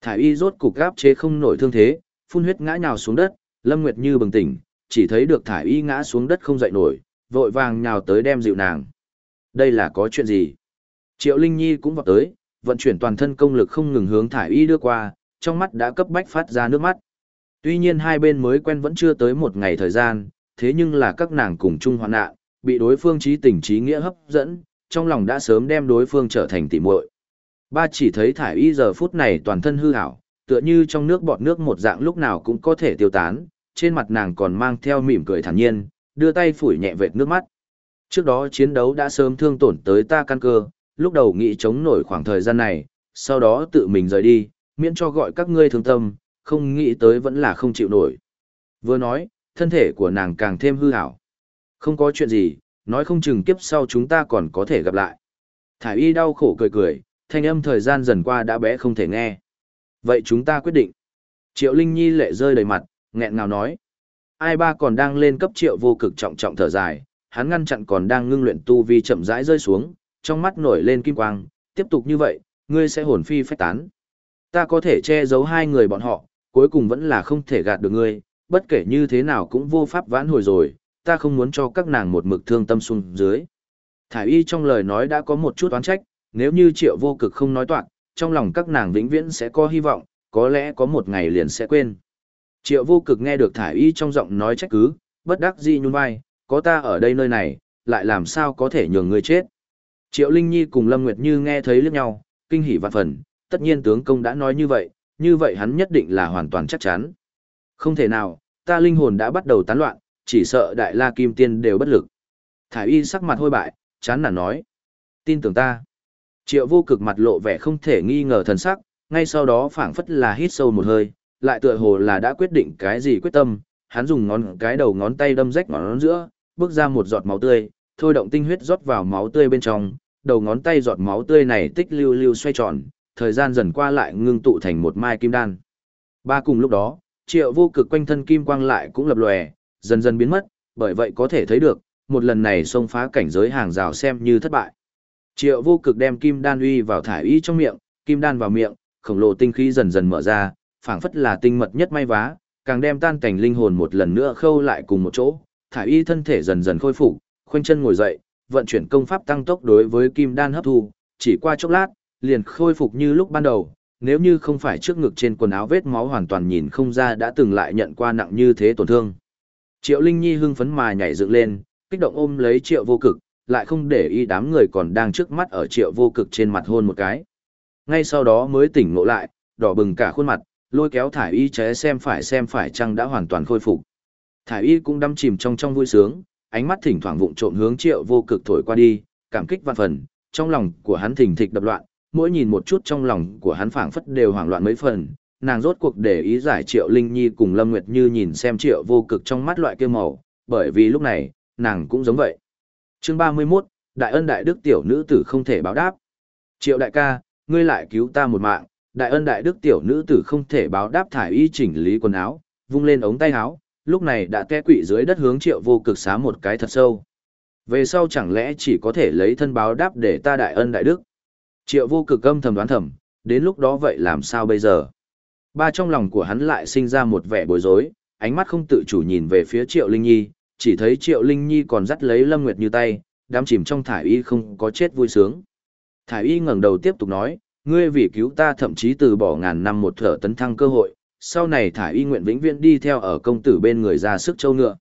Thải y rốt cục gáp chế không nổi thương thế, phun huyết ngã nhào xuống đất, Lâm Nguyệt Như bừng tỉnh, chỉ thấy được thải y ngã xuống đất không dậy nổi, vội vàng nhào tới đem dịu nàng. Đây là có chuyện gì? Triệu Linh Nhi cũng vào tới, vận chuyển toàn thân công lực không ngừng hướng thải y đưa qua, trong mắt đã cấp bách phát ra nước mắt. Tuy nhiên hai bên mới quen vẫn chưa tới một ngày thời gian, thế nhưng là các nàng cùng chung hoạn nạn, bị đối phương trí tình trí nghĩa hấp dẫn, trong lòng đã sớm đem đối phương trở thành tỉ muội. Ba chỉ thấy thải y giờ phút này toàn thân hư ảo, tựa như trong nước bọt nước một dạng lúc nào cũng có thể tiêu tán, trên mặt nàng còn mang theo mỉm cười thản nhiên, đưa tay phủi nhẹ vệt nước mắt. Trước đó chiến đấu đã sớm thương tổn tới ta căn cơ, lúc đầu nghĩ chống nổi khoảng thời gian này, sau đó tự mình rời đi, miễn cho gọi các ngươi thương tâm, không nghĩ tới vẫn là không chịu nổi. Vừa nói, thân thể của nàng càng thêm hư hảo. Không có chuyện gì, nói không chừng kiếp sau chúng ta còn có thể gặp lại. Thải y đau khổ cười cười, thanh âm thời gian dần qua đã bé không thể nghe. Vậy chúng ta quyết định. Triệu Linh Nhi lệ rơi đầy mặt, nghẹn ngào nói. Ai ba còn đang lên cấp triệu vô cực trọng trọng thở dài, hắn ngăn chặn còn đang ngưng luyện tu vi chậm rãi rơi xuống, trong mắt nổi lên kim quang, tiếp tục như vậy, ngươi sẽ hồn phi phách tán. Ta có thể che giấu hai người bọn họ, cuối cùng vẫn là không thể gạt được ngươi, bất kể như thế nào cũng vô pháp vãn hồi rồi, ta không muốn cho các nàng một mực thương tâm xuống dưới. Thải y trong lời nói đã có một chút oán trách, nếu như triệu vô cực không nói toạc, trong lòng các nàng vĩnh viễn sẽ có hy vọng, có lẽ có một ngày liền sẽ quên. Triệu vô cực nghe được thải y trong giọng nói trách cứ, bất đắc dĩ nhún vai, có ta ở đây nơi này, lại làm sao có thể nhường ngươi chết. Triệu Linh Nhi cùng Lâm Nguyệt Như nghe thấy liếc nhau, kinh hỉ vạn phần, tất nhiên tướng công đã nói như vậy, như vậy hắn nhất định là hoàn toàn chắc chắn. Không thể nào, ta linh hồn đã bắt đầu tán loạn, chỉ sợ đại la kim tiên đều bất lực. Thải y sắc mặt hôi bại, chán nản nói. Tin tưởng ta. Triệu vô cực mặt lộ vẻ không thể nghi ngờ thần sắc, ngay sau đó phảng phất là hít sâu một hơi, lại tựa hồ là đã quyết định cái gì quyết tâm, hắn dùng ngón cái đầu ngón tay đâm rách ngón giữa, bước ra một giọt máu tươi, thôi động tinh huyết rót vào máu tươi bên trong, đầu ngón tay giọt máu tươi này tích lưu lưu xoay tròn, thời gian dần qua lại ngưng tụ thành một mai kim đan. Ba cùng lúc đó, triệu vô cực quanh thân kim quang lại cũng lập lòe, dần dần biến mất, bởi vậy có thể thấy được, một lần này xông phá cảnh giới hàng rào xem như thất bại. Triệu vô cực đem kim đan uy vào thải y trong miệng, kim đan vào miệng, khổng lồ tinh khí dần dần mở ra, phảng phất là tinh mật nhất may vá, càng đem tan cảnh linh hồn một lần nữa khâu lại cùng một chỗ, thải y thân thể dần dần khôi phục, khoanh chân ngồi dậy, vận chuyển công pháp tăng tốc đối với kim đan hấp thu, chỉ qua chốc lát, liền khôi phục như lúc ban đầu, nếu như không phải trước ngực trên quần áo vết máu hoàn toàn nhìn không ra đã từng lại nhận qua nặng như thế tổn thương. Triệu Linh Nhi hưng phấn mà nhảy dựng lên, kích động ôm lấy Triệu Vô Cực, lại không để ý đám người còn đang trước mắt ở Triệu Vô Cực trên mặt hôn một cái. Ngay sau đó mới tỉnh ngộ lại, đỏ bừng cả khuôn mặt, lôi kéo thải y ché xem phải xem phải chăng đã hoàn toàn khôi phục. Thải y cũng đắm chìm trong trong vui sướng, ánh mắt thỉnh thoảng vụng trộm hướng Triệu Vô Cực thổi qua đi, cảm kích vạn phần, trong lòng của hắn thình thịch đập loạn, mỗi nhìn một chút trong lòng của hắn phảng phất đều hoảng loạn mấy phần, nàng rốt cuộc để ý giải Triệu Linh Nhi cùng Lâm Nguyệt Như nhìn xem Triệu Vô Cực trong mắt loại kia màu, bởi vì lúc này, nàng cũng giống vậy. Chương 31, Đại ân đại đức tiểu nữ tử không thể báo đáp. Triệu đại ca, ngươi lại cứu ta một mạng, đại ân đại đức tiểu nữ tử không thể báo đáp thải y chỉnh lý quần áo, vung lên ống tay áo, lúc này đã té quỵ dưới đất hướng Triệu Vô Cực xá một cái thật sâu. Về sau chẳng lẽ chỉ có thể lấy thân báo đáp để ta đại ân đại đức. Triệu vô cực âm thầm đoán thầm, đến lúc đó vậy làm sao bây giờ? Ba trong lòng của hắn lại sinh ra một vẻ bối rối, ánh mắt không tự chủ nhìn về phía Triệu Linh Nhi, chỉ thấy Triệu Linh Nhi còn dắt lấy Lâm Nguyệt như tay, đám chìm trong thải y không có chết vui sướng. Thải y ngẩng đầu tiếp tục nói, ngươi vì cứu ta thậm chí từ bỏ ngàn năm một thở tấn thăng cơ hội, sau này thải y nguyện vĩnh viễn đi theo ở công tử bên người ra sức châu ngựa.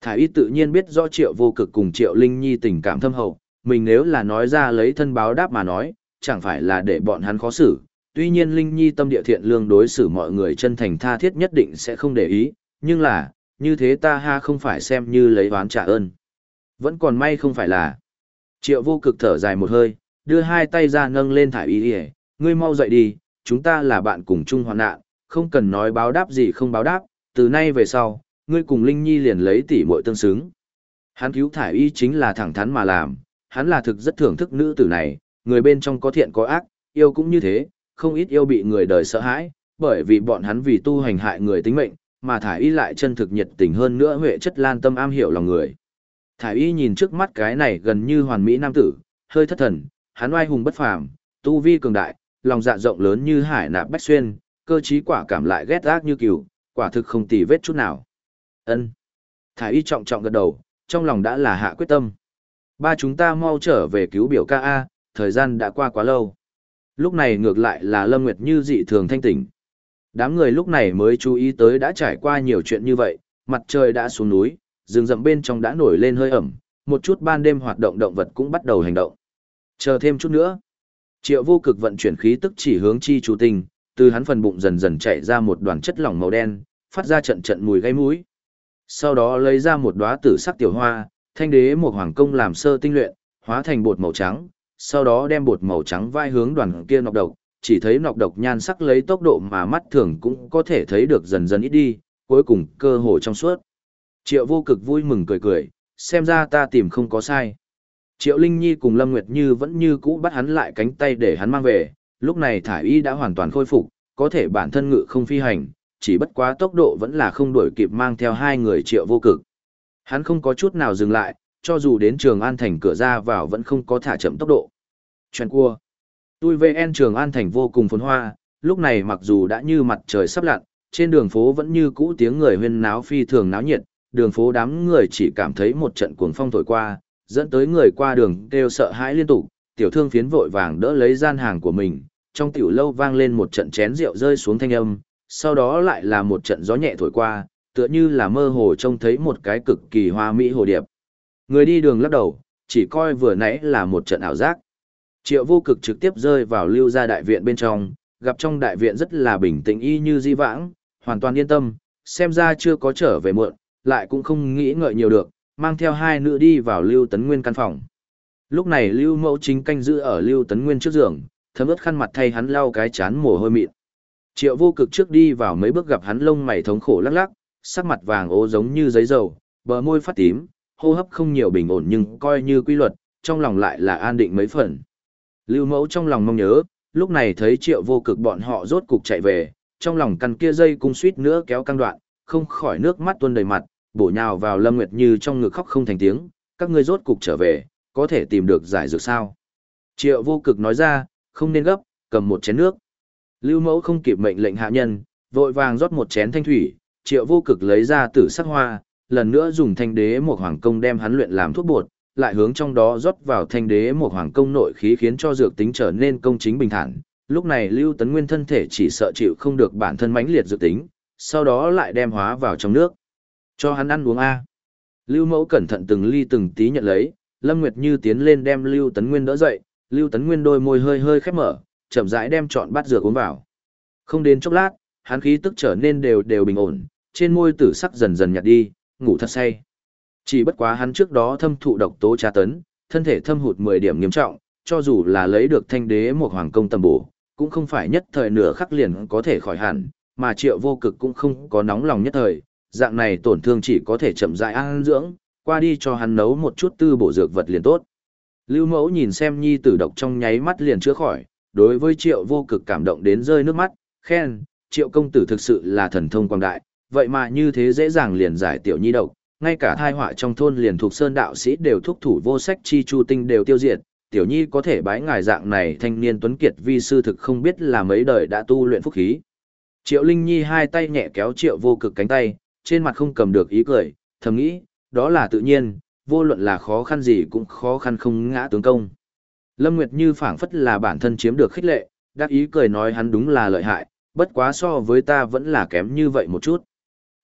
Thải y tự nhiên biết rõ Triệu Vô Cực cùng Triệu Linh Nhi tình cảm thâm hậu, mình nếu là nói ra lấy thân báo đáp mà nói, chẳng phải là để bọn hắn khó xử. Tuy nhiên Linh Nhi tâm địa thiện lương đối xử mọi người chân thành tha thiết nhất định sẽ không để ý, nhưng là, như thế ta ha không phải xem như lấy oán trả ơn. Vẫn còn may không phải là. Triệu vô cực thở dài một hơi, đưa hai tay ra nâng lên thải y ỉa ngươi mau dậy đi, chúng ta là bạn cùng chung hoạn nạn, không cần nói báo đáp gì không báo đáp, từ nay về sau, ngươi cùng Linh Nhi liền lấy tỷ muội tương xứng. Hắn cứu thải y chính là thẳng thắn mà làm, hắn là thực rất thưởng thức nữ tử này, người bên trong có thiện có ác, yêu cũng như thế, không ít yêu bị người đời sợ hãi, bởi vì bọn hắn vì tu hành hại người tính mệnh, mà thải y lại chân thực nhiệt tình hơn nữa huệ chất lan tâm am hiểu lòng người. Thải y nhìn trước mắt cái này gần như hoàn mỹ nam tử, hơi thất thần, hắn oai hùng bất phàm, tu vi cường đại, lòng dạ rộng lớn như hải nạp bách xuyên, cơ trí quả cảm lại ghét ác như cừu, quả thực không tì vết chút nào. Ân. Thái y trọng trọng gật đầu, trong lòng đã là hạ quyết tâm. Ba chúng ta mau trở về cứu biểu ca A, thời gian đã qua quá lâu. Lúc này ngược lại là Lâm Nguyệt Như dị thường thanh tỉnh. Đám người lúc này mới chú ý tới đã trải qua nhiều chuyện như vậy, mặt trời đã xuống núi, rừng rậm bên trong đã nổi lên hơi ẩm, một chút ban đêm hoạt động động vật cũng bắt đầu hành động. Chờ thêm chút nữa. Triệu vô cực vận chuyển khí tức chỉ hướng chi chủ tinh, từ hắn phần bụng dần dần chảy ra một đoàn chất lỏng màu đen, phát ra trận trận mùi gây mũi. Sau đó lấy ra một đóa tử sắc tiểu hoa, thanh đế một hoàng công làm sơ tinh luyện, hóa thành bột màu trắng, sau đó đem bột màu trắng vai hướng đoàn kia nọc độc, chỉ thấy nọc độc nhan sắc lấy tốc độ mà mắt thường cũng có thể thấy được dần dần ít đi, cuối cùng cơ hồ trong suốt. Triệu vô cực vui mừng cười cười, xem ra ta tìm không có sai. Triệu Linh Nhi cùng Lâm Nguyệt Như vẫn như cũ bắt hắn lại cánh tay để hắn mang về, lúc này thải y đã hoàn toàn khôi phục, có thể bản thân ngự không phi hành, chỉ bất quá tốc độ vẫn là không đuổi kịp mang theo hai người triệu vô cực. Hắn không có chút nào dừng lại, cho dù đến trường An Thành cửa ra vào vẫn không có thả chậm tốc độ. Chuyện cua. Tui VN trường An Thành vô cùng phồn hoa, lúc này mặc dù đã như mặt trời sắp lặn, trên đường phố vẫn như cũ tiếng người huyên náo phi thường náo nhiệt, đường phố đám người chỉ cảm thấy một trận cuồng phong thổi qua, dẫn tới người qua đường đều sợ hãi liên tục, tiểu thương phiến vội vàng đỡ lấy gian hàng của mình, trong tiểu lâu vang lên một trận chén rượu rơi xuống thanh âm, sau đó lại là một trận gió nhẹ thổi qua, tựa như là mơ hồ trông thấy một cái cực kỳ hoa mỹ hồ điệp. Người đi đường lắc đầu, chỉ coi vừa nãy là một trận ảo giác. Triệu vô cực trực tiếp rơi vào lưu gia đại viện bên trong, gặp trong đại viện rất là bình tĩnh y như di vãng, hoàn toàn yên tâm, xem ra chưa có trở về muộn, lại cũng không nghĩ ngợi nhiều được, mang theo hai nữ đi vào lưu tấn nguyên căn phòng. Lúc này lưu mẫu chính canh giữ ở lưu tấn nguyên trước giường, thấm ướt khăn mặt thay hắn lau cái chán mồ hôi mịn. Triệu vô cực trước đi vào mấy bước gặp hắn lông mày thống khổ lắc lắc, sắc mặt vàng ố giống như giấy dầu, bờ môi phát tím, hô hấp không nhiều bình ổn nhưng coi như quy luật, trong lòng lại là an định mấy phần. Lưu mẫu trong lòng mong nhớ, lúc này thấy triệu vô cực bọn họ rốt cục chạy về, trong lòng căn kia dây cung suýt nữa kéo căng đoạn, không khỏi nước mắt tuôn đầy mặt, bổ nhào vào Lâm Nguyệt Như trong ngực khóc không thành tiếng, các ngươi rốt cục trở về, có thể tìm được giải dược sao? Triệu vô cực nói ra, không nên gấp, cầm một chén nước. Lưu mẫu không kịp mệnh lệnh hạ nhân, vội vàng rót một chén thanh thủy, triệu vô cực lấy ra tử sắc hoa, lần nữa dùng thanh đế một hoàng công đem hắn luyện làm thuốc bột, lại hướng trong đó rót vào thanh đế một hoàng công nội khí khiến cho dược tính trở nên công chính bình thản. Lúc này Lưu Tấn Nguyên thân thể chỉ sợ chịu không được bản thân mãnh liệt dược tính, sau đó lại đem hóa vào trong nước. Cho hắn ăn uống a. Lưu Mẫu cẩn thận từng ly từng tí nhận lấy, Lâm Nguyệt Như tiến lên đem Lưu Tấn Nguyên đỡ dậy, Lưu Tấn Nguyên đôi môi hơi hơi khép mở, chậm rãi đem trọn bát dược uống vào. Không đến chốc lát, hắn khí tức trở nên đều đều bình ổn, trên môi tử sắc dần dần nhạt đi, ngủ thật say. Chỉ bất quá hắn trước đó thâm thụ độc tố tra tấn, thân thể thâm hụt 10 điểm nghiêm trọng, cho dù là lấy được thanh đế một hoàng công tầm bổ, cũng không phải nhất thời nửa khắc liền có thể khỏi hẳn, mà triệu vô cực cũng không có nóng lòng nhất thời, dạng này tổn thương chỉ có thể chậm dại ăn dưỡng, qua đi cho hắn nấu một chút tư bổ dược vật liền tốt. Lưu mẫu nhìn xem nhi tử độc trong nháy mắt liền chữa khỏi, đối với triệu vô cực cảm động đến rơi nước mắt, khen, triệu công tử thực sự là thần thông quang đại, vậy mà như thế dễ dàng liền giải tiểu nhi độc, ngay cả thai họa trong thôn liền thuộc sơn đạo sĩ đều thúc thủ vô sách chi chu tinh đều tiêu diệt, tiểu nhi có thể bái ngài dạng này thanh niên tuấn kiệt vi sư thực không biết là mấy đời đã tu luyện phúc khí. Triệu Linh Nhi hai tay nhẹ kéo triệu vô cực cánh tay, trên mặt không cầm được ý cười, thầm nghĩ, đó là tự nhiên, vô luận là khó khăn gì cũng khó khăn không ngã tướng công. Lâm Nguyệt Như phảng phất là bản thân chiếm được khích lệ, đắc ý cười nói hắn đúng là lợi hại, bất quá so với ta vẫn là kém như vậy một chút.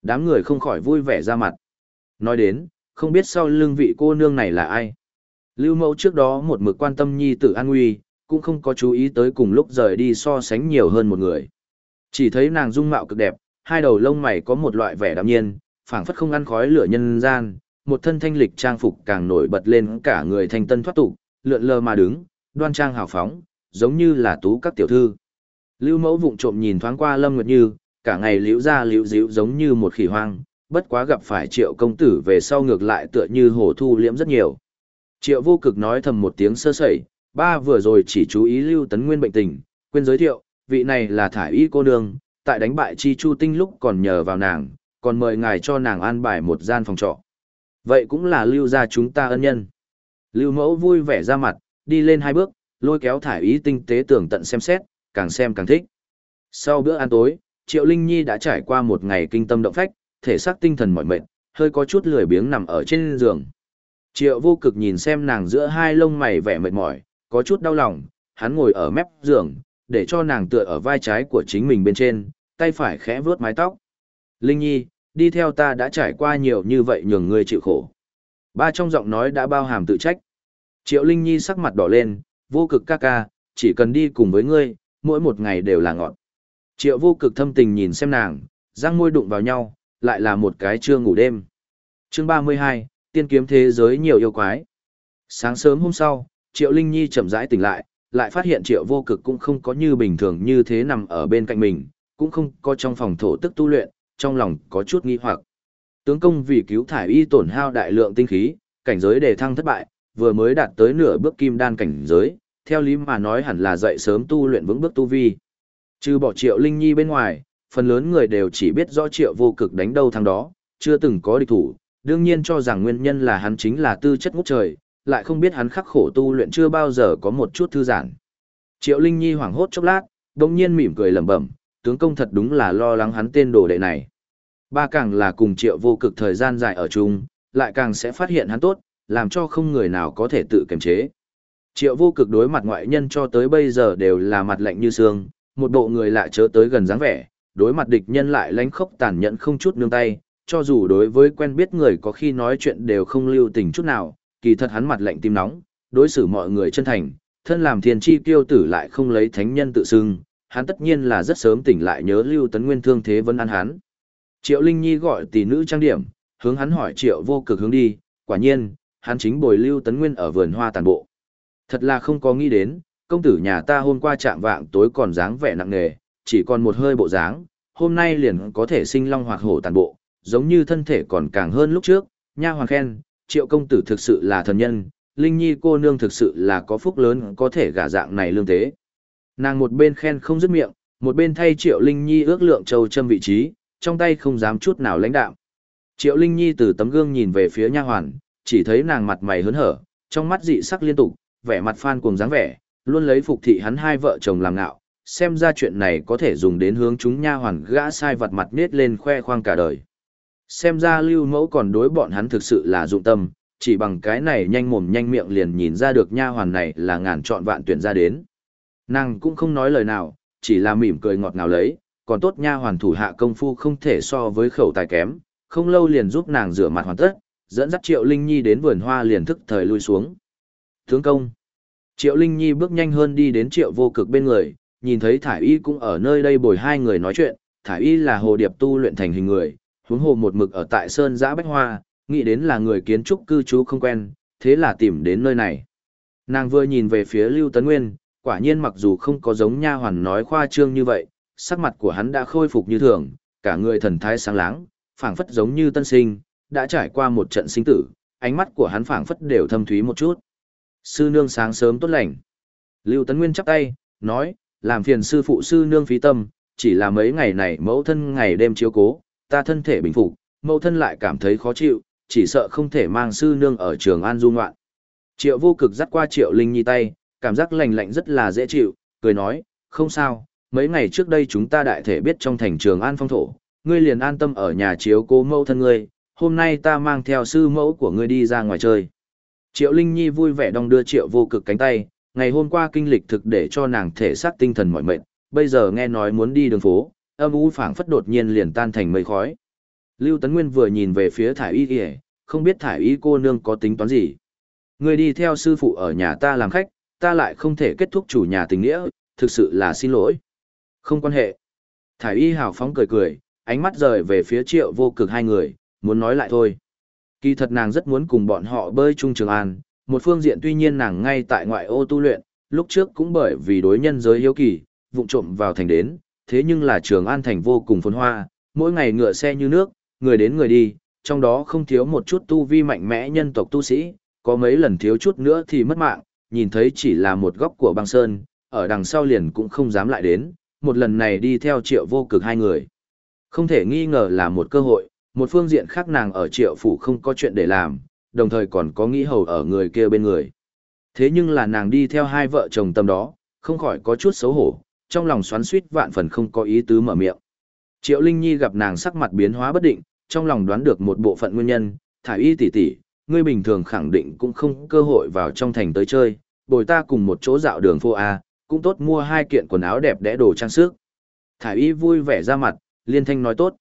Đám người không khỏi vui vẻ ra mặt. Nói đến, không biết sau lưng vị cô nương này là ai. Lưu mẫu trước đó một mực quan tâm nhi tử an nguy, cũng không có chú ý tới cùng lúc rời đi so sánh nhiều hơn một người. Chỉ thấy nàng dung mạo cực đẹp, hai đầu lông mày có một loại vẻ đạm nhiên, phảng phất không ăn khói lửa nhân gian, một thân thanh lịch trang phục càng nổi bật lên cả người thanh tân thoát tục, lượn lờ mà đứng, đoan trang hào phóng, giống như là tú các tiểu thư. Lưu mẫu vụng trộm nhìn thoáng qua Lâm Nguyệt Như, cả ngày liễu ra liễu díu giống như một khỉ hoang, bất quá gặp phải triệu công tử về sau ngược lại tựa như hồ thu liễm rất nhiều. Triệu vô cực nói thầm một tiếng sơ sẩy, ba vừa rồi chỉ chú ý Lưu Tấn Nguyên bệnh tình, quên giới thiệu, vị này là thải y cô nương, tại đánh bại chi chu tinh lúc còn nhờ vào nàng, còn mời ngài cho nàng an bài một gian phòng trọ. Vậy cũng là lưu gia chúng ta ân nhân. Lưu mẫu vui vẻ ra mặt, đi lên hai bước, lôi kéo thải ý tinh tế tưởng tận xem xét, càng xem càng thích. Sau bữa ăn tối, Triệu Linh Nhi đã trải qua một ngày kinh tâm động phách, thể xác tinh thần mỏi mệt, hơi có chút lười biếng nằm ở trên giường. Triệu vô cực nhìn xem nàng giữa hai lông mày vẻ mệt mỏi, có chút đau lòng, hắn ngồi ở mép giường, để cho nàng tựa ở vai trái của chính mình bên trên, tay phải khẽ vuốt mái tóc. Linh Nhi, đi theo ta đã trải qua nhiều như vậy nhường ngươi chịu khổ. Ba trong giọng nói đã bao hàm tự trách. Triệu Linh Nhi sắc mặt đỏ lên, vô cực ca ca, chỉ cần đi cùng với ngươi, mỗi một ngày đều là ngọt. Triệu vô cực thâm tình nhìn xem nàng, răng môi đụng vào nhau, lại là một cái trưa ngủ đêm. Chương 32, tiên kiếm thế giới nhiều yêu quái. Sáng sớm hôm sau, Triệu Linh Nhi chậm rãi tỉnh lại, lại phát hiện Triệu vô cực cũng không có như bình thường như thế nằm ở bên cạnh mình, cũng không có trong phòng thổ tức tu luyện, trong lòng có chút nghi hoặc. Tướng công vì cứu thải y tổn hao đại lượng tinh khí, cảnh giới đề thăng thất bại, vừa mới đạt tới nửa bước kim đan cảnh giới, theo lý mà nói hẳn là dậy sớm tu luyện vững bước tu vi. Trừ bỏ Triệu Linh Nhi bên ngoài, phần lớn người đều chỉ biết rõ Triệu vô cực đánh đâu thằng đó, chưa từng có địch thủ, đương nhiên cho rằng nguyên nhân là hắn chính là tư chất ngút trời, lại không biết hắn khắc khổ tu luyện chưa bao giờ có một chút thư giãn. Triệu Linh Nhi hoảng hốt chốc lát, đồng nhiên mỉm cười lẩm bẩm, tướng công thật đúng là lo lắng hắn tên đồ đệ này. Ba càng là cùng triệu vô cực thời gian dài ở chung, lại càng sẽ phát hiện hắn tốt, làm cho không người nào có thể tự kiềm chế. Triệu vô cực đối mặt ngoại nhân cho tới bây giờ đều là mặt lạnh như xương, một bộ người lạ chớ tới gần dáng vẻ, đối mặt địch nhân lại lánh khốc tàn nhẫn không chút nương tay, cho dù đối với quen biết người có khi nói chuyện đều không lưu tình chút nào, kỳ thật hắn mặt lạnh tim nóng, đối xử mọi người chân thành, thân làm thiên chi tiêu tử lại không lấy thánh nhân tự xưng, hắn tất nhiên là rất sớm tỉnh lại nhớ Lưu Tấn Nguyên thương thế vẫn ăn hắn. Triệu Linh Nhi gọi tỷ nữ trang điểm, hướng hắn hỏi Triệu vô cực hướng đi, quả nhiên, hắn chính bồi Lưu Tấn Nguyên ở vườn hoa tàn bộ. Thật là không có nghĩ đến, công tử nhà ta hôm qua chạm vạng tối còn dáng vẻ nặng nề, chỉ còn một hơi bộ dáng, hôm nay liền có thể sinh long hoặc hổ tàn bộ, giống như thân thể còn càng hơn lúc trước, nha hoàng khen, triệu công tử thực sự là thần nhân, Linh Nhi cô nương thực sự là có phúc lớn có thể gả dạng này lương thế. Nàng một bên khen không dứt miệng, một bên thay Triệu Linh Nhi ước lượng châu châm vị trí, trong tay không dám chút nào lãnh đạm. Triệu Linh Nhi từ tấm gương nhìn về phía nha hoàn, chỉ thấy nàng mặt mày hớn hở, trong mắt dị sắc liên tục, vẻ mặt phan cuồng dáng vẻ, luôn lấy phục thị hắn hai vợ chồng làm ngạo, xem ra chuyện này có thể dùng đến hướng chúng nha hoàn gã sai vật mặt nết lên khoe khoang cả đời. Xem ra lưu mẫu còn đối bọn hắn thực sự là dụng tâm, chỉ bằng cái này nhanh mồm nhanh miệng liền nhìn ra được nha hoàn này là ngàn chọn vạn tuyển ra đến. Nàng cũng không nói lời nào, chỉ là mỉm cười ngọt ngào lấy, còn tốt nha hoàn thủ hạ công phu không thể so với khẩu tài kém, không lâu liền giúp nàng rửa mặt hoàn tất, dẫn dắt Triệu Linh Nhi đến vườn hoa liền thức thời lui xuống. Tướng công. Triệu Linh Nhi bước nhanh hơn đi đến Triệu Vô Cực bên người, nhìn thấy Thải Y cũng ở nơi đây bồi hai người nói chuyện, Thải Y là hồ điệp tu luyện thành hình người, huống hồ một mực ở tại Sơn Giã Bách Hoa, nghĩ đến là người kiến trúc cư trú không quen, thế là tìm đến nơi này. Nàng vừa nhìn về phía Lưu Tấn Nguyên, quả nhiên mặc dù không có giống nha hoàn nói khoa trương như vậy, sắc mặt của hắn đã khôi phục như thường, cả người thần thái sáng láng, phảng phất giống như tân sinh, đã trải qua một trận sinh tử, ánh mắt của hắn phảng phất đều thâm thúy một chút. Sư nương sáng sớm tốt lành. Lưu Tấn Nguyên chắp tay, nói, làm phiền sư phụ sư nương phí tâm, chỉ là mấy ngày này mẫu thân ngày đêm chiếu cố, ta thân thể bình phục, mẫu thân lại cảm thấy khó chịu, chỉ sợ không thể mang sư nương ở trường An du ngoạn. Triệu vô cực dắt qua Triệu Linh Nhi tay, cảm giác lành lạnh rất là dễ chịu, cười nói, không sao, mấy ngày trước đây chúng ta đại thể biết trong thành trường An phong thổ, ngươi liền an tâm ở nhà chiếu cố mẫu thân ngươi, hôm nay ta mang theo sư mẫu của ngươi đi ra ngoài chơi. Triệu Linh Nhi vui vẻ đong đưa Triệu vô cực cánh tay, ngày hôm qua kinh lịch thực để cho nàng thể xác tinh thần mỏi mệt, bây giờ nghe nói muốn đi đường phố, âm u phảng phất đột nhiên liền tan thành mây khói. Lưu Tấn Nguyên vừa nhìn về phía thải y y không biết thải y cô nương có tính toán gì. ngươi đi theo sư phụ ở nhà ta làm khách, ta lại không thể kết thúc chủ nhà tình nghĩa, thực sự là xin lỗi. Không quan hệ. Thải y hào phóng cười cười, ánh mắt rời về phía triệu vô cực hai người, muốn nói lại thôi. Kỳ thật nàng rất muốn cùng bọn họ bơi chung trường an, một phương diện tuy nhiên nàng ngay tại ngoại ô tu luyện, lúc trước cũng bởi vì đối nhân giới hiếu kỳ, vụng trộm vào thành đến, thế nhưng là trường an thành vô cùng phồn hoa, mỗi ngày ngựa xe như nước, người đến người đi, trong đó không thiếu một chút tu vi mạnh mẽ nhân tộc tu sĩ, có mấy lần thiếu chút nữa thì mất mạng, nhìn thấy chỉ là một góc của băng sơn, ở đằng sau liền cũng không dám lại đến, một lần này đi theo triệu vô cực hai người. Không thể nghi ngờ là một cơ hội, một phương diện khác nàng ở triệu phủ không có chuyện để làm, đồng thời còn có nghĩ hầu ở người kia bên người. Thế nhưng là nàng đi theo hai vợ chồng tâm đó, không khỏi có chút xấu hổ, trong lòng xoắn suýt vạn phần không có ý tứ mở miệng. Triệu Linh Nhi gặp nàng sắc mặt biến hóa bất định, trong lòng đoán được một bộ phận nguyên nhân, thải y tỷ tỷ, ngươi bình thường khẳng định cũng không cơ hội vào trong thành tới chơi, bồi ta cùng một chỗ dạo đường phố A, cũng tốt mua hai kiện quần áo đẹp đẽ đồ trang sức. Thả y vui vẻ ra mặt, liên thanh nói tốt.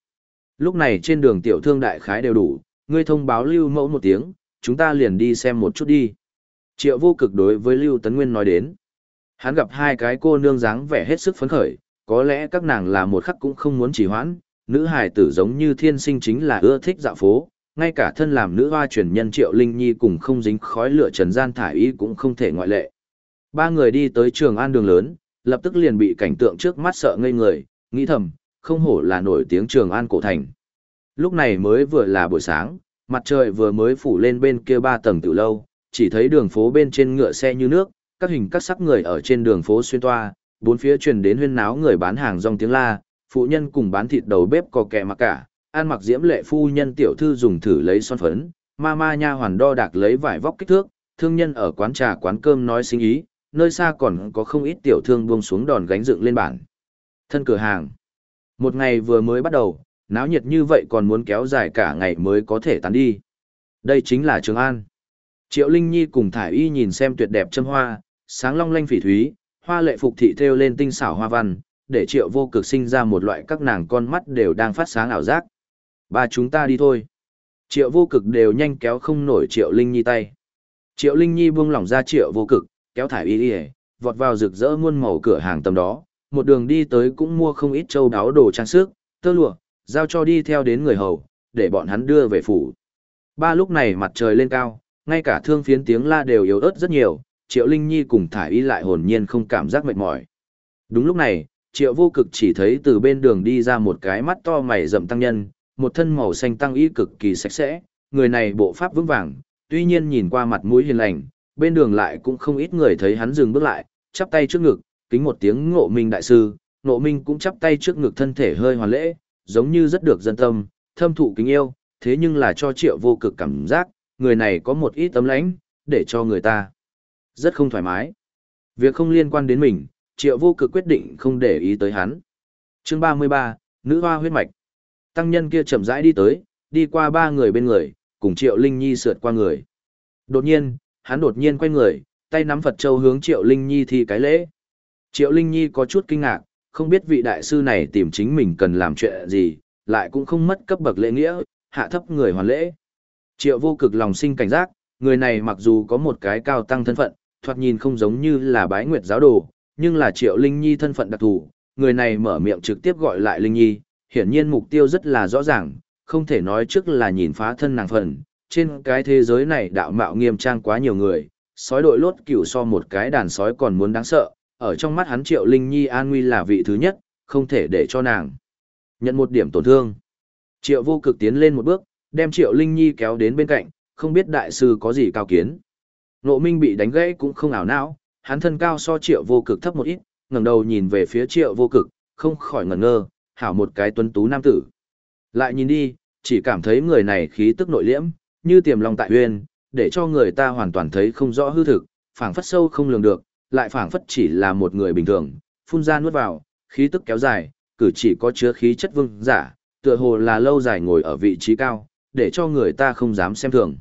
Lúc này trên đường tiểu thương đại khái đều đủ, ngươi thông báo lưu mẫu một tiếng, chúng ta liền đi xem một chút đi. Triệu vô cực đối với Lưu Tấn Nguyên nói đến. Hắn gặp hai cái cô nương dáng vẻ hết sức phấn khởi, có lẽ các nàng là một khắc cũng không muốn trì hoãn, nữ hài tử giống như thiên sinh chính là ưa thích dạo phố, ngay cả thân làm nữ hoa truyền nhân Triệu Linh Nhi cùng không dính khói lửa trần gian thải ý cũng không thể ngoại lệ. Ba người đi tới trường an đường lớn, lập tức liền bị cảnh tượng trước mắt sợ ngây người, nghĩ thầm, không hổ là nổi tiếng trường an cổ thành. Lúc này mới vừa là buổi sáng, mặt trời vừa mới phủ lên bên kia ba tầng từ lâu, chỉ thấy đường phố bên trên ngựa xe như nước, các hình các sắc người ở trên đường phố xuyên toa, bốn phía truyền đến huyên náo người bán hàng rong tiếng la, phụ nhân cùng bán thịt đầu bếp có kẻ mặc cả, An mặc diễm lệ phu nhân tiểu thư dùng thử lấy son phấn, ma ma nha hoàn đo đạc lấy vải vóc kích thước, thương nhân ở quán trà quán cơm nói sinh ý, nơi xa còn có không ít tiểu thương buông xuống đòn gánh dựng lên bản. Thân cửa hàng. Một ngày vừa mới bắt đầu, náo nhiệt như vậy còn muốn kéo dài cả ngày mới có thể tán đi. Đây chính là Trường An. Triệu Linh Nhi cùng Thải Y nhìn xem tuyệt đẹp châm hoa, sáng long lanh phỉ thúy, hoa lệ phục thị thêu lên tinh xảo hoa văn, để Triệu vô cực sinh ra một loại các nàng con mắt đều đang phát sáng ảo giác. Ba chúng ta đi thôi. Triệu vô cực đều nhanh kéo không nổi Triệu Linh Nhi tay. Triệu Linh Nhi buông lỏng ra Triệu vô cực, kéo thải y y, vọt vào rực rỡ muôn màu cửa hàng tầm đó, một đường đi tới cũng mua không ít châu đáo đồ trang sức, tơ lụa, giao cho đi theo đến người hầu, để bọn hắn đưa về phủ. Ba lúc này mặt trời lên cao, ngay cả thương phiến tiếng la đều yếu ớt rất nhiều, Triệu Linh Nhi cùng thải y lại hồn nhiên không cảm giác mệt mỏi. Đúng lúc này, Triệu Vô Cực chỉ thấy từ bên đường đi ra một cái mắt to mày rậm tăng nhân, một thân màu xanh tăng y cực kỳ sạch sẽ, người này bộ pháp vững vàng, tuy nhiên nhìn qua mặt mũi hiền lành, bên đường lại cũng không ít người thấy hắn dừng bước lại, chắp tay trước ngực, kính một tiếng ngộ minh đại sư, ngộ minh cũng chắp tay trước ngực thân thể hơi hoàn lễ, giống như rất được dân tâm, thâm thụ kính yêu, thế nhưng là cho triệu vô cực cảm giác, người này có một ít tấm lãnh, để cho người ta rất không thoải mái. Việc không liên quan đến mình, triệu vô cực quyết định không để ý tới hắn. Chương 33, Nữ hoa huyết mạch. Tăng nhân kia chậm rãi đi tới, đi qua ba người bên người, cùng triệu linh nhi sượt qua người. Đột nhiên, hắn đột nhiên quay người, tay nắm Phật Châu hướng triệu linh nhi thi cái lễ. Triệu linh nhi có chút kinh ngạc, không biết vị đại sư này tìm chính mình cần làm chuyện gì, lại cũng không mất cấp bậc lễ nghĩa, hạ thấp người hoàn lễ. Triệu vô cực lòng sinh cảnh giác, người này mặc dù có một cái cao tăng thân phận, thoạt nhìn không giống như là bái nguyệt giáo đồ, nhưng là triệu linh nhi thân phận đặc thù, người này mở miệng trực tiếp gọi lại linh nhi, hiển nhiên mục tiêu rất là rõ ràng, không thể nói trước là nhìn phá thân nàng phần. Trên cái thế giới này đạo mạo nghiêm trang quá nhiều người, sói đội lốt cửu so một cái đàn sói còn muốn đáng sợ, ở trong mắt hắn triệu linh nhi an nguy là vị thứ nhất, không thể để cho nàng nhận một điểm tổn thương. Triệu vô cực tiến lên một bước, đem triệu linh nhi kéo đến bên cạnh, không biết đại sư có gì cao kiến. Nộ minh bị đánh gãy cũng không ảo não, hắn thân cao so triệu vô cực thấp một ít, ngẩng đầu nhìn về phía triệu vô cực, không khỏi ngẩn ngơ, hảo một cái tuấn tú nam tử. Lại nhìn đi, chỉ cảm thấy người này khí tức nội liễm, như tiềm long tại huyên, để cho người ta hoàn toàn thấy không rõ hư thực, phảng phất sâu không lường được, lại phảng phất chỉ là một người bình thường, phun ra nuốt vào, khí tức kéo dài, cử chỉ có chứa khí chất vương giả, tựa hồ là lâu dài ngồi ở vị trí cao, để cho người ta không dám xem thường.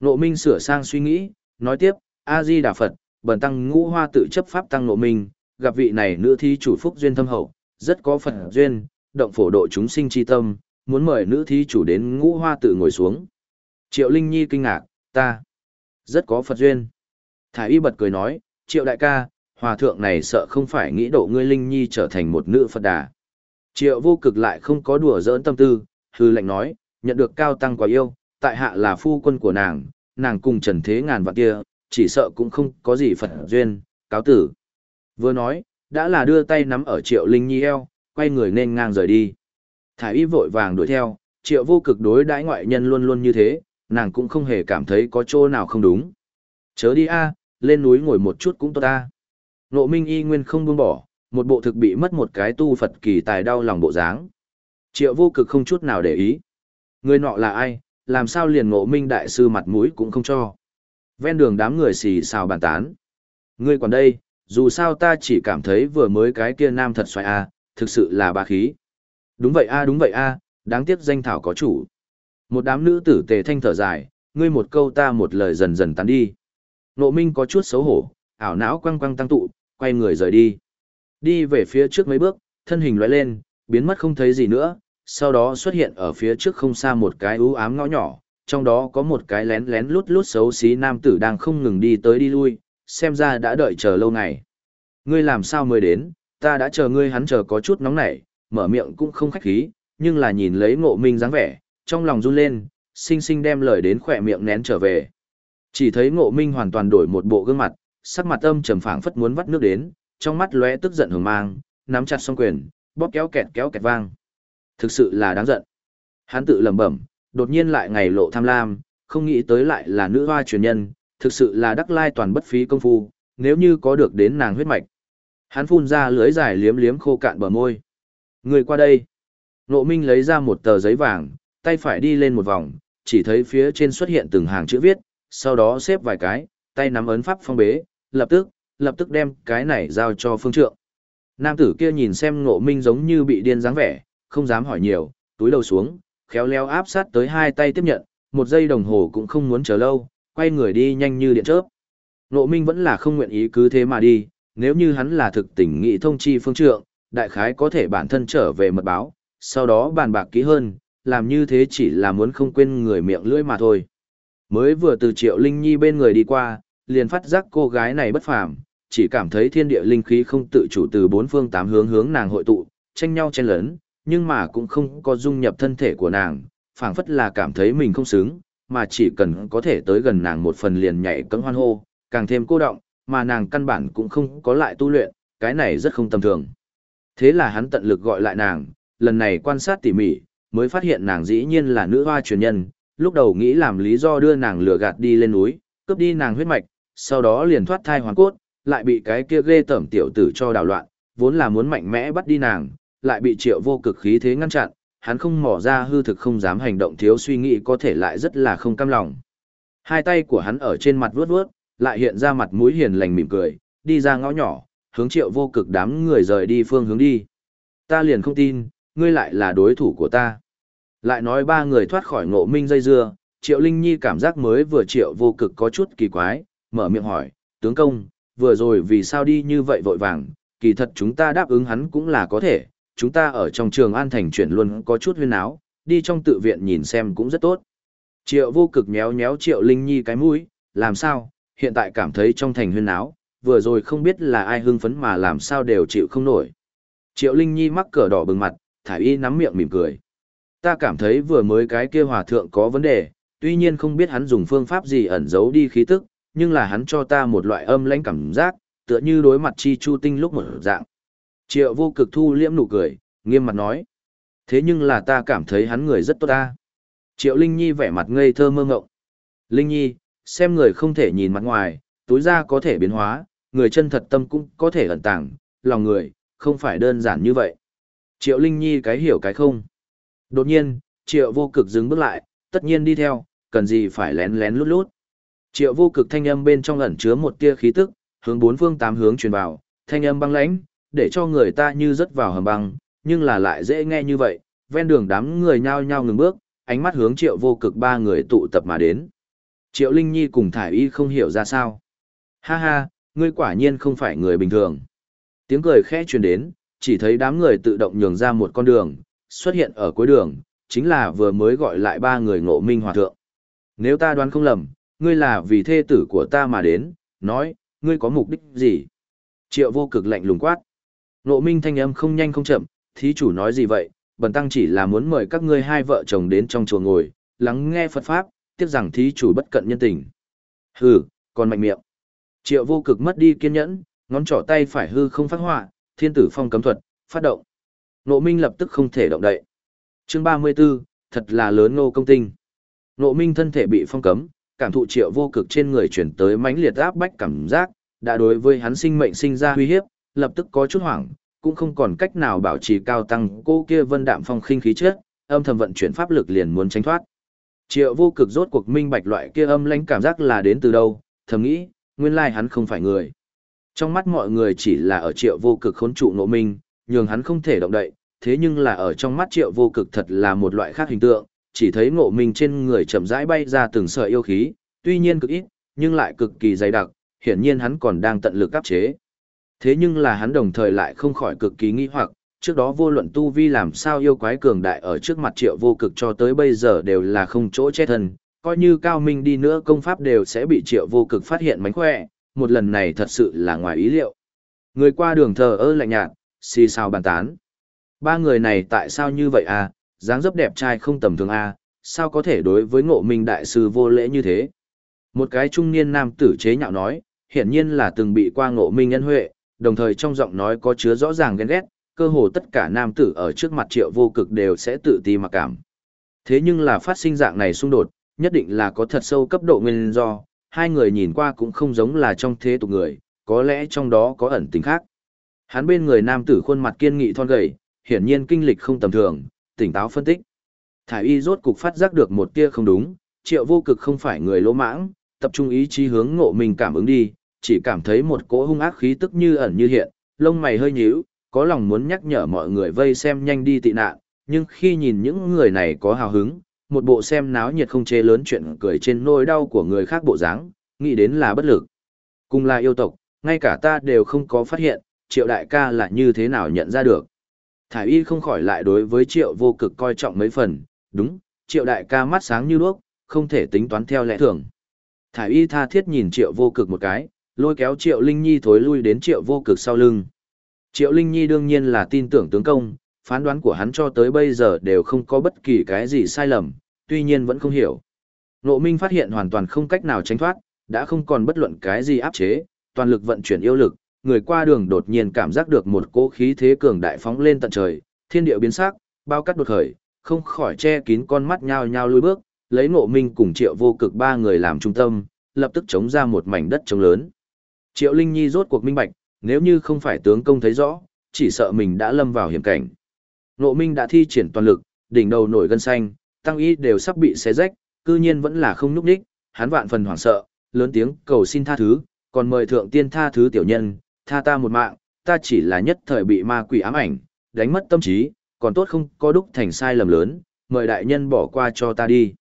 Nộ Minh sửa sang suy nghĩ, nói tiếp, A-di Đà Phật, bần tăng ngũ hoa tự chấp pháp tăng nộ minh, gặp vị này nữ thi chủ phúc duyên thâm hậu, rất có phần duyên, động phổ độ chúng sinh chi tâm, muốn mời nữ thí chủ đến ngũ hoa tự ngồi xuống. Triệu Linh Nhi kinh ngạc, ta, rất có Phật duyên. Thái y bật cười nói, Triệu đại ca, hòa thượng này sợ không phải nghĩ độ ngươi Linh Nhi trở thành một nữ Phật đà. Triệu vô cực lại không có đùa giỡn tâm tư, hư lệnh nói, nhận được cao tăng quá yêu, tại hạ là phu quân của nàng, nàng cùng trần thế ngàn vạn kia, chỉ sợ cũng không có gì Phật duyên, cáo tử. Vừa nói, đã là đưa tay nắm ở Triệu Linh Nhi eo, quay người nên ngang rời đi. Thái y vội vàng đuổi theo, triệu vô cực đối đãi ngoại nhân luôn luôn như thế, nàng cũng không hề cảm thấy có chỗ nào không đúng. Chớ đi a, lên núi ngồi một chút cũng tốt ta. Nộ minh y nguyên không buông bỏ, một bộ thực bị mất một cái tu Phật kỳ tài đau lòng bộ dáng. Triệu vô cực không chút nào để ý. Người nọ là ai, làm sao liền ngộ minh đại sư mặt mũi cũng không cho. Ven đường đám người xì xào bàn tán. Ngươi còn đây, dù sao ta chỉ cảm thấy vừa mới cái kia nam thật xoay a, thực sự là ba khí. Đúng vậy a đúng vậy a, đáng tiếc danh thảo có chủ. Một đám nữ tử tề thanh thở dài, ngươi một câu ta một lời dần dần tán đi. Nộ minh có chút xấu hổ, ảo não quăng quăng tăng tụ, quay người rời đi. Đi về phía trước mấy bước, thân hình lóe lên, biến mất không thấy gì nữa, sau đó xuất hiện ở phía trước không xa một cái ưu ám ngõ nhỏ, trong đó có một cái lén lén lút lút xấu xí nam tử đang không ngừng đi tới đi lui, xem ra đã đợi chờ lâu ngày. Ngươi làm sao mới đến, ta đã chờ ngươi hắn chờ có chút nóng nảy, mở miệng cũng không khách khí, nhưng là nhìn lấy ngộ minh dáng vẻ, trong lòng run lên, xinh xinh đem lời đến khỏe miệng nén trở về. Chỉ thấy ngộ minh hoàn toàn đổi một bộ gương mặt, sắc mặt âm trầm phảng phất muốn vắt nước đến, trong mắt lóe tức giận hừng mang, nắm chặt song quyền, bóp kéo kẹt kéo kẹt vang. Thực sự là đáng giận. Hắn tự lẩm bẩm, đột nhiên lại ngày lộ tham lam, không nghĩ tới lại là nữ hoa truyền nhân, thực sự là đắc lai toàn bất phí công phu, nếu như có được đến nàng huyết mạch. Hắn phun ra lưới dài liếm liếm khô cạn bờ môi. Người qua đây. Nộ Minh lấy ra một tờ giấy vàng, tay phải đi lên một vòng, chỉ thấy phía trên xuất hiện từng hàng chữ viết, sau đó xếp vài cái, tay nắm ấn pháp phong bế, lập tức, lập tức đem cái này giao cho phương trượng. Nam tử kia nhìn xem Ngộ Minh giống như bị điên dáng vẻ, không dám hỏi nhiều, túi đầu xuống, khéo léo áp sát tới hai tay tiếp nhận, một giây đồng hồ cũng không muốn chờ lâu, quay người đi nhanh như điện chớp. Nộ Minh vẫn là không nguyện ý cứ thế mà đi, nếu như hắn là thực tình nghị thông chi phương trượng, đại khái có thể bản thân trở về mật báo, sau đó bàn bạc kỹ hơn, làm như thế chỉ là muốn không quên người miệng lưỡi mà thôi. Mới vừa từ Triệu Linh Nhi bên người đi qua, liền phát giác cô gái này bất phàm, chỉ cảm thấy thiên địa linh khí không tự chủ từ bốn phương tám hướng hướng nàng hội tụ, tranh nhau chen lớn, nhưng mà cũng không có dung nhập thân thể của nàng, phảng phất là cảm thấy mình không xứng, mà chỉ cần có thể tới gần nàng một phần liền nhảy cẫng hoan hô, càng thêm cô động, mà nàng căn bản cũng không có lại tu luyện, cái này rất không tầm thường. Thế là hắn tận lực gọi lại nàng, lần này quan sát tỉ mỉ, mới phát hiện nàng dĩ nhiên là nữ hoa truyền nhân, lúc đầu nghĩ làm lý do đưa nàng lừa gạt đi lên núi, cướp đi nàng huyết mạch, sau đó liền thoát thai hoàn cốt, lại bị cái kia ghê tởm tiểu tử cho đảo loạn, vốn là muốn mạnh mẽ bắt đi nàng, lại bị triệu vô cực khí thế ngăn chặn, hắn không mỏ ra hư thực không dám hành động thiếu suy nghĩ có thể lại rất là không cam lòng. Hai tay của hắn ở trên mặt vuốt vuốt, lại hiện ra mặt mũi hiền lành mỉm cười, đi ra ngõ nhỏ, hướng triệu vô cực đám người rời đi phương hướng đi. Ta liền không tin, ngươi lại là đối thủ của ta. Lại nói ba người thoát khỏi ngộ minh dây dưa, triệu linh nhi cảm giác mới vừa triệu vô cực có chút kỳ quái, mở miệng hỏi, tướng công, vừa rồi vì sao đi như vậy vội vàng, kỳ thật chúng ta đáp ứng hắn cũng là có thể, chúng ta ở trong trường an thành chuyển luôn có chút huyên áo, đi trong tự viện nhìn xem cũng rất tốt. Triệu vô cực nhéo nhéo triệu linh nhi cái mũi, làm sao, hiện tại cảm thấy trong thành huyên áo, vừa rồi không biết là ai hưng phấn mà làm sao đều chịu không nổi. Triệu linh nhi mắc cờ đỏ bừng mặt, thải y nắm miệng mỉm cười. Ta cảm thấy vừa mới cái kia hòa thượng có vấn đề, tuy nhiên không biết hắn dùng phương pháp gì ẩn giấu đi khí tức, nhưng là hắn cho ta một loại âm lãnh cảm giác, tựa như đối mặt chi chu tinh lúc một dạng. Triệu vô cực thu liễm nụ cười, nghiêm mặt nói. Thế nhưng là ta cảm thấy hắn người rất tốt ta. Triệu Linh Nhi vẻ mặt ngây thơ mơ ngộng. Linh Nhi, xem người không thể nhìn mặt ngoài, túi ra có thể biến hóa, người chân thật tâm cũng có thể ẩn tàng, lòng người, không phải đơn giản như vậy. Triệu Linh Nhi cái hiểu cái không. Đột nhiên, Triệu vô cực dừng bước lại, tất nhiên đi theo, cần gì phải lén lén lút lút. Triệu vô cực thanh âm bên trong ẩn chứa một tia khí tức, hướng bốn phương tám hướng truyền vào, thanh âm băng lãnh, để cho người ta như rớt vào hầm băng, nhưng là lại dễ nghe như vậy, ven đường đám người nhao nhao ngừng bước, ánh mắt hướng triệu vô cực ba người tụ tập mà đến. Triệu Linh Nhi cùng Thải Y không hiểu ra sao. Ha ha, ngươi quả nhiên không phải người bình thường. Tiếng cười khẽ truyền đến, chỉ thấy đám người tự động nhường ra một con đường, xuất hiện ở cuối đường, chính là vừa mới gọi lại ba người ngộ minh hòa thượng. Nếu ta đoán không lầm, ngươi là vì thê tử của ta mà đến, nói, ngươi có mục đích gì? Triệu vô cực lạnh lùng quát. Ngộ minh thanh âm không nhanh không chậm, thí chủ nói gì vậy, bần tăng chỉ là muốn mời các ngươi hai vợ chồng đến trong chùa ngồi, lắng nghe Phật Pháp, tiếc rằng thí chủ bất cận nhân tình. Hừ, còn mạnh miệng. Triệu vô cực mất đi kiên nhẫn, ngón trỏ tay phải hư không phát họa, thiên tử phong cấm thuật, phát động. Nộ minh lập tức không thể động đậy. Chương 34, thật là lớn ngô công tinh. Nộ minh thân thể bị phong cấm, cảm thụ triệu vô cực trên người chuyển tới mãnh liệt áp bách cảm giác, đã đối với hắn sinh mệnh sinh ra uy hiếp, lập tức có chút hoảng, cũng không còn cách nào bảo trì cao tăng cô kia vân đạm phong khinh khí trước, âm thầm vận chuyển pháp lực liền muốn tránh thoát. Triệu vô cực rốt cuộc minh bạch loại kia âm lãnh cảm giác là đến từ đâu, thầm nghĩ, nguyên lai hắn không phải người. Trong mắt mọi người chỉ là ở triệu vô cực khốn trụ nộ minh, nhường hắn không thể động đậy, thế nhưng là ở trong mắt triệu vô cực thật là một loại khác hình tượng, chỉ thấy ngộ minh trên người chậm rãi bay ra từng sợi yêu khí, tuy nhiên cực ít, nhưng lại cực kỳ dày đặc, hiển nhiên hắn còn đang tận lực áp chế. Thế nhưng là hắn đồng thời lại không khỏi cực kỳ nghi hoặc, trước đó vô luận tu vi làm sao yêu quái cường đại ở trước mặt triệu vô cực cho tới bây giờ đều là không chỗ chết thân, coi như cao minh đi nữa công pháp đều sẽ bị triệu vô cực phát hiện mánh khỏe, một lần này thật sự là ngoài ý liệu. Người qua đường thờ ơ lạnh nhạt, xì xào bàn tán. Ba người này tại sao như vậy à, dáng dấp đẹp trai không tầm thường à, sao có thể đối với ngộ minh đại sư vô lễ như thế? Một cái trung niên nam tử chế nhạo nói, hiển nhiên là từng bị qua ngộ minh nhân huệ, đồng thời trong giọng nói có chứa rõ ràng ghen ghét, cơ hồ tất cả nam tử ở trước mặt triệu vô cực đều sẽ tự ti mặc cảm. Thế nhưng là phát sinh dạng này xung đột, nhất định là có thật sâu cấp độ nguyên do, hai người nhìn qua cũng không giống là trong thế tục người, có lẽ trong đó có ẩn tình khác. Hắn bên người nam tử khuôn mặt kiên nghị thon gầy, hiển nhiên kinh lịch không tầm thường, tỉnh táo phân tích. Thải y rốt cục phát giác được một tia không đúng, triệu vô cực không phải người lỗ mãng, tập trung ý chí hướng ngộ mình cảm ứng đi, chỉ cảm thấy một cỗ hung ác khí tức như ẩn như hiện, lông mày hơi nhíu, có lòng muốn nhắc nhở mọi người vây xem nhanh đi tị nạn, nhưng khi nhìn những người này có hào hứng, một bộ xem náo nhiệt không chê lớn chuyện cười trên nỗi đau của người khác bộ dáng, nghĩ đến là bất lực. Cùng là yêu tộc, ngay cả ta đều không có phát hiện, triệu đại ca là như thế nào nhận ra được. Thải y không khỏi lại đối với triệu vô cực coi trọng mấy phần, đúng, triệu đại ca mắt sáng như đuốc, không thể tính toán theo lẽ thường. Thải y tha thiết nhìn triệu vô cực một cái, lôi kéo triệu Linh Nhi thối lui đến triệu vô cực sau lưng. Triệu Linh Nhi đương nhiên là tin tưởng tướng công, phán đoán của hắn cho tới bây giờ đều không có bất kỳ cái gì sai lầm, tuy nhiên vẫn không hiểu. Nộ Minh phát hiện hoàn toàn không cách nào tránh thoát, đã không còn bất luận cái gì áp chế, toàn lực vận chuyển yêu lực, người qua đường đột nhiên cảm giác được một cỗ khí thế cường đại phóng lên tận trời, thiên địa biến sắc, bao cắt đột khởi, không khỏi che kín con mắt nhao nhao lùi bước, lấy nộ Minh cùng Triệu Vô Cực ba người làm trung tâm, lập tức chống ra một mảnh đất trống lớn. Triệu Linh Nhi rốt cuộc minh bạch, nếu như không phải tướng công thấy rõ, chỉ sợ mình đã lâm vào hiểm cảnh. Nộ Minh đã thi triển toàn lực, đỉnh đầu nổi gân xanh, tăng ý đều sắp bị xé rách, cư nhiên vẫn là không nhúc đích, hắn vạn phần hoảng sợ, lớn tiếng cầu xin tha thứ, còn mời thượng tiên tha thứ tiểu nhân, tha ta một mạng, ta chỉ là nhất thời bị ma quỷ ám ảnh, đánh mất tâm trí, còn tốt không có đúc thành sai lầm lớn, mời đại nhân bỏ qua cho ta đi.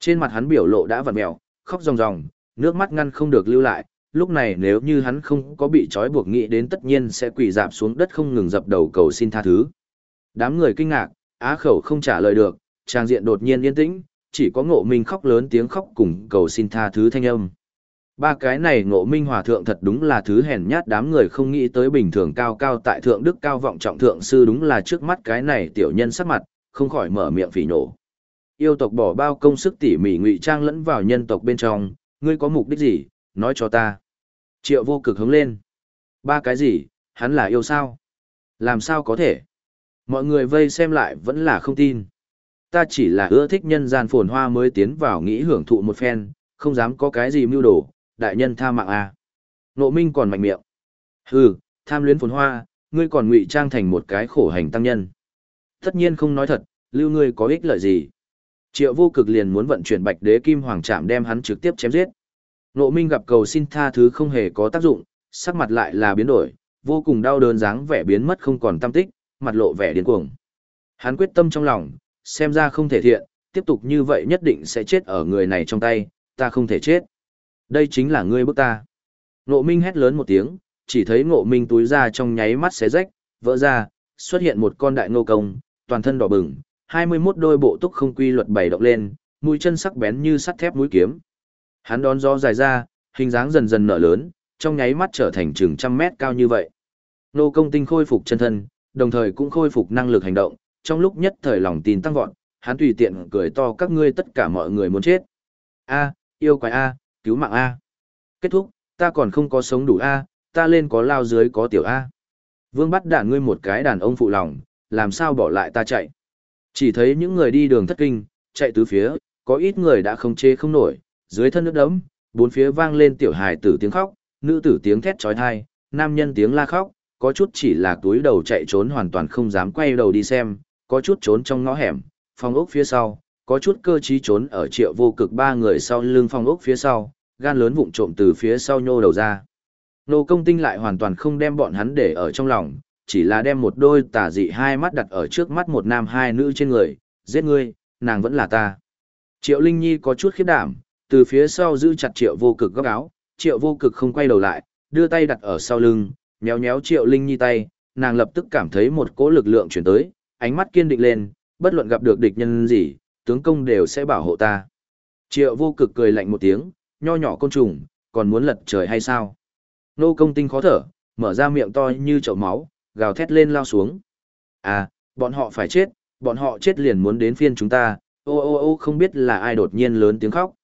Trên mặt hắn biểu lộ đã vặn mẹo, khóc ròng ròng, nước mắt ngăn không được lưu lại, lúc này nếu như hắn không có bị trói buộc nghĩ đến tất nhiên sẽ quỳ dạp xuống đất không ngừng dập đầu cầu xin tha thứ. Đám người kinh ngạc, á khẩu không trả lời được, trang diện đột nhiên yên tĩnh, chỉ có ngộ minh khóc lớn tiếng khóc cùng cầu xin tha thứ thanh âm. Ba cái này ngộ minh hòa thượng thật đúng là thứ hèn nhát đám người không nghĩ tới bình thường cao cao tại thượng đức cao vọng trọng thượng sư đúng là trước mắt cái này tiểu nhân sắc mặt, không khỏi mở miệng phỉ nổ. Yêu tộc bỏ bao công sức tỉ mỉ ngụy trang lẫn vào nhân tộc bên trong, ngươi có mục đích gì, nói cho ta. Triệu vô cực hướng lên. Ba cái gì, hắn là yêu sao? Làm sao có thể? Mọi người vây xem lại vẫn là không tin. Ta chỉ là ưa thích nhân gian phồn hoa mới tiến vào nghĩ hưởng thụ một phen, không dám có cái gì mưu đồ, đại nhân tha mạng à. Nộ minh còn mạnh miệng. Hừ, tham luyến phồn hoa, ngươi còn ngụy trang thành một cái khổ hành tăng nhân. Tất nhiên không nói thật, lưu ngươi có ích lợi gì. Triệu vô cực liền muốn vận chuyển bạch đế kim hoàng trạm đem hắn trực tiếp chém giết. Nộ minh gặp cầu xin tha thứ không hề có tác dụng, sắc mặt lại là biến đổi, vô cùng đau đớn dáng vẻ biến mất không còn tâm tích, mặt lộ vẻ điên cuồng. Hắn quyết tâm trong lòng, xem ra không thể thiện, tiếp tục như vậy nhất định sẽ chết ở người này trong tay, ta không thể chết. Đây chính là ngươi bức ta. Ngộ Minh hét lớn một tiếng, chỉ thấy Ngộ Minh túi ra trong nháy mắt xé rách, vỡ ra, xuất hiện một con đại ngô công, toàn thân đỏ bừng, 21 đôi bộ túc không quy luật bày động lên, mũi chân sắc bén như sắt thép mũi kiếm. Hắn đón gió dài ra, hình dáng dần dần nở lớn, trong nháy mắt trở thành chừng trăm mét cao như vậy. Nô công tinh khôi phục chân thân, đồng thời cũng khôi phục năng lực hành động, trong lúc nhất thời lòng tin tăng vọt, hắn tùy tiện cười to các ngươi tất cả mọi người muốn chết. A, yêu quái A, cứu mạng A. Kết thúc, ta còn không có sống đủ A, ta lên có lao dưới có tiểu A. Vương bắt đạn ngươi một cái đàn ông phụ lòng, làm sao bỏ lại ta chạy. Chỉ thấy những người đi đường thất kinh, chạy tứ phía, có ít người đã không chế không nổi, dưới thân nước đẫm bốn phía vang lên tiểu hài tử tiếng khóc, nữ tử tiếng thét trói thai, nam nhân tiếng la khóc, có chút chỉ là túi đầu chạy trốn hoàn toàn không dám quay đầu đi xem, có chút trốn trong ngõ hẻm, phòng ốc phía sau, có chút cơ trí trốn ở triệu vô cực ba người sau lưng phòng ốc phía sau, gan lớn vụng trộm từ phía sau nhô đầu ra. Nô công tinh lại hoàn toàn không đem bọn hắn để ở trong lòng, chỉ là đem một đôi tà dị hai mắt đặt ở trước mắt một nam hai nữ trên người, giết ngươi, nàng vẫn là ta. Triệu Linh Nhi có chút khiếp đảm, từ phía sau giữ chặt triệu vô cực góc áo, triệu vô cực không quay đầu lại, đưa tay đặt ở sau lưng, nhéo nhéo triệu Linh Nhi tay, nàng lập tức cảm thấy một cỗ lực lượng chuyển tới, ánh mắt kiên định lên, bất luận gặp được địch nhân gì, tướng công đều sẽ bảo hộ ta. Triệu vô cực cười lạnh một tiếng, nho nhỏ côn trùng, còn muốn lật trời hay sao? Nô công tinh khó thở, mở ra miệng to như chậu máu, gào thét lên lao xuống. À, bọn họ phải chết, bọn họ chết liền muốn đến phiên chúng ta, ô ô ô không biết là ai đột nhiên lớn tiếng khóc.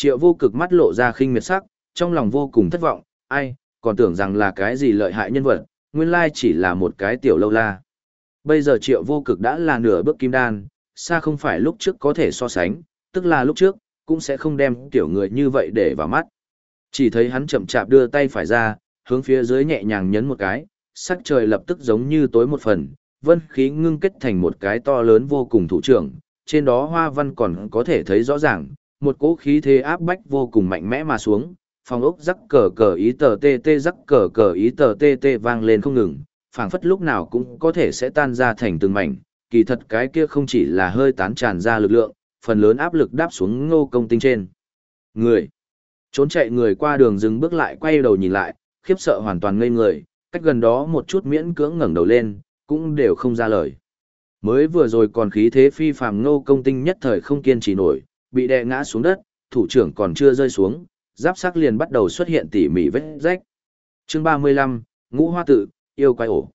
Triệu vô cực mắt lộ ra khinh miệt sắc, trong lòng vô cùng thất vọng, ai, còn tưởng rằng là cái gì lợi hại nhân vật, nguyên lai chỉ là một cái tiểu lâu la. Bây giờ triệu vô cực đã là nửa bước kim đan, xa không phải lúc trước có thể so sánh, tức là lúc trước, cũng sẽ không đem tiểu người như vậy để vào mắt. Chỉ thấy hắn chậm chạp đưa tay phải ra, hướng phía dưới nhẹ nhàng nhấn một cái, sắc trời lập tức giống như tối một phần, vân khí ngưng kết thành một cái to lớn vô cùng thủ trưởng, trên đó hoa văn còn có thể thấy rõ ràng, một cỗ khí thế áp bách vô cùng mạnh mẽ mà xuống, phòng ốc rắc cờ cờ ý tờ tê tê rắc cờ cờ ý tờ tê tê vang lên không ngừng, phảng phất lúc nào cũng có thể sẽ tan ra thành từng mảnh, kỳ thật cái kia không chỉ là hơi tán tràn ra lực lượng, phần lớn áp lực đáp xuống ngô công tinh trên. Người. Trốn chạy người qua đường dừng bước lại quay đầu nhìn lại, khiếp sợ hoàn toàn ngây người, cách gần đó một chút miễn cưỡng ngẩng đầu lên, cũng đều không ra lời. Mới vừa rồi còn khí thế phi phàm ngô công tinh nhất thời không kiên trì nổi, bị đè ngã xuống đất, thủ trưởng còn chưa rơi xuống, giáp sắc liền bắt đầu xuất hiện tỉ mỉ vết rách. Chương 35, Ngũ Hoa tự, yêu quái ổ.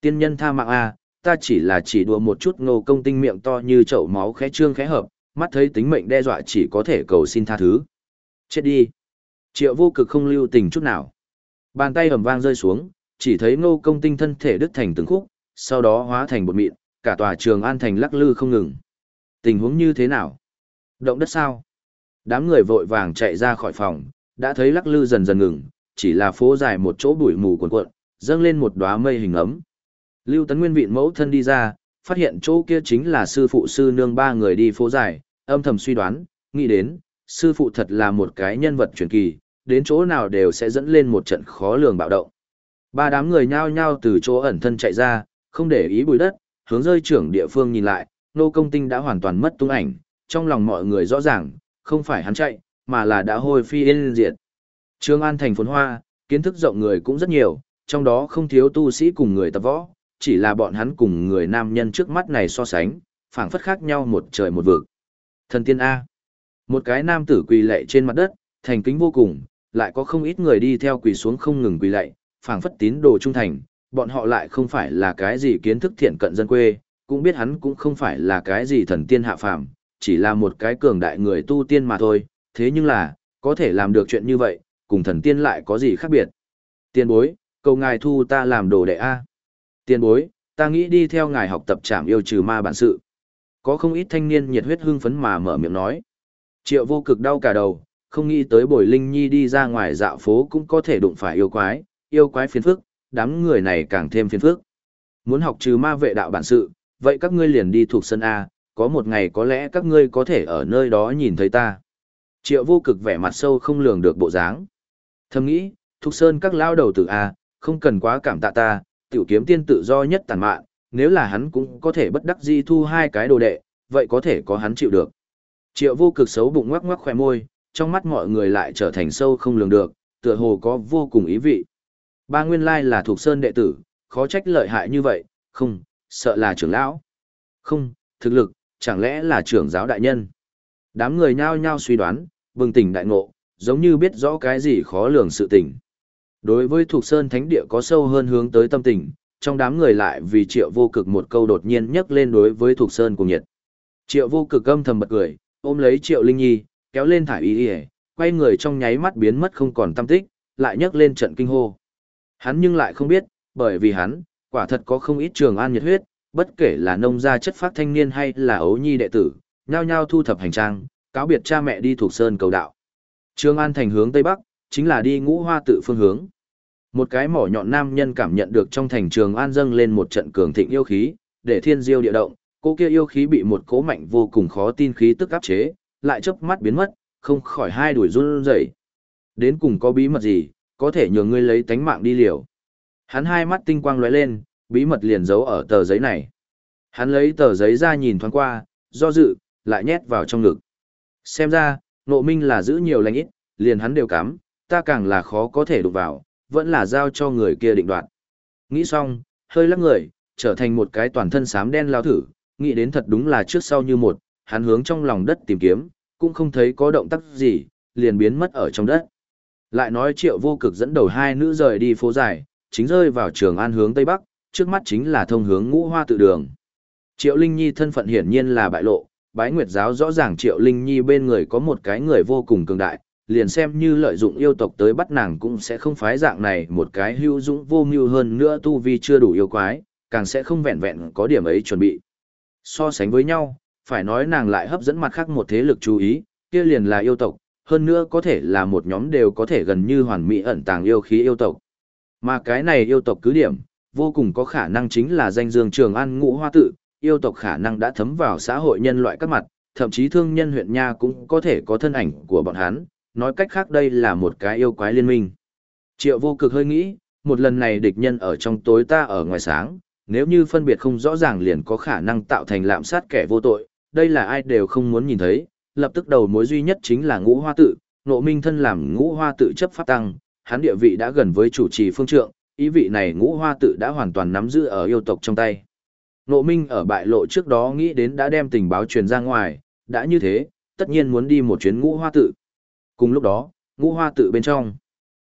Tiên nhân tha mạng a, ta chỉ là chỉ đùa một chút ngô công tinh miệng to như chậu máu khẽ trương khẽ hợp, mắt thấy tính mệnh đe dọa chỉ có thể cầu xin tha thứ. Chết đi. Triệu vô cực không lưu tình chút nào. Bàn tay ầm vang rơi xuống, chỉ thấy ngô công tinh thân thể đứt thành từng khúc, sau đó hóa thành bột mịn, cả tòa trường an thành lắc lư không ngừng. Tình huống như thế nào? Động đất sao? Đám người vội vàng chạy ra khỏi phòng, đã thấy lắc lư dần dần ngừng, chỉ là phố dài một chỗ bụi mù cuồn cuộn, dâng lên một đóa mây hình ấm. Lưu Tấn Nguyên vịn mẫu thân đi ra, phát hiện chỗ kia chính là sư phụ sư nương ba người đi phố dài, âm thầm suy đoán, nghĩ đến, sư phụ thật là một cái nhân vật truyền kỳ, đến chỗ nào đều sẽ dẫn lên một trận khó lường bạo động. Ba đám người nhao nhao từ chỗ ẩn thân chạy ra, không để ý bụi đất, hướng rơi trưởng địa phương nhìn lại, nô công tinh đã hoàn toàn mất tung ảnh, trong lòng mọi người rõ ràng, không phải hắn chạy, mà là đã hôi phi yên diệt. Trương An thành phồn hoa, kiến thức rộng người cũng rất nhiều, trong đó không thiếu tu sĩ cùng người tập võ, chỉ là bọn hắn cùng người nam nhân trước mắt này so sánh, phảng phất khác nhau một trời một vực. Thần tiên A. Một cái nam tử quỳ lạy trên mặt đất, thành kính vô cùng, lại có không ít người đi theo quỳ xuống không ngừng quỳ lạy, phảng phất tín đồ trung thành, bọn họ lại không phải là cái gì kiến thức thiện cận dân quê, cũng biết hắn cũng không phải là cái gì thần tiên hạ phàm, chỉ là một cái cường đại người tu tiên mà thôi, thế nhưng là, có thể làm được chuyện như vậy, cùng thần tiên lại có gì khác biệt. Tiên bối, cầu ngài thu ta làm đồ đệ A. Tiên bối, ta nghĩ đi theo ngài học tập trảm yêu trừ ma bản sự. Có không ít thanh niên nhiệt huyết hưng phấn mà mở miệng nói. Triệu vô cực đau cả đầu, không nghĩ tới bồi linh nhi đi ra ngoài dạo phố cũng có thể đụng phải yêu quái, yêu quái phiền phức, đám người này càng thêm phiền phức. Muốn học trừ ma vệ đạo bản sự, vậy các ngươi liền đi thuộc sân A, có một ngày có lẽ các ngươi có thể ở nơi đó nhìn thấy ta. Triệu vô cực vẻ mặt sâu không lường được bộ dáng. Thầm nghĩ, Thục sơn các lao đầu tử A, không cần quá cảm tạ ta, tiểu kiếm tiên tự do nhất tàn mạn, nếu là hắn cũng có thể bất đắc di thu hai cái đồ đệ, vậy có thể có hắn chịu được. Triệu vô cực xấu bụng ngoắc ngoắc khỏe môi, trong mắt mọi người lại trở thành sâu không lường được, tựa hồ có vô cùng ý vị. Ba nguyên lai là thuộc sơn đệ tử, khó trách lợi hại như vậy, không, sợ là trưởng lão. Không, thực lực, chẳng lẽ là trưởng giáo đại nhân. Đám người nhao nhao suy đoán, bừng tỉnh đại ngộ, giống như biết rõ cái gì khó lường sự tình. Đối với thuộc sơn thánh địa có sâu hơn hướng tới tâm tình, trong đám người lại vì triệu vô cực một câu đột nhiên nhắc lên đối với thuộc sơn cùng nhiệt. Triệu vô cực âm thầm bật cười, ôm lấy triệu linh nhi, kéo lên thải y y, quay người trong nháy mắt biến mất không còn tâm tích, lại nhấc lên trận kinh hô. Hắn nhưng lại không biết, bởi vì hắn, quả thật có không ít trường an nhiệt huyết, bất kể là nông gia chất phát thanh niên hay là ấu nhi đệ tử, nhao nhao thu thập hành trang, cáo biệt cha mẹ đi thuộc sơn cầu đạo. Trường an thành hướng tây bắc, chính là đi ngũ hoa tự phương hướng. Một cái mỏ nhọn nam nhân cảm nhận được trong thành trường an dâng lên một trận cường thịnh yêu khí, để thiên diêu địa động, cô kia yêu khí bị một cố mạnh vô cùng khó tin khí tức áp chế, lại chớp mắt biến mất, không khỏi hai đuổi run rẩy. Đến cùng có bí mật gì, có thể nhờ ngươi lấy tánh mạng đi liều. Hắn hai mắt tinh quang lóe lên, bí mật liền giấu ở tờ giấy này. Hắn lấy tờ giấy ra nhìn thoáng qua, do dự, lại nhét vào trong ngực. Xem ra, nộ minh là giữ nhiều lành ít, liền hắn đều cắm, ta càng là khó có thể đụng vào, vẫn là giao cho người kia định đoạt. Nghĩ xong, hơi lắc người, trở thành một cái toàn thân xám đen lao thử, nghĩ đến thật đúng là trước sau như một, hắn hướng trong lòng đất tìm kiếm, cũng không thấy có động tác gì, liền biến mất ở trong đất. Lại nói triệu vô cực dẫn đầu hai nữ rời đi phố dài, chính rơi vào trường an hướng tây bắc, trước mắt chính là thông hướng ngũ hoa tự đường. Triệu Linh Nhi thân phận hiển nhiên là bại lộ, bái nguyệt giáo rõ ràng Triệu Linh Nhi bên người có một cái người vô cùng cường đại, liền xem như lợi dụng yêu tộc tới bắt nàng cũng sẽ không phái dạng này một cái hưu dũng vô mưu hơn nữa tu vi chưa đủ yêu quái, càng sẽ không vẹn vẹn có điểm ấy chuẩn bị. So sánh với nhau, phải nói nàng lại hấp dẫn mặt khác một thế lực chú ý, kia liền là yêu tộc, hơn nữa có thể là một nhóm đều có thể gần như hoàn mỹ ẩn tàng yêu khí yêu tộc. Mà cái này yêu tộc cứ điểm, vô cùng có khả năng chính là danh dương trường an ngũ hoa tự, yêu tộc khả năng đã thấm vào xã hội nhân loại các mặt, thậm chí thương nhân huyện nha cũng có thể có thân ảnh của bọn hắn, nói cách khác đây là một cái yêu quái liên minh. Triệu vô cực hơi nghĩ, một lần này địch nhân ở trong tối ta ở ngoài sáng, nếu như phân biệt không rõ ràng liền có khả năng tạo thành lạm sát kẻ vô tội, đây là ai đều không muốn nhìn thấy, lập tức đầu mối duy nhất chính là ngũ hoa tự, nộ minh thân làm ngũ hoa tự chấp pháp tăng, hắn địa vị đã gần với chủ trì phương trượng, ý vị này ngũ hoa tự đã hoàn toàn nắm giữ ở yêu tộc trong tay. Nộ minh ở bại lộ trước đó nghĩ đến đã đem tình báo truyền ra ngoài, đã như thế, tất nhiên muốn đi một chuyến ngũ hoa tự. Cùng lúc đó, Ngũ hoa tự bên trong.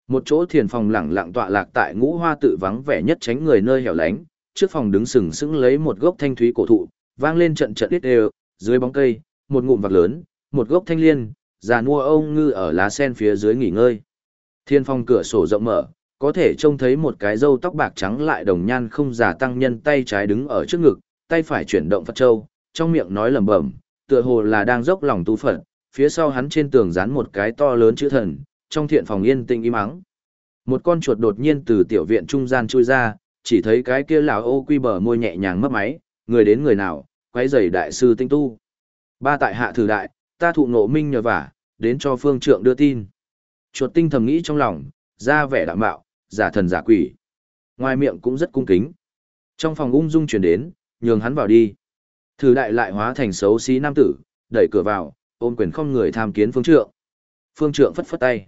Một chỗ thiền phòng lẳng lặng tọa lạc tại ngũ hoa tự vắng vẻ nhất tránh người nơi hẻo lánh, trước phòng đứng sừng sững lấy một gốc thanh thúy cổ thụ, vang lên trận trận ít đều, dưới bóng cây, một ngụm vạc lớn, một gốc thanh liên, già nua ông ngư ở lá sen phía dưới nghỉ ngơi. Thiên phong cửa sổ rộng mở, có thể trông thấy một cái râu tóc bạc trắng lại đồng nhan không già tăng nhân tay trái đứng ở trước ngực, tay phải chuyển động Phật Châu, trong miệng nói lẩm bẩm, tựa hồ là đang dốc lòng tu Phật, phía sau hắn trên tường dán một cái to lớn chữ thần, trong thiện phòng yên tĩnh im ắng. Một con chuột đột nhiên từ tiểu viện trung gian chui ra, chỉ thấy cái kia lão ô quy bờ môi nhẹ nhàng mấp máy, người đến người nào, quấy rầy đại sư tinh tu. Ba tại hạ thử đại, ta thụ nộ minh nhờ vả, đến cho phương trượng đưa tin. Chuột tinh thầm nghĩ trong lòng, ra vẻ đạm bạo, giả thần giả quỷ. Ngoài miệng cũng rất cung kính. Trong phòng ung dung chuyển đến, nhường hắn vào đi. Thử đại lại hóa thành xấu xí nam tử, đẩy cửa vào, ôm quyền không người tham kiến phương trượng. Phương trượng phất phất tay.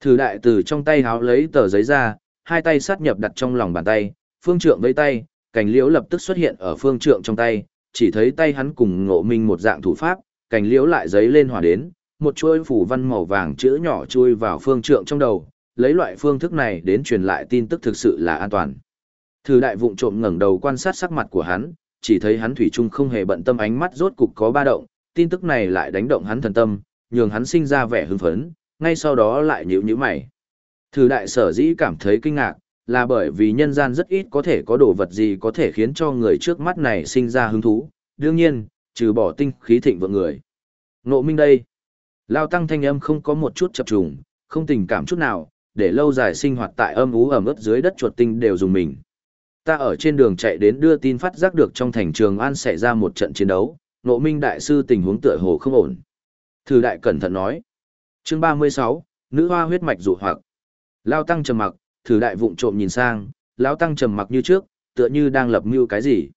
Thử đại từ trong tay háo lấy tờ giấy ra, hai tay sát nhập đặt trong lòng bàn tay, phương trượng với tay, cành liễu lập tức xuất hiện ở phương trượng trong tay, chỉ thấy tay hắn cùng ngộ minh một dạng thủ pháp, cành liễu lại giấy lên hỏa đến, một chuôi phủ văn màu vàng chữ nhỏ chui vào phương trượng trong đầu, lấy loại phương thức này đến truyền lại tin tức thực sự là an toàn. Thử đại vụng trộm ngẩng đầu quan sát sắc mặt của hắn, chỉ thấy hắn thủy chung không hề bận tâm ánh mắt rốt cục có ba động, tin tức này lại đánh động hắn thần tâm, nhường hắn sinh ra vẻ hưng phấn, ngay sau đó lại nhíu nhíu mày. Thử đại sở dĩ cảm thấy kinh ngạc, là bởi vì nhân gian rất ít có thể có đồ vật gì có thể khiến cho người trước mắt này sinh ra hứng thú, đương nhiên, trừ bỏ tinh khí thịnh vượng người. Ngộ minh đây. Lao tăng thanh âm không có một chút chập trùng, không tình cảm chút nào, để lâu dài sinh hoạt tại âm ú ẩm ướt dưới đất chuột tinh đều dùng mình. Ta ở trên đường chạy đến đưa tin phát giác được trong thành trường An xảy ra một trận chiến đấu, nộ minh đại sư tình huống tựa hồ không ổn. Thử đại cẩn thận nói. Chương 36, nữ hoa huyết mạch dụ hoặc. Lao tăng trầm mặc, thử đại vụng trộm nhìn sang, lão tăng trầm mặc như trước, tựa như đang lập mưu cái gì.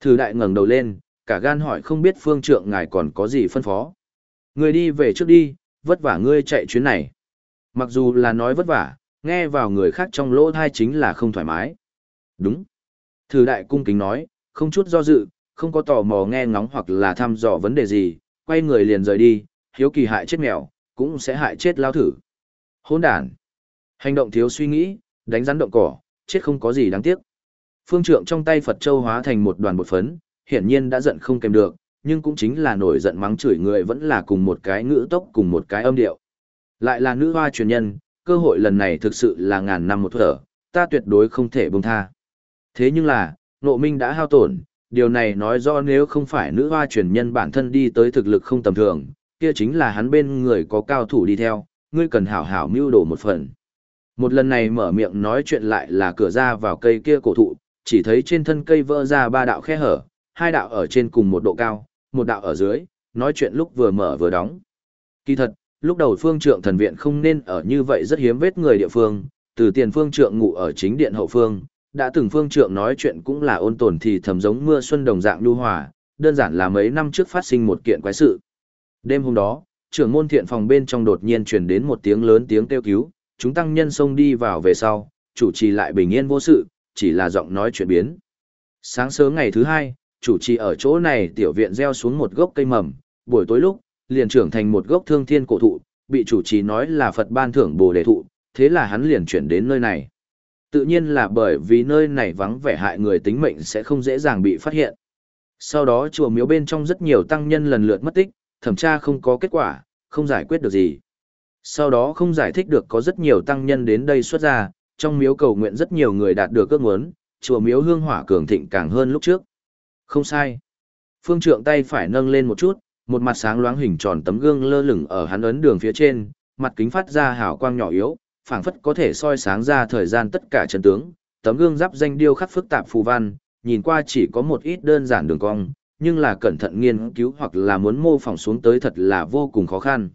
Thử đại ngẩng đầu lên, cả gan hỏi không biết phương trượng ngài còn có gì phân phó. Người đi về trước đi, vất vả ngươi chạy chuyến này. Mặc dù là nói vất vả, nghe vào người khác trong lỗ thai chính là không thoải mái. Đúng. Thử đại cung kính nói, không chút do dự, không có tò mò nghe ngóng hoặc là thăm dò vấn đề gì, quay người liền rời đi, hiếu kỳ hại chết mèo, cũng sẽ hại chết lao thử. Hôn đàn. Hành động thiếu suy nghĩ, đánh rắn động cỏ, chết không có gì đáng tiếc. Phương trượng trong tay Phật Châu hóa thành một đoàn bột phấn, hiển nhiên đã giận không kèm được, nhưng cũng chính là nổi giận mắng chửi người vẫn là cùng một cái ngữ tốc cùng một cái âm điệu. Lại là nữ hoa truyền nhân, cơ hội lần này thực sự là ngàn năm một thở, ta tuyệt đối không thể buông tha. Thế nhưng là, nộ minh đã hao tổn, điều này nói rõ nếu không phải nữ hoa truyền nhân bản thân đi tới thực lực không tầm thường, kia chính là hắn bên người có cao thủ đi theo, ngươi cần hảo hảo mưu đồ một phần. Một lần này mở miệng nói chuyện lại là cửa ra vào cây kia cổ thụ, chỉ thấy trên thân cây vỡ ra ba đạo khe hở, hai đạo ở trên cùng một độ cao, một đạo ở dưới, nói chuyện lúc vừa mở vừa đóng. Kỳ thật, lúc đầu phương trượng thần viện không nên ở như vậy rất hiếm vết người địa phương, từ tiền phương trượng ngủ ở chính điện hậu phương, đã từng phương trượng nói chuyện cũng là ôn tồn thì thầm giống mưa xuân đồng dạng nhu hòa, đơn giản là mấy năm trước phát sinh một kiện quái sự. Đêm hôm đó, trưởng môn thiện phòng bên trong đột nhiên truyền đến một tiếng lớn tiếng kêu cứu, chúng tăng nhân xông đi vào về sau, chủ trì lại bình yên vô sự, chỉ là giọng nói chuyện biến. Sáng sớm ngày thứ hai, chủ trì ở chỗ này tiểu viện gieo xuống một gốc cây mầm, buổi tối lúc, liền trưởng thành một gốc thương thiên cổ thụ, bị chủ trì nói là Phật ban thưởng bồ đề thụ, thế là hắn liền chuyển đến nơi này. Tự nhiên là bởi vì nơi này vắng vẻ hại người tính mệnh sẽ không dễ dàng bị phát hiện. Sau đó chùa miếu bên trong rất nhiều tăng nhân lần lượt mất tích, thẩm tra không có kết quả, không giải quyết được gì. Sau đó không giải thích được có rất nhiều tăng nhân đến đây xuất ra, trong miếu cầu nguyện rất nhiều người đạt được ước muốn, chùa miếu hương hỏa cường thịnh càng hơn lúc trước. Không sai. Phương trượng tay phải nâng lên một chút, một mặt sáng loáng hình tròn tấm gương lơ lửng ở hắn ấn đường phía trên, mặt kính phát ra hào quang nhỏ yếu, phảng phất có thể soi sáng ra thời gian tất cả chân tướng. Tấm gương giáp danh điêu khắc phức tạp phù văn, nhìn qua chỉ có một ít đơn giản đường cong, nhưng là cẩn thận nghiên cứu hoặc là muốn mô phỏng xuống tới thật là vô cùng khó khăn.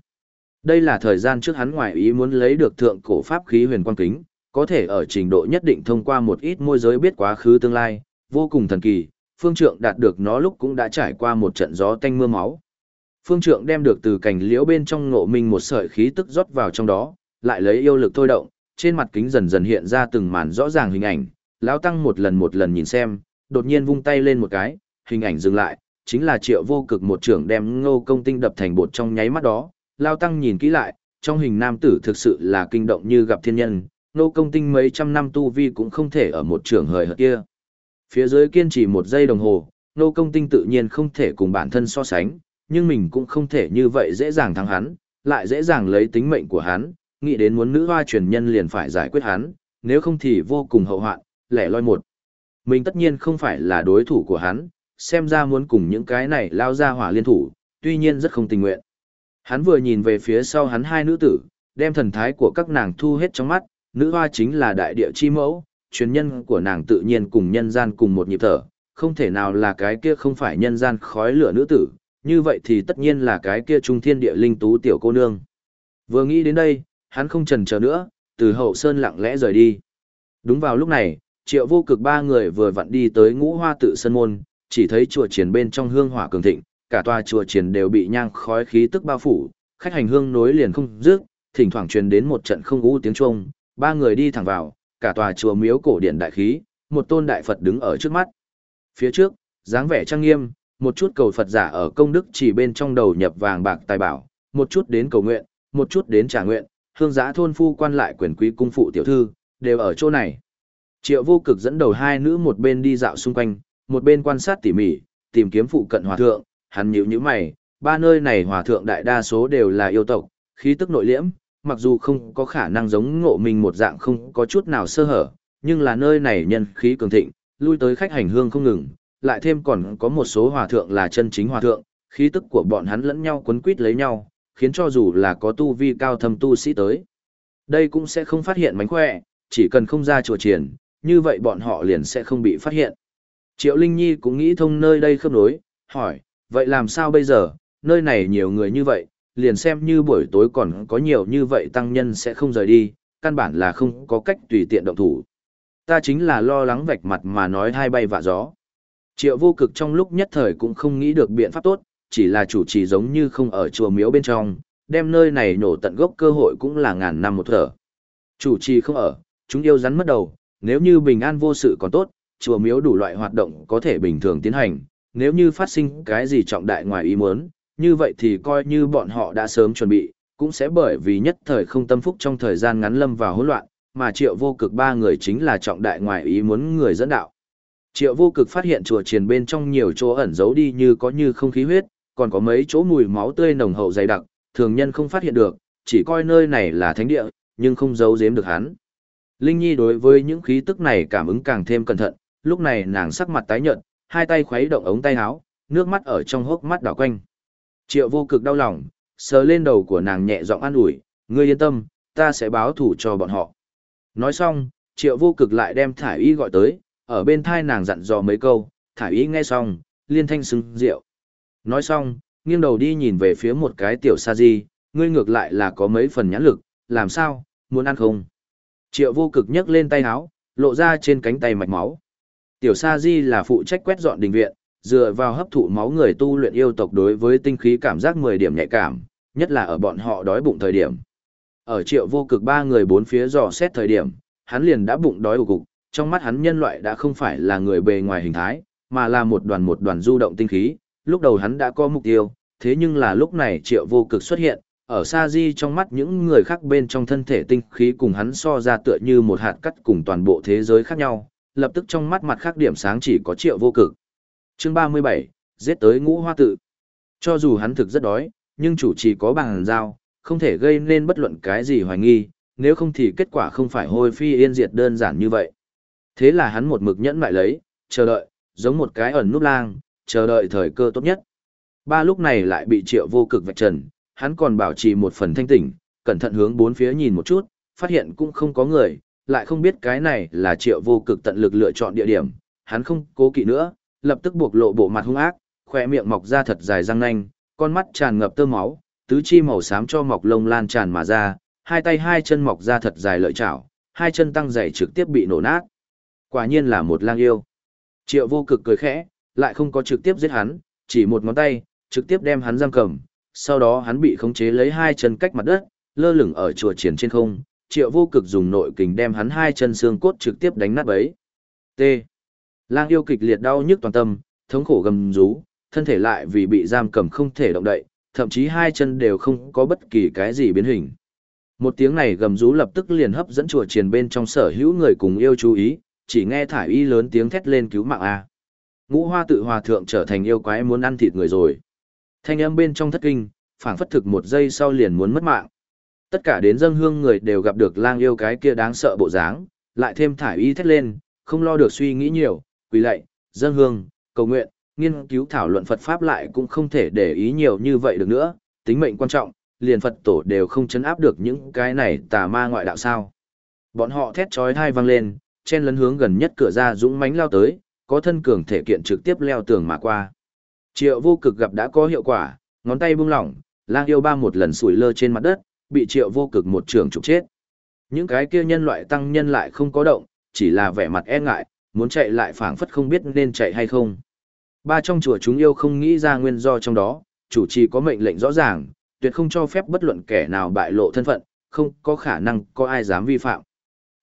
Đây là thời gian trước hắn ngoại ý muốn lấy được thượng cổ pháp khí huyền quang kính, có thể ở trình độ nhất định thông qua một ít môi giới biết quá khứ tương lai, vô cùng thần kỳ, phương trượng đạt được nó lúc cũng đã trải qua một trận gió tanh mưa máu. Phương trượng đem được từ cành liễu bên trong ngộ minh một sợi khí tức rót vào trong đó, lại lấy yêu lực thôi động, trên mặt kính dần dần hiện ra từng màn rõ ràng hình ảnh, lão tăng một lần một lần nhìn xem, đột nhiên vung tay lên một cái, hình ảnh dừng lại, chính là triệu vô cực một trưởng đem ngô công tinh đập thành bột trong nháy mắt đó, lao tăng nhìn kỹ lại, trong hình nam tử thực sự là kinh động như gặp thiên nhân, Ngô công tinh mấy trăm năm tu vi cũng không thể ở một trường hời hợt kia. Phía dưới kiên trì một giây đồng hồ, Ngô công tinh tự nhiên không thể cùng bản thân so sánh, nhưng mình cũng không thể như vậy dễ dàng thắng hắn, lại dễ dàng lấy tính mệnh của hắn, nghĩ đến muốn nữ hoa truyền nhân liền phải giải quyết hắn, nếu không thì vô cùng hậu hoạn, lẻ loi một. Mình tất nhiên không phải là đối thủ của hắn, xem ra muốn cùng những cái này lao ra hỏa liên thủ, tuy nhiên rất không tình nguyện. Hắn vừa nhìn về phía sau hắn hai nữ tử, đem thần thái của các nàng thu hết trong mắt, nữ hoa chính là đại địa chi mẫu, truyền nhân của nàng tự nhiên cùng nhân gian cùng một nhịp thở, không thể nào là cái kia không phải nhân gian khói lửa nữ tử, như vậy thì tất nhiên là cái kia trung thiên địa linh tú tiểu cô nương. Vừa nghĩ đến đây, hắn không chần chờ nữa, từ hậu sơn lặng lẽ rời đi. Đúng vào lúc này, triệu vô cực ba người vừa vặn đi tới ngũ hoa tự sân môn, chỉ thấy chùa triển bên trong hương hỏa cường thịnh, cả tòa chùa triển đều bị nhang khói khí tức bao phủ, khách hành hương nối liền không dứt, thỉnh thoảng truyền đến một trận không u tiếng chuông, ba người đi thẳng vào, cả tòa chùa miếu cổ điện đại khí, một tôn đại Phật đứng ở trước mắt. Phía trước, dáng vẻ trang nghiêm, một chút cầu Phật giả ở công đức chỉ bên trong đầu nhập vàng bạc tài bảo, một chút đến cầu nguyện, một chút đến trả nguyện, hương giã thôn phu quan lại quyền quý cung phụ tiểu thư, đều ở chỗ này. Triệu vô cực dẫn đầu hai nữ một bên đi dạo xung quanh, một bên quan sát tỉ mỉ, tìm kiếm phụ cận hòa thượng, hắn nhíu nhíu mày, ba nơi này hòa thượng đại đa số đều là yêu tộc, khí tức nội liễm, mặc dù không có khả năng giống ngộ mình một dạng không có chút nào sơ hở, nhưng là nơi này nhân khí cường thịnh, lui tới khách hành hương không ngừng, lại thêm còn có một số hòa thượng là chân chính hòa thượng, khí tức của bọn hắn lẫn nhau quấn quýt lấy nhau, khiến cho dù là có tu vi cao thâm tu sĩ tới. Đây cũng sẽ không phát hiện mánh khỏe, chỉ cần không ra chùa triển, như vậy bọn họ liền sẽ không bị phát hiện. Triệu Linh Nhi cũng nghĩ thông nơi đây khớp nối, hỏi, vậy làm sao bây giờ, nơi này nhiều người như vậy, liền xem như buổi tối còn có nhiều như vậy tăng nhân sẽ không rời đi, căn bản là không có cách tùy tiện động thủ. Ta chính là lo lắng vạch mặt mà nói hai bay vạ gió. Triệu vô cực trong lúc nhất thời cũng không nghĩ được biện pháp tốt, chỉ là chủ trì giống như không ở chùa miếu bên trong, đem nơi này nổ tận gốc cơ hội cũng là ngàn năm một thở. Chủ trì không ở, chúng yêu rắn mất đầu, nếu như bình an vô sự còn tốt, chùa miếu đủ loại hoạt động có thể bình thường tiến hành, nếu như phát sinh cái gì trọng đại ngoài ý muốn, như vậy thì coi như bọn họ đã sớm chuẩn bị, cũng sẽ bởi vì nhất thời không tâm phúc trong thời gian ngắn lâm vào hỗn loạn, mà triệu vô cực ba người chính là trọng đại ngoài ý muốn người dẫn đạo. Triệu vô cực phát hiện chùa triền bên trong nhiều chỗ ẩn giấu đi như có như không khí huyết, còn có mấy chỗ mùi máu tươi nồng hậu dày đặc, thường nhân không phát hiện được, chỉ coi nơi này là thánh địa, nhưng không giấu giếm được hắn. Linh Nhi đối với những khí tức này cảm ứng càng thêm cẩn thận, lúc này nàng sắc mặt tái nhợt, hai tay khuấy động ống tay áo, nước mắt ở trong hốc mắt đảo quanh. Triệu vô cực đau lòng, sờ lên đầu của nàng nhẹ giọng an ủi, ngươi yên tâm, ta sẽ báo thủ cho bọn họ. Nói xong, triệu vô cực lại đem thải y gọi tới, ở bên thai nàng dặn dò mấy câu, thải ý nghe xong, liên thanh xứng rượu. Nói xong, nghiêng đầu đi nhìn về phía một cái tiểu sa di, ngươi ngược lại là có mấy phần nhãn lực, làm sao, muốn ăn không? Triệu vô cực nhấc lên tay áo, lộ ra trên cánh tay mạch máu. Tiểu sa di là phụ trách quét dọn đình viện, dựa vào hấp thụ máu người tu luyện yêu tộc đối với tinh khí cảm giác 10 điểm nhạy cảm, nhất là ở bọn họ đói bụng thời điểm. Ở triệu vô cực ba người bốn phía dò xét thời điểm, hắn liền đã bụng đói ủ cục, trong mắt hắn nhân loại đã không phải là người bề ngoài hình thái, mà là một đoàn một đoàn du động tinh khí, lúc đầu hắn đã có mục tiêu, thế nhưng là lúc này triệu vô cực xuất hiện, ở xa di trong mắt những người khác bên trong thân thể tinh khí cùng hắn so ra tựa như một hạt cắt cùng toàn bộ thế giới khác nhau, lập tức trong mắt mặt khác điểm sáng chỉ có triệu vô cực. Chương 37, giết tới ngũ hoa tự. Cho dù hắn thực rất đói, nhưng chủ trì có bằng giao, không thể gây nên bất luận cái gì hoài nghi, nếu không thì kết quả không phải hôi phi yên diệt đơn giản như vậy. Thế là hắn một mực nhẫn lại lấy, chờ đợi, giống một cái ẩn núp lang, chờ đợi thời cơ tốt nhất. Ba lúc này lại bị triệu vô cực vạch trần, hắn còn bảo trì một phần thanh tỉnh, cẩn thận hướng bốn phía nhìn một chút, phát hiện cũng không có người, lại không biết cái này là triệu vô cực tận lực lựa chọn địa điểm, hắn không cố kỵ nữa, lập tức buộc lộ bộ mặt hung ác, khỏe miệng mọc ra thật dài răng nanh, con mắt tràn ngập tơ máu, tứ chi màu xám cho mọc lông lan tràn mà ra, hai tay hai chân mọc ra thật dài lợi chảo, hai chân tăng dày trực tiếp bị nổ nát. Quả nhiên là một lang yêu. Triệu vô cực cười khẽ, lại không có trực tiếp giết hắn, chỉ một ngón tay, trực tiếp đem hắn giam cầm, sau đó hắn bị khống chế lấy hai chân cách mặt đất, lơ lửng ở chùa triển trên không, triệu vô cực dùng nội kình đem hắn hai chân xương cốt trực tiếp đánh nát bấy. T. Lang yêu kịch liệt đau nhức toàn tâm, thống khổ gầm rú, thân thể lại vì bị giam cầm không thể động đậy, thậm chí hai chân đều không có bất kỳ cái gì biến hình. Một tiếng này gầm rú lập tức liền hấp dẫn chùa triền bên trong sở hữu người cùng yêu chú ý, chỉ nghe thải y lớn tiếng thét lên cứu mạng a. Ngũ Hoa tự hòa thượng trở thành yêu quái muốn ăn thịt người rồi. Thanh âm bên trong thất kinh, phảng phất thực một giây sau liền muốn mất mạng. Tất cả đến dân hương người đều gặp được lang yêu cái kia đáng sợ bộ dáng, lại thêm thải y thét lên, không lo được suy nghĩ nhiều, quỳ lạy, dân hương, cầu nguyện, nghiên cứu thảo luận Phật Pháp lại cũng không thể để ý nhiều như vậy được nữa, tính mệnh quan trọng, liền Phật tổ đều không chấn áp được những cái này tà ma ngoại đạo sao. Bọn họ thét chói thai vang lên, chen lấn hướng gần nhất cửa ra dũng Mánh lao tới, có thân cường thể kiện trực tiếp leo tường mà qua. Triệu vô cực gặp đã có hiệu quả, ngón tay buông lỏng, lang yêu ba một lần sủi lơ trên mặt đất, bị triệu vô cực một trường trục chết. Những cái kia nhân loại tăng nhân lại không có động, chỉ là vẻ mặt e ngại, muốn chạy lại phảng phất không biết nên chạy hay không. Ba trong chùa chúng yêu không nghĩ ra nguyên do trong đó, chủ trì có mệnh lệnh rõ ràng, tuyệt không cho phép bất luận kẻ nào bại lộ thân phận, không có khả năng có ai dám vi phạm.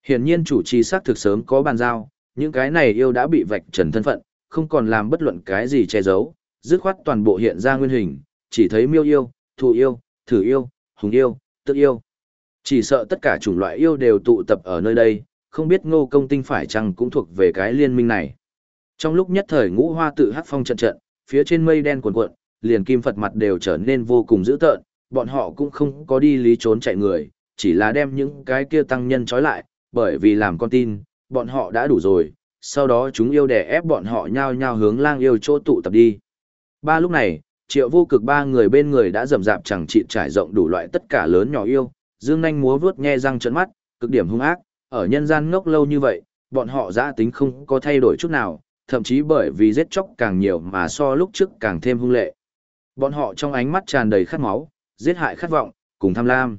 Hiển nhiên chủ trì xác thực sớm có bàn giao, những cái này yêu đã bị vạch trần thân phận, không còn làm bất luận cái gì che giấu, dứt khoát toàn bộ hiện ra nguyên hình, chỉ thấy miêu yêu, thù yêu, thử yêu, hùng yêu, tự yêu. Chỉ sợ tất cả chủng loại yêu đều tụ tập ở nơi đây, không biết ngô công tinh phải chăng cũng thuộc về cái liên minh này. Trong lúc nhất thời ngũ hoa tự hát phong trận trận, phía trên mây đen cuồn cuộn, liền kim Phật mặt đều trở nên vô cùng dữ tợn, bọn họ cũng không có đi lý trốn chạy người, chỉ là đem những cái kia tăng nhân trói lại, bởi vì làm con tin, bọn họ đã đủ rồi, sau đó chúng yêu đè ép bọn họ nhao nhao hướng lang yêu chỗ tụ tập đi. Ba lúc này, triệu vô cực ba người bên người đã rầm rạp chẳng trị trải rộng đủ loại tất cả lớn nhỏ yêu, dương nanh múa vuốt nghe răng trợn mắt, cực điểm hung ác, ở nhân gian ngốc lâu như vậy, bọn họ giã tính không có thay đổi chút nào, thậm chí bởi vì giết chóc càng nhiều mà so lúc trước càng thêm hung lệ. Bọn họ trong ánh mắt tràn đầy khát máu, giết hại khát vọng, cùng tham lam.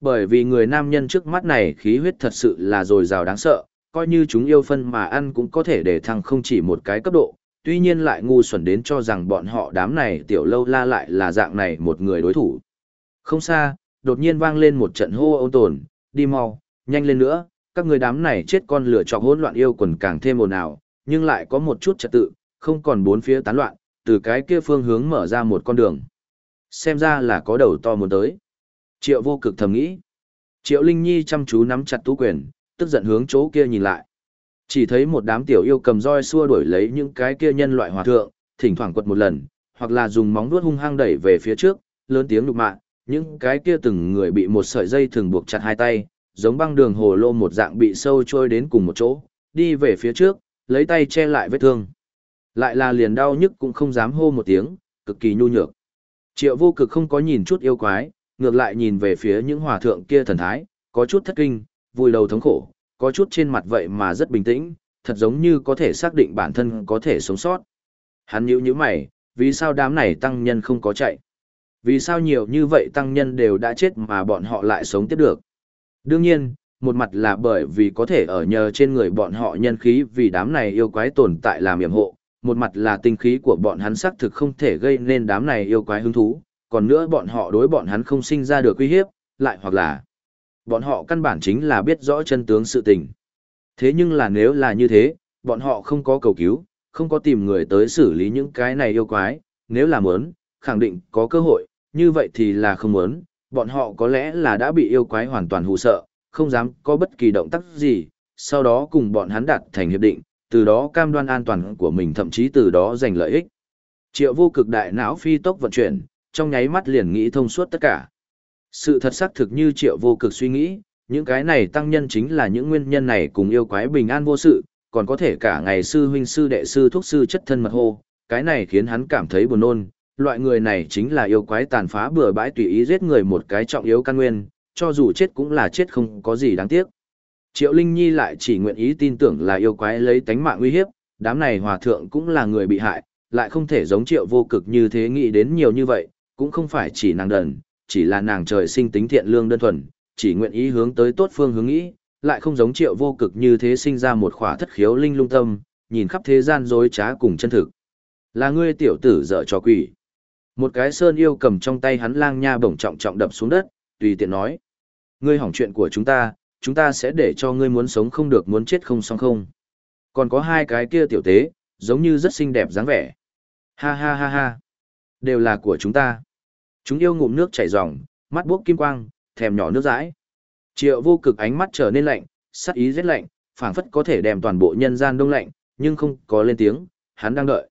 Bởi vì người nam nhân trước mắt này khí huyết thật sự là dồi dào đáng sợ, coi như chúng yêu phân mà ăn cũng có thể để thăng không chỉ một cái cấp độ, tuy nhiên lại ngu xuẩn đến cho rằng bọn họ đám này tiểu lâu la lại là dạng này một người đối thủ. Không xa, đột nhiên vang lên một trận hô ôn tồn, đi mau, nhanh lên nữa, các người đám này chết con lửa chọc hỗn loạn yêu quần càng thêm ồn ào, nhưng lại có một chút trật tự, không còn bốn phía tán loạn, từ cái kia phương hướng mở ra một con đường. Xem ra là có đầu to muốn tới. Triệu vô cực thầm nghĩ. Triệu Linh Nhi chăm chú nắm chặt tú quyền, tức giận hướng chỗ kia nhìn lại. Chỉ thấy một đám tiểu yêu cầm roi xua đuổi lấy những cái kia nhân loại hòa thượng, thỉnh thoảng quật một lần, hoặc là dùng móng vuốt hung hăng đẩy về phía trước, lớn tiếng lục mạ, những cái kia từng người bị một sợi dây thường buộc chặt hai tay, giống băng đường hồ lô một dạng bị sâu trôi đến cùng một chỗ, đi về phía trước, lấy tay che lại vết thương. Lại là liền đau nhức cũng không dám hô một tiếng, cực kỳ nhu nhược. Triệu vô cực không có nhìn chút yêu quái, ngược lại nhìn về phía những hòa thượng kia thần thái, có chút thất kinh, vui đầu thống khổ, có chút trên mặt vậy mà rất bình tĩnh, thật giống như có thể xác định bản thân có thể sống sót. Hắn nhíu nhíu mày, vì sao đám này tăng nhân không có chạy? Vì sao nhiều như vậy tăng nhân đều đã chết mà bọn họ lại sống tiếp được? Đương nhiên, một mặt là bởi vì có thể ở nhờ trên người bọn họ nhân khí vì đám này yêu quái tồn tại làm yểm hộ, một mặt là tinh khí của bọn hắn xác thực không thể gây nên đám này yêu quái hứng thú, còn nữa bọn họ đối bọn hắn không sinh ra được uy hiếp, lại hoặc là bọn họ căn bản chính là biết rõ chân tướng sự tình. Thế nhưng là nếu là như thế, bọn họ không có cầu cứu, không có tìm người tới xử lý những cái này yêu quái, nếu là muốn, khẳng định có cơ hội, như vậy thì là không muốn, bọn họ có lẽ là đã bị yêu quái hoàn toàn hù sợ, không dám có bất kỳ động tác gì, sau đó cùng bọn hắn đạt thành hiệp định, từ đó cam đoan an toàn của mình thậm chí từ đó giành lợi ích. Triệu vô cực đại não phi tốc vận chuyển, trong nháy mắt liền nghĩ thông suốt tất cả. Sự thật xác thực như triệu vô cực suy nghĩ, những cái này tăng nhân chính là những nguyên nhân này cùng yêu quái bình an vô sự, còn có thể cả ngày sư huynh sư đệ sư thuốc sư chất thân mật hô, cái này khiến hắn cảm thấy buồn nôn. Loại người này chính là yêu quái tàn phá bừa bãi tùy ý giết người một cái trọng yếu căn nguyên, cho dù chết cũng là chết không có gì đáng tiếc. Triệu Linh Nhi lại chỉ nguyện ý tin tưởng là yêu quái lấy tánh mạng uy hiếp, đám này hòa thượng cũng là người bị hại, lại không thể giống triệu vô cực như thế nghĩ đến nhiều như vậy, cũng không phải chỉ nàng đần, chỉ là nàng trời sinh tính thiện lương đơn thuần, chỉ nguyện ý hướng tới tốt phương hướng ý, lại không giống triệu vô cực như thế sinh ra một khỏa thất khiếu linh lung tâm, nhìn khắp thế gian dối trá cùng chân thực. Là ngươi tiểu tử dở cho quỷ. Một cái sơn yêu cầm trong tay hắn lang nha bổng trọng trọng đập xuống đất, tùy tiện nói. Ngươi hỏng chuyện của chúng ta, chúng ta sẽ để cho ngươi muốn sống không được muốn chết không xong không. Còn có hai cái kia tiểu tế, giống như rất xinh đẹp dáng vẻ. Ha ha ha ha. Đều là của chúng ta. Chúng yêu ngụm nước chảy ròng, mắt buốc kim quang, thèm nhỏ nước dãi. Triệu vô cực ánh mắt trở nên lạnh, sắc ý rất lạnh, phảng phất có thể đem toàn bộ nhân gian đông lạnh, nhưng không có lên tiếng, hắn đang đợi.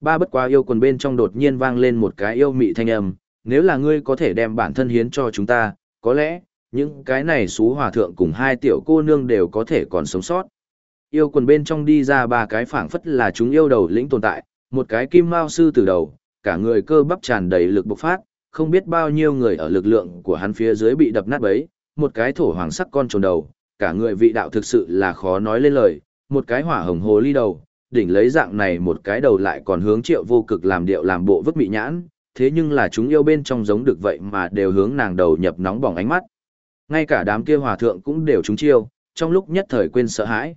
Ba bất quá yêu quần bên trong đột nhiên vang lên một cái yêu mị thanh âm, nếu là ngươi có thể đem bản thân hiến cho chúng ta, có lẽ, những cái này xú hòa thượng cùng hai tiểu cô nương đều có thể còn sống sót. Yêu quần bên trong đi ra ba cái phảng phất là chúng yêu đầu lĩnh tồn tại, một cái kim mao sư từ đầu, cả người cơ bắp tràn đầy lực bộc phát, không biết bao nhiêu người ở lực lượng của hắn phía dưới bị đập nát bấy, một cái thổ hoàng sắc con trồn đầu, cả người vị đạo thực sự là khó nói lên lời, một cái hỏa hồng hồ ly đầu, đỉnh lấy dạng này một cái đầu lại còn hướng triệu vô cực làm điệu làm bộ vứt mị nhãn, thế nhưng là chúng yêu bên trong giống được vậy mà đều hướng nàng đầu nhập nóng bỏng ánh mắt. Ngay cả đám kia hòa thượng cũng đều trúng chiêu, trong lúc nhất thời quên sợ hãi.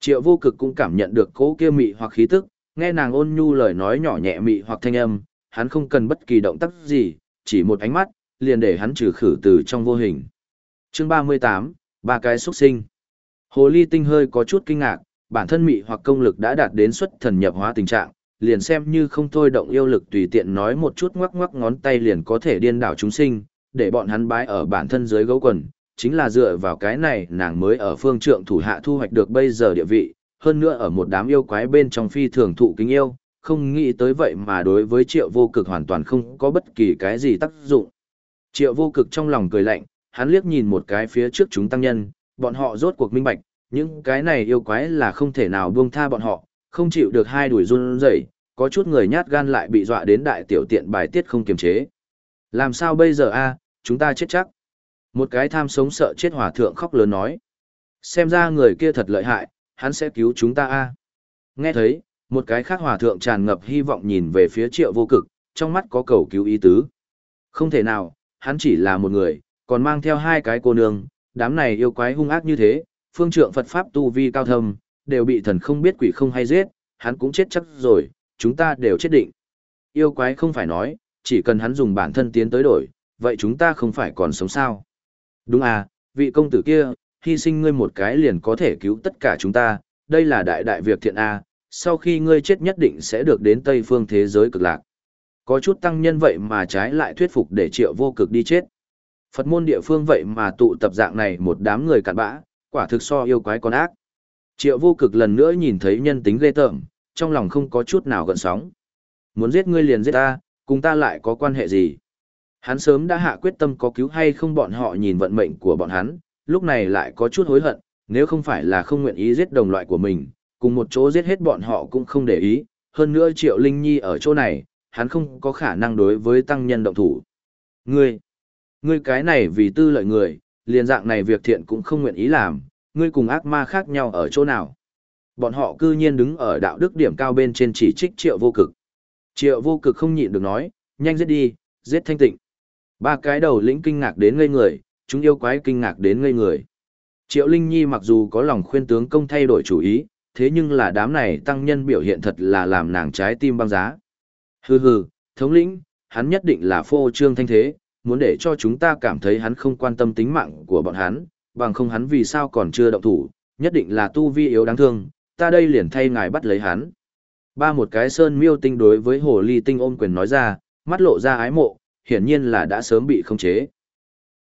Triệu vô cực cũng cảm nhận được cố kia mị hoặc khí tức, nghe nàng ôn nhu lời nói nhỏ nhẹ mị hoặc thanh âm, hắn không cần bất kỳ động tác gì, chỉ một ánh mắt, liền để hắn trừ khử từ trong vô hình. Chương 38, ba cái xuất sinh. Hồ ly tinh hơi có chút kinh ngạc, bản thân mị hoặc công lực đã đạt đến xuất thần nhập hóa tình trạng, liền xem như không thôi động yêu lực tùy tiện nói một chút ngoắc ngoắc ngón tay liền có thể điên đảo chúng sinh, để bọn hắn bái ở bản thân dưới gấu quần, chính là dựa vào cái này nàng mới ở phương trượng thủ hạ thu hoạch được bây giờ địa vị, hơn nữa ở một đám yêu quái bên trong phi thường thụ kính yêu, không nghĩ tới vậy mà đối với triệu vô cực hoàn toàn không có bất kỳ cái gì tác dụng. Triệu vô cực trong lòng cười lạnh, hắn liếc nhìn một cái phía trước chúng tăng nhân, bọn họ rốt cuộc minh bạch, những cái này yêu quái là không thể nào buông tha bọn họ, không chịu được hai đuổi run rẩy, có chút người nhát gan lại bị dọa đến đại tiểu tiện bài tiết không kiềm chế. Làm sao bây giờ a, chúng ta chết chắc. Một cái tham sống sợ chết hòa thượng khóc lớn nói. Xem ra người kia thật lợi hại, hắn sẽ cứu chúng ta a. Nghe thấy, một cái khác hòa thượng tràn ngập hy vọng nhìn về phía triệu vô cực, trong mắt có cầu cứu ý tứ. Không thể nào, hắn chỉ là một người, còn mang theo hai cái cô nương, đám này yêu quái hung ác như thế, phương trượng Phật Pháp tu vi cao thâm, đều bị thần không biết quỷ không hay giết, hắn cũng chết chắc rồi, chúng ta đều chết định. Yêu quái không phải nói, chỉ cần hắn dùng bản thân tiến tới đổi, vậy chúng ta không phải còn sống sao. Đúng à, vị công tử kia, hy sinh ngươi một cái liền có thể cứu tất cả chúng ta, đây là đại đại việc thiện a sau khi ngươi chết nhất định sẽ được đến Tây phương thế giới cực lạc. Có chút tăng nhân vậy mà trái lại thuyết phục để triệu vô cực đi chết. Phật môn địa phương vậy mà tụ tập dạng này một đám người cặn bã, quả thực so yêu quái con ác. Triệu vô cực lần nữa nhìn thấy nhân tính ghê tởm, trong lòng không có chút nào gợn sóng. Muốn giết ngươi liền giết ta, cùng ta lại có quan hệ gì? Hắn sớm đã hạ quyết tâm có cứu hay không bọn họ nhìn vận mệnh của bọn hắn, lúc này lại có chút hối hận, nếu không phải là không nguyện ý giết đồng loại của mình, cùng một chỗ giết hết bọn họ cũng không để ý, hơn nữa Triệu Linh Nhi ở chỗ này, hắn không có khả năng đối với tăng nhân động thủ. Ngươi, ngươi cái này vì tư lợi người, liền dạng này việc thiện cũng không nguyện ý làm, ngươi cùng ác ma khác nhau ở chỗ nào. Bọn họ cư nhiên đứng ở đạo đức điểm cao bên trên chỉ trích triệu vô cực. Triệu vô cực không nhịn được nói, nhanh giết đi, giết thanh tịnh. Ba cái đầu lĩnh kinh ngạc đến ngây người, chúng yêu quái kinh ngạc đến ngây người. Triệu Linh Nhi mặc dù có lòng khuyên tướng công thay đổi chủ ý, thế nhưng là đám này tăng nhân biểu hiện thật là làm nàng trái tim băng giá. Hừ hừ, thống lĩnh, hắn nhất định là phô trương thanh thế, muốn để cho chúng ta cảm thấy hắn không quan tâm tính mạng của bọn hắn, bằng không hắn vì sao còn chưa động thủ, nhất định là tu vi yếu đáng thương, ta đây liền thay ngài bắt lấy hắn. Ba một cái sơn miêu tinh đối với hồ ly tinh ôm quyền nói ra, mắt lộ ra ái mộ, hiển nhiên là đã sớm bị khống chế.